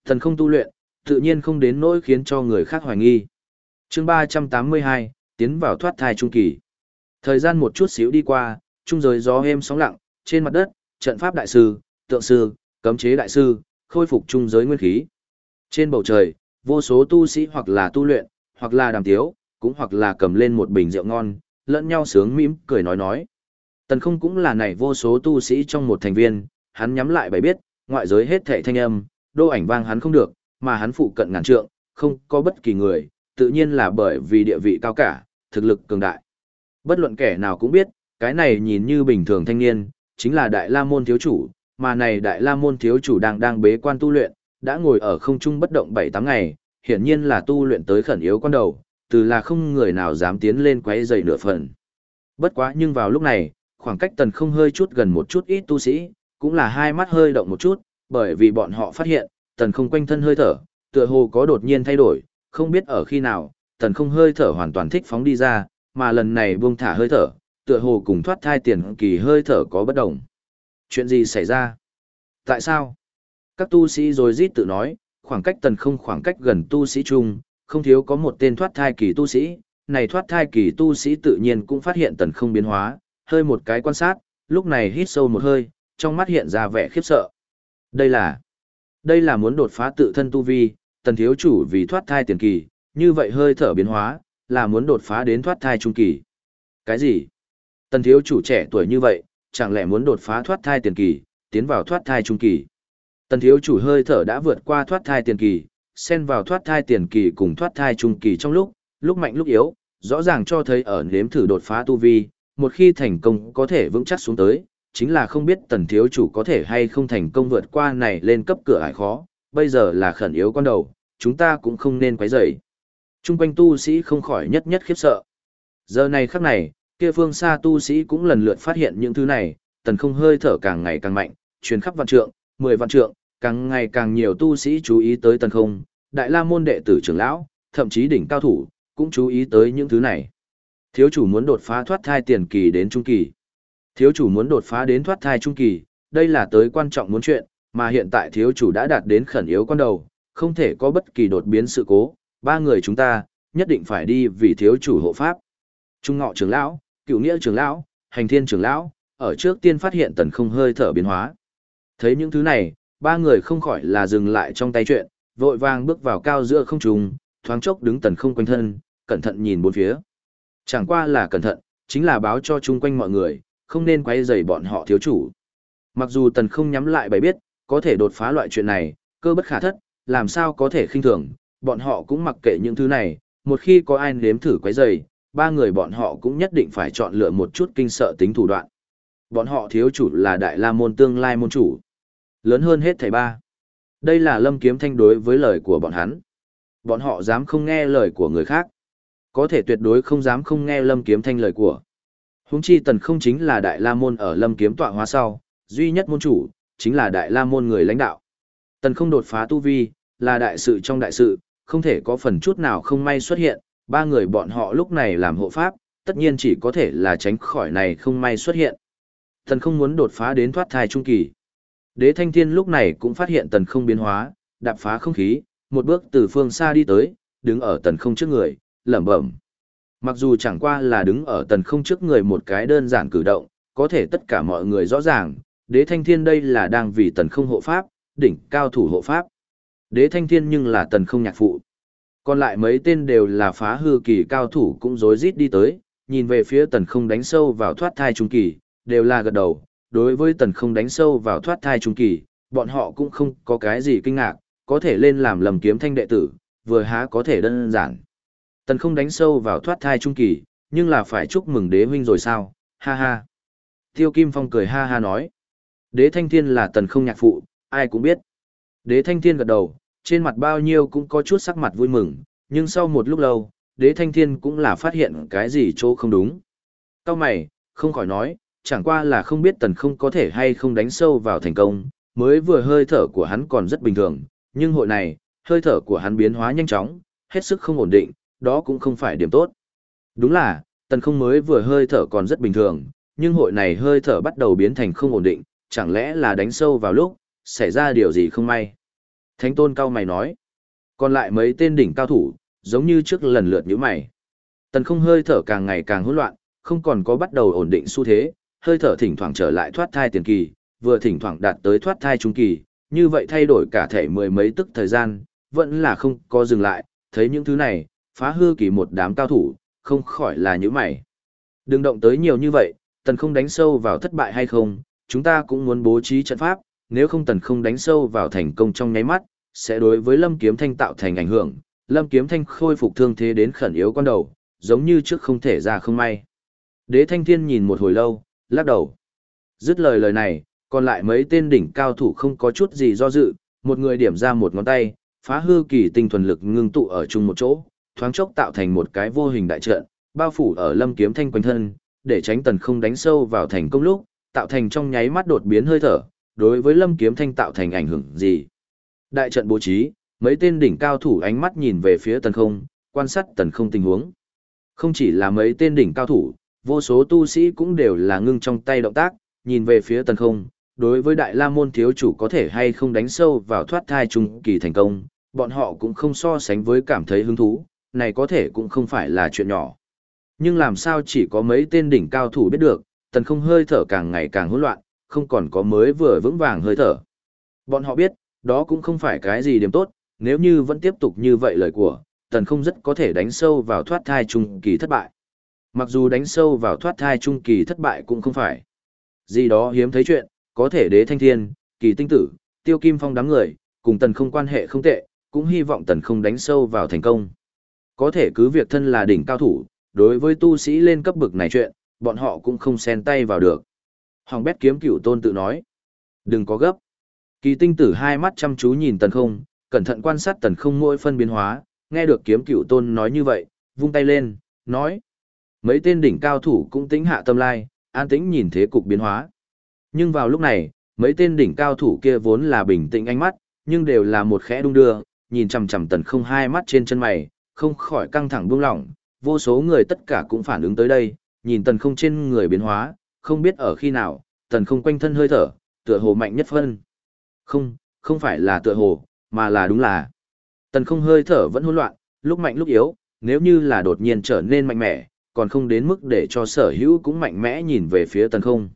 S1: Thần không tu luyện, tự nhiên không đến nỗi khiến cho người khác hoài nghi. chương 382, tiến vào thoát thai trung kỳ. Thời gian một chút xíu đi qua, trung giới gió êm sóng lặng, trên mặt đất, trận pháp đại sư, tượng sư, cấm chế đại sư, khôi phục trung giới nguyên khí. Trên bầu trời, vô số tu sĩ hoặc là tu luyện, hoặc là đàm tiếu, cũng hoặc là cầm lên một bình rượu ngon, lẫn nhau sướng mỉm cười nói nói. Tần không cũng là này vô số tu sĩ trong một thành viên, hắn nhắm lại bài biết, ngoại giới hết thệ thanh âm, đô ảnh vang hắn không được, mà hắn phụ cận ngàn trượng, không có bất kỳ người, tự nhiên là bởi vì địa vị cao cả, thực lực cường đại. Bất luận kẻ nào cũng biết, cái này nhìn như bình thường thanh niên, chính là Đại La Môn thiếu chủ, mà này Đại La Môn thiếu chủ đang đang bế quan tu luyện, đã ngồi ở không trung bất động 7-8 ngày, hiển nhiên là tu luyện tới khẩn yếu con đầu, từ là không người nào dám tiến lên quấy rầy nửa phần. Bất quá nhưng vào lúc này, khoảng cách tần không hơi chút gần một chút ít tu sĩ, cũng là hai mắt hơi động một chút, bởi vì bọn họ phát hiện, tần không quanh thân hơi thở, tựa hồ có đột nhiên thay đổi, không biết ở khi nào, tần không hơi thở hoàn toàn thích phóng đi ra, mà lần này buông thả hơi thở, tựa hồ cùng thoát thai tiền kỳ hơi thở có bất đồng. Chuyện gì xảy ra? Tại sao? Các tu sĩ rồi rít tự nói, khoảng cách tần không khoảng cách gần tu sĩ chung, không thiếu có một tên thoát thai kỳ tu sĩ, này thoát thai kỳ tu sĩ tự nhiên cũng phát hiện tần không biến hóa, hơi một cái quan sát, lúc này hít sâu một hơi, trong mắt hiện ra vẻ khiếp sợ. Đây là, đây là muốn đột phá tự thân tu vi, tần thiếu chủ vì thoát thai tiền kỳ, như vậy hơi thở biến hóa, là muốn đột phá đến thoát thai trung kỳ. Cái gì? Tần thiếu chủ trẻ tuổi như vậy, chẳng lẽ muốn đột phá thoát thai tiền kỳ, tiến vào thoát thai trung kỳ. Tần thiếu chủ hơi thở đã vượt qua thoát thai tiền kỳ, xen vào thoát thai tiền kỳ cùng thoát thai trung kỳ trong lúc, lúc mạnh lúc yếu, rõ ràng cho thấy ở nếm thử đột phá tu vi, một khi thành công có thể vững chắc xuống tới, chính là không biết tần thiếu chủ có thể hay không thành công vượt qua này lên cấp cửa ải khó, bây giờ là khẩn yếu con đầu, chúng ta cũng không nên quấy rầy. Trung quanh tu sĩ không khỏi nhất nhất khiếp sợ. Giờ này khắc này, kia phương xa tu sĩ cũng lần lượt phát hiện những thứ này, tần không hơi thở càng ngày càng mạnh, truyền khắp vạn trượng, mười vạn trượng, càng ngày càng nhiều tu sĩ chú ý tới tần không, đại la môn đệ tử trưởng lão, thậm chí đỉnh cao thủ, cũng chú ý tới những thứ này. Thiếu chủ muốn đột phá thoát thai tiền kỳ đến trung kỳ. Thiếu chủ muốn đột phá đến thoát thai trung kỳ, đây là tới quan trọng muốn chuyện, mà hiện tại thiếu chủ đã đạt đến khẩn yếu con đầu, không thể có bất kỳ đột biến sự cố, ba người chúng ta, nhất định phải đi vì thiếu chủ hộ pháp. Trung ngọ trưởng lão, cựu nghĩa trưởng lão, hành thiên trưởng lão, ở trước tiên phát hiện tần không hơi thở biến hóa. Thấy những thứ này, ba người không khỏi là dừng lại trong tay chuyện, vội vàng bước vào cao giữa không trùng, thoáng chốc đứng tần không quanh thân, cẩn thận nhìn bốn phía. Chẳng qua là cẩn thận, chính là báo cho chung quanh mọi người, không nên quay rầy bọn họ thiếu chủ. Mặc dù tần không nhắm lại bày biết, có thể đột phá loại chuyện này, cơ bất khả thất, làm sao có thể khinh thường, bọn họ cũng mặc kệ những thứ này, một khi có ai nếm thử quấy rầy, ba người bọn họ cũng nhất định phải chọn lựa một chút kinh sợ tính thủ đoạn. Bọn họ thiếu chủ là đại la môn tương lai môn chủ. Lớn hơn hết thầy ba. Đây là lâm kiếm thanh đối với lời của bọn hắn. Bọn họ dám không nghe lời của người khác. Có thể tuyệt đối không dám không nghe lâm kiếm thanh lời của. huống chi tần không chính là đại la môn ở lâm kiếm tọa hóa sau, duy nhất môn chủ, chính là đại la môn người lãnh đạo. Tần không đột phá tu vi, là đại sự trong đại sự, không thể có phần chút nào không may xuất hiện, ba người bọn họ lúc này làm hộ pháp, tất nhiên chỉ có thể là tránh khỏi này không may xuất hiện. Tần không muốn đột phá đến thoát thai trung kỳ. Đế thanh thiên lúc này cũng phát hiện tần không biến hóa, đạp phá không khí, một bước từ phương xa đi tới, đứng ở tần không trước người, lẩm bẩm. Mặc dù chẳng qua là đứng ở tần không trước người một cái đơn giản cử động, có thể tất cả mọi người rõ ràng, đế thanh thiên đây là đang vì tần không hộ pháp, đỉnh cao thủ hộ pháp. Đế thanh thiên nhưng là tần không nhạc phụ. Còn lại mấy tên đều là phá hư kỳ cao thủ cũng rối rít đi tới, nhìn về phía tần không đánh sâu vào thoát thai trung kỳ, đều là gật đầu. Đối với tần không đánh sâu vào thoát thai trung kỳ, bọn họ cũng không có cái gì kinh ngạc, có thể lên làm lầm kiếm thanh đệ tử, vừa há có thể đơn giản. Tần không đánh sâu vào thoát thai trung kỳ, nhưng là phải chúc mừng đế huynh rồi sao, ha ha. Tiêu Kim Phong cười ha ha nói. Đế Thanh Thiên là tần không nhạc phụ, ai cũng biết. Đế Thanh Thiên gật đầu, trên mặt bao nhiêu cũng có chút sắc mặt vui mừng, nhưng sau một lúc lâu, Đế Thanh Thiên cũng là phát hiện cái gì chỗ không đúng. Cao mày, không khỏi nói, chẳng qua là không biết tần không có thể hay không đánh sâu vào thành công, mới vừa hơi thở của hắn còn rất bình thường, nhưng hội này, hơi thở của hắn biến hóa nhanh chóng, hết sức không ổn định, đó cũng không phải điểm tốt. Đúng là, tần không mới vừa hơi thở còn rất bình thường, nhưng hội này hơi thở bắt đầu biến thành không ổn định, chẳng lẽ là đánh sâu vào lúc, xảy ra điều gì không may. Thánh tôn cao mày nói, còn lại mấy tên đỉnh cao thủ, giống như trước lần lượt như mày. Tần không hơi thở càng ngày càng hỗn loạn, không còn có bắt đầu ổn định xu thế, hơi thở thỉnh thoảng trở lại thoát thai tiền kỳ, vừa thỉnh thoảng đạt tới thoát thai trung kỳ, như vậy thay đổi cả thể mười mấy tức thời gian, vẫn là không có dừng lại, thấy những thứ này, phá hư kỳ một đám cao thủ, không khỏi là những mày. Đừng động tới nhiều như vậy, tần không đánh sâu vào thất bại hay không, chúng ta cũng muốn bố trí trận pháp, nếu không tần không đánh sâu vào thành công trong nháy mắt, sẽ đối với lâm kiếm thanh tạo thành ảnh hưởng, lâm kiếm thanh khôi phục thương thế đến khẩn yếu con đầu, giống như trước không thể ra không may. Đế thanh thiên nhìn một hồi lâu, lắc đầu. Dứt lời lời này, còn lại mấy tên đỉnh cao thủ không có chút gì do dự, một người điểm ra một ngón tay, phá hư kỳ tinh thuần lực ngưng tụ ở chung một chỗ, thoáng chốc tạo thành một cái vô hình đại trận, bao phủ ở lâm kiếm thanh quanh thân, để tránh tần không đánh sâu vào thành công lúc, tạo thành trong nháy mắt đột biến hơi thở, đối với lâm kiếm thanh tạo thành ảnh hưởng gì. Đại trận bố trí, mấy tên đỉnh cao thủ ánh mắt nhìn về phía tần không, quan sát tần không tình huống. Không chỉ là mấy tên đỉnh cao thủ, vô số tu sĩ cũng đều là ngưng trong tay động tác, nhìn về phía tần không, đối với đại la môn thiếu chủ có thể hay không đánh sâu vào thoát thai trung kỳ thành công, bọn họ cũng không so sánh với cảm thấy hứng thú, này có thể cũng không phải là chuyện nhỏ. Nhưng làm sao chỉ có mấy tên đỉnh cao thủ biết được, tần không hơi thở càng ngày càng hỗn loạn, không còn có mới vừa vững vàng hơi thở. Bọn họ biết, đó cũng không phải cái gì điểm tốt, nếu như vẫn tiếp tục như vậy lời của, tần không rất có thể đánh sâu vào thoát thai trung kỳ thất bại. Mặc dù đánh sâu vào thoát thai trung kỳ thất bại cũng không phải. Gì đó hiếm thấy chuyện, có thể đế thanh thiên, kỳ tinh tử, tiêu kim phong đám người, cùng tần không quan hệ không tệ, cũng hy vọng tần không đánh sâu vào thành công. Có thể cứ việc thân là đỉnh cao thủ, đối với tu sĩ lên cấp bực này chuyện, bọn họ cũng không xen tay vào được. Hoàng bét kiếm cửu tôn tự nói. Đừng có gấp. Kỳ tinh tử hai mắt chăm chú nhìn tần không, cẩn thận quan sát tần không mỗi phân biến hóa, nghe được kiếm cửu tôn nói như vậy, vung tay lên, nói. Mấy tên đỉnh cao thủ cũng tính hạ tâm lai, an tĩnh nhìn thế cục biến hóa. Nhưng vào lúc này, mấy tên đỉnh cao thủ kia vốn là bình tĩnh ánh mắt, nhưng đều là một khẽ đung đưa, nhìn chằm chằm tần không hai mắt trên chân mày, không khỏi căng thẳng buông lỏng, vô số người tất cả cũng phản ứng tới đây, nhìn tần không trên người biến hóa, không biết ở khi nào, tần không quanh thân hơi thở, tựa hồ mạnh nhất phân. Không, không phải là tựa hồ, mà là đúng là. Tần không hơi thở vẫn hỗn loạn, lúc mạnh lúc yếu, nếu như là đột nhiên trở nên mạnh mẽ, còn không đến mức để cho sở hữu cũng mạnh mẽ nhìn về phía tần không.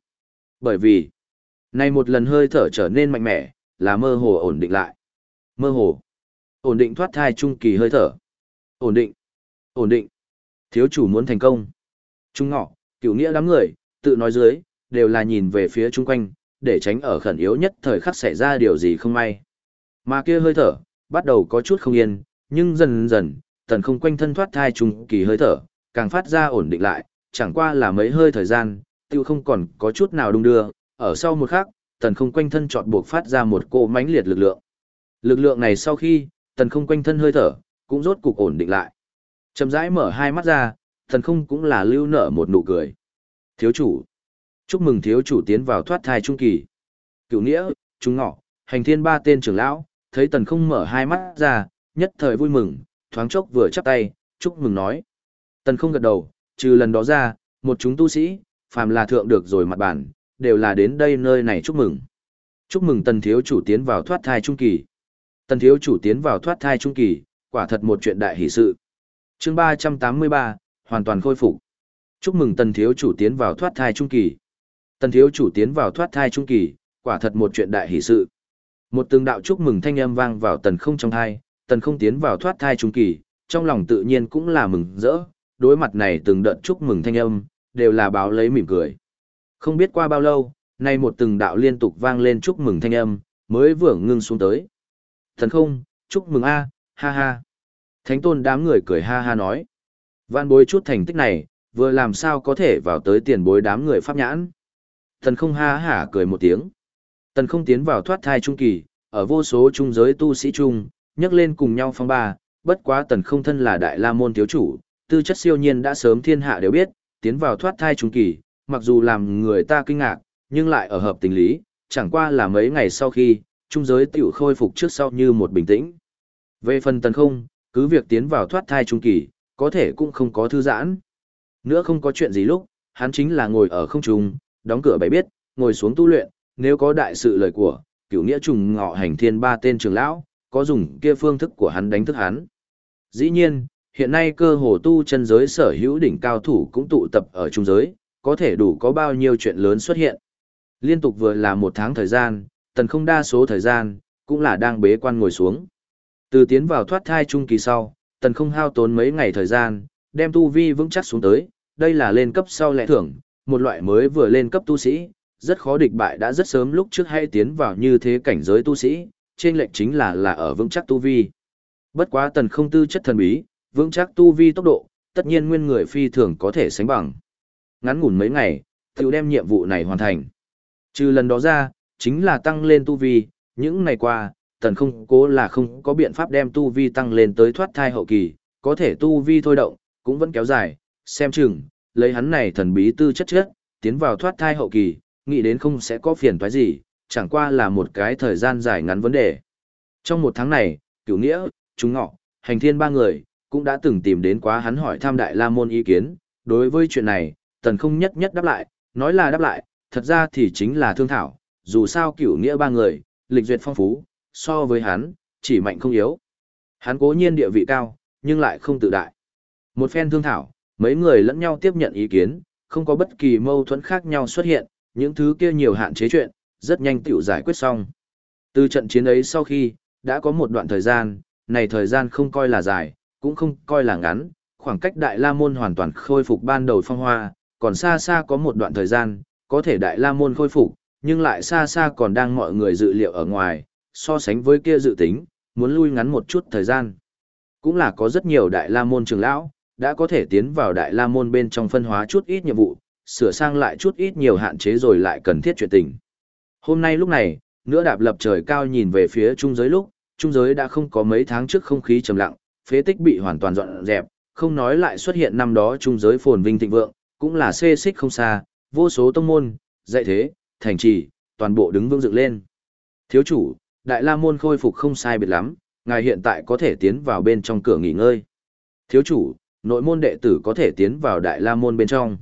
S1: Bởi vì, này một lần hơi thở trở nên mạnh mẽ, là mơ hồ ổn định lại. Mơ hồ, ổn định thoát thai trung kỳ hơi thở. Ổn định, ổn định. Thiếu chủ muốn thành công. Trung ngọ, cựu nghĩa đám người, tự nói dưới, đều là nhìn về phía chung quanh, để tránh ở khẩn yếu nhất thời khắc xảy ra điều gì không may. Mà kia hơi thở, bắt đầu có chút không yên, nhưng dần dần, tần không quanh thân thoát thai trung kỳ hơi thở, càng phát ra ổn định lại, chẳng qua là mấy hơi thời gian, tiêu không còn có chút nào đung đưa, ở sau một khắc, tần không quanh thân chọn buộc phát ra một cỗ mãnh liệt lực lượng. Lực lượng này sau khi, tần không quanh thân hơi thở, cũng rốt cục ổn định lại. Chậm rãi mở hai mắt ra, tần không cũng là lưu nở một nụ cười. Thiếu chủ. Chúc mừng thiếu chủ tiến vào thoát thai trung kỳ. Cửu nghĩa, trung ngọ, hành thiên ba tên trưởng lão, thấy tần không mở hai mắt ra, nhất thời vui mừng, thoáng chốc vừa chắp tay, chúc mừng nói. Tần không gật đầu, trừ lần đó ra, một chúng tu sĩ, phàm là thượng được rồi mặt bản, đều là đến đây nơi này chúc mừng. Chúc mừng tần thiếu chủ tiến vào thoát thai trung kỳ. Tần thiếu chủ tiến vào thoát thai trung kỳ, quả thật một chuyện đại hỷ sự. chương 383, hoàn toàn khôi phục. Chúc mừng tần thiếu chủ tiến vào thoát thai trung kỳ. Tần thiếu chủ tiến vào thoát thai trung kỳ, quả thật một chuyện đại hỷ sự. Một từng đạo chúc mừng thanh âm vang vào tần không trong thai, tần không tiến vào thoát thai trung kỳ, trong lòng tự nhiên cũng là mừng rỡ, đối mặt này từng đợt chúc mừng thanh âm, đều là báo lấy mỉm cười. Không biết qua bao lâu, nay một từng đạo liên tục vang lên chúc mừng thanh âm, mới vừa ngưng xuống tới. Thần không, chúc mừng a, ha ha. Thánh tôn đám người cười ha ha nói. Van bối chút thành tích này, vừa làm sao có thể vào tới tiền bối đám người pháp nhãn. Tần không ha hả cười một tiếng. Tần không tiến vào thoát thai trung kỳ, ở vô số trung giới tu sĩ trung, nhấc lên cùng nhau phong ba, bất quá tần không thân là đại la môn thiếu chủ, tư chất siêu nhiên đã sớm thiên hạ đều biết, tiến vào thoát thai trung kỳ, mặc dù làm người ta kinh ngạc, nhưng lại ở hợp tình lý, chẳng qua là mấy ngày sau khi, trung giới tiểu khôi phục trước sau như một bình tĩnh. Về phần tần không, cứ việc tiến vào thoát thai trung kỳ, có thể cũng không có thư giãn. Nữa không có chuyện gì lúc, hắn chính là ngồi ở không trung, đóng cửa bày biết, ngồi xuống tu luyện, nếu có đại sự lời của, cửu nghĩa trùng ngọ hành thiên ba tên trưởng lão, có dùng kia phương thức của hắn đánh thức hắn. Dĩ nhiên, hiện nay cơ hồ tu chân giới sở hữu đỉnh cao thủ cũng tụ tập ở trung giới, có thể đủ có bao nhiêu chuyện lớn xuất hiện. Liên tục vừa là một tháng thời gian, tần không đa số thời gian, cũng là đang bế quan ngồi xuống. Từ tiến vào thoát thai trung kỳ sau, tần không hao tốn mấy ngày thời gian, đem tu vi vững chắc xuống tới, đây là lên cấp sau lẽ thưởng, một loại mới vừa lên cấp tu sĩ, rất khó địch bại đã rất sớm lúc trước hay tiến vào như thế cảnh giới tu sĩ, trên lệnh chính là là ở vững chắc tu vi. Bất quá tần không tư chất thần bí, vững chắc tu vi tốc độ, tất nhiên nguyên người phi thường có thể sánh bằng. Ngắn ngủn mấy ngày, tiểu đem nhiệm vụ này hoàn thành. Trừ lần đó ra, chính là tăng lên tu vi, những ngày qua, tần không cố là không có biện pháp đem tu vi tăng lên tới thoát thai hậu kỳ, có thể tu vi thôi động, cũng vẫn kéo dài, xem chừng, lấy hắn này thần bí tư chất chất, tiến vào thoát thai hậu kỳ, nghĩ đến không sẽ có phiền toái gì, chẳng qua là một cái thời gian dài ngắn vấn đề. Trong một tháng này, cửu nghĩa, chúng ngọ, hành thiên ba người, cũng đã từng tìm đến quá hắn hỏi tham đại la môn ý kiến, đối với chuyện này, tần không nhất nhất đáp lại, nói là đáp lại, thật ra thì chính là thương thảo, dù sao cửu nghĩa ba người, lịch duyệt phong phú, so với hắn, chỉ mạnh không yếu. Hắn cố nhiên địa vị cao, nhưng lại không tự đại. Một phen thương thảo, mấy người lẫn nhau tiếp nhận ý kiến, không có bất kỳ mâu thuẫn khác nhau xuất hiện, những thứ kia nhiều hạn chế chuyện, rất nhanh tiểu giải quyết xong. Từ trận chiến ấy sau khi, đã có một đoạn thời gian, này thời gian không coi là dài, cũng không coi là ngắn, khoảng cách Đại La Môn hoàn toàn khôi phục ban đầu phong hoa, còn xa xa có một đoạn thời gian, có thể Đại La Môn khôi phục, nhưng lại xa xa còn đang mọi người dự liệu ở ngoài, so sánh với kia dự tính, muốn lui ngắn một chút thời gian. Cũng là có rất nhiều Đại La Môn trưởng lão, đã có thể tiến vào Đại La Môn bên trong phân hóa chút ít nhiệm vụ, sửa sang lại chút ít nhiều hạn chế rồi lại cần thiết chuyện tình. Hôm nay lúc này, nữa đạp lập trời cao nhìn về phía trung giới lúc, trung giới đã không có mấy tháng trước không khí trầm lặng, phế tích bị hoàn toàn dọn dẹp, không nói lại xuất hiện năm đó trung giới phồn vinh thịnh vượng, cũng là xê xích không xa, vô số tông môn, dạy thế, thành trì, toàn bộ đứng vững dựng lên. Thiếu chủ, Đại La Môn khôi phục không sai biệt lắm, ngài hiện tại có thể tiến vào bên trong cửa nghỉ ngơi. Thiếu chủ, nội môn đệ tử có thể tiến vào Đại La Môn bên trong.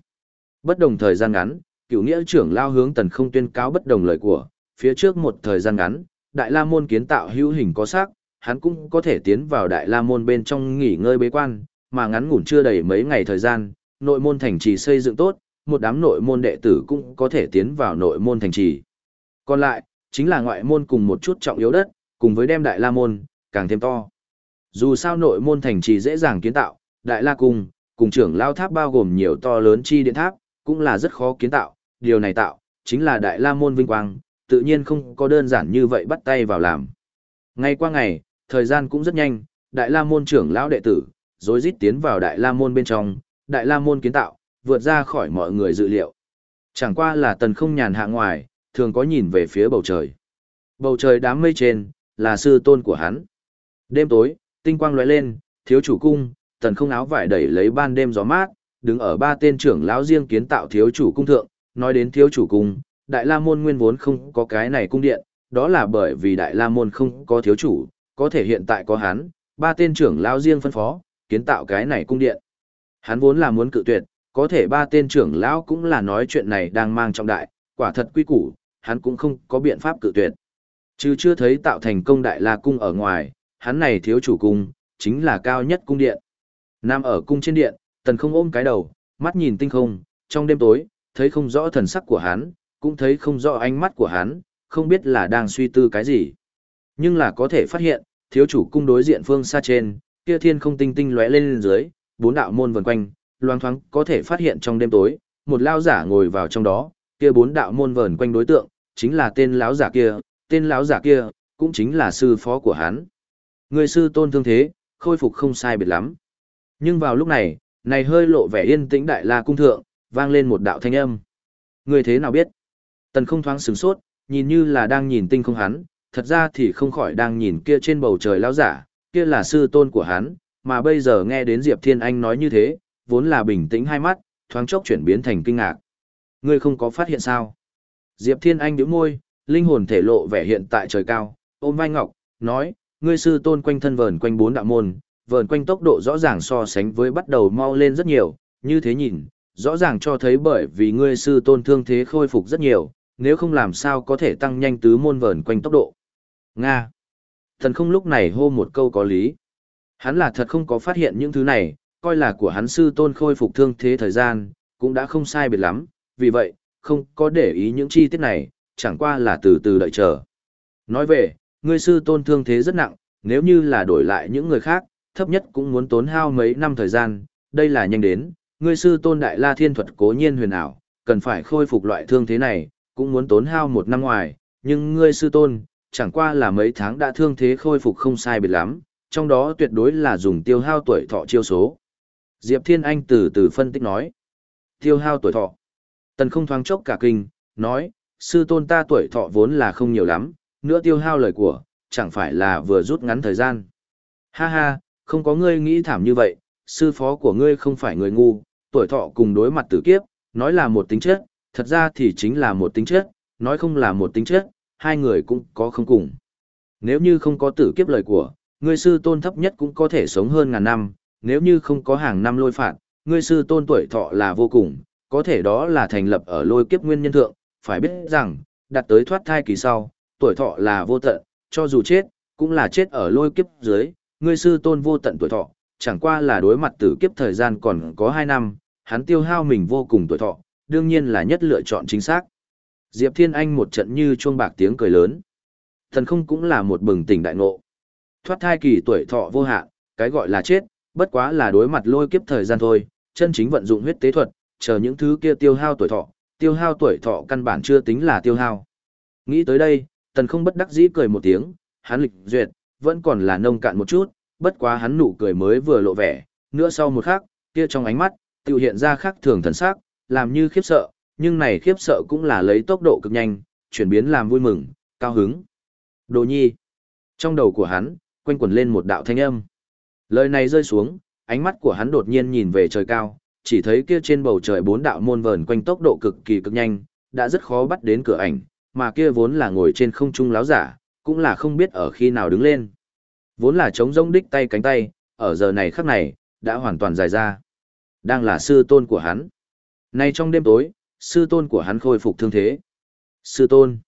S1: Bất đồng thời gian ngắn, cựu nghĩa trưởng lao hướng tần không tuyên cáo bất đồng lời của, phía trước một thời gian ngắn, Đại La Môn kiến tạo hữu hình có sắc, hắn cũng có thể tiến vào Đại La Môn bên trong nghỉ ngơi bế quan, mà ngắn ngủn chưa đầy mấy ngày thời gian, nội môn thành trì xây dựng tốt, một đám nội môn đệ tử cũng có thể tiến vào nội môn thành trì. Còn lại, chính là ngoại môn cùng một chút trọng yếu đất, cùng với đem Đại La Môn, càng thêm to. Dù sao nội môn thành trì dễ dàng kiến tạo, Đại La Cung, cùng trưởng lao tháp bao gồm nhiều to lớn chi điện tháp, cũng là rất khó kiến tạo, điều này tạo, chính là Đại La Môn vinh quang, tự nhiên không có đơn giản như vậy bắt tay vào làm. Ngay qua ngày, thời gian cũng rất nhanh, Đại La Môn trưởng lão đệ tử, rối rít tiến vào Đại La Môn bên trong, Đại La Môn kiến tạo, vượt ra khỏi mọi người dự liệu. Chẳng qua là tần không nhàn hạ ngoài, thường có nhìn về phía bầu trời. Bầu trời đám mây trên, là sư tôn của hắn. Đêm tối, tinh quang lóe lên, thiếu chủ cung, tần không áo vải đẩy lấy ban đêm gió mát, đứng ở ba tên trưởng lão riêng kiến tạo thiếu chủ cung thượng, nói đến thiếu chủ cung, Đại La Môn nguyên vốn không có cái này cung điện, đó là bởi vì Đại La Môn không có thiếu chủ, có thể hiện tại có hắn, ba tên trưởng lão riêng phân phó, kiến tạo cái này cung điện. Hắn vốn là muốn cự tuyệt, có thể ba tên trưởng lão cũng là nói chuyện này đang mang trọng đại, quả thật quy củ, hắn cũng không có biện pháp cự tuyệt. Chứ chưa thấy tạo thành công đại la cung ở ngoài, hắn này thiếu chủ cung, chính là cao nhất cung điện. Nam ở cung trên điện, tần không ôm cái đầu, mắt nhìn tinh không, trong đêm tối, thấy không rõ thần sắc của hắn, cũng thấy không rõ ánh mắt của hắn, không biết là đang suy tư cái gì. Nhưng là có thể phát hiện, thiếu chủ cung đối diện phương xa trên, kia thiên không tinh tinh lóe lên dưới, bốn đạo môn vần quanh, loang thoáng có thể phát hiện trong đêm tối, một lao giả ngồi vào trong đó, kia bốn đạo môn vần quanh đối tượng, chính là tên lão giả kia, tên lão giả kia, cũng chính là sư phó của hắn. Người sư tôn thương thế, khôi phục không sai biệt lắm. Nhưng vào lúc này, Này hơi lộ vẻ yên tĩnh đại la cung thượng, vang lên một đạo thanh âm. Người thế nào biết? Tần không thoáng sửng sốt, nhìn như là đang nhìn tinh không hắn, thật ra thì không khỏi đang nhìn kia trên bầu trời lão giả, kia là sư tôn của hắn, mà bây giờ nghe đến Diệp Thiên Anh nói như thế, vốn là bình tĩnh hai mắt, thoáng chốc chuyển biến thành kinh ngạc. Ngươi không có phát hiện sao? Diệp Thiên Anh nhíu môi, linh hồn thể lộ vẻ hiện tại trời cao, ôm vai ngọc, nói, ngươi sư tôn quanh thân vờn quanh bốn đạo môn, vờn quanh tốc độ rõ ràng so sánh với bắt đầu mau lên rất nhiều, như thế nhìn, rõ ràng cho thấy bởi vì ngươi sư tôn thương thế khôi phục rất nhiều, nếu không làm sao có thể tăng nhanh tứ môn vờn quanh tốc độ. Nga. Thần không lúc này hô một câu có lý. Hắn là thật không có phát hiện những thứ này, coi là của hắn sư tôn khôi phục thương thế thời gian, cũng đã không sai biệt lắm, vì vậy, không có để ý những chi tiết này, chẳng qua là từ từ đợi chờ. Nói về, ngươi sư tôn thương thế rất nặng, nếu như là đổi lại những người khác, thấp nhất cũng muốn tốn hao mấy năm thời gian, đây là nhanh đến, ngươi sư tôn đại la thiên thuật cố nhiên huyền ảo, cần phải khôi phục loại thương thế này, cũng muốn tốn hao một năm ngoài, nhưng ngươi sư tôn, chẳng qua là mấy tháng đã thương thế khôi phục không sai biệt lắm, trong đó tuyệt đối là dùng tiêu hao tuổi thọ chiêu số. Diệp Thiên Anh từ từ phân tích nói, tiêu hao tuổi thọ. Tần không thoáng chốc cả kinh, nói, sư tôn ta tuổi thọ vốn là không nhiều lắm, nữa tiêu hao lời của, chẳng phải là vừa rút ngắn thời gian. Ha ha, không có ngươi nghĩ thảm như vậy, sư phó của ngươi không phải người ngu, tuổi thọ cùng đối mặt tử kiếp, nói là một tính chất, thật ra thì chính là một tính chất, nói không là một tính chất, hai người cũng có không cùng. Nếu như không có tử kiếp lời của, ngươi sư tôn thấp nhất cũng có thể sống hơn ngàn năm, nếu như không có hàng năm lôi phạt, ngươi sư tôn tuổi thọ là vô cùng, có thể đó là thành lập ở lôi kiếp nguyên nhân thượng, phải biết rằng, đặt tới thoát thai kỳ sau, tuổi thọ là vô tận, cho dù chết, cũng là chết ở lôi kiếp dưới, ngươi sư tôn vô tận tuổi thọ, chẳng qua là đối mặt tử kiếp thời gian còn có 2 năm, hắn tiêu hao mình vô cùng tuổi thọ, đương nhiên là nhất lựa chọn chính xác. Diệp Thiên Anh một trận như chuông bạc tiếng cười lớn. Thần không cũng là một bừng tỉnh đại ngộ. Thoát thai kỳ tuổi thọ vô hạn, cái gọi là chết, bất quá là đối mặt lôi kiếp thời gian thôi, chân chính vận dụng huyết tế thuật, chờ những thứ kia tiêu hao tuổi thọ, tiêu hao tuổi thọ căn bản chưa tính là tiêu hao. Nghĩ tới đây, tần không bất đắc dĩ cười một tiếng, hắn lịch duyệt, vẫn còn là nông cạn một chút, bất quá hắn nụ cười mới vừa lộ vẻ, nữa sau một khắc, kia trong ánh mắt, tự hiện ra khác thường thần sắc, làm như khiếp sợ, nhưng này khiếp sợ cũng là lấy tốc độ cực nhanh, chuyển biến làm vui mừng, cao hứng. Đồ nhi. Trong đầu của hắn, quanh quẩn lên một đạo thanh âm. Lời này rơi xuống, ánh mắt của hắn đột nhiên nhìn về trời cao, chỉ thấy kia trên bầu trời bốn đạo môn vờn quanh tốc độ cực kỳ cực nhanh, đã rất khó bắt đến cửa ảnh, mà kia vốn là ngồi trên không trung láo giả, cũng là không biết ở khi nào đứng lên. Vốn là chống rông đích tay cánh tay, ở giờ này khắc này, đã hoàn toàn dài ra. Đang là sư tôn của hắn. Nay trong đêm tối, sư tôn của hắn khôi phục thương thế. Sư tôn.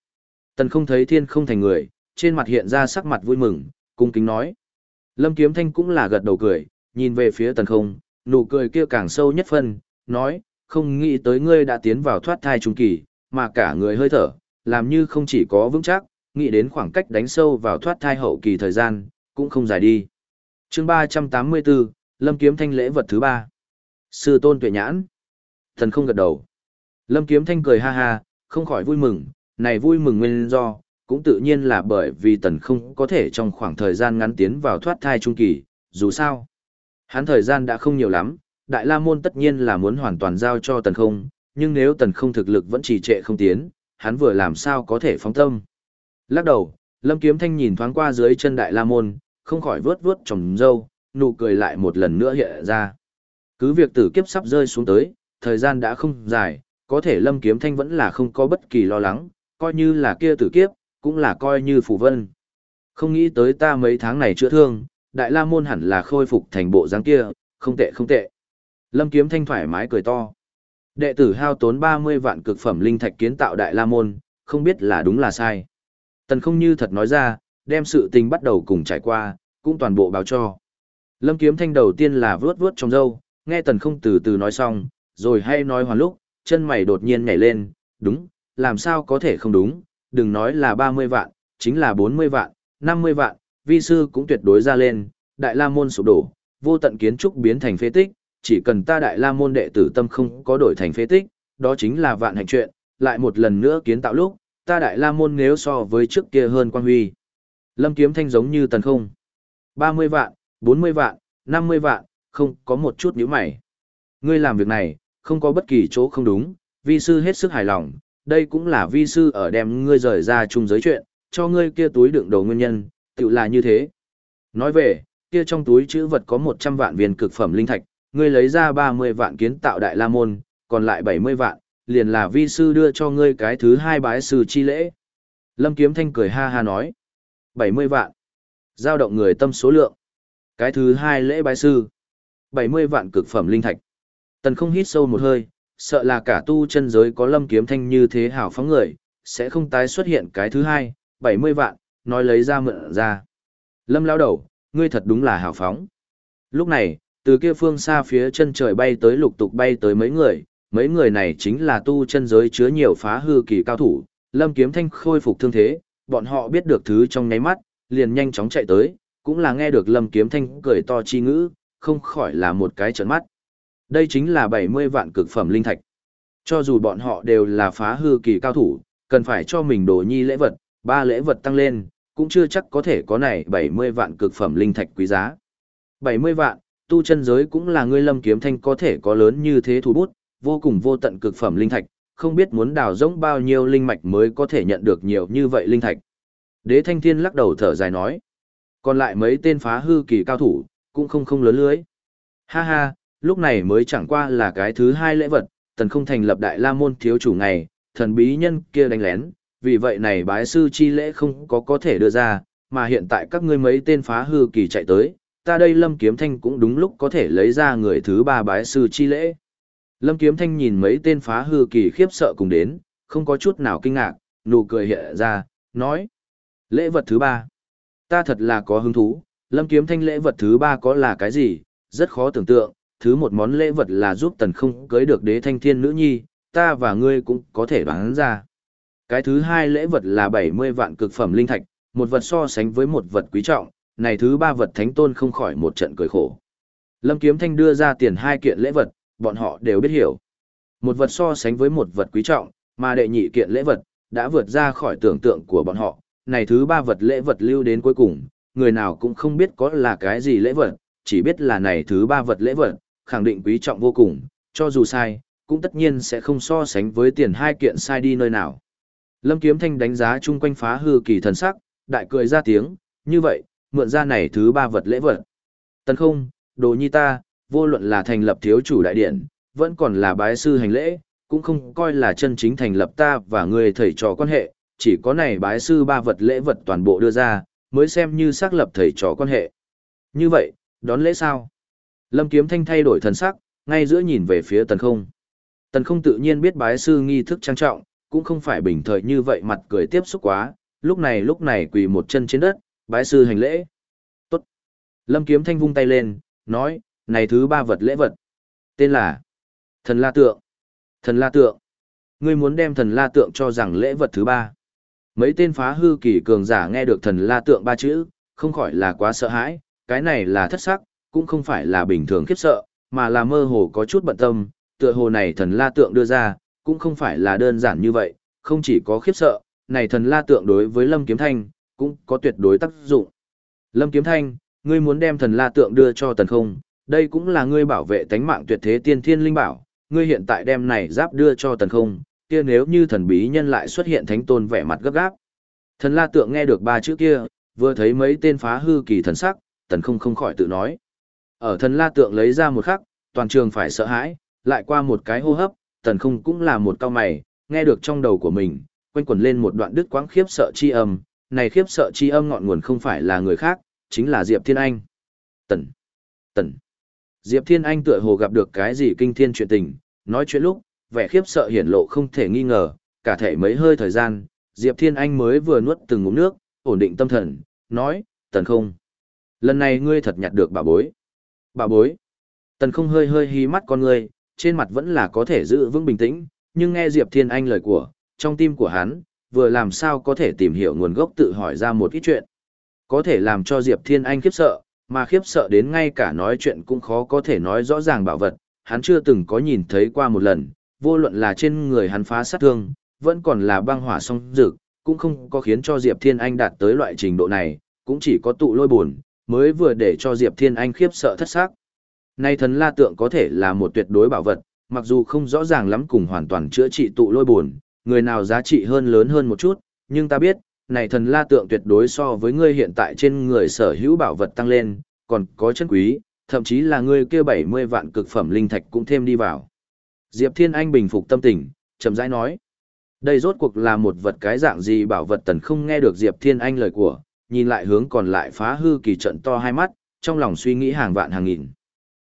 S1: Tần không thấy thiên không thành người, trên mặt hiện ra sắc mặt vui mừng, cung kính nói. Lâm Kiếm Thanh cũng là gật đầu cười, nhìn về phía tần không, nụ cười kia càng sâu nhất phân, nói, không nghĩ tới ngươi đã tiến vào thoát thai trung kỳ, mà cả người hơi thở, làm như không chỉ có vững chắc, nghĩ đến khoảng cách đánh sâu vào thoát thai hậu kỳ thời gian, cũng không dài đi. chương 384, Lâm Kiếm Thanh lễ vật thứ ba Sư tôn tuệ nhãn. Thần không gật đầu. Lâm Kiếm Thanh cười ha ha, không khỏi vui mừng, này vui mừng nguyên do, cũng tự nhiên là bởi vì tần không có thể trong khoảng thời gian ngắn tiến vào thoát thai trung kỳ, dù sao. Hắn thời gian đã không nhiều lắm, Đại La Môn tất nhiên là muốn hoàn toàn giao cho tần không, nhưng nếu tần không thực lực vẫn trì trệ không tiến, hắn vừa làm sao có thể phóng tâm. Lắc đầu, Lâm Kiếm Thanh nhìn thoáng qua dưới chân Đại La Môn, không khỏi vớt vớt trồng dâu, nụ cười lại một lần nữa hiện ra. Cứ việc tử kiếp sắp rơi xuống tới, thời gian đã không dài, có thể Lâm Kiếm Thanh vẫn là không có bất kỳ lo lắng, coi như là kia tử kiếp, cũng là coi như phù vân. Không nghĩ tới ta mấy tháng này chữa thương, Đại La Môn hẳn là khôi phục thành bộ dáng kia, không tệ không tệ. Lâm Kiếm Thanh thoải mái cười to. Đệ tử hao tốn 30 vạn cực phẩm linh thạch kiến tạo Đại La Môn, không biết là đúng là sai. Tần không như thật nói ra, đem sự tình bắt đầu cùng trải qua, cũng toàn bộ báo cho. Lâm Kiếm Thanh đầu tiên là vướt vướt trong râu, nghe Tần không từ từ nói xong, rồi hay nói hoàn lúc, chân mày đột nhiên nhảy lên, đúng, làm sao có thể không đúng, đừng nói là 30 vạn, chính là 40 vạn, 50 vạn, vi sư cũng tuyệt đối ra lên, Đại La Môn sụp đổ, vô tận kiến trúc biến thành phế tích, chỉ cần ta Đại La Môn đệ tử tâm không có đổi thành phế tích, đó chính là vạn hành chuyện, lại một lần nữa kiến tạo lúc, ta Đại La Môn nếu so với trước kia hơn quan huy. Lâm Kiếm Thanh giống như tần không. 30 vạn, 40 vạn, 50 vạn, không có một chút nhíu mày. Ngươi làm việc này, không có bất kỳ chỗ không đúng, vi sư hết sức hài lòng, đây cũng là vi sư ở đem ngươi rời ra chung giới chuyện, cho ngươi kia túi đựng đồ nguyên nhân, tự là như thế. Nói về, kia trong túi chữ vật có 100 vạn viên cực phẩm linh thạch, ngươi lấy ra 30 vạn kiến tạo đại la môn, còn lại 70 vạn, liền là vi sư đưa cho ngươi cái thứ hai bái sư chi lễ. Lâm Kiếm Thanh cười ha ha nói, 70 vạn, giao động người tâm số lượng. Cái thứ hai lễ bái sư, 70 vạn cực phẩm linh thạch. Tần không hít sâu một hơi, sợ là cả tu chân giới có Lâm Kiếm Thanh như thế hảo phóng người, sẽ không tái xuất hiện cái thứ hai, 70 vạn, nói lấy ra mượn ra. Lâm lao đầu, ngươi thật đúng là hảo phóng. Lúc này, từ kia phương xa phía chân trời bay tới lục tục bay tới mấy người, mấy người này chính là tu chân giới chứa nhiều phá hư kỳ cao thủ, Lâm Kiếm Thanh khôi phục thương thế, bọn họ biết được thứ trong nháy mắt, liền nhanh chóng chạy tới, cũng là nghe được Lâm Kiếm Thanh cười to chi ngữ, không khỏi là một cái trợn mắt. Đây chính là 70 vạn cực phẩm linh thạch. Cho dù bọn họ đều là phá hư kỳ cao thủ, cần phải cho mình đồ nhi lễ vật, ba lễ vật tăng lên, cũng chưa chắc có thể có này 70 vạn cực phẩm linh thạch quý giá. 70 vạn, tu chân giới cũng là ngươi lâm kiếm thanh có thể có lớn như thế thủ bút, vô cùng vô tận cực phẩm linh thạch, không biết muốn đào rỗng bao nhiêu linh mạch mới có thể nhận được nhiều như vậy linh thạch. Đế thanh thiên lắc đầu thở dài nói. Còn lại mấy tên phá hư kỳ cao thủ, cũng không không lớn lưới. Ha ha, lúc này mới chẳng qua là cái thứ hai lễ vật, tần không thành lập đại la môn thiếu chủ ngày, thần bí nhân kia đánh lén, vì vậy này bái sư chi lễ không có có thể đưa ra, mà hiện tại các ngươi mấy tên phá hư kỳ chạy tới, ta đây Lâm Kiếm Thanh cũng đúng lúc có thể lấy ra người thứ ba bái sư chi lễ. Lâm Kiếm Thanh nhìn mấy tên phá hư kỳ khiếp sợ cùng đến, không có chút nào kinh ngạc, nụ cười hiện ra, nói. Lễ vật thứ ba. Ta thật là có hứng thú, Lâm Kiếm Thanh lễ vật thứ ba có là cái gì, rất khó tưởng tượng, thứ một món lễ vật là giúp tần không cưới được đế thanh thiên nữ nhi, ta và ngươi cũng có thể đoán ra. Cái thứ hai lễ vật là 70 vạn cực phẩm linh thạch, một vật so sánh với một vật quý trọng, này thứ ba vật thánh tôn không khỏi một trận cười khổ. Lâm Kiếm Thanh đưa ra tiền hai kiện lễ vật, bọn họ đều biết hiểu. Một vật so sánh với một vật quý trọng, mà đệ nhị kiện lễ vật, đã vượt ra khỏi tưởng tượng của bọn họ. Này thứ ba vật lễ vật lưu đến cuối cùng, người nào cũng không biết có là cái gì lễ vật, chỉ biết là này thứ ba vật lễ vật, khẳng định quý trọng vô cùng, cho dù sai, cũng tất nhiên sẽ không so sánh với tiền hai kiện sai đi nơi nào. Lâm Kiếm Thanh đánh giá chung quanh phá hư kỳ thần sắc, đại cười ra tiếng, như vậy, mượn ra này thứ ba vật lễ vật. Tần không, đồ nhi ta, vô luận là thành lập thiếu chủ đại điện, vẫn còn là bái sư hành lễ, cũng không coi là chân chính thành lập ta và người thầy trò quan hệ, chỉ có này bái sư ba vật lễ vật toàn bộ đưa ra, mới xem như xác lập thầy trò quan hệ. Như vậy, đón lễ sao? Lâm Kiếm Thanh thay đổi thần sắc, ngay giữa nhìn về phía tần không. Tần không tự nhiên biết bái sư nghi thức trang trọng, cũng không phải bình thời như vậy mặt cười tiếp xúc quá, lúc này lúc này quỳ một chân trên đất, bái sư hành lễ. Tốt. Lâm Kiếm Thanh vung tay lên, nói, này thứ ba vật lễ vật. Tên là Thần La Tượng. Thần La Tượng. Ngươi muốn đem thần La Tượng cho rằng lễ vật thứ ba. Mấy tên phá hư kỳ cường giả nghe được thần La Tượng ba chữ, không khỏi là quá sợ hãi, cái này là thất sắc, cũng không phải là bình thường khiếp sợ, mà là mơ hồ có chút bận tâm, tựa hồ này thần La Tượng đưa ra, cũng không phải là đơn giản như vậy, không chỉ có khiếp sợ, này thần la tượng đối với Lâm Kiếm Thanh, cũng có tuyệt đối tác dụng. Lâm Kiếm Thanh, ngươi muốn đem thần la tượng đưa cho tần không, đây cũng là ngươi bảo vệ tánh mạng tuyệt thế tiên thiên linh bảo, ngươi hiện tại đem này giáp đưa cho tần không, kia nếu như thần bí nhân lại xuất hiện thánh tôn vẻ mặt gấp gáp. Thần la tượng nghe được ba chữ kia, vừa thấy mấy tên phá hư kỳ thần sắc, tần không không khỏi tự nói. Ở thần la tượng lấy ra một khắc, toàn trường phải sợ hãi, lại qua một cái hô hấp, tần không cũng là một cao mày, nghe được trong đầu của mình, quanh quẩn lên một đoạn đứt quãng khiếp sợ chi âm, này khiếp sợ chi âm ngọn nguồn không phải là người khác, chính là Diệp Thiên Anh. Tần, tần. Diệp Thiên Anh tựa hồ gặp được cái gì kinh thiên chuyện tình, nói chuyện lúc, vẻ khiếp sợ hiển lộ không thể nghi ngờ, cả thể mấy hơi thời gian, Diệp Thiên Anh mới vừa nuốt từng ngụm nước, ổn định tâm thần, nói, tần không. Lần này ngươi thật nhặt được bà bối. Bà bối. Tần không hơi hơi hí mắt con ngươi, trên mặt vẫn là có thể giữ vững bình tĩnh, nhưng nghe Diệp Thiên Anh lời của, trong tim của hắn, vừa làm sao có thể tìm hiểu nguồn gốc tự hỏi ra một ít chuyện. Có thể làm cho Diệp Thiên Anh khiếp sợ, mà khiếp sợ đến ngay cả nói chuyện cũng khó có thể nói rõ ràng bảo vật, hắn chưa từng có nhìn thấy qua một lần, vô luận là trên người hắn phá sát thương, vẫn còn là băng hỏa song dược, cũng không có khiến cho Diệp Thiên Anh đạt tới loại trình độ này, cũng chỉ có tụ lôi buồn, mới vừa để cho Diệp Thiên Anh khiếp sợ thất xác. Nay thần la tượng có thể là một tuyệt đối bảo vật, mặc dù không rõ ràng lắm cùng hoàn toàn chữa trị tụ lôi buồn, người nào giá trị hơn lớn hơn một chút, nhưng ta biết, này thần la tượng tuyệt đối so với ngươi hiện tại trên người sở hữu bảo vật tăng lên, còn có chân quý, thậm chí là ngươi kia 70 vạn cực phẩm linh thạch cũng thêm đi vào. Diệp Thiên Anh bình phục tâm tình, chậm rãi nói. Đây rốt cuộc là một vật cái dạng gì bảo vật tần không nghe được Diệp Thiên Anh lời của, nhìn lại hướng còn lại phá hư kỳ trận to hai mắt, trong lòng suy nghĩ hàng vạn hàng nghìn.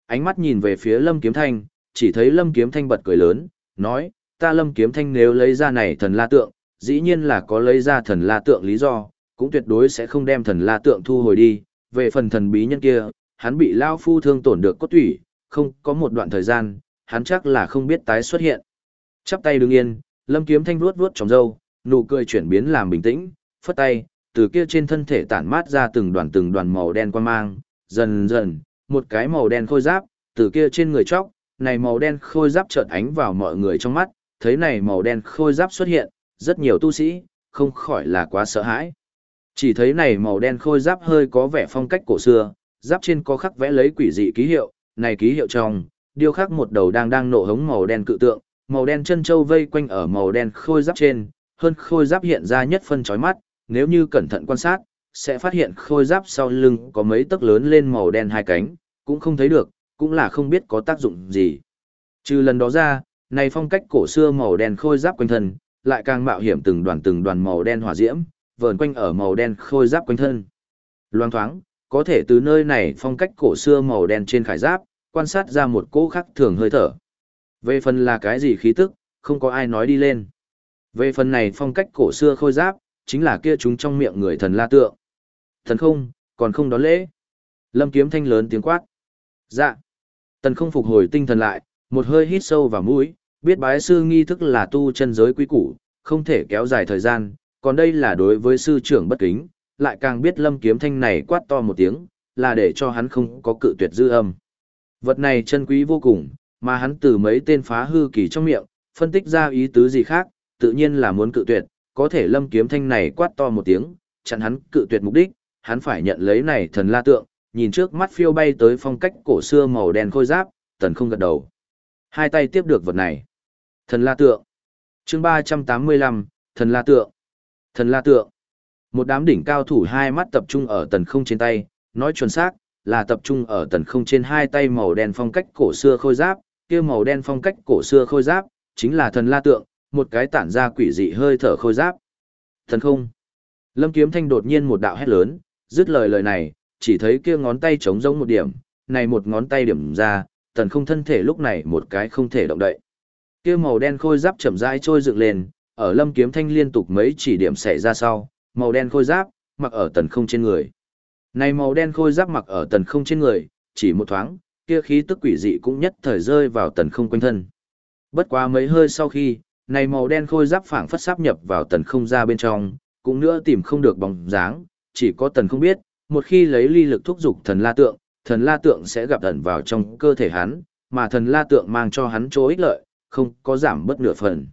S1: Ánh mắt nhìn về phía Lâm Kiếm Thanh, chỉ thấy Lâm Kiếm Thanh bật cười lớn, nói, ta Lâm Kiếm Thanh nếu lấy ra này thần la tượng, dĩ nhiên là có lấy ra thần la tượng lý do, cũng tuyệt đối sẽ không đem thần la tượng thu hồi đi, về phần thần bí nhân kia, hắn bị lao phu thương tổn được cốt tủy, không có một đoạn thời gian, hắn chắc là không biết tái xuất hiện. Chắp tay đứng yên, Lâm Kiếm Thanh vuốt vuốt trong râu, nụ cười chuyển biến làm bình tĩnh, phất tay, từ kia trên thân thể tản mát ra từng đoàn từng đoàn màu đen quan mang, dần dần, một cái màu đen khôi giáp, từ kia trên người chóc, này màu đen khôi giáp chợt ánh vào mọi người trong mắt, thấy này màu đen khôi giáp xuất hiện, rất nhiều tu sĩ, không khỏi là quá sợ hãi. Chỉ thấy này màu đen khôi giáp hơi có vẻ phong cách cổ xưa, giáp trên có khắc vẽ lấy quỷ dị ký hiệu, này ký hiệu trong, điêu khắc một đầu đang đang nổ hống màu đen cự tượng, màu đen chân châu vây quanh ở màu đen khôi giáp trên, hơn khôi giáp hiện ra nhất phân chói mắt, nếu như cẩn thận quan sát, sẽ phát hiện khôi giáp sau lưng có mấy tấc lớn lên màu đen hai cánh, cũng không thấy được, cũng là không biết có tác dụng gì. Trừ lần đó ra, này phong cách cổ xưa màu đen khôi giáp quanh thân, lại càng mạo hiểm từng đoàn từng đoàn màu đen hỏa diễm, vờn quanh ở màu đen khôi giáp quanh thân. loan thoáng, có thể từ nơi này phong cách cổ xưa màu đen trên khải giáp, quan sát ra một cỗ khắc thường hơi thở. Về phần là cái gì khí tức, không có ai nói đi lên. Về phần này phong cách cổ xưa khôi giáp, chính là kia chúng trong miệng người thần la tượng. Thần không, còn không đón lễ. Lâm kiếm thanh lớn tiếng quát. Dạ. Tần không phục hồi tinh thần lại, một hơi hít sâu vào mũi, biết bái sư nghi thức là tu chân giới quý củ, không thể kéo dài thời gian, còn đây là đối với sư trưởng bất kính, lại càng biết lâm kiếm thanh này quát to một tiếng, là để cho hắn không có cự tuyệt dư âm. Vật này chân quý vô cùng, mà hắn từ mấy tên phá hư kỳ trong miệng, phân tích ra ý tứ gì khác, tự nhiên là muốn cự tuyệt, có thể lâm kiếm thanh này quát to một tiếng, chặn hắn cự tuyệt mục đích, hắn phải nhận lấy này thần la tượng, nhìn trước mắt phiêu bay tới phong cách cổ xưa màu đen khôi giáp, tần không gật đầu. Hai tay tiếp được vật này. Thần la tượng. chương 385, thần la tượng. Thần la tượng. Một đám đỉnh cao thủ hai mắt tập trung ở tần không trên tay, nói chuẩn xác, là tập trung ở tần không trên hai tay màu đen phong cách cổ xưa khôi giáp, kia màu đen phong cách cổ xưa khôi giáp, chính là thần la tượng, một cái tản ra quỷ dị hơi thở khôi giáp. Thần không. Lâm Kiếm Thanh đột nhiên một đạo hét lớn, dứt lời lời này, chỉ thấy kia ngón tay trống rỗng một điểm, này một ngón tay điểm ra, tần không thân thể lúc này một cái không thể động đậy. Kia màu đen khôi giáp chậm rãi trôi dựng lên, ở Lâm Kiếm Thanh liên tục mấy chỉ điểm xảy ra sau, màu đen khôi giáp mặc ở tần không trên người. Này màu đen khôi giáp mặc ở tần không trên người, chỉ một thoáng, kia khí tức quỷ dị cũng nhất thời rơi vào tần không quanh thân. Bất quá mấy hơi sau khi, này màu đen khôi giáp phảng phất sáp nhập vào tần không ra bên trong, cũng nữa tìm không được bóng dáng, chỉ có tần không biết, một khi lấy ly lực thúc dục thần la tượng, thần la tượng sẽ gặp ẩn vào trong cơ thể hắn, mà thần la tượng mang cho hắn chỗ ích lợi, không có giảm bất nửa phần.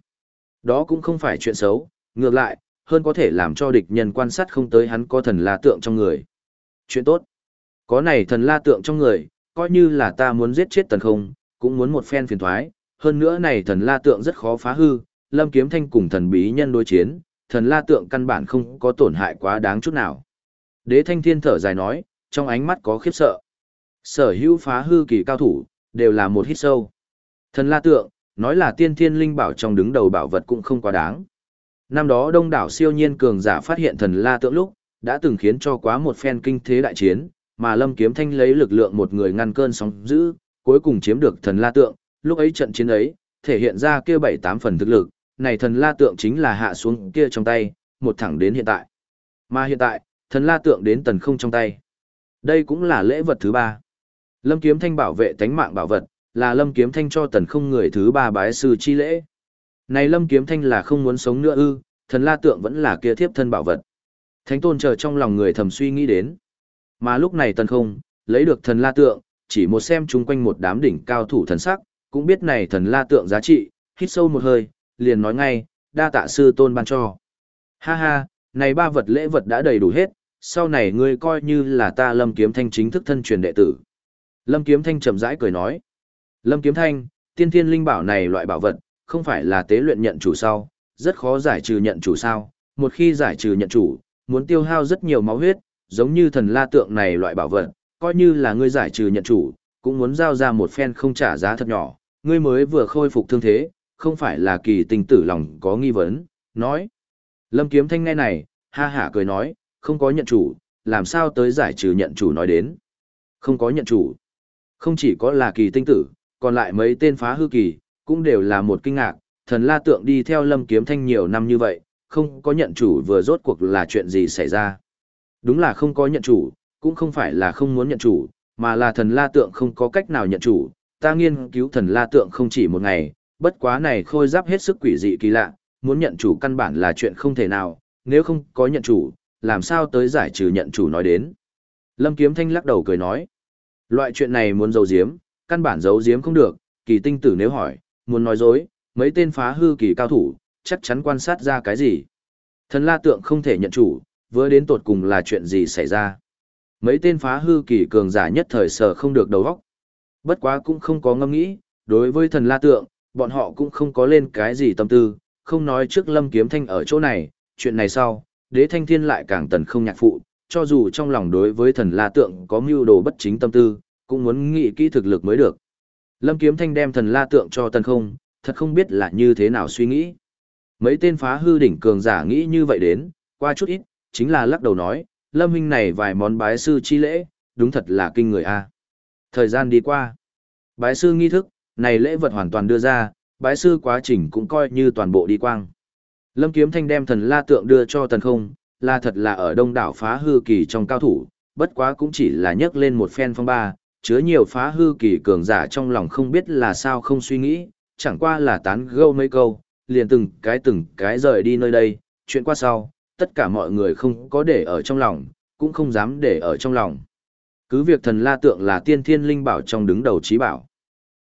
S1: Đó cũng không phải chuyện xấu, ngược lại, hơn có thể làm cho địch nhân quan sát không tới hắn có thần la tượng trong người. Chuyện tốt. Có này thần la tượng trong người, coi như là ta muốn giết chết tần không, cũng muốn một phen phiền thoái. Hơn nữa này thần la tượng rất khó phá hư, lâm kiếm thanh cùng thần bí nhân đối chiến, thần la tượng căn bản không có tổn hại quá đáng chút nào. Đế thanh thiên thở dài nói, trong ánh mắt có khiếp sợ. Sở hữu phá hư kỳ cao thủ, đều là một hít sâu. Thần la tượng, nói là tiên thiên linh bảo trong đứng đầu bảo vật cũng không quá đáng. Năm đó đông đảo siêu nhiên cường giả phát hiện thần la tượng lúc, đã từng khiến cho quá một phen kinh thế đại chiến, mà Lâm Kiếm Thanh lấy lực lượng một người ngăn cơn sóng dữ, cuối cùng chiếm được thần la tượng, lúc ấy trận chiến ấy, thể hiện ra kia bảy tám phần thực lực, này thần la tượng chính là hạ xuống kia trong tay, một thẳng đến hiện tại. Mà hiện tại, thần la tượng đến tần không trong tay. Đây cũng là lễ vật thứ ba. Lâm Kiếm Thanh bảo vệ tánh mạng bảo vật, là Lâm Kiếm Thanh cho tần không người thứ ba bái sư chi lễ. Này Lâm Kiếm Thanh là không muốn sống nữa ư, thần la tượng vẫn là kia thiếp thân bảo vật. Thánh tôn chờ trong lòng người thầm suy nghĩ đến. Mà lúc này tần không, lấy được thần la tượng, chỉ một xem chung quanh một đám đỉnh cao thủ thần sắc, cũng biết này thần la tượng giá trị, hít sâu một hơi, liền nói ngay, đa tạ sư tôn ban cho. Ha ha, này ba vật lễ vật đã đầy đủ hết, sau này ngươi coi như là ta lâm kiếm thanh chính thức thân truyền đệ tử. Lâm Kiếm Thanh chậm rãi cười nói. Lâm Kiếm Thanh, tiên thiên linh bảo này loại bảo vật, không phải là tế luyện nhận chủ sau, rất khó giải trừ nhận chủ sao, một khi giải trừ nhận chủ, muốn tiêu hao rất nhiều máu huyết, giống như thần la tượng này loại bảo vật, coi như là ngươi giải trừ nhận chủ, cũng muốn giao ra một phen không trả giá thật nhỏ, ngươi mới vừa khôi phục thương thế, không phải là kỳ tình tử lòng có nghi vấn, nói. Lâm Kiếm Thanh nghe này, ha hả cười nói, không có nhận chủ, làm sao tới giải trừ nhận chủ nói đến. Không có nhận chủ. Không chỉ có là kỳ tinh tử, còn lại mấy tên phá hư kỳ, cũng đều là một kinh ngạc, thần la tượng đi theo lâm kiếm thanh nhiều năm như vậy, không có nhận chủ vừa rốt cuộc là chuyện gì xảy ra. Đúng là không có nhận chủ, cũng không phải là không muốn nhận chủ, mà là thần la tượng không có cách nào nhận chủ. Ta nghiên cứu thần la tượng không chỉ một ngày, bất quá này khôi giáp hết sức quỷ dị kỳ lạ, muốn nhận chủ căn bản là chuyện không thể nào, nếu không có nhận chủ, làm sao tới giải trừ nhận chủ nói đến. Lâm Kiếm Thanh lắc đầu cười nói, loại chuyện này muốn giấu giếm, căn bản giấu giếm không được, kỳ tinh tử nếu hỏi, muốn nói dối, mấy tên phá hư kỳ cao thủ, chắc chắn quan sát ra cái gì. Thần la tượng không thể nhận chủ, vừa đến tột cùng là chuyện gì xảy ra. Mấy tên phá hư kỳ cường giả nhất thời sở không được đầu óc. Bất quá cũng không có ngâm nghĩ, đối với thần la tượng, bọn họ cũng không có lên cái gì tâm tư, không nói trước lâm kiếm thanh ở chỗ này, chuyện này sau, đế thanh thiên lại càng tần không nhạc phụ, cho dù trong lòng đối với thần la tượng có mưu đồ bất chính tâm tư, cũng muốn nghĩ kỹ thực lực mới được. Lâm kiếm thanh đem thần la tượng cho tần không, thật không biết là như thế nào suy nghĩ. Mấy tên phá hư đỉnh cường giả nghĩ như vậy đến, qua chút ít, chính là lắc đầu nói, lâm huynh này vài món bái sư chi lễ, đúng thật là kinh người a. Thời gian đi qua. Bái sư nghi thức, này lễ vật hoàn toàn đưa ra, bái sư quá trình cũng coi như toàn bộ đi quang. Lâm Kiếm Thanh đem thần la tượng đưa cho tần không, là thật là ở đông đảo phá hư kỳ trong cao thủ, bất quá cũng chỉ là nhấc lên một phen phong ba, chứa nhiều phá hư kỳ cường giả trong lòng không biết là sao không suy nghĩ, chẳng qua là tán gâu mấy câu, liền từng cái từng cái rời đi nơi đây, chuyện qua sau, tất cả mọi người không có để ở trong lòng, cũng không dám để ở trong lòng. Cứ việc thần la tượng là tiên thiên linh bảo trong đứng đầu trí bảo.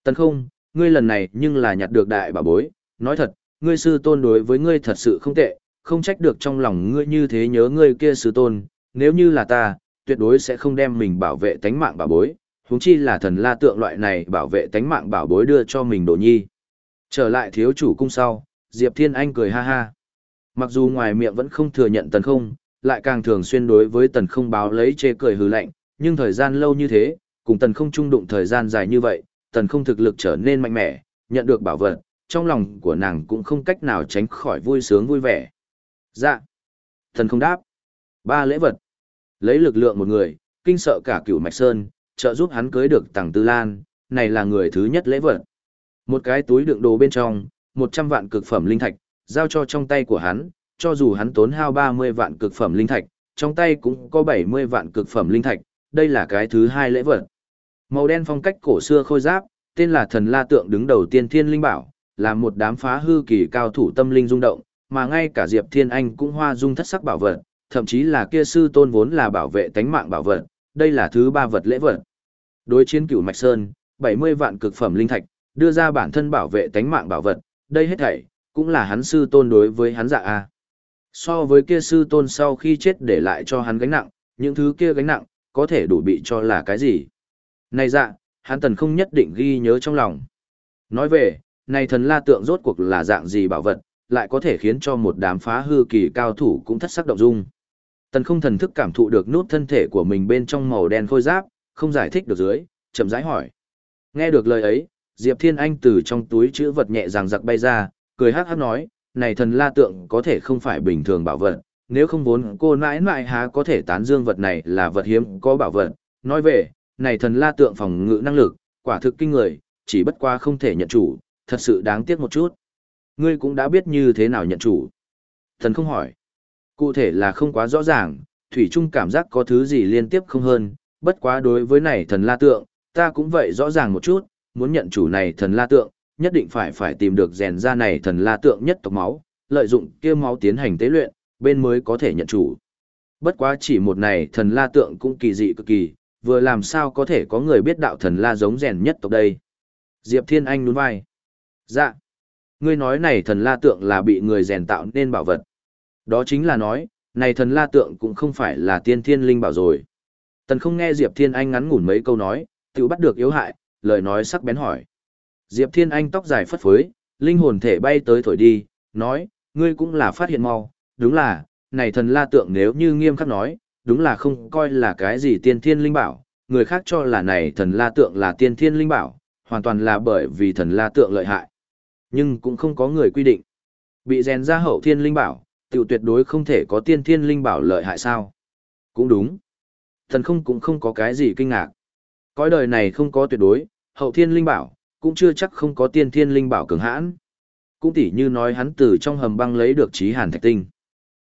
S1: Tần không, ngươi lần này nhưng là nhặt được đại bảo bối, nói thật, ngươi sư tôn đối với ngươi thật sự không tệ, không trách được trong lòng ngươi như thế nhớ ngươi kia sư tôn, nếu như là ta, tuyệt đối sẽ không đem mình bảo vệ tánh mạng bảo bối, huống chi là thần la tượng loại này bảo vệ tánh mạng bảo bối đưa cho mình đồ nhi. Trở lại thiếu chủ cung sau, Diệp Thiên Anh cười ha ha. Mặc dù ngoài miệng vẫn không thừa nhận tần không, lại càng thường xuyên đối với tần không báo lấy chê cười hừ lạnh, nhưng thời gian lâu như thế, cùng tần không trung đụng thời gian dài như vậy, tần không thực lực trở nên mạnh mẽ, nhận được bảo vật, trong lòng của nàng cũng không cách nào tránh khỏi vui sướng vui vẻ. Dạ. Tần không đáp. Ba lễ vật. Lấy lực lượng một người, kinh sợ cả cửu Mạch Sơn, trợ giúp hắn cưới được tàng Tư Lan, này là người thứ nhất lễ vật. Một cái túi đựng đồ bên trong, 100 vạn cực phẩm linh thạch, giao cho trong tay của hắn, cho dù hắn tốn hao 30 vạn cực phẩm linh thạch, trong tay cũng có 70 vạn cực phẩm linh thạch, đây là cái thứ hai lễ vật. Màu đen phong cách cổ xưa khôi giáp, tên là thần la tượng đứng đầu tiên thiên linh bảo, là một đám phá hư kỳ cao thủ tâm linh rung động, mà ngay cả Diệp Thiên Anh cũng hoa dung thất sắc bảo vật, thậm chí là kia sư tôn vốn là bảo vệ tánh mạng bảo vật, đây là thứ ba vật lễ vật. Đối chiến cửu Mạch Sơn, 70 vạn cực phẩm linh thạch, đưa ra bản thân bảo vệ tánh mạng bảo vật, đây hết thảy, cũng là hắn sư tôn đối với hắn dạ a. So với kia sư tôn sau khi chết để lại cho hắn gánh nặng, những thứ kia gánh nặng, có thể đủ bị cho là cái gì. Này dạ, hắn tần không nhất định ghi nhớ trong lòng. Nói về, này thần la tượng rốt cuộc là dạng gì bảo vật, lại có thể khiến cho một đám phá hư kỳ cao thủ cũng thất sắc động dung. Tần không thần thức cảm thụ được nút thân thể của mình bên trong màu đen khôi giáp, không giải thích được dưới, chậm rãi hỏi. Nghe được lời ấy, Diệp Thiên Anh từ trong túi chữ vật nhẹ ràng giặc bay ra, cười hát hát nói, này thần la tượng có thể không phải bình thường bảo vật, nếu không vốn cô nãi nãi há có thể tán dương vật này là vật hiếm có bảo vật. Nói về, này thần la tượng phòng ngự năng lực, quả thực kinh người, chỉ bất qua không thể nhận chủ, thật sự đáng tiếc một chút. Ngươi cũng đã biết như thế nào nhận chủ. Thần không hỏi. Cụ thể là không quá rõ ràng, Thủy Trung cảm giác có thứ gì liên tiếp không hơn, bất quá đối với này thần la tượng, ta cũng vậy rõ ràng một chút, muốn nhận chủ này thần la tượng, nhất định phải phải tìm được rèn ra này thần la tượng nhất tộc máu, lợi dụng kia máu tiến hành tế luyện, bên mới có thể nhận chủ. Bất quá chỉ một này thần la tượng cũng kỳ dị cực kỳ, vừa làm sao có thể có người biết đạo thần la giống rèn nhất tộc đây. Diệp Thiên Anh nhún vai. Dạ. Ngươi nói này thần la tượng là bị người rèn tạo nên bảo vật. Đó chính là nói, này thần la tượng cũng không phải là tiên thiên linh bảo rồi. Tần không nghe Diệp Thiên Anh ngắn ngủn mấy câu nói, tự bắt được yếu hại, lời nói sắc bén hỏi. Diệp Thiên Anh tóc dài phất phới, linh hồn thể bay tới thổi đi, nói, ngươi cũng là phát hiện mau, đúng là, này thần la tượng nếu như nghiêm khắc nói, đúng là không coi là cái gì tiên thiên linh bảo, người khác cho là này thần la tượng là tiên thiên linh bảo, hoàn toàn là bởi vì thần la tượng lợi hại. Nhưng cũng không có người quy định. Bị rèn ra hậu thiên linh bảo, tiểu tuyệt đối không thể có tiên thiên linh bảo lợi hại sao. Cũng đúng. Thần không cũng không có cái gì kinh ngạc. Cõi đời này không có tuyệt đối, hậu thiên linh bảo, cũng chưa chắc không có tiên thiên linh bảo cường hãn. Cũng tỉ như nói hắn từ trong hầm băng lấy được trí hàn thạch tinh.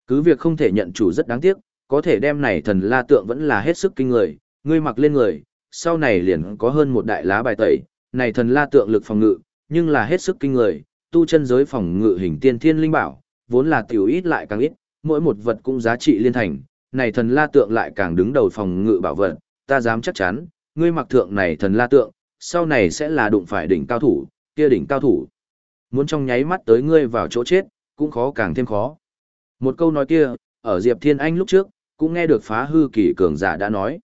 S1: Cứ việc không thể nhận chủ rất đáng tiếc, có thể đem này thần la tượng vẫn là hết sức kinh người, ngươi mặc lên người, sau này liền có hơn một đại lá bài tẩy, này thần la tượng lực phòng ngự, nhưng là hết sức kinh người, tu chân giới phòng ngự hình tiên thiên linh bảo, vốn là tiểu ít lại càng ít, mỗi một vật cũng giá trị liên thành, này thần la tượng lại càng đứng đầu phòng ngự bảo vật, ta dám chắc chắn, ngươi mặc thượng này thần la tượng, sau này sẽ là đụng phải đỉnh cao thủ, kia đỉnh cao thủ. Muốn trong nháy mắt tới ngươi vào chỗ chết, cũng khó càng thêm khó. Một câu nói kia, ở Diệp Thiên Anh lúc trước, cũng nghe được phá hư kỳ cường giả đã nói.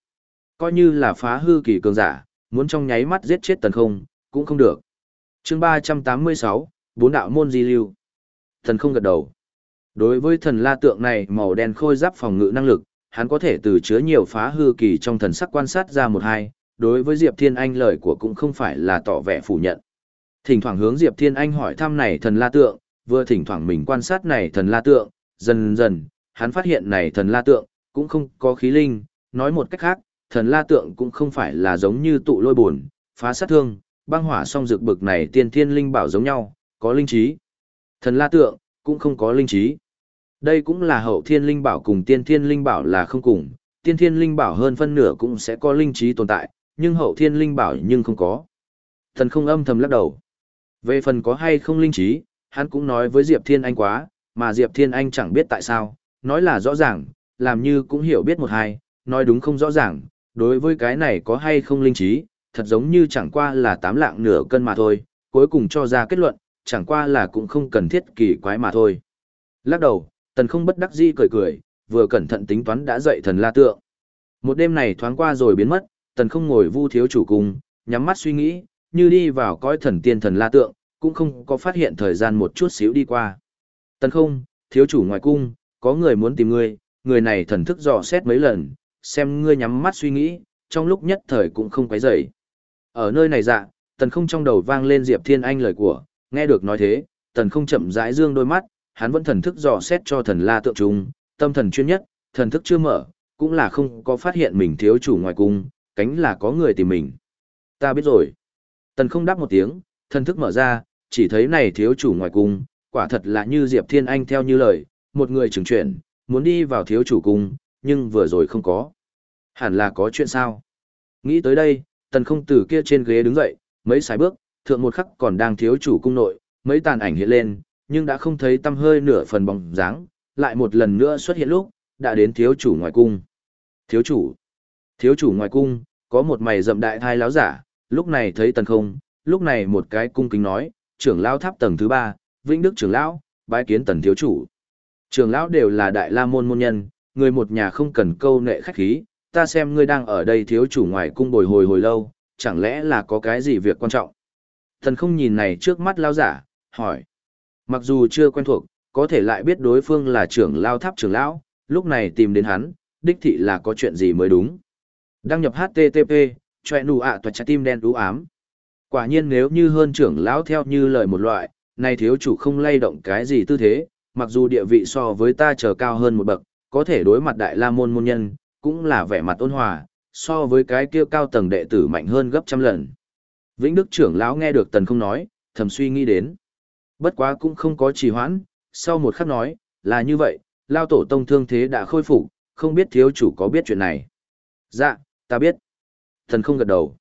S1: Coi như là phá hư kỳ cường giả, muốn trong nháy mắt giết chết tần không, cũng không được. chương 386, bốn đạo môn di lưu. Thần không gật đầu. Đối với thần la tượng này màu đen khôi giáp phòng ngự năng lực, hắn có thể từ chứa nhiều phá hư kỳ trong thần sắc quan sát ra một hai, đối với Diệp Thiên Anh lời của cũng không phải là tỏ vẻ phủ nhận. Thỉnh thoảng hướng Diệp Thiên Anh hỏi thăm này thần la tượng, vừa thỉnh thoảng mình quan sát này thần la tượng, dần dần, hắn phát hiện này thần la tượng, cũng không có khí linh, nói một cách khác, thần la tượng cũng không phải là giống như tụ lôi buồn, phá sát thương, băng hỏa song dược bực này tiên thiên linh bảo giống nhau, có linh trí. Thần la tượng, cũng không có linh trí. Đây cũng là hậu thiên linh bảo cùng tiên thiên linh bảo là không cùng, tiên thiên linh bảo hơn phân nửa cũng sẽ có linh trí tồn tại, nhưng hậu thiên linh bảo nhưng không có. Thần không âm thầm lắc đầu. Về phần có hay không linh trí, hắn cũng nói với Diệp Thiên Anh quá, mà Diệp Thiên Anh chẳng biết tại sao, nói là rõ ràng, làm như cũng hiểu biết một hai, nói đúng không rõ ràng, đối với cái này có hay không linh trí, thật giống như chẳng qua là tám lạng nửa cân mà thôi, cuối cùng cho ra kết luận, chẳng qua là cũng không cần thiết kỳ quái mà thôi. Lắc đầu, tần không bất đắc dĩ cười cười, vừa cẩn thận tính toán đã dậy thần la tượng. Một đêm này thoáng qua rồi biến mất, tần không ngồi vu thiếu chủ cung, nhắm mắt suy nghĩ, như đi vào cõi thần tiên thần la tượng, cũng không có phát hiện thời gian một chút xíu đi qua. Tần không, thiếu chủ ngoài cung, có người muốn tìm ngươi, người này thần thức dò xét mấy lần, xem ngươi nhắm mắt suy nghĩ, trong lúc nhất thời cũng không quấy rầy. Ở nơi này dạ, tần không trong đầu vang lên Diệp Thiên Anh lời của, nghe được nói thế, tần không chậm rãi dương đôi mắt, hắn vẫn thần thức dò xét cho thần la tượng trung, tâm thần chuyên nhất, thần thức chưa mở, cũng là không có phát hiện mình thiếu chủ ngoài cung, cánh là có người tìm mình. Ta biết rồi. Tần không đáp một tiếng, thần thức mở ra, chỉ thấy này thiếu chủ ngoài cung, quả thật là như Diệp Thiên Anh theo như lời, một người trưởng chuyển, muốn đi vào thiếu chủ cung, nhưng vừa rồi không có. Hẳn là có chuyện sao? Nghĩ tới đây, tần không từ kia trên ghế đứng dậy, mấy sải bước, thượng một khắc còn đang thiếu chủ cung nội, mấy tàn ảnh hiện lên, nhưng đã không thấy tâm hơi nửa phần bóng dáng, lại một lần nữa xuất hiện lúc, đã đến thiếu chủ ngoài cung. Thiếu chủ, thiếu chủ ngoài cung, có một mày rậm đại thai láo giả, lúc này thấy tần không, lúc này một cái cung kính nói, trưởng lão tháp tầng thứ ba, Vĩnh Đức trưởng lão, bái kiến tần thiếu chủ. Trường lão đều là đại la môn môn nhân, người một nhà không cần câu nệ khách khí, ta xem ngươi đang ở đây thiếu chủ ngoài cung bồi hồi hồi lâu, chẳng lẽ là có cái gì việc quan trọng. Thần không nhìn này trước mắt lao giả, hỏi. Mặc dù chưa quen thuộc, có thể lại biết đối phương là trưởng lao tháp trưởng lão, lúc này tìm đến hắn, đích thị là có chuyện gì mới đúng. Đăng nhập HTTP, choe nụ ạ toạch trái tim đen đú ám. Quả nhiên nếu như hơn trưởng lão theo như lời một loại, này thiếu chủ không lay động cái gì tư thế, mặc dù địa vị so với ta trở cao hơn một bậc, có thể đối mặt đại la môn môn nhân, cũng là vẻ mặt ôn hòa, so với cái kia cao tầng đệ tử mạnh hơn gấp trăm lần. Vĩnh Đức trưởng lão nghe được tần không nói, thầm suy nghĩ đến. Bất quá cũng không có trì hoãn, sau một khắc nói, là như vậy, lao tổ tông thương thế đã khôi phục, không biết thiếu chủ có biết chuyện này. Dạ, ta biết. Thần không gật đầu.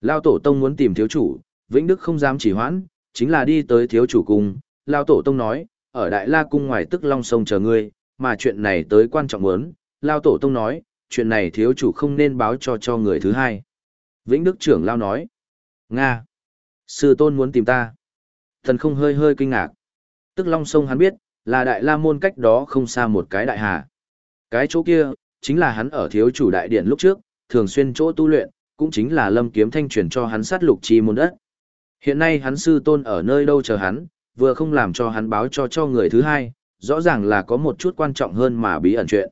S1: Lao tổ tông muốn tìm thiếu chủ, Vĩnh Đức không dám chỉ hoãn, chính là đi tới thiếu chủ cung. Lao tổ tông nói, ở Đại La cung ngoài tức Long Sông chờ ngươi, mà chuyện này tới quan trọng muốn. Lao tổ tông nói, chuyện này thiếu chủ không nên báo cho cho người thứ hai. Vĩnh Đức trưởng Lao nói, Nga, sư tôn muốn tìm ta. Thần không hơi hơi kinh ngạc. Tức Long Sông hắn biết, là Đại La môn cách đó không xa một cái đại hà. Cái chỗ kia, chính là hắn ở thiếu chủ đại điện lúc trước, thường xuyên chỗ tu luyện, cũng chính là Lâm Kiếm Thanh truyền cho hắn sát lục chi môn đất. Hiện nay hắn sư tôn ở nơi đâu chờ hắn, vừa không làm cho hắn báo cho cho người thứ hai, rõ ràng là có một chút quan trọng hơn mà bí ẩn chuyện.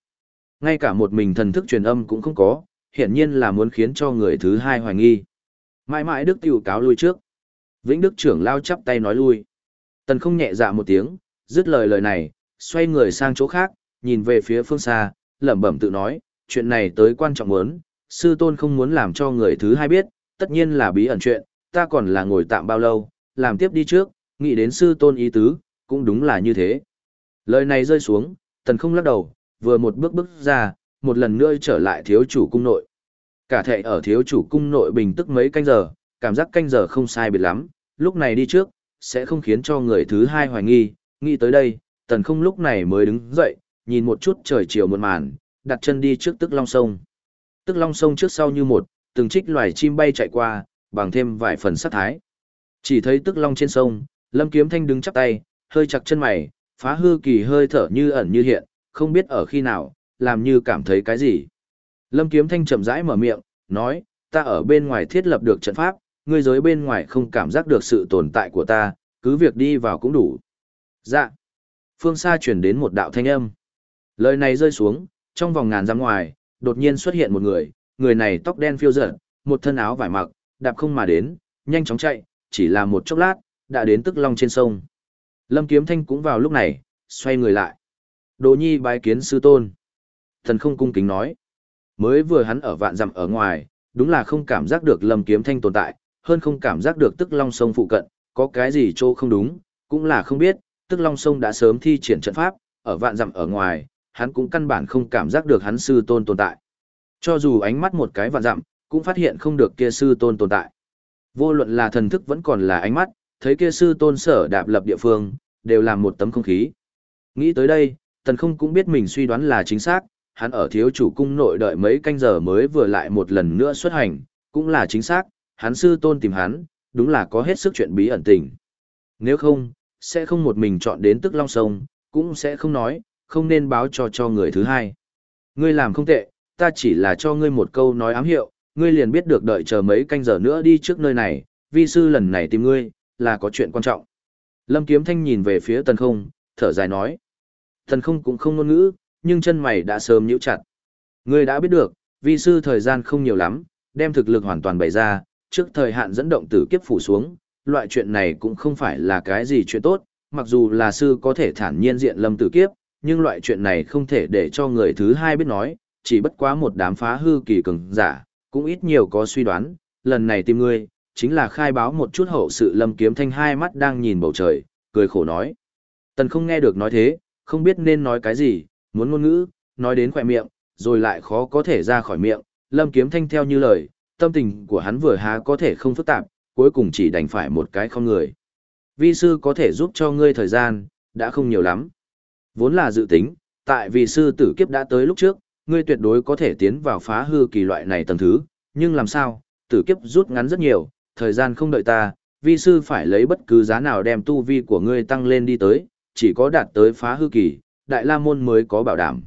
S1: Ngay cả một mình thần thức truyền âm cũng không có, hiển nhiên là muốn khiến cho người thứ hai hoài nghi. Mãi mãi Đức tiểu cáo lui trước. Vĩnh Đức trưởng lao chắp tay nói lui. Tần không nhẹ dạ một tiếng, dứt lời lời này, xoay người sang chỗ khác, nhìn về phía phương xa, lẩm bẩm tự nói, chuyện này tới quan trọng muốn, sư tôn không muốn làm cho người thứ hai biết, tất nhiên là bí ẩn chuyện, ta còn là ngồi tạm bao lâu, làm tiếp đi trước, nghĩ đến sư tôn ý tứ, cũng đúng là như thế. Lời này rơi xuống, tần không lắc đầu, vừa một bước bước ra, một lần nữa trở lại thiếu chủ cung nội. Cả thệ ở thiếu chủ cung nội bình tức mấy canh giờ, cảm giác canh giờ không sai biệt lắm, lúc này đi trước, sẽ không khiến cho người thứ hai hoài nghi, nghĩ tới đây, tần không lúc này mới đứng dậy, nhìn một chút trời chiều muộn màn, đặt chân đi trước tức long sông. Tức long sông trước sau như một, từng trích loài chim bay chạy qua, bằng thêm vài phần sát thái. Chỉ thấy tức long trên sông, lâm kiếm thanh đứng chắp tay, hơi chặt chân mày, phá hư kỳ hơi thở như ẩn như hiện, không biết ở khi nào, làm như cảm thấy cái gì. Lâm kiếm thanh chậm rãi mở miệng, nói, ta ở bên ngoài thiết lập được trận pháp, ngươi giới bên ngoài không cảm giác được sự tồn tại của ta, cứ việc đi vào cũng đủ. Dạ. Phương xa chuyển đến một đạo thanh âm. Lời này rơi xuống, trong vòng ngàn dặm ngoài, đột nhiên xuất hiện một người, người này tóc đen phiêu dở, một thân áo vải mặc, đạp không mà đến, nhanh chóng chạy, chỉ là một chốc lát, đã đến tức long trên sông. Lâm Kiếm Thanh cũng vào lúc này, xoay người lại. Đồ nhi bái kiến sư tôn. Thần không cung kính nói. Mới vừa hắn ở vạn dặm ở ngoài, đúng là không cảm giác được Lâm Kiếm Thanh tồn tại, hơn không cảm giác được tức long sông phụ cận, có cái gì chỗ không đúng, cũng là không biết, tức long sông đã sớm thi triển trận pháp, ở vạn dặm ở ngoài, hắn cũng căn bản không cảm giác được hắn sư tôn tồn tại. Cho dù ánh mắt một cái vạn dặm, cũng phát hiện không được kia sư tôn tồn tại. Vô luận là thần thức vẫn còn là ánh mắt, thấy kia sư tôn sở đạp lập địa phương, đều làm một tấm không khí. Nghĩ tới đây, tần không cũng biết mình suy đoán là chính xác, hắn ở thiếu chủ cung nội đợi mấy canh giờ mới vừa lại một lần nữa xuất hành, cũng là chính xác, hắn sư tôn tìm hắn, đúng là có hết sức chuyện bí ẩn tình. Nếu không, sẽ không một mình chọn đến tức long sông, cũng sẽ không nói, không nên báo cho cho người thứ hai. Ngươi làm không tệ, ta chỉ là cho ngươi một câu nói ám hiệu, ngươi liền biết được đợi chờ mấy canh giờ nữa đi trước nơi này, vi sư lần này tìm ngươi, là có chuyện quan trọng. Lâm Kiếm Thanh nhìn về phía tần không, thở dài nói. Tần không cũng không ngôn ngữ, nhưng chân mày đã sớm nhíu chặt. Ngươi đã biết được, vi sư thời gian không nhiều lắm, đem thực lực hoàn toàn bày ra, trước thời hạn dẫn động tử kiếp phủ xuống, loại chuyện này cũng không phải là cái gì chuyện tốt, mặc dù là sư có thể thản nhiên diện lâm tử kiếp, nhưng loại chuyện này không thể để cho người thứ hai biết nói, chỉ bất quá một đám phá hư kỳ cường giả, cũng ít nhiều có suy đoán, lần này tìm ngươi, chính là khai báo một chút hậu sự lâm kiếm thanh hai mắt đang nhìn bầu trời, cười khổ nói. Tần không nghe được nói thế, không biết nên nói cái gì, muốn ngôn ngữ, nói đến khỏe miệng, rồi lại khó có thể ra khỏi miệng, lâm kiếm thanh theo như lời, tâm tình của hắn vừa há có thể không phức tạp, cuối cùng chỉ đành phải một cái không người. Vi sư có thể giúp cho ngươi thời gian, đã không nhiều lắm. Vốn là dự tính, tại vì sư tử kiếp đã tới lúc trước, ngươi tuyệt đối có thể tiến vào phá hư kỳ loại này tầng thứ, nhưng làm sao, tử kiếp rút ngắn rất nhiều, thời gian không đợi ta, vi sư phải lấy bất cứ giá nào đem tu vi của ngươi tăng lên đi tới, chỉ có đạt tới phá hư kỳ, Đại La Môn mới có bảo đảm.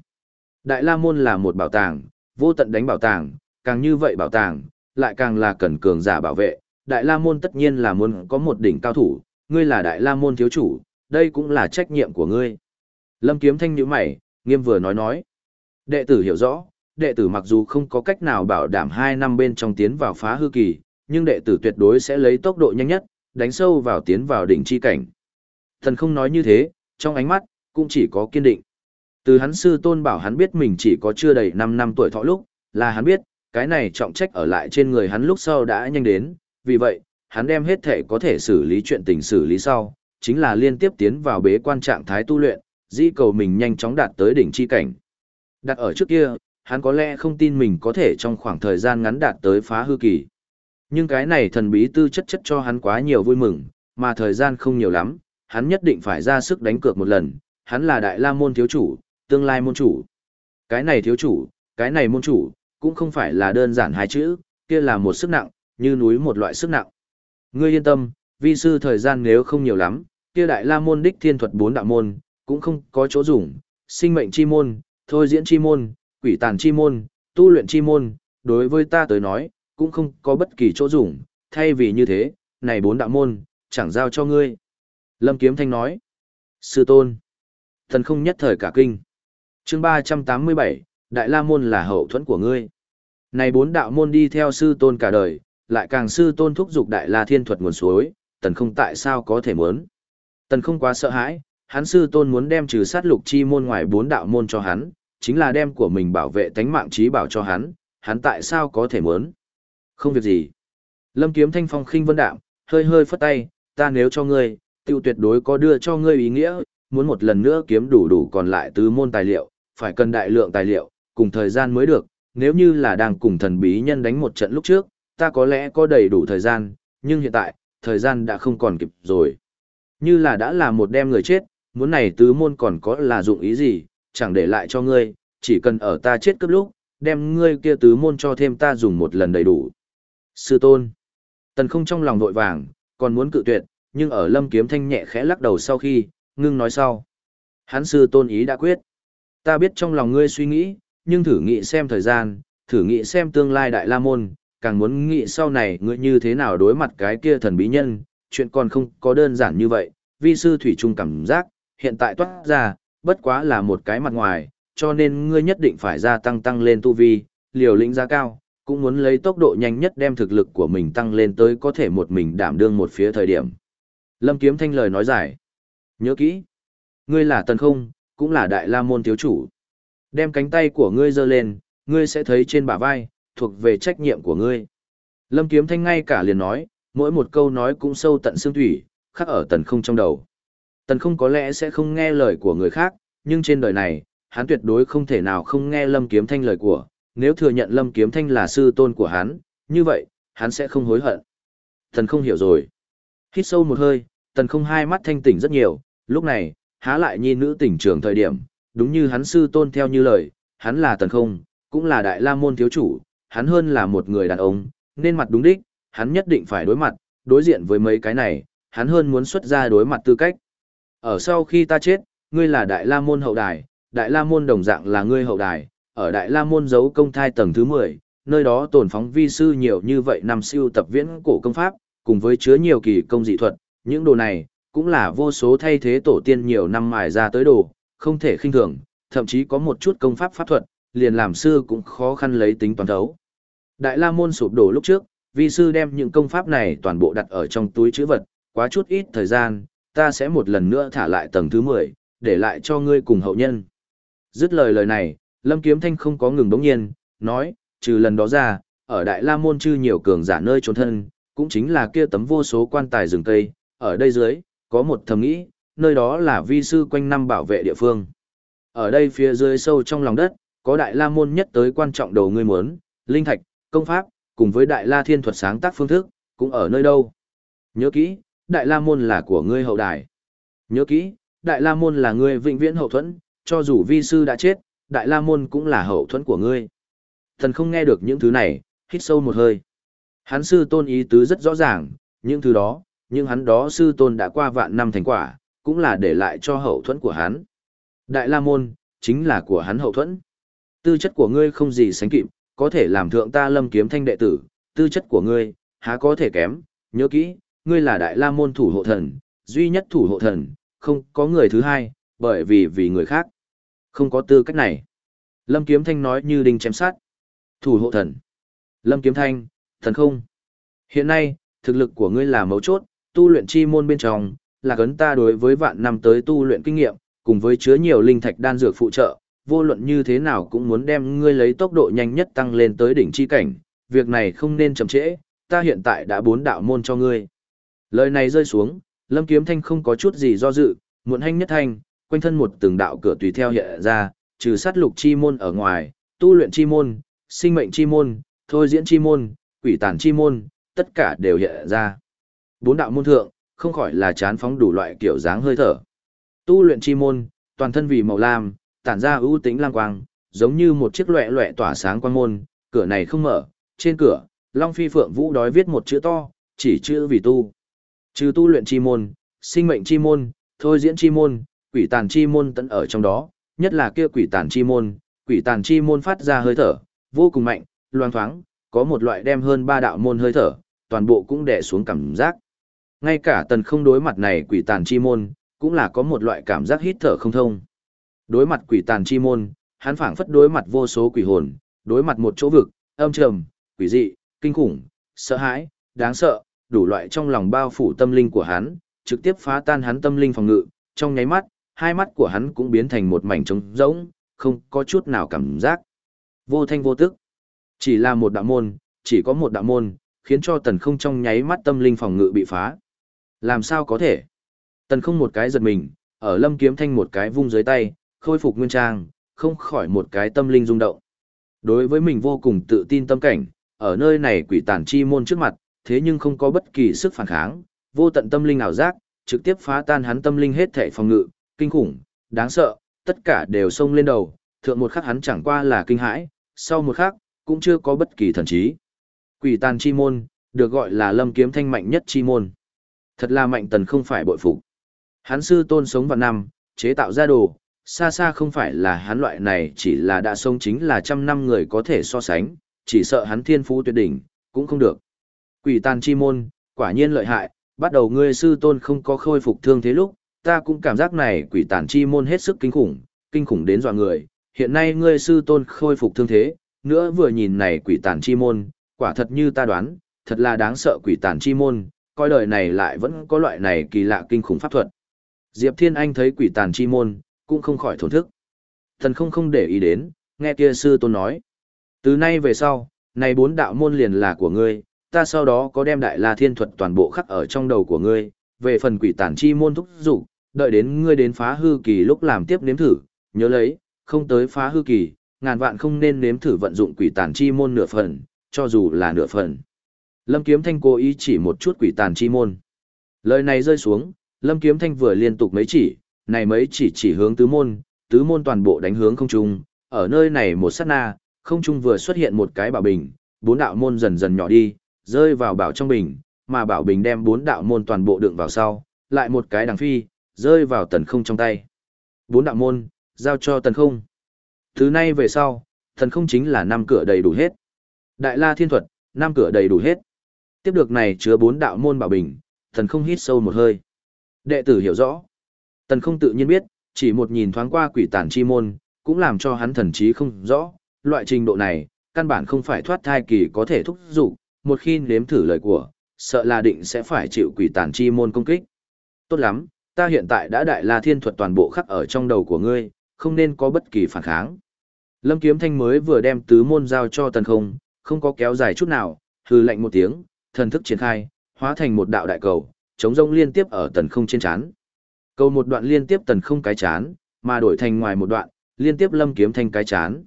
S1: Đại La Môn là một bảo tàng, vô tận đánh bảo tàng, càng như vậy bảo tàng, lại càng là cần cường giả bảo vệ. Đại La Môn tất nhiên là muốn có một đỉnh cao thủ, ngươi là Đại La Môn thiếu chủ, đây cũng là trách nhiệm của ngươi. Lâm Kiếm Thanh nhíu mày, nghiêm vừa nói nói. Đệ tử hiểu rõ, đệ tử mặc dù không có cách nào bảo đảm hai năm bên trong tiến vào phá hư kỳ, nhưng đệ tử tuyệt đối sẽ lấy tốc độ nhanh nhất, đánh sâu vào tiến vào đỉnh chi cảnh. Thần không nói như thế, trong ánh mắt, cũng chỉ có kiên định. Từ hắn sư tôn bảo hắn biết mình chỉ có chưa đầy 5 năm tuổi thọ lúc, là hắn biết, cái này trọng trách ở lại trên người hắn lúc sau đã nhanh đến, vì vậy, hắn đem hết thể có thể xử lý chuyện tình xử lý sau, chính là liên tiếp tiến vào bế quan trạng thái tu luyện, dĩ cầu mình nhanh chóng đạt tới đỉnh chi cảnh. Đặt ở trước kia, hắn có lẽ không tin mình có thể trong khoảng thời gian ngắn đạt tới phá hư kỳ. Nhưng cái này thần bí tư chất chất cho hắn quá nhiều vui mừng, mà thời gian không nhiều lắm, hắn nhất định phải ra sức đánh cược một lần, hắn là đại la môn thiếu chủ, tương lai môn chủ. Cái này thiếu chủ, cái này môn chủ, cũng không phải là đơn giản hai chữ, kia là một sức nặng, như núi một loại sức nặng. Ngươi yên tâm, vi sư thời gian nếu không nhiều lắm, kia đại la môn đích thiên thuật bốn đạo môn, cũng không có chỗ dùng, sinh mệnh chi môn, thôi diễn chi môn, quỷ tàn chi môn, tu luyện chi môn, đối với ta tới nói, cũng không có bất kỳ chỗ dùng, thay vì như thế, này bốn đạo môn, chẳng giao cho ngươi. Lâm Kiếm Thanh nói, sư tôn, thần không nhất thời cả kinh. chương 387, Đại La Môn là hậu thuẫn của ngươi. Này bốn đạo môn đi theo sư tôn cả đời, lại càng sư tôn thúc giục Đại La Thiên thuật nguồn suối, tần không tại sao có thể muốn. Tần không quá sợ hãi, hắn sư tôn muốn đem trừ sát lục chi môn ngoài bốn đạo môn cho hắn, chính là đem của mình bảo vệ tánh mạng trí bảo cho hắn, hắn tại sao có thể muốn. Không việc gì. Lâm kiếm thanh phong khinh vân đạm, hơi hơi phất tay, ta nếu cho ngươi, tiêu tuyệt đối có đưa cho ngươi ý nghĩa, muốn một lần nữa kiếm đủ đủ còn lại tứ môn tài liệu, phải cần đại lượng tài liệu, cùng thời gian mới được, nếu như là đang cùng thần bí nhân đánh một trận lúc trước, ta có lẽ có đầy đủ thời gian, nhưng hiện tại, thời gian đã không còn kịp rồi. Như là đã là một đem người chết, muốn này tứ môn còn có là dụng ý gì, chẳng để lại cho ngươi, chỉ cần ở ta chết cấp lúc, đem ngươi kia tứ môn cho thêm ta dùng một lần đầy đủ. Sư tôn. Tần không trong lòng vội vàng, còn muốn cự tuyệt, nhưng ở lâm kiếm thanh nhẹ khẽ lắc đầu sau khi, ngưng nói sau. Hắn sư tôn ý đã quyết. Ta biết trong lòng ngươi suy nghĩ, nhưng thử nghĩ xem thời gian, thử nghĩ xem tương lai đại la môn, càng muốn nghĩ sau này ngươi như thế nào đối mặt cái kia thần bí nhân, chuyện còn không có đơn giản như vậy, vi sư thủy trung cảm giác, hiện tại toát ra, bất quá là một cái mặt ngoài, cho nên ngươi nhất định phải gia tăng tăng lên tu vi, liều lĩnh giá cao, cũng muốn lấy tốc độ nhanh nhất đem thực lực của mình tăng lên tới có thể một mình đảm đương một phía thời điểm. Lâm Kiếm Thanh lời nói giải. Nhớ kỹ, ngươi là tần không, cũng là đại la môn thiếu chủ. Đem cánh tay của ngươi giơ lên, ngươi sẽ thấy trên bả vai, thuộc về trách nhiệm của ngươi. Lâm Kiếm Thanh ngay cả liền nói, mỗi một câu nói cũng sâu tận xương thủy, khắc ở tần không trong đầu. Tần không có lẽ sẽ không nghe lời của người khác, nhưng trên đời này, hắn tuyệt đối không thể nào không nghe Lâm Kiếm Thanh lời của, nếu thừa nhận Lâm Kiếm Thanh là sư tôn của hắn, như vậy, hắn sẽ không hối hận. thần không hiểu rồi. Hít sâu một hơi, tần không hai mắt thanh tỉnh rất nhiều, lúc này, há lại nhi nữ tỉnh trường thời điểm, đúng như hắn sư tôn theo như lời, hắn là tần không, cũng là đại la môn thiếu chủ, hắn hơn là một người đàn ông, nên mặt đúng đích, hắn nhất định phải đối mặt, đối diện với mấy cái này, hắn hơn muốn xuất ra đối mặt tư cách. Ở sau khi ta chết, ngươi là đại la môn hậu đài, đại la môn đồng dạng là ngươi hậu đài, ở đại la môn giấu công thai tầng thứ 10, nơi đó tồn phóng vi sư nhiều như vậy năm siêu tập viễn cổ công pháp, cùng với chứa nhiều kỳ công dị thuật, những đồ này, cũng là vô số thay thế tổ tiên nhiều năm mài ra tới đồ, không thể khinh thường, thậm chí có một chút công pháp pháp thuật, liền làm sư cũng khó khăn lấy tính toán thấu. Đại la môn sụp đổ lúc trước, vi sư đem những công pháp này toàn bộ đặt ở trong túi chữ vật, quá chút ít thời gian, ta sẽ một lần nữa thả lại tầng thứ 10, để lại cho ngươi cùng hậu nhân. Dứt lời lời này, Lâm Kiếm Thanh không có ngừng đống nhiên, nói, trừ lần đó ra, ở Đại La Môn chư nhiều cường giả nơi trốn thân, cũng chính là kia tấm vô số quan tài rừng cây, ở đây dưới, có một thầm nghĩ, nơi đó là vi sư quanh năm bảo vệ địa phương. Ở đây phía dưới sâu trong lòng đất, có Đại La Môn nhất tới quan trọng đầu ngươi muốn, linh thạch, công pháp, cùng với Đại La Thiên thuật sáng tác phương thức, cũng ở nơi đâu. Nhớ kỹ, Đại La Môn là của ngươi hậu đài. Nhớ kỹ, Đại La Môn là ngươi vĩnh viễn hậu thuẫn, cho dù vi sư đã chết, Đại La Môn cũng là hậu thuẫn của ngươi. Thần không nghe được những thứ này, hít sâu một hơi. Hắn sư tôn ý tứ rất rõ ràng, những thứ đó, nhưng hắn đó sư tôn đã qua vạn năm thành quả, cũng là để lại cho hậu thuẫn của hắn. Đại La Môn, chính là của hắn hậu thuẫn. Tư chất của ngươi không gì sánh kịp, có thể làm thượng ta lâm kiếm thanh đệ tử, tư chất của ngươi, há có thể kém, nhớ kỹ, ngươi là đại la môn thủ hộ thần, duy nhất thủ hộ thần, không có người thứ hai, bởi vì vì người khác. Không có tư cách này. Lâm Kiếm Thanh nói như đinh chém sát. Thủ hộ thần. Lâm Kiếm Thanh, thần không. Hiện nay, thực lực của ngươi là mấu chốt, tu luyện chi môn bên trong, là cấn ta đối với vạn năm tới tu luyện kinh nghiệm, cùng với chứa nhiều linh thạch đan dược phụ trợ, vô luận như thế nào cũng muốn đem ngươi lấy tốc độ nhanh nhất tăng lên tới đỉnh chi cảnh, việc này không nên chậm trễ, ta hiện tại đã bốn đạo môn cho ngươi. Lời này rơi xuống, Lâm Kiếm Thanh không có chút gì do dự, muộn hành nhất thanh, quanh thân một từng đạo cửa tùy theo hiện ra, trừ sát lục chi môn ở ngoài, tu luyện chi môn, sinh mệnh chi môn, thôi diễn chi môn, quỷ tàn chi môn, tất cả đều hiện ra. Bốn đạo môn thượng, không khỏi là chán phóng đủ loại kiểu dáng hơi thở. Tu luyện chi môn, toàn thân vì màu lam, tản ra ưu tính lang quang, giống như một chiếc loẹ loẹ tỏa sáng quang môn, cửa này không mở, trên cửa, Long Phi Phượng Vũ đói viết một chữ to, chỉ chữ vì tu. Trừ tu luyện chi môn, sinh mệnh chi môn, thôi diễn chi môn, quỷ tàn chi môn tận ở trong đó, nhất là kia quỷ tàn chi môn, quỷ tàn chi môn phát ra hơi thở, vô cùng mạnh, loang thoáng, có một loại đem hơn ba đạo môn hơi thở, toàn bộ cũng đè xuống cảm giác. Ngay cả tần không đối mặt này quỷ tàn chi môn, cũng là có một loại cảm giác hít thở không thông. Đối mặt quỷ tàn chi môn, hắn phảng phất đối mặt vô số quỷ hồn, đối mặt một chỗ vực, âm trầm, quỷ dị, kinh khủng, sợ hãi, đáng sợ, đủ loại trong lòng bao phủ tâm linh của hắn, trực tiếp phá tan hắn tâm linh phòng ngự, trong nháy mắt, hai mắt của hắn cũng biến thành một mảnh trống rỗng, không có chút nào cảm giác. Vô thanh vô tức. Chỉ là một đạo môn, chỉ có một đạo môn, khiến cho tần không trong nháy mắt tâm linh phòng ngự bị phá. Làm sao có thể? Tần không một cái giật mình, ở lâm kiếm thanh một cái vung dưới tay, khôi phục nguyên trang, không khỏi một cái tâm linh rung động. Đối với mình vô cùng tự tin tâm cảnh, ở nơi này quỷ tản chi môn trước mặt, thế nhưng không có bất kỳ sức phản kháng, vô tận tâm linh ảo giác, trực tiếp phá tan hắn tâm linh hết thảy phòng ngự, kinh khủng, đáng sợ, tất cả đều xông lên đầu, thượng một khắc hắn chẳng qua là kinh hãi, sau một khắc, cũng chưa có bất kỳ thần trí. Quỷ tàn chi môn, được gọi là lâm kiếm thanh mạnh nhất chi môn. Thật là mạnh tần không phải bội phục. Hắn sư tôn sống vào năm, chế tạo ra đồ, xa xa không phải là hắn loại này chỉ là đã sống chính là trăm năm người có thể so sánh, chỉ sợ hắn thiên phú tuyệt đỉnh, cũng không được. Quỷ tàn chi môn, quả nhiên lợi hại, bắt đầu ngươi sư tôn không có khôi phục thương thế lúc, ta cũng cảm giác này quỷ tàn chi môn hết sức kinh khủng, kinh khủng đến dọa người, hiện nay ngươi sư tôn khôi phục thương thế, nữa vừa nhìn này quỷ tàn chi môn, quả thật như ta đoán, thật là đáng sợ quỷ tàn chi môn, coi đời này lại vẫn có loại này kỳ lạ kinh khủng pháp thuật. Diệp Thiên Anh thấy quỷ tàn chi môn, cũng không khỏi thổn thức. Thần không không để ý đến, nghe kia sư tôn nói. Từ nay về sau, này bốn đạo môn liền là của ngươi, ta sau đó có đem đại la thiên thuật toàn bộ khắc ở trong đầu của ngươi, về phần quỷ tản chi môn thúc dục đợi đến ngươi đến phá hư kỳ lúc làm tiếp nếm thử, nhớ lấy, không tới phá hư kỳ, ngàn vạn không nên nếm thử vận dụng quỷ tàn chi môn nửa phần, cho dù là nửa phần. Lâm Kiếm Thanh cố ý chỉ một chút quỷ tàn chi môn. Lời này rơi xuống, Lâm Kiếm Thanh vừa liên tục mấy chỉ, này mấy chỉ chỉ hướng tứ môn, tứ môn toàn bộ đánh hướng không trung, ở nơi này một sát na, không trung vừa xuất hiện một cái bảo bình, bốn đạo môn dần dần nhỏ đi, rơi vào bảo trong bình, mà bảo bình đem bốn đạo môn toàn bộ đựng vào sau, lại một cái đằng phi, rơi vào tần không trong tay. Bốn đạo môn, giao cho tần không. Thứ nay về sau, tần không chính là năm cửa đầy đủ hết. Đại la thiên thuật, năm cửa đầy đủ hết. Tiếp được này chứa bốn đạo môn bảo bình, tần không hít sâu một hơi. Đệ tử hiểu rõ. Tần không tự nhiên biết, chỉ một nhìn thoáng qua quỷ tản chi môn, cũng làm cho hắn thần trí không rõ, loại trình độ này, căn bản không phải thoát thai kỳ có thể thúc dục một khi nếm thử lời của, sợ là định sẽ phải chịu quỷ tản chi môn công kích. Tốt lắm, ta hiện tại đã đại la thiên thuật toàn bộ khắc ở trong đầu của ngươi, không nên có bất kỳ phản kháng. Lâm Kiếm Thanh mới vừa đem tứ môn giao cho tần không, không có kéo dài chút nào, hư lệnh một tiếng, thần thức triển khai, hóa thành một đạo đại cầu, chống rông liên tiếp ở tần không trên chán. Cầu một đoạn liên tiếp tần không cái chán, mà đổi thành ngoài một đoạn, liên tiếp lâm kiếm thanh cái chán.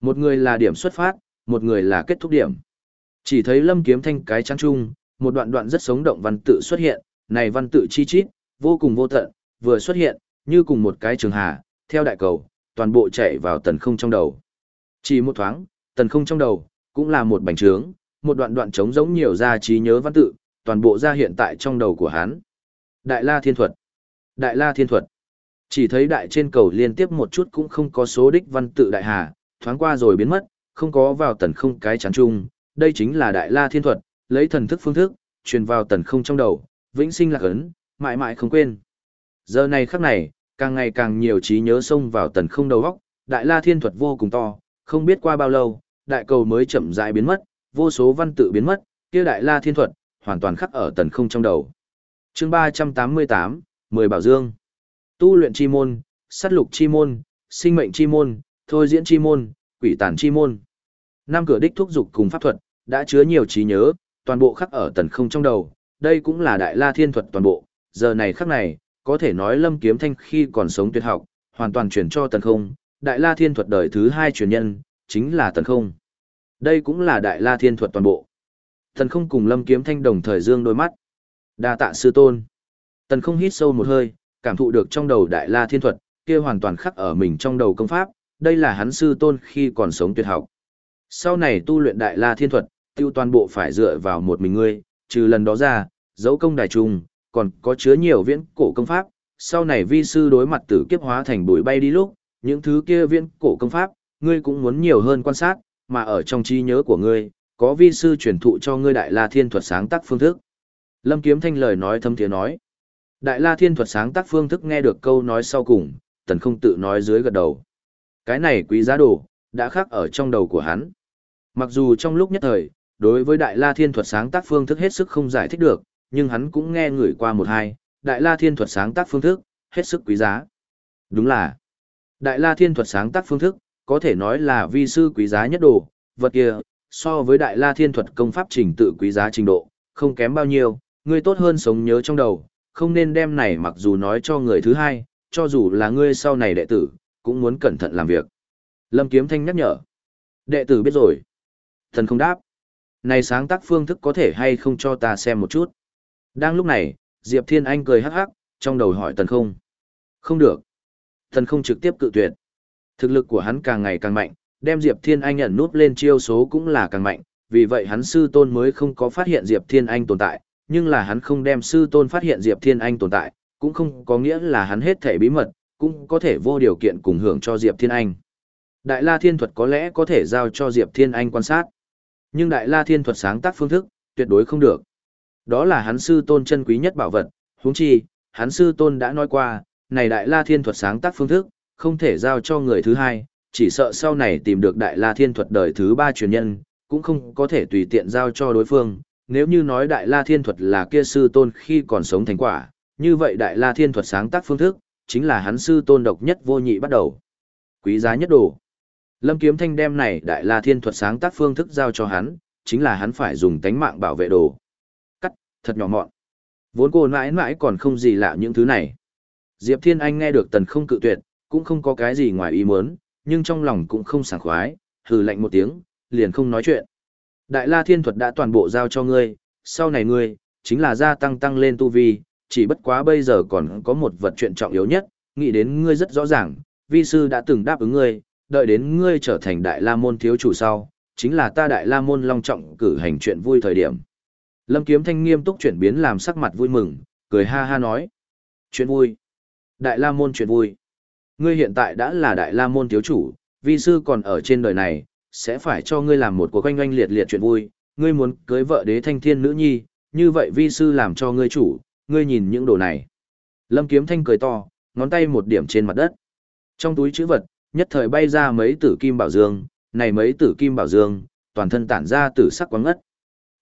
S1: Một người là điểm xuất phát, một người là kết thúc điểm. Chỉ thấy lâm kiếm thanh cái chán chung, một đoạn đoạn rất sống động văn tự xuất hiện, này văn tự chi chít, vô cùng vô tận, vừa xuất hiện, như cùng một cái trường hà, theo đại cầu, toàn bộ chạy vào tần không trong đầu. Chỉ một thoáng, tần không trong đầu, cũng là một bành trướng, một đoạn đoạn trống giống nhiều ra trí nhớ văn tự, toàn bộ ra hiện tại trong đầu của hắn. Đại La Thiên Thuật Đại La Thiên Thuật Chỉ thấy đại trên cầu liên tiếp một chút cũng không có số đích văn tự đại hà, thoáng qua rồi biến mất, không có vào tần không cái chán chung, đây chính là Đại La Thiên Thuật, lấy thần thức phương thức, truyền vào tần không trong đầu, vĩnh sinh lạc ấn, mãi mãi không quên. Giờ này khắc này, càng ngày càng nhiều trí nhớ xông vào tần không đầu góc, Đại La Thiên Thuật vô cùng to, không biết qua bao lâu, đại cầu mới chậm rãi biến mất, vô số văn tự biến mất, kia Đại La Thiên Thuật, hoàn toàn khắc ở tần không trong đầu. chương 388, Mười Bảo Dương. Tu luyện chi môn, sát lục chi môn, sinh mệnh chi môn, thôi diễn chi môn, quỷ tản chi môn. Năm cửa đích thúc dục cùng pháp thuật, đã chứa nhiều trí nhớ, toàn bộ khắc ở tần không trong đầu. Đây cũng là đại la thiên thuật toàn bộ, giờ này khắc này, có thể nói lâm kiếm thanh khi còn sống tuyệt học, hoàn toàn chuyển cho tần không. Đại la thiên thuật đời thứ hai truyền nhân, chính là tần không. Đây cũng là đại la thiên thuật toàn bộ. Tần không cùng lâm kiếm thanh đồng thời dương đôi mắt. đa tạ sư tôn. Tần không hít sâu một hơi, cảm thụ được trong đầu đại la thiên thuật, kia hoàn toàn khắc ở mình trong đầu công pháp, đây là hắn sư tôn khi còn sống tuyệt học. Sau này tu luyện đại la thiên thuật, tiêu toàn bộ phải dựa vào một mình ngươi, trừ lần đó ra, dấu công đại trung, còn có chứa nhiều viễn cổ công pháp, sau này vi sư đối mặt tử kiếp hóa thành bụi bay đi lúc, những thứ kia viễn cổ công pháp, ngươi cũng muốn nhiều hơn quan sát, mà ở trong trí nhớ của ngươi, có vi sư truyền thụ cho ngươi Đại La Thiên thuật sáng tác phương thức. Lâm Kiếm Thanh lời nói thâm thiế nói. Đại La Thiên thuật sáng tác phương thức nghe được câu nói sau cùng, tần không tự nói dưới gật đầu. Cái này quý giá đồ, đã khắc ở trong đầu của hắn. Mặc dù trong lúc nhất thời, đối với Đại La Thiên thuật sáng tác phương thức hết sức không giải thích được, nhưng hắn cũng nghe người qua một hai, Đại La Thiên thuật sáng tác phương thức, hết sức quý giá. Đúng là, Đại La Thiên thuật sáng tác phương thức, có thể nói là vi sư quý giá nhất đồ, vật kia, so với Đại La Thiên thuật công pháp trình tự quý giá trình độ, không kém bao nhiêu, ngươi tốt hơn sống nhớ trong đầu, không nên đem này mặc dù nói cho người thứ hai, cho dù là ngươi sau này đệ tử, cũng muốn cẩn thận làm việc. Lâm Kiếm Thanh nhắc nhở. Đệ tử biết rồi. Thần không đáp. Này sáng tác phương thức có thể hay không cho ta xem một chút. Đang lúc này, Diệp Thiên Anh cười hắc hắc, trong đầu hỏi tần không. Không được. Tần không trực tiếp cự tuyệt. Thực lực của hắn càng ngày càng mạnh, đem Diệp Thiên Anh nhận nút lên chiêu số cũng là càng mạnh, vì vậy hắn sư tôn mới không có phát hiện Diệp Thiên Anh tồn tại, nhưng là hắn không đem sư tôn phát hiện Diệp Thiên Anh tồn tại, cũng không có nghĩa là hắn hết thể bí mật, cũng có thể vô điều kiện cùng hưởng cho Diệp Thiên Anh. Đại La Thiên thuật có lẽ có thể giao cho Diệp Thiên Anh quan sát, nhưng Đại La Thiên thuật sáng tác phương thức, tuyệt đối không được. Đó là hắn sư tôn chân quý nhất bảo vật, huống chi, hắn sư tôn đã nói qua, này Đại La Thiên thuật sáng tác phương thức, không thể giao cho người thứ hai, chỉ sợ sau này tìm được Đại La Thiên thuật đời thứ ba truyền nhân, cũng không có thể tùy tiện giao cho đối phương. Nếu như nói Đại La Thiên thuật là kia sư tôn khi còn sống thành quả, như vậy Đại La Thiên thuật sáng tác phương thức, chính là hắn sư tôn độc nhất vô nhị bắt đầu. Quý giá nhất đồ. Lâm Kiếm Thanh đem này Đại La Thiên thuật sáng tác phương thức giao cho hắn, chính là hắn phải dùng tánh mạng bảo vệ đồ. Thật nhỏ mọn. Vốn cô mãi mãi còn không gì lạ những thứ này. Diệp Thiên Anh nghe được tần không cự tuyệt, cũng không có cái gì ngoài ý muốn, nhưng trong lòng cũng không sảng khoái, hừ lạnh một tiếng, liền không nói chuyện. Đại La Thiên thuật đã toàn bộ giao cho ngươi, sau này ngươi, chính là gia tăng tăng lên tu vi, chỉ bất quá bây giờ còn có một vật chuyện trọng yếu nhất, nghĩ đến ngươi rất rõ ràng, vi sư đã từng đáp ứng ngươi, đợi đến ngươi trở thành Đại La Môn thiếu chủ sau, chính là ta Đại La Môn long trọng cử hành chuyện vui thời điểm. Lâm Kiếm Thanh nghiêm túc chuyển biến làm sắc mặt vui mừng, cười ha ha nói. Chuyện vui. Đại La Môn chuyện vui. Ngươi hiện tại đã là Đại La Môn thiếu chủ, vi sư còn ở trên đời này, sẽ phải cho ngươi làm một cuộc quanh oanh liệt liệt chuyện vui. Ngươi muốn cưới vợ đế thanh thiên nữ nhi, như vậy vi sư làm cho ngươi chủ, ngươi nhìn những đồ này. Lâm Kiếm Thanh cười to, ngón tay một điểm trên mặt đất. Trong túi chữ vật, nhất thời bay ra mấy tử kim bảo dương, này mấy tử kim bảo dương, toàn thân tản ra tử sắc quang ngất.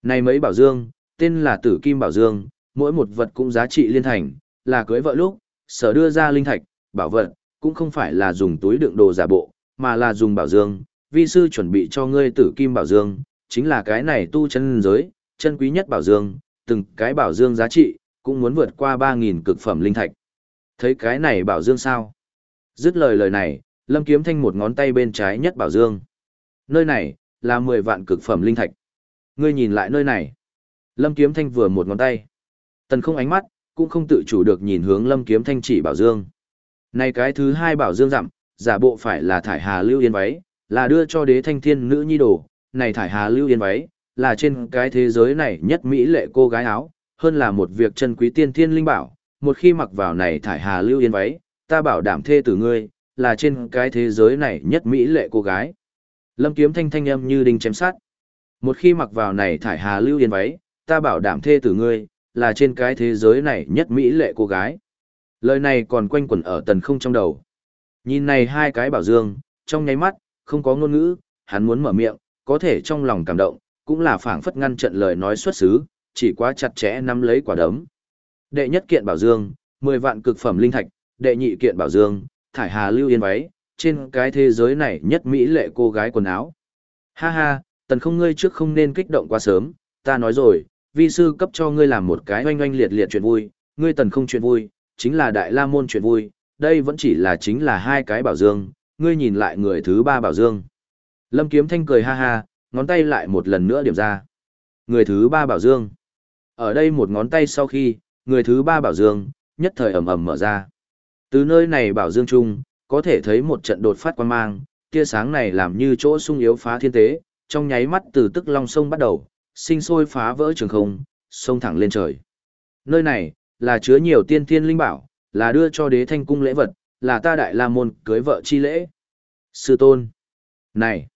S1: Này mấy bảo dương, tên là tử kim bảo dương, mỗi một vật cũng giá trị liên thành, là cưới vợ lúc, sở đưa ra linh thạch, bảo vật, cũng không phải là dùng túi đựng đồ giả bộ, mà là dùng bảo dương, vi sư chuẩn bị cho ngươi tử kim bảo dương, chính là cái này tu chân giới, chân quý nhất bảo dương, từng cái bảo dương giá trị, cũng muốn vượt qua 3.000 cực phẩm linh thạch. Thấy cái này bảo dương sao? Dứt lời lời này, Lâm Kiếm Thanh một ngón tay bên trái nhất bảo dương. Nơi này, là 10 vạn cực phẩm linh thạch. Ngươi nhìn lại nơi này. Lâm Kiếm Thanh vừa một ngón tay. Tần không ánh mắt, cũng không tự chủ được nhìn hướng Lâm Kiếm Thanh chỉ bảo dương. Này cái thứ hai bảo dương dặm, giả bộ phải là thải hà lưu yên váy, là đưa cho đế thanh thiên nữ nhi đồ. Này thải hà lưu yên váy, là trên cái thế giới này nhất mỹ lệ cô gái áo, hơn là một việc chân quý tiên thiên linh bảo, một khi mặc vào này thải hà lưu yên váy, ta bảo đảm thê tử ngươi, là trên cái thế giới này nhất mỹ lệ cô gái. Lâm kiếm thanh thanh âm như đinh chém sát. Một khi mặc vào này thải hà lưu yên váy, ta bảo đảm thê tử ngươi, là trên cái thế giới này nhất mỹ lệ cô gái. Lời này còn quanh quẩn ở tần không trong đầu. Nhìn này hai cái bảo dương, trong nháy mắt, không có ngôn ngữ, hắn muốn mở miệng, có thể trong lòng cảm động, cũng là phảng phất ngăn trận lời nói xuất xứ, chỉ quá chặt chẽ nắm lấy quả đấm. Đệ nhất kiện bảo dương, 10 vạn cực phẩm linh thạch, đệ nhị kiện bảo dương, thải hà lưu yên váy, trên cái thế giới này nhất mỹ lệ cô gái quần áo. Ha ha, tần không ngươi trước không nên kích động quá sớm, ta nói rồi, vi sư cấp cho ngươi làm một cái oanh oanh liệt liệt chuyện vui, ngươi tần không chuyện vui, chính là đại la môn chuyện vui, đây vẫn chỉ là chính là hai cái bảo dương, ngươi nhìn lại người thứ ba bảo dương. Lâm kiếm thanh cười ha ha, ngón tay lại một lần nữa điểm ra. Người thứ ba bảo dương. Ở đây một ngón tay sau khi, người thứ ba bảo dương, nhất thời ầm ầm mở ra. Từ nơi này bảo dương chung, có thể thấy một trận đột phát quan mang, tia sáng này làm như chỗ sung yếu phá thiên tế, trong nháy mắt từ tức long sông bắt đầu, sinh sôi phá vỡ trường không, sông thẳng lên trời. Nơi này, là chứa nhiều tiên thiên linh bảo, là đưa cho đế thanh cung lễ vật, là ta đại la môn cưới vợ chi lễ. Sư tôn. Này!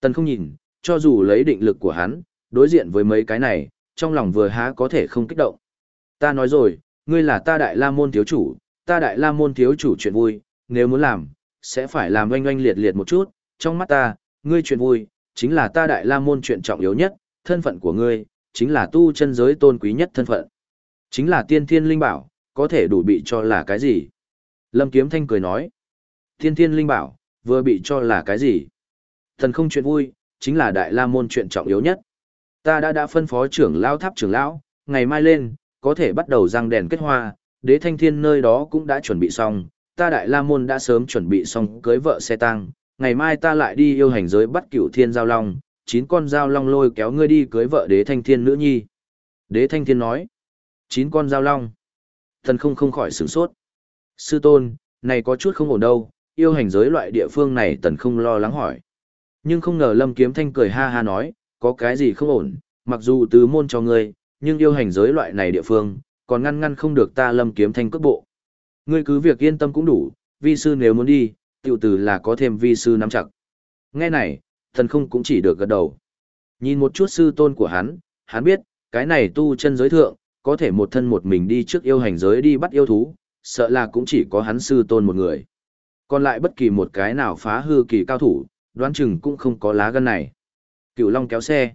S1: Tần không nhìn, Cho dù lấy định lực của hắn, đối diện với mấy cái này, trong lòng vừa há có thể không kích động. Ta nói rồi, ngươi là ta đại la môn thiếu chủ, ta đại la môn thiếu chủ chuyện vui, nếu muốn làm, sẽ phải làm oanh oanh liệt liệt một chút, trong mắt ta, ngươi chuyện vui, chính là ta đại la môn chuyện trọng yếu nhất, thân phận của ngươi, chính là tu chân giới tôn quý nhất thân phận. Chính là tiên thiên linh bảo, có thể đủ bị cho là cái gì? Lâm Kiếm Thanh cười nói, tiên thiên linh bảo, vừa bị cho là cái gì? Thần không chuyện vui, chính là đại la môn chuyện trọng yếu nhất. Ta đã đã phân phó trưởng lão tháp trưởng lão, ngày mai lên, có thể bắt đầu răng đèn kết hoa, đế thanh thiên nơi đó cũng đã chuẩn bị xong, ta đại la môn đã sớm chuẩn bị xong cưới vợ xe tăng, ngày mai ta lại đi yêu hành giới bắt cửu thiên giao long, chín con giao long lôi kéo ngươi đi cưới vợ đế thanh thiên nữ nhi. Đế thanh thiên nói, chín con giao long. Thần không không khỏi sửng sốt. Sư tôn, này có chút không ổn đâu, yêu hành giới loại địa phương này tần không lo lắng hỏi. Nhưng không ngờ lâm kiếm thanh cười ha ha nói, có cái gì không ổn, mặc dù tứ môn cho ngươi, nhưng yêu hành giới loại này địa phương, còn ngăn ngăn không được ta lâm kiếm thanh cước bộ. Ngươi cứ việc yên tâm cũng đủ, vi sư nếu muốn đi, tiểu từ là có thêm vi sư nắm chặt. Nghe này, thần không cũng chỉ được gật đầu. Nhìn một chút sư tôn của hắn, hắn biết, cái này tu chân giới thượng, có thể một thân một mình đi trước yêu hành giới đi bắt yêu thú, sợ là cũng chỉ có hắn sư tôn một người. Còn lại bất kỳ một cái nào phá hư kỳ cao thủ, đoán chừng cũng không có lá gân này. Cựu Long kéo xe.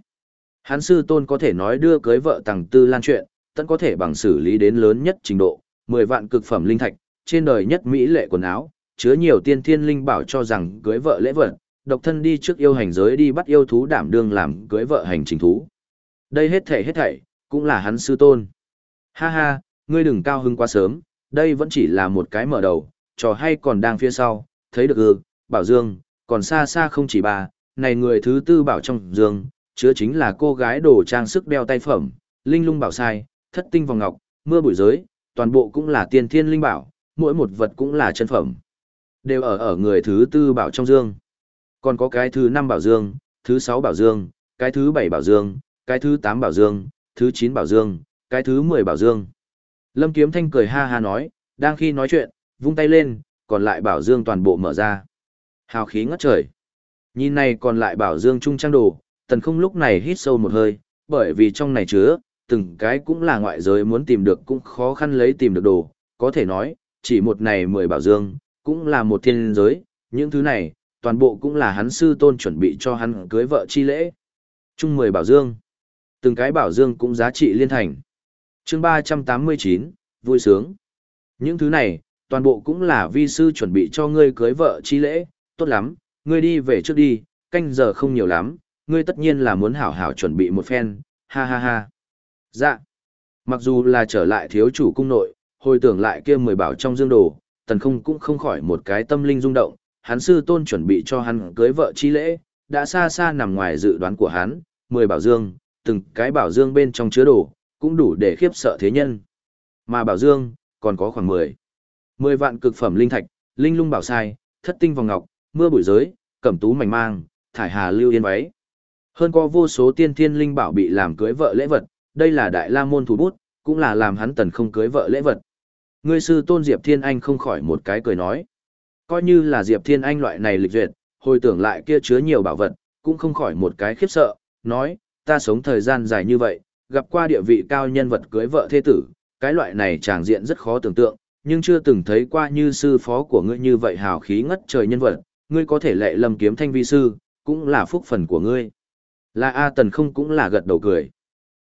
S1: Hắn sư tôn có thể nói đưa cưới vợ tàng tư lan chuyện, tận có thể bằng xử lý đến lớn nhất trình độ, 10 vạn cực phẩm linh thạch, trên đời nhất mỹ lệ quần áo, chứa nhiều tiên thiên linh bảo cho rằng cưới vợ lễ vật, độc thân đi trước yêu hành giới đi bắt yêu thú đảm đương làm cưới vợ hành trình thú. Đây hết thảy hết thảy, cũng là hắn sư tôn. Ha ha, ngươi đừng cao hứng quá sớm, đây vẫn chỉ là một cái mở đầu, trò hay còn đang phía sau, thấy được ư, bảo dương, còn xa xa không chỉ bà, này người thứ tư bảo trong dương, chứa chính là cô gái đồ trang sức đeo tay phẩm, linh lung bảo sai, thất tinh vòng ngọc, mưa bụi giới, toàn bộ cũng là tiên thiên linh bảo, mỗi một vật cũng là chân phẩm. Đều ở ở người thứ tư bảo trong dương. Còn có cái thứ năm bảo dương, thứ sáu bảo dương, cái thứ bảy bảo dương, cái thứ tám bảo dương, thứ chín bảo dương, cái thứ mười bảo dương. Lâm Kiếm Thanh cười ha ha nói, đang khi nói chuyện, vung tay lên, còn lại bảo dương toàn bộ mở ra. Hào khí ngất trời. Nhìn này còn lại bảo dương trung trang đồ, tần không lúc này hít sâu một hơi, bởi vì trong này chứa, từng cái cũng là ngoại giới muốn tìm được cũng khó khăn lấy tìm được đồ, có thể nói, chỉ một này mười bảo dương, cũng là một thiên giới, những thứ này, toàn bộ cũng là hắn sư tôn chuẩn bị cho hắn cưới vợ chi lễ. Chung mười bảo dương, từng cái bảo dương cũng giá trị liên thành. chương ba trăm tám mươi chín vui sướng. Những thứ này, toàn bộ cũng là vi sư chuẩn bị cho ngươi cưới vợ chi lễ, tốt lắm, ngươi đi về trước đi, canh giờ không nhiều lắm, ngươi tất nhiên là muốn hảo hảo chuẩn bị một phen, ha ha ha. Dạ. Mặc dù là trở lại thiếu chủ cung nội, hồi tưởng lại kia mười bảo trong dương đồ, tần không cũng không khỏi một cái tâm linh rung động, hắn sư tôn chuẩn bị cho hắn cưới vợ chi lễ, đã xa xa nằm ngoài dự đoán của hắn, mười bảo dương, từng cái bảo dương bên trong chứa đồ, cũng đủ để khiếp sợ thế nhân. Mà bảo dương, còn có khoảng mười, mười vạn cực phẩm linh thạch, linh lung bảo sai, thất tinh vòng ngọc, mưa bụi giới, cẩm tú mảnh mang, thải hà lưu yên váy. Hơn có vô số tiên thiên linh bảo bị làm cưới vợ lễ vật, đây là đại la môn thủ bút, cũng là làm hắn tần không cưới vợ lễ vật. Ngươi sư tôn Diệp Thiên Anh không khỏi một cái cười nói. Coi như là Diệp Thiên Anh loại này lịch duyệt, hồi tưởng lại kia chứa nhiều bảo vật, cũng không khỏi một cái khiếp sợ, nói, ta sống thời gian dài như vậy, gặp qua địa vị cao nhân vật cưới vợ thế tử, cái loại này tràng diện rất khó tưởng tượng, nhưng chưa từng thấy qua như sư phó của ngươi như vậy hào khí ngất trời nhân vật, ngươi có thể lệ lâm kiếm thanh vi sư, cũng là phúc phần của ngươi. Là A Tần không cũng là gật đầu cười.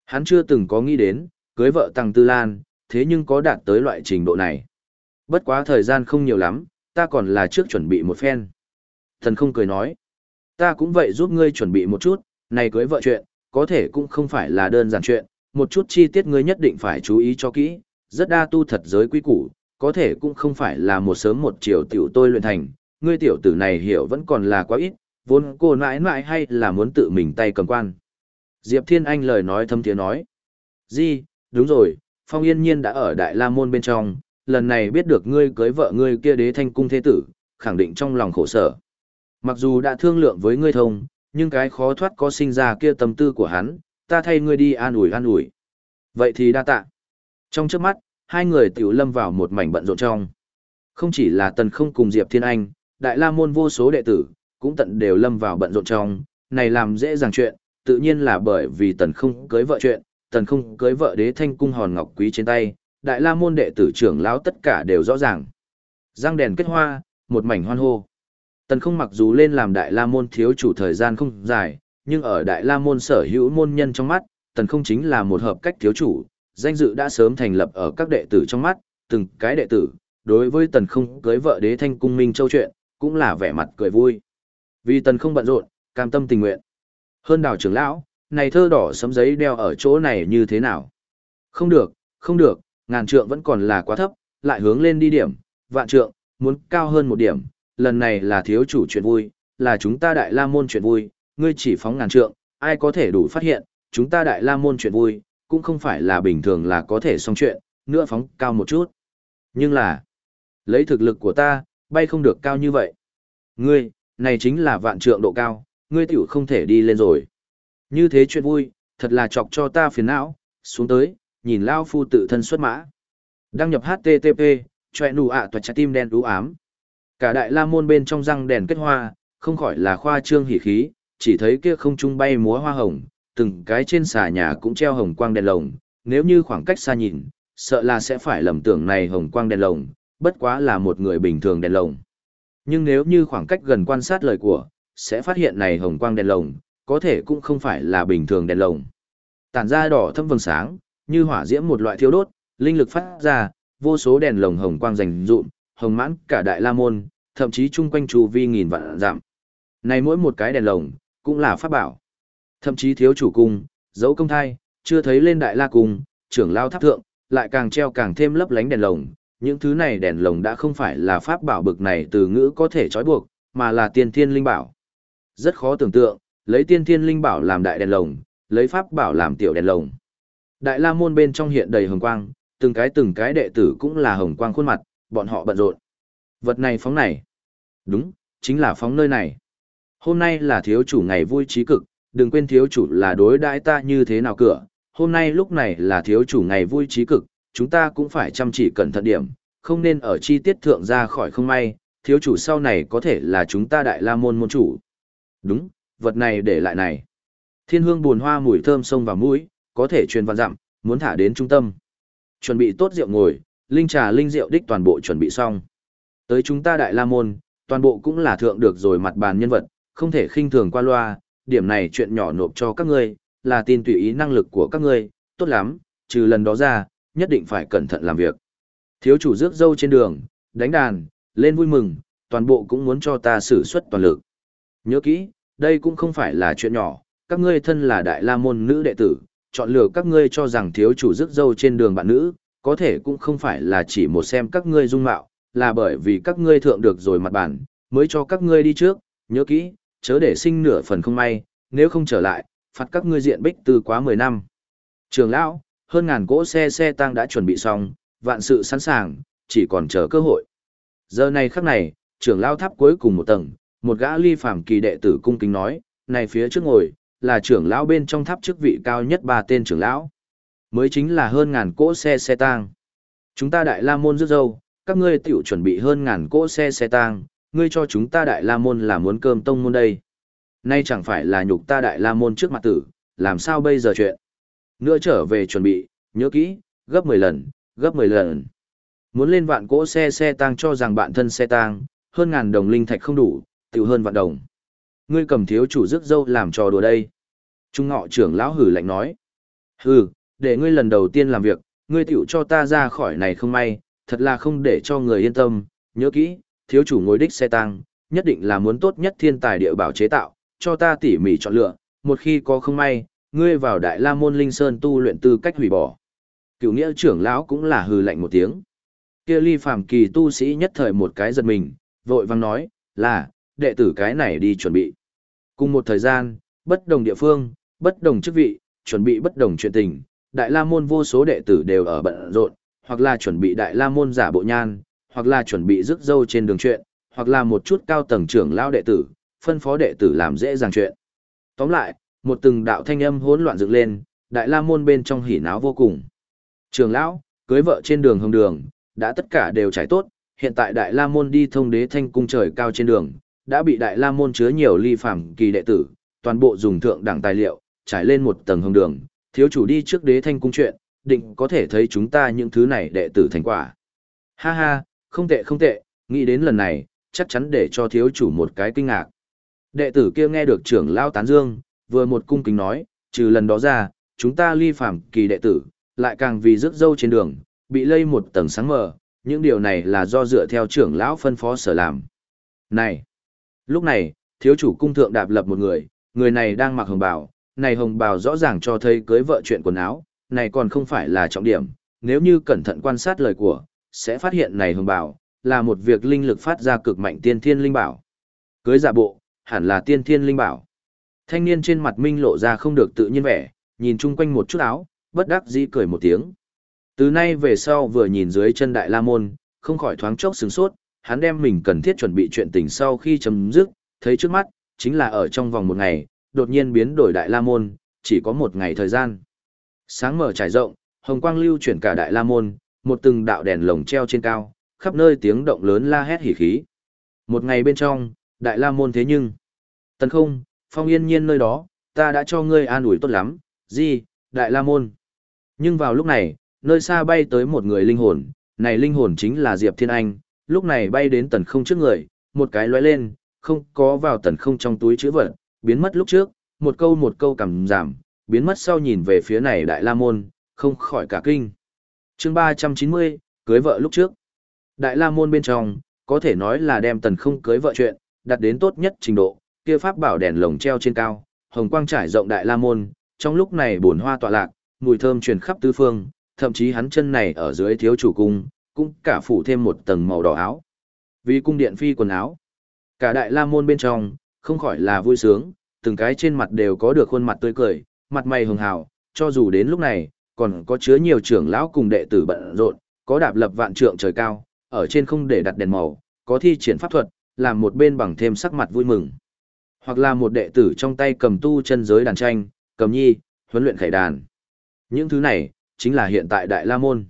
S1: Hắn chưa từng có nghĩ đến, cưới vợ Tăng Tư Lan, thế nhưng có đạt tới loại trình độ này. Bất quá thời gian không nhiều lắm, ta còn là trước chuẩn bị một phen. Thần không cười nói, ta cũng vậy giúp ngươi chuẩn bị một chút, này cưới vợ chuyện, có thể cũng không phải là đơn giản chuyện, một chút chi tiết ngươi nhất định phải chú ý cho kỹ, rất đa tu thật giới quý củ, có thể cũng không phải là một sớm một chiều tiểu tôi luyện thành, ngươi tiểu tử này hiểu vẫn còn là quá ít, vốn cô nãi nãi hay là muốn tự mình tay cầm quan. Diệp Thiên Anh lời nói thâm tiếng nói. Di, đúng rồi, Phong Yên Nhiên đã ở Đại La Môn bên trong, lần này biết được ngươi cưới vợ ngươi kia đế thanh cung thế tử, khẳng định trong lòng khổ sở. Mặc dù đã thương lượng với ngươi thông, nhưng cái khó thoát có sinh ra kia tâm tư của hắn, ta thay ngươi đi an ủi an ủi. Vậy thì đa tạ. Trong trước mắt, hai người tiểu lâm vào một mảnh bận rộn trong. Không chỉ là tần không cùng Diệp Thiên Anh, Đại La Môn vô số đệ tử, cũng tận đều lâm vào bận rộn trong, này làm dễ dàng chuyện, tự nhiên là bởi vì tần không cưới vợ chuyện, tần không cưới vợ đế thanh cung hòn ngọc quý trên tay, đại la môn đệ tử trưởng lão tất cả đều rõ ràng. Giang đèn kết hoa, một mảnh hoan hô. Tần không mặc dù lên làm đại la môn thiếu chủ thời gian không dài, nhưng ở đại la môn sở hữu môn nhân trong mắt, tần không chính là một hợp cách thiếu chủ, danh dự đã sớm thành lập ở các đệ tử trong mắt, từng cái đệ tử, đối với tần không cưới vợ đế thanh cung minh châu chuyện, cũng là vẻ mặt cười vui. Vì tần không bận rộn, cam tâm tình nguyện. Hơn đào trưởng lão, này thơ đỏ sấm giấy đeo ở chỗ này như thế nào? Không được, không được, ngàn trượng vẫn còn là quá thấp, lại hướng lên đi điểm, vạn trượng, muốn cao hơn một điểm, lần này là thiếu chủ chuyện vui, là chúng ta đại la môn chuyện vui, ngươi chỉ phóng ngàn trượng, ai có thể đủ phát hiện, chúng ta đại la môn chuyện vui, cũng không phải là bình thường là có thể xong chuyện, nữa phóng cao một chút. Nhưng là, lấy thực lực của ta, bay không được cao như vậy. Ngươi, này chính là vạn trượng độ cao, ngươi tiểu không thể đi lên rồi. Như thế chuyện vui, thật là chọc cho ta phiền não, xuống tới, nhìn Lao Phu tự thân xuất mã. Đăng nhập HTTP, chòe nụ ạ à trái tim đen đú ám. Cả đại la môn bên trong răng đèn kết hoa, không khỏi là khoa trương hỉ khí, chỉ thấy kia không trung bay múa hoa hồng, từng cái trên xà nhà cũng treo hồng quang đèn lồng, nếu như khoảng cách xa nhìn, sợ là sẽ phải lầm tưởng này hồng quang đèn lồng, bất quá là một người bình thường đèn lồng. Nhưng nếu như khoảng cách gần quan sát lời của, sẽ phát hiện này hồng quang đèn lồng, có thể cũng không phải là bình thường đèn lồng. Tản ra đỏ thâm vầng sáng, như hỏa diễm một loại thiêu đốt, linh lực phát ra, vô số đèn lồng hồng quang rành rụm, hồng mãn cả đại la môn, thậm chí chung quanh chu vi nghìn vạn giảm. Này mỗi một cái đèn lồng, cũng là pháp bảo. Thậm chí thiếu chủ cung, dấu công thai, chưa thấy lên đại la cung, trưởng lao tháp thượng, lại càng treo càng thêm lấp lánh đèn lồng. Những thứ này đèn lồng đã không phải là pháp bảo bực này từ ngữ có thể trói buộc, mà là tiên thiên linh bảo. Rất khó tưởng tượng, lấy tiên thiên linh bảo làm đại đèn lồng, lấy pháp bảo làm tiểu đèn lồng. Đại la môn bên trong hiện đầy hồng quang, từng cái từng cái đệ tử cũng là hồng quang khuôn mặt, bọn họ bận rộn. Vật này phóng này. Đúng, chính là phóng nơi này. Hôm nay là thiếu chủ ngày vui trí cực, đừng quên thiếu chủ là đối đãi ta như thế nào cửa. Hôm nay lúc này là thiếu chủ ngày vui trí cực, chúng ta cũng phải chăm chỉ cẩn thận điểm, không nên ở chi tiết thượng ra khỏi không may, thiếu chủ sau này có thể là chúng ta đại la môn môn chủ. Đúng, vật này để lại này. Thiên hương buồn hoa mùi thơm sông vào mũi, có thể truyền văn dặm, muốn thả đến trung tâm. Chuẩn bị tốt rượu ngồi, linh trà linh rượu đích toàn bộ chuẩn bị xong. Tới chúng ta đại la môn, toàn bộ cũng là thượng được rồi mặt bàn nhân vật, không thể khinh thường qua loa, điểm này chuyện nhỏ nộp cho các ngươi, là tin tùy ý năng lực của các ngươi, tốt lắm, trừ lần đó ra, nhất định phải cẩn thận làm việc. Thiếu chủ rước dâu trên đường, đánh đàn, lên vui mừng, toàn bộ cũng muốn cho ta sử xuất toàn lực. Nhớ kỹ, đây cũng không phải là chuyện nhỏ, các ngươi thân là đại la môn nữ đệ tử, chọn lựa các ngươi cho rằng thiếu chủ rước dâu trên đường bạn nữ, có thể cũng không phải là chỉ một xem các ngươi dung mạo, là bởi vì các ngươi thượng được rồi mặt bản, mới cho các ngươi đi trước, nhớ kỹ, chớ để sinh nửa phần không may, nếu không trở lại, phạt các ngươi diện bích từ quá 10 năm. Trường lão, hơn ngàn cỗ xe xe tăng đã chuẩn bị xong, vạn sự sẵn sàng, chỉ còn chờ cơ hội. Giờ này khắc này, trưởng lão tháp cuối cùng một tầng, một gã ly phàm kỳ đệ tử cung kính nói, này phía trước ngồi, là trưởng lão bên trong tháp chức vị cao nhất ba tên trưởng lão. Mới chính là hơn ngàn cỗ xe xe tang. Chúng ta đại la môn rước dâu, các ngươi tiểu chuẩn bị hơn ngàn cỗ xe xe tang, ngươi cho chúng ta đại la môn là muốn cơm tông môn đây. Nay chẳng phải là nhục ta đại la môn trước mặt tử, làm sao bây giờ chuyện. Nữa trở về chuẩn bị, nhớ kỹ, gấp 10 lần, gấp 10 lần. Muốn lên vạn cỗ xe xe tang cho rằng bạn thân xe tang, hơn ngàn đồng linh thạch không đủ, tiểu hơn vạn đồng. Ngươi cầm thiếu chủ rước dâu làm trò đùa đây. Trung ngọ trưởng lão hử lạnh nói. Hừ, để ngươi lần đầu tiên làm việc, ngươi tiểu cho ta ra khỏi này không may, thật là không để cho người yên tâm, nhớ kỹ, thiếu chủ ngồi đích xe tăng, nhất định là muốn tốt nhất thiên tài địa bảo chế tạo, cho ta tỉ mỉ chọn lựa, một khi có không may, ngươi vào Đại La Môn Linh Sơn tu luyện tư cách hủy bỏ. Cựu nghĩa trưởng lão cũng là hừ lạnh một tiếng. Kia ly phàm kỳ tu sĩ nhất thời một cái giật mình, vội vang nói, là, đệ tử cái này đi chuẩn bị. Cùng một thời gian, bất đồng địa phương, bất đồng chức vị, chuẩn bị bất đồng chuyện tình, Đại La Môn vô số đệ tử đều ở bận rộn, hoặc là chuẩn bị Đại La Môn giả bộ nhan, hoặc là chuẩn bị rước dâu trên đường chuyện, hoặc là một chút cao tầng trưởng lao đệ tử, phân phó đệ tử làm dễ dàng chuyện. Tóm lại, một từng đạo thanh âm hỗn loạn dựng lên, Đại La Môn bên trong hỉ náo vô cùng. Trường lão, cưới vợ trên đường hồng đường, đã tất cả đều trải tốt, hiện tại Đại La Môn đi thông đế thanh cung trời cao trên đường, đã bị Đại La Môn chứa nhiều ly phàm kỳ đệ tử, toàn bộ dùng thượng đẳng tài liệu, trải lên một tầng hồng đường, thiếu chủ đi trước đế thanh cung chuyện, định có thể thấy chúng ta những thứ này đệ tử thành quả. Ha ha, không tệ không tệ, nghĩ đến lần này, chắc chắn để cho thiếu chủ một cái kinh ngạc. Đệ tử kia nghe được trưởng lao tán dương, vừa một cung kính nói, trừ lần đó ra, chúng ta ly phạm kỳ đệ tử, lại càng vì rước dâu trên đường, bị lây một tầng sáng mờ, những điều này là do dựa theo trưởng lão phân phó sở làm. Này! Lúc này, thiếu chủ cung thượng đạp lập một người, người này đang mặc hồng bào, này hồng bào rõ ràng cho thấy cưới vợ chuyện quần áo, này còn không phải là trọng điểm, nếu như cẩn thận quan sát lời của, sẽ phát hiện này hồng bào, là một việc linh lực phát ra cực mạnh tiên thiên linh bảo. Cưới giả bộ, hẳn là tiên thiên linh bảo. Thanh niên trên mặt minh lộ ra không được tự nhiên vẻ, nhìn chung quanh một chút áo, bất đắc dĩ cười một tiếng. Từ nay về sau vừa nhìn dưới chân đại la môn, không khỏi thoáng chốc sướng sốt, hắn đem mình cần thiết chuẩn bị chuyện tình sau khi chấm dứt, thấy trước mắt, chính là ở trong vòng một ngày, đột nhiên biến đổi đại la môn, chỉ có một ngày thời gian. Sáng mở trải rộng, hồng quang lưu chuyển cả đại la môn, một từng đạo đèn lồng treo trên cao, khắp nơi tiếng động lớn la hét hỉ khí. Một ngày bên trong, đại la môn thế nhưng, tần không, phong yên nhiên nơi đó, ta đã cho ngươi an ủi tốt lắm, gì, đại la môn. Nhưng vào lúc này, nơi xa bay tới một người linh hồn, này linh hồn chính là Diệp Thiên Anh, lúc này bay đến tần không trước người, một cái lóe lên, không có vào tần không trong túi chữ vật, biến mất lúc trước, một câu một câu cảm giảm, biến mất sau nhìn về phía này đại la môn, không khỏi cả kinh. chương 390, cưới vợ lúc trước. Đại la môn bên trong, có thể nói là đem tần không cưới vợ chuyện, đặt đến tốt nhất trình độ, kia pháp bảo đèn lồng treo trên cao, hồng quang trải rộng đại la môn, trong lúc này bồn hoa tọa lạc, mùi thơm truyền khắp tứ phương, thậm chí hắn chân này ở dưới thiếu chủ cung, cũng cả phủ thêm một tầng màu đỏ áo. Vì cung điện phi quần áo, cả đại la môn bên trong, không khỏi là vui sướng, từng cái trên mặt đều có được khuôn mặt tươi cười, mặt mày hường hào, cho dù đến lúc này, còn có chứa nhiều trưởng lão cùng đệ tử bận rộn, có đạp lập vạn trượng trời cao, ở trên không để đặt đèn màu, có thi triển pháp thuật, làm một bên bằng thêm sắc mặt vui mừng. Hoặc là một đệ tử trong tay cầm tu chân giới đàn tranh, cầm nhi, huấn luyện khải đàn. Những thứ này, chính là hiện tại Đại La Môn.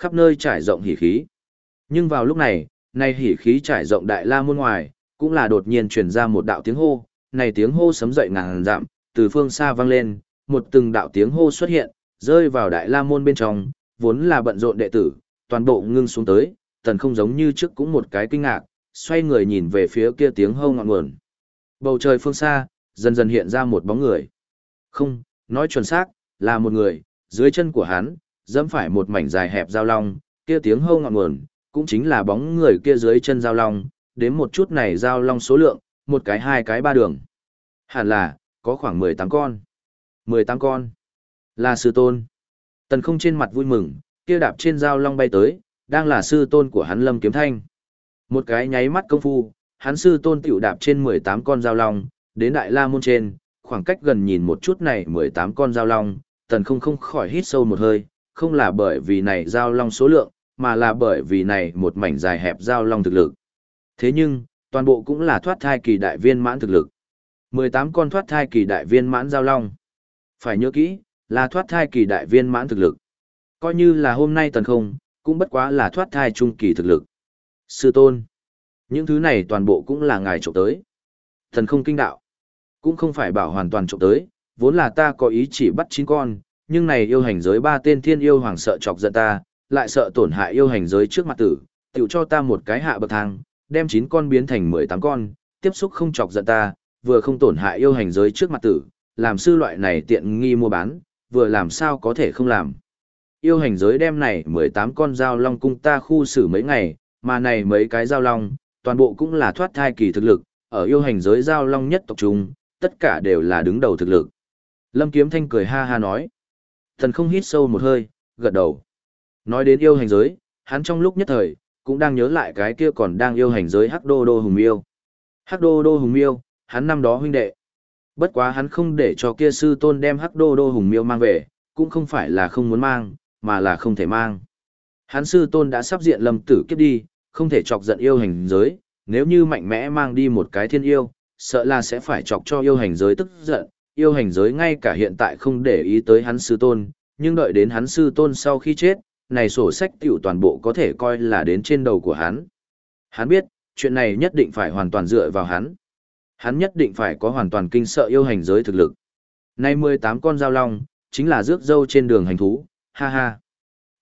S1: Khắp nơi trải rộng hỉ khí. Nhưng vào lúc này, nay hỉ khí trải rộng Đại La Môn ngoài, cũng là đột nhiên truyền ra một đạo tiếng hô, này tiếng hô sấm dậy ngàn dặm, từ phương xa vang lên, một từng đạo tiếng hô xuất hiện, rơi vào Đại La Môn bên trong, vốn là bận rộn đệ tử, toàn bộ ngưng xuống tới, tần không giống như trước cũng một cái kinh ngạc, xoay người nhìn về phía kia tiếng hô ngọn nguồn. Bầu trời phương xa, dần dần hiện ra một bóng người. Không, nói chuẩn xác, là một người, dưới chân của hắn, dẫm phải một mảnh dài hẹp giao long, kia tiếng hô ngọn nguồn, cũng chính là bóng người kia dưới chân giao long, đến một chút này giao long số lượng, một cái hai cái ba đường. Hẳn là, có khoảng 18 con. 18 con. Là sư tôn. Tần không trên mặt vui mừng, kia đạp trên giao long bay tới, đang là sư tôn của hắn Lâm Kiếm Thanh. Một cái nháy mắt công phu, hắn sư tôn tiểu đạp trên 18 con giao long, đến Đại La Môn trên, khoảng cách gần nhìn một chút này 18 con giao long, tần không không khỏi hít sâu một hơi, không là bởi vì này giao long số lượng, mà là bởi vì này một mảnh dài hẹp giao long thực lực. Thế nhưng, toàn bộ cũng là thoát thai kỳ đại viên mãn thực lực. 18 con thoát thai kỳ đại viên mãn giao long. Phải nhớ kỹ, là thoát thai kỳ đại viên mãn thực lực. Coi như là hôm nay tần không, cũng bất quá là thoát thai trung kỳ thực lực. Sư tôn. Những thứ này toàn bộ cũng là ngài trộm tới. Thần không kinh đạo. Cũng không phải bảo hoàn toàn trộm tới, vốn là ta có ý chỉ bắt chín con, nhưng này yêu hành giới ba tên thiên yêu hoàng sợ chọc giận ta, lại sợ tổn hại yêu hành giới trước mặt tử, tiểu cho ta một cái hạ bậc thang, đem chín con biến thành mười tám con, tiếp xúc không chọc giận ta, vừa không tổn hại yêu hành giới trước mặt tử, làm sư loại này tiện nghi mua bán, vừa làm sao có thể không làm. Yêu hành giới đem này mười tám con dao long cung ta khu xử mấy ngày, mà này mấy cái dao long, toàn bộ cũng là thoát thai kỳ thực lực, ở yêu hành giới dao long nhất tộc trung, tất cả đều là đứng đầu thực lực. Lâm Kiếm Thanh cười ha ha nói. Thần không hít sâu một hơi, gật đầu. Nói đến yêu hành giới, hắn trong lúc nhất thời, cũng đang nhớ lại cái kia còn đang yêu hành giới Hắc Đô Đô Hùng Miêu. Hắc Đô Đô Hùng Miêu, hắn năm đó huynh đệ. Bất quá hắn không để cho kia sư tôn đem Hắc Đô Đô Hùng Miêu mang về, cũng không phải là không muốn mang, mà là không thể mang. Hắn sư tôn đã sắp diện lâm tử kiếp đi, không thể chọc giận yêu hành giới, nếu như mạnh mẽ mang đi một cái thiên yêu, sợ là sẽ phải chọc cho yêu hành giới tức giận, yêu hành giới ngay cả hiện tại không để ý tới hắn sư tôn, nhưng đợi đến hắn sư tôn sau khi chết, này sổ sách tiểu toàn bộ có thể coi là đến trên đầu của hắn. Hắn biết, chuyện này nhất định phải hoàn toàn dựa vào hắn. Hắn nhất định phải có hoàn toàn kinh sợ yêu hành giới thực lực. Nay 18 con dao long, chính là rước dâu trên đường hành thú, ha ha.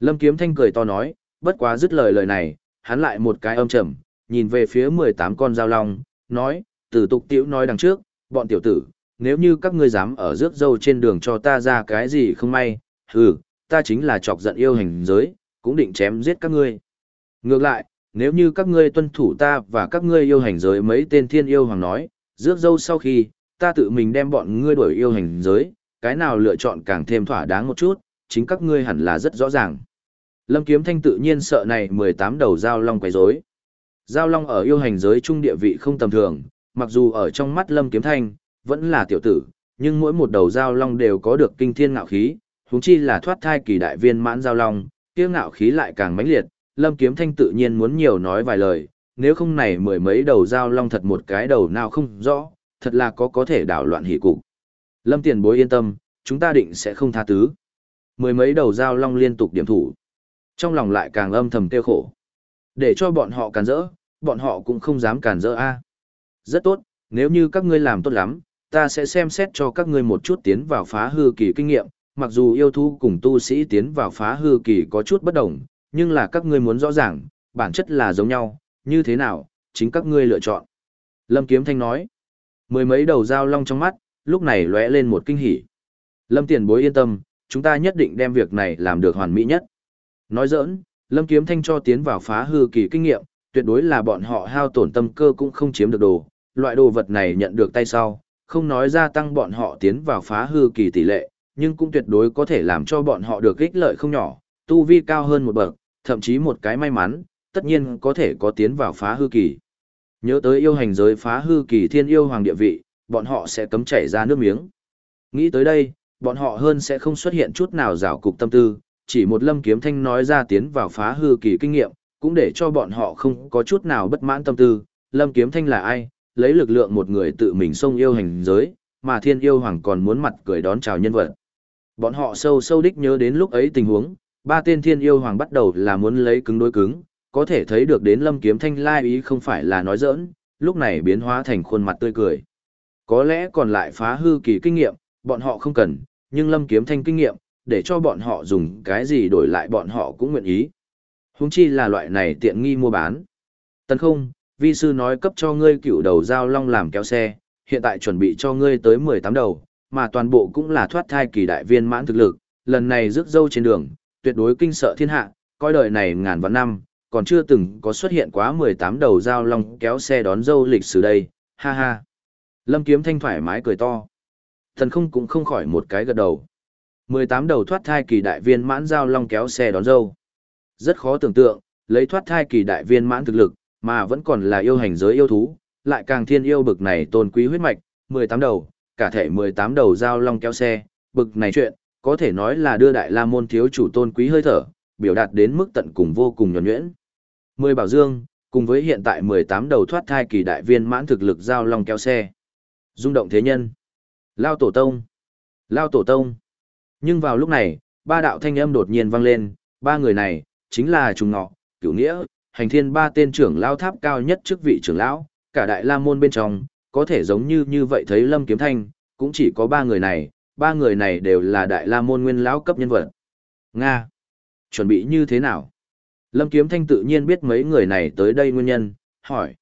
S1: Lâm Kiếm Thanh cười to nói, bất quá dứt lời lời này, hắn lại một cái âm trầm, nhìn về phía 18 con dao long, nói, tử tục tiểu nói đằng trước, bọn tiểu tử, nếu như các ngươi dám ở rước dâu trên đường cho ta ra cái gì không may, hừ, ta chính là chọc giận yêu hành giới, cũng định chém giết các ngươi. Ngược lại, nếu như các ngươi tuân thủ ta và các ngươi yêu hành giới mấy tên thiên yêu hoàng nói, rước dâu sau khi, ta tự mình đem bọn ngươi đuổi yêu hành giới, cái nào lựa chọn càng thêm thỏa đáng một chút, chính các ngươi hẳn là rất rõ ràng. Lâm Kiếm Thanh tự nhiên sợ này 18 đầu giao long quấy rối. Giao long ở yêu hành giới trung địa vị không tầm thường, mặc dù ở trong mắt Lâm Kiếm Thanh, vẫn là tiểu tử, nhưng mỗi một đầu giao long đều có được kinh thiên ngạo khí, huống chi là thoát thai kỳ đại viên mãn giao long, kia ngạo khí lại càng mãnh liệt, Lâm Kiếm Thanh tự nhiên muốn nhiều nói vài lời, nếu không này mười mấy đầu giao long thật một cái đầu nào không rõ, thật là có có thể đảo loạn hỉ cục. Lâm Tiền Bối yên tâm, chúng ta định sẽ không tha thứ. Mười mấy đầu giao long liên tục điểm thủ. Trong lòng lại càng âm thầm tiêu khổ. Để cho bọn họ càn rỡ, bọn họ cũng không dám càn rỡ a. Rất tốt, nếu như các ngươi làm tốt lắm, ta sẽ xem xét cho các ngươi một chút tiến vào phá hư kỳ kinh nghiệm, mặc dù yêu thú cùng tu sĩ tiến vào phá hư kỳ có chút bất đồng, nhưng là các ngươi muốn rõ ràng, bản chất là giống nhau, như thế nào, chính các ngươi lựa chọn. Lâm Kiếm Thanh nói, mười mấy đầu dao long trong mắt, lúc này lóe lên một kinh hỉ. Lâm Tiền Bối yên tâm, chúng ta nhất định đem việc này làm được hoàn mỹ nhất. Nói giỡn, Lâm Kiếm Thanh cho tiến vào phá hư kỳ kinh nghiệm, tuyệt đối là bọn họ hao tổn tâm cơ cũng không chiếm được đồ, loại đồ vật này nhận được tay sau, không nói gia tăng bọn họ tiến vào phá hư kỳ tỷ lệ, nhưng cũng tuyệt đối có thể làm cho bọn họ được ích lợi không nhỏ, tu vi cao hơn một bậc, thậm chí một cái may mắn, tất nhiên có thể có tiến vào phá hư kỳ. Nhớ tới yêu hành giới phá hư kỳ thiên yêu hoàng địa vị, bọn họ sẽ cấm chảy ra nước miếng. Nghĩ tới đây, bọn họ hơn sẽ không xuất hiện chút nào rào cục tâm tư, chỉ một lâm kiếm thanh nói ra tiến vào phá hư kỳ kinh nghiệm, cũng để cho bọn họ không có chút nào bất mãn tâm tư. Lâm kiếm thanh là ai, lấy lực lượng một người tự mình xông yêu hành giới, mà thiên yêu hoàng còn muốn mặt cười đón chào nhân vật. Bọn họ sâu sâu đích nhớ đến lúc ấy tình huống, ba tên thiên yêu hoàng bắt đầu là muốn lấy cứng đối cứng, có thể thấy được đến lâm kiếm thanh lai ý không phải là nói giỡn, lúc này biến hóa thành khuôn mặt tươi cười. Có lẽ còn lại phá hư kỳ kinh nghiệm, bọn họ không cần, nhưng lâm kiếm thanh kinh nghiệm, để cho bọn họ dùng cái gì đổi lại bọn họ cũng nguyện ý. Húng chi là loại này tiện nghi mua bán. Tần không, vi sư nói cấp cho ngươi cựu đầu giao long làm kéo xe, hiện tại chuẩn bị cho ngươi tới 18 đầu, mà toàn bộ cũng là thoát thai kỳ đại viên mãn thực lực, lần này rước dâu trên đường, tuyệt đối kinh sợ thiên hạ, coi đời này ngàn vạn năm, còn chưa từng có xuất hiện quá 18 đầu giao long kéo xe đón dâu lịch sử đây, ha ha. Lâm Kiếm Thanh thoải mái cười to. Thần không cũng không khỏi một cái gật đầu. 18 đầu thoát thai kỳ đại viên mãn giao long kéo xe đón dâu. Rất khó tưởng tượng, lấy thoát thai kỳ đại viên mãn thực lực, mà vẫn còn là yêu hành giới yêu thú, lại càng thiên yêu bực này tôn quý huyết mạch, 18 đầu, cả thể 18 đầu giao long kéo xe, bực này chuyện, có thể nói là đưa đại la môn thiếu chủ tôn quý hơi thở, biểu đạt đến mức tận cùng vô cùng nhuẩn nhuyễn. Mười bảo dương, cùng với hiện tại 18 đầu thoát thai kỳ đại viên mãn thực lực giao long kéo xe. Dung động thế nhân. Lao tổ tông. Lao tổ tông. Nhưng vào lúc này, ba đạo thanh âm đột nhiên vang lên, ba người này, chính là Trùng Ngọ, Cửu Nghĩa, hành thiên ba tên trưởng lao tháp cao nhất chức vị trưởng lão, cả đại la môn bên trong, có thể giống như như vậy thấy Lâm Kiếm Thanh, cũng chỉ có ba người này, ba người này đều là đại la môn nguyên lão cấp nhân vật. Nga. Chuẩn bị như thế nào? Lâm Kiếm Thanh tự nhiên biết mấy người này tới đây nguyên nhân, hỏi.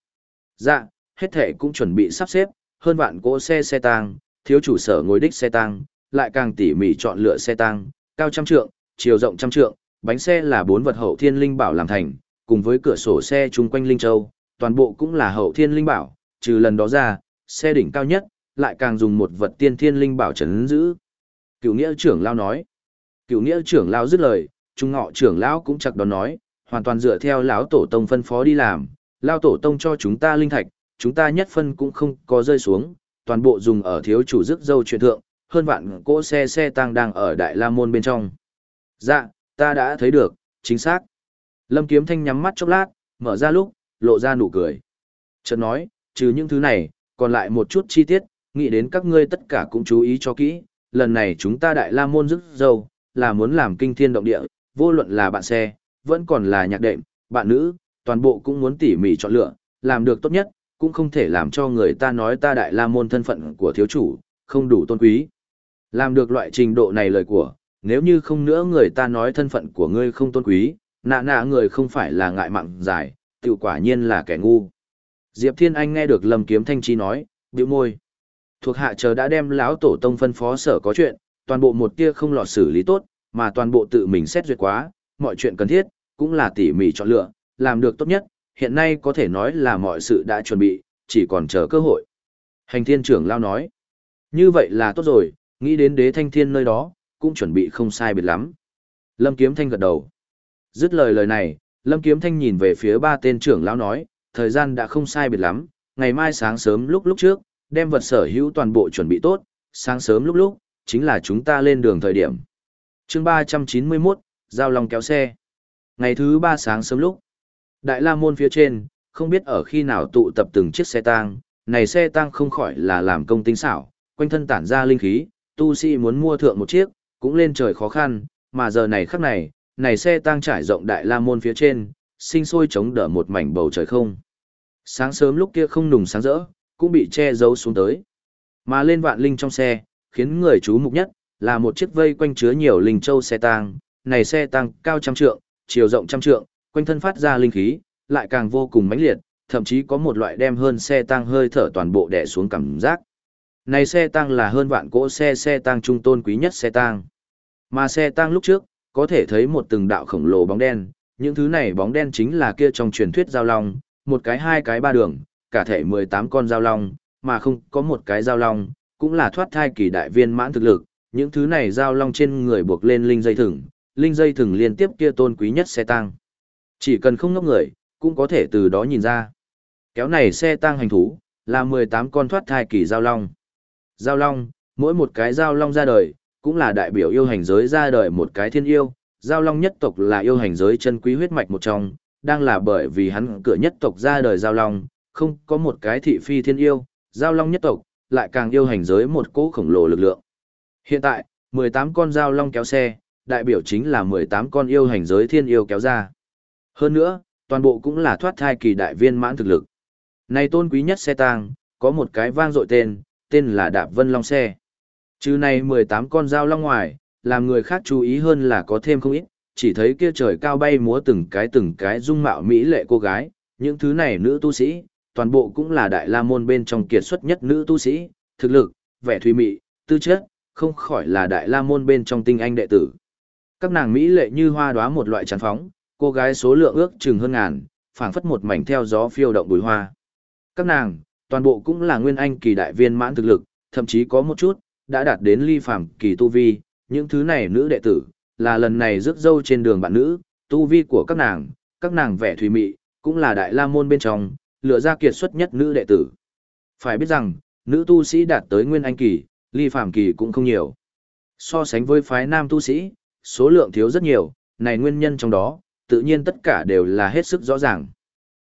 S1: Dạ, hết thể cũng chuẩn bị sắp xếp, hơn vạn cỗ xe xe tang, thiếu chủ sở ngồi đích xe tang, lại càng tỉ mỉ chọn lựa xe tang, cao trăm trượng, chiều rộng trăm trượng, bánh xe là bốn vật hậu thiên linh bảo làm thành, cùng với cửa sổ xe chung quanh linh châu, toàn bộ cũng là hậu thiên linh bảo, trừ lần đó ra, xe đỉnh cao nhất, lại càng dùng một vật tiên thiên linh bảo trấn giữ. Cựu nghĩa trưởng lao nói. Cựu nghĩa trưởng lao dứt lời, trung ngọ trưởng lão cũng chặt đón nói, hoàn toàn dựa theo lão tổ tông phân phó đi làm, lao tổ tông cho chúng ta linh thạch, chúng ta nhất phân cũng không có rơi xuống, toàn bộ dùng ở thiếu chủ rước dâu chuyện thượng, hơn vạn cỗ xe xe tăng đang ở Đại La Môn bên trong. Dạ, ta đã thấy được, chính xác. Lâm Kiếm Thanh nhắm mắt chốc lát, mở ra lúc, lộ ra nụ cười. Chợt nói, trừ những thứ này, còn lại một chút chi tiết, nghĩ đến các ngươi tất cả cũng chú ý cho kỹ, lần này chúng ta Đại La Môn rước dâu, là muốn làm kinh thiên động địa, vô luận là bạn xe, vẫn còn là nhạc đệm, bạn nữ, toàn bộ cũng muốn tỉ mỉ chọn lựa, làm được tốt nhất, cũng không thể làm cho người ta nói ta đại la môn thân phận của thiếu chủ, không đủ tôn quý. Làm được loại trình độ này lời của, nếu như không nữa người ta nói thân phận của ngươi không tôn quý, nạ nạ người không phải là ngại mặn dài, tự quả nhiên là kẻ ngu. Diệp Thiên Anh nghe được Lâm Kiếm Thanh Chi nói, bĩu môi. Thuộc hạ chờ đã đem lão tổ tông phân phó sở có chuyện, toàn bộ một tia không lọt xử lý tốt, mà toàn bộ tự mình xét duyệt quá, mọi chuyện cần thiết, cũng là tỉ mỉ chọn lựa, làm được tốt nhất, hiện nay có thể nói là mọi sự đã chuẩn bị, chỉ còn chờ cơ hội. Hành thiên trưởng lao nói, như vậy là tốt rồi, nghĩ đến đế thanh thiên nơi đó, cũng chuẩn bị không sai biệt lắm. Lâm Kiếm Thanh gật đầu. Dứt lời lời này, Lâm Kiếm Thanh nhìn về phía ba tên trưởng lão nói, thời gian đã không sai biệt lắm, ngày mai sáng sớm lúc lúc trước, đem vật sở hữu toàn bộ chuẩn bị tốt, sáng sớm lúc lúc, chính là chúng ta lên đường thời điểm. chương 391, Giao Long kéo xe. Ngày thứ ba sáng sớm lúc, Đại La Môn phía trên, không biết ở khi nào tụ tập từng chiếc xe tang, này xe tang không khỏi là làm công tinh xảo, quanh thân tản ra linh khí, tu sĩ muốn mua thượng một chiếc, cũng lên trời khó khăn, mà giờ này khắc này, này xe tang trải rộng Đại La Môn phía trên, sinh sôi chống đỡ một mảnh bầu trời không. Sáng sớm lúc kia không nùng sáng rỡ, cũng bị che giấu xuống tới. Mà lên vạn linh trong xe, khiến người chú mục nhất, là một chiếc vây quanh chứa nhiều linh châu xe tang, này xe tăng cao trăm trượng, chiều rộng trăm trượng, quanh thân phát ra linh khí, lại càng vô cùng mãnh liệt, thậm chí có một loại đem hơn xe tăng hơi thở toàn bộ đè xuống cảm giác. Này xe tăng là hơn vạn cỗ xe xe tăng trung tôn quý nhất xe tăng. Mà xe tăng lúc trước, có thể thấy một từng đạo khổng lồ bóng đen, những thứ này bóng đen chính là kia trong truyền thuyết giao long, một cái hai cái ba đường, cả thể 18 con giao long, mà không có một cái giao long, cũng là thoát thai kỳ đại viên mãn thực lực, những thứ này giao long trên người buộc lên linh dây thừng, linh dây thừng liên tiếp kia tôn quý nhất xe tăng. Chỉ cần không ngốc người, cũng có thể từ đó nhìn ra. Kéo này xe tăng hành thú, là 18 con thoát thai kỳ giao long. Giao long, mỗi một cái giao long ra đời, cũng là đại biểu yêu hành giới ra đời một cái thiên yêu. Giao long nhất tộc là yêu hành giới chân quý huyết mạch một trong, đang là bởi vì hắn cửa nhất tộc ra đời giao long, không có một cái thị phi thiên yêu, giao long nhất tộc, lại càng yêu hành giới một cỗ khổng lồ lực lượng. Hiện tại, 18 con giao long kéo xe, đại biểu chính là 18 con yêu hành giới thiên yêu kéo ra. Hơn nữa, toàn bộ cũng là thoát thai kỳ đại viên mãn thực lực. Này tôn quý nhất xe tang, có một cái vang dội tên, tên là Đạp Vân Long xe. Chứ này 18 con dao long ngoài, làm người khác chú ý hơn là có thêm không ít, chỉ thấy kia trời cao bay múa từng cái từng cái dung mạo mỹ lệ cô gái, những thứ này nữ tu sĩ, toàn bộ cũng là đại la môn bên trong kiệt xuất nhất nữ tu sĩ, thực lực, vẻ thùy mị, tư chất, không khỏi là đại la môn bên trong tinh anh đệ tử. Các nàng mỹ lệ như hoa đóa một loại tràn phóng, cô gái số lượng ước chừng hơn ngàn, phảng phất một mảnh theo gió phiêu động bùi hoa. Các nàng, toàn bộ cũng là nguyên anh kỳ đại viên mãn thực lực, thậm chí có một chút, đã đạt đến ly phàm kỳ tu vi, những thứ này nữ đệ tử, là lần này rước dâu trên đường bạn nữ, tu vi của các nàng, các nàng vẻ thùy mị, cũng là đại la môn bên trong, lựa ra kiệt xuất nhất nữ đệ tử. Phải biết rằng, nữ tu sĩ đạt tới nguyên anh kỳ, ly phàm kỳ cũng không nhiều. So sánh với phái nam tu sĩ, số lượng thiếu rất nhiều, này nguyên nhân trong đó, tự nhiên tất cả đều là hết sức rõ ràng.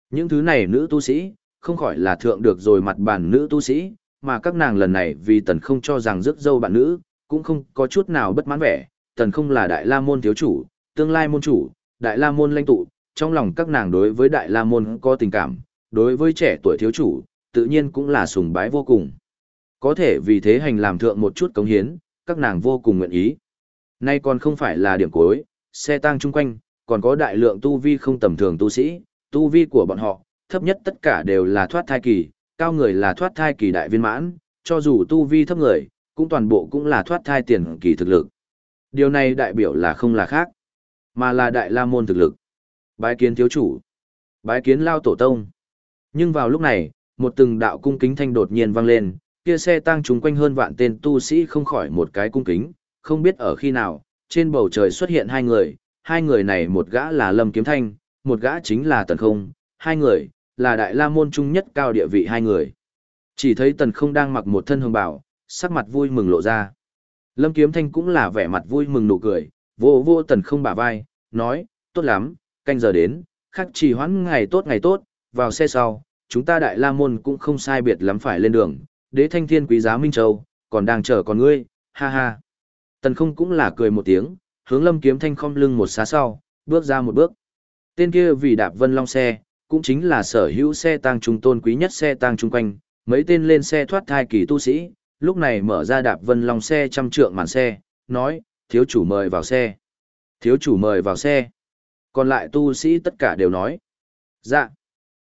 S1: Những thứ này nữ tu sĩ, không khỏi là thượng được rồi mặt bản nữ tu sĩ, mà các nàng lần này vì tần không cho rằng rước dâu bạn nữ, cũng không có chút nào bất mãn vẻ, tần không là đại la môn thiếu chủ, tương lai môn chủ, đại la môn lãnh tụ, trong lòng các nàng đối với đại la môn có tình cảm, đối với trẻ tuổi thiếu chủ, tự nhiên cũng là sùng bái vô cùng. Có thể vì thế hành làm thượng một chút cống hiến, các nàng vô cùng nguyện ý. Nay còn không phải là điểm cuối, xe tăng chung quanh, còn có đại lượng tu vi không tầm thường tu sĩ, tu vi của bọn họ, thấp nhất tất cả đều là thoát thai kỳ, cao người là thoát thai kỳ đại viên mãn, cho dù tu vi thấp người, cũng toàn bộ cũng là thoát thai tiền kỳ thực lực. Điều này đại biểu là không là khác, mà là đại la môn thực lực. Bái kiến thiếu chủ, bái kiến lao tổ tông. Nhưng vào lúc này, một từng đạo cung kính thanh đột nhiên vang lên, kia xe tăng chúng quanh hơn vạn tên tu sĩ không khỏi một cái cung kính, không biết ở khi nào, trên bầu trời xuất hiện hai người, hai người này một gã là Lâm Kiếm Thanh, một gã chính là Tần Không, hai người, là đại la môn trung nhất cao địa vị hai người. Chỉ thấy Tần Không đang mặc một thân hương bảo, sắc mặt vui mừng lộ ra. Lâm Kiếm Thanh cũng là vẻ mặt vui mừng nụ cười, vô vô Tần Không bả vai, nói, tốt lắm, canh giờ đến, khắc chỉ hoãn ngày tốt ngày tốt, vào xe sau, chúng ta đại la môn cũng không sai biệt lắm phải lên đường, đế thanh thiên quý giá Minh Châu, còn đang chờ con ngươi, ha ha. Tần không cũng là cười một tiếng, hướng lâm kiếm thanh khom lưng một xá sau, bước ra một bước. Tên kia vì đạp vân long xe, cũng chính là sở hữu xe tăng trung tôn quý nhất xe tăng chung quanh, mấy tên lên xe thoát thai kỳ tu sĩ, lúc này mở ra đạp vân long xe trăm trượng màn xe, nói, thiếu chủ mời vào xe. Thiếu chủ mời vào xe. Còn lại tu sĩ tất cả đều nói. Dạ.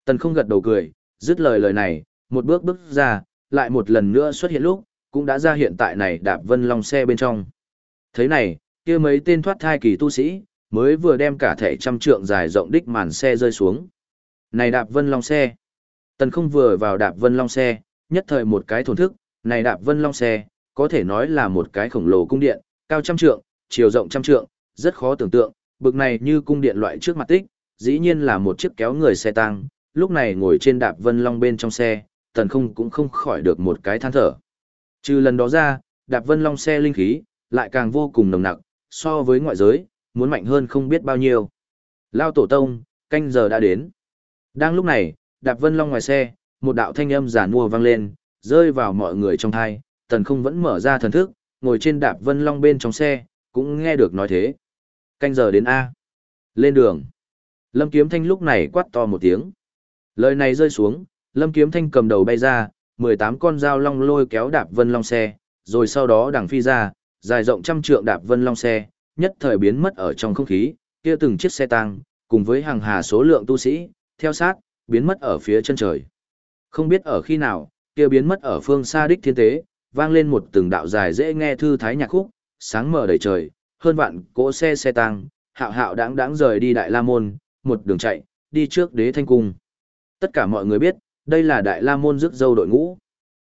S1: Tần không gật đầu cười, dứt lời lời này, một bước bước ra, lại một lần nữa xuất hiện lúc, cũng đã ra hiện tại này đạp vân long xe bên trong. Thế này, kia mấy tên thoát thai kỳ tu sĩ, mới vừa đem cả thể trăm trượng dài rộng đích màn xe rơi xuống. Này đạp vân long xe. Tần không vừa vào đạp vân long xe, nhất thời một cái thổn thức, này đạp vân long xe, có thể nói là một cái khổng lồ cung điện, cao trăm trượng, chiều rộng trăm trượng, rất khó tưởng tượng, bực này như cung điện loại trước mặt tích, dĩ nhiên là một chiếc kéo người xe tăng, lúc này ngồi trên đạp vân long bên trong xe, tần không cũng không khỏi được một cái than thở. Trừ lần đó ra, đạp vân long xe linh khí, lại càng vô cùng nồng nặc, so với ngoại giới, muốn mạnh hơn không biết bao nhiêu. Lao tổ tông, canh giờ đã đến. Đang lúc này, đạp vân long ngoài xe, một đạo thanh âm giả mua vang lên, rơi vào mọi người trong thai, tần không vẫn mở ra thần thức, ngồi trên đạp vân long bên trong xe, cũng nghe được nói thế. Canh giờ đến A. Lên đường. Lâm Kiếm Thanh lúc này quát to một tiếng. Lời này rơi xuống, Lâm Kiếm Thanh cầm đầu bay ra, 18 con dao long lôi kéo đạp vân long xe, rồi sau đó đằng phi ra, dài rộng trăm trượng đạp vân long xe, nhất thời biến mất ở trong không khí, kia từng chiếc xe tăng, cùng với hàng hà số lượng tu sĩ, theo sát, biến mất ở phía chân trời. Không biết ở khi nào, kia biến mất ở phương xa đích thiên tế, vang lên một từng đạo dài dễ nghe thư thái nhạc khúc, sáng mở đầy trời, hơn vạn cỗ xe xe tăng, hạo hạo đáng đáng rời đi Đại La Môn, một đường chạy, đi trước đế thanh cung. Tất cả mọi người biết, đây là Đại La Môn rước dâu đội ngũ.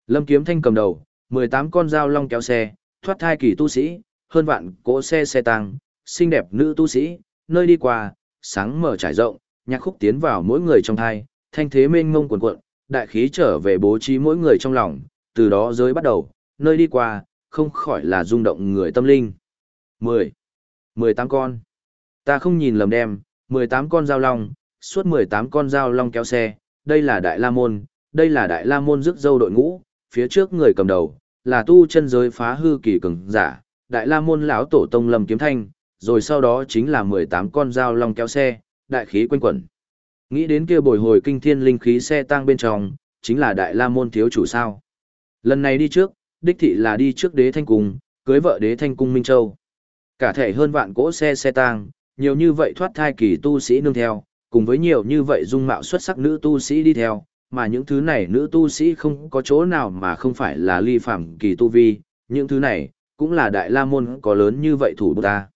S1: Lâm Kiếm Thanh cầm đầu, 18 con dao long kéo xe, thoát thai kỳ tu sĩ, hơn vạn cỗ xe xe tăng, xinh đẹp nữ tu sĩ, nơi đi qua, sáng mở trải rộng, nhạc khúc tiến vào mỗi người trong thai, thanh thế mênh mông cuồn cuộn, đại khí trở về bố trí mỗi người trong lòng, từ đó giới bắt đầu, nơi đi qua, không khỏi là rung động người tâm linh. 10. 18 con. Ta không nhìn lầm đem, 18 con dao long, suốt 18 con dao long kéo xe, đây là Đại La Môn, đây là Đại La Môn rước dâu đội ngũ, phía trước người cầm đầu, là tu chân giới phá hư kỳ cường giả, Đại La Môn lão tổ tông Lâm Kiếm Thanh, rồi sau đó chính là 18 con dao long kéo xe, đại khí quanh quẩn. Nghĩ đến kia bồi hồi kinh thiên linh khí xe tăng bên trong, chính là Đại La Môn thiếu chủ sao. Lần này đi trước, đích thị là đi trước đế thanh cung, cưới vợ đế thanh cung Minh Châu. Cả thể hơn vạn cỗ xe xe tang, nhiều như vậy thoát thai kỳ tu sĩ nương theo, cùng với nhiều như vậy dung mạo xuất sắc nữ tu sĩ đi theo, mà những thứ này nữ tu sĩ không có chỗ nào mà không phải là ly phạm kỳ tu vi, những thứ này, cũng là đại la môn có lớn như vậy thủ ta.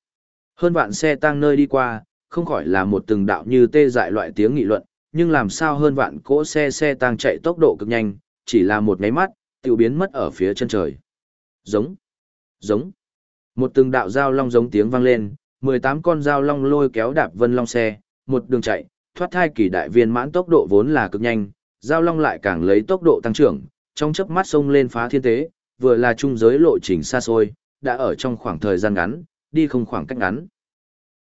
S1: Hơn vạn xe tăng nơi đi qua, không khỏi là một từng đạo như tê dại loại tiếng nghị luận, nhưng làm sao hơn vạn cỗ xe xe tăng chạy tốc độ cực nhanh, chỉ là một nháy mắt, tiêu biến mất ở phía chân trời. Giống, giống. Một từng đạo dao long giống tiếng vang lên, 18 con dao long lôi kéo đạp vân long xe, một đường chạy, thoát thai kỳ đại viên mãn tốc độ vốn là cực nhanh, dao long lại càng lấy tốc độ tăng trưởng, trong chớp mắt xông lên phá thiên tế, vừa là trung giới lộ trình xa xôi, đã ở trong khoảng thời gian ngắn, đi không khoảng cách ngắn.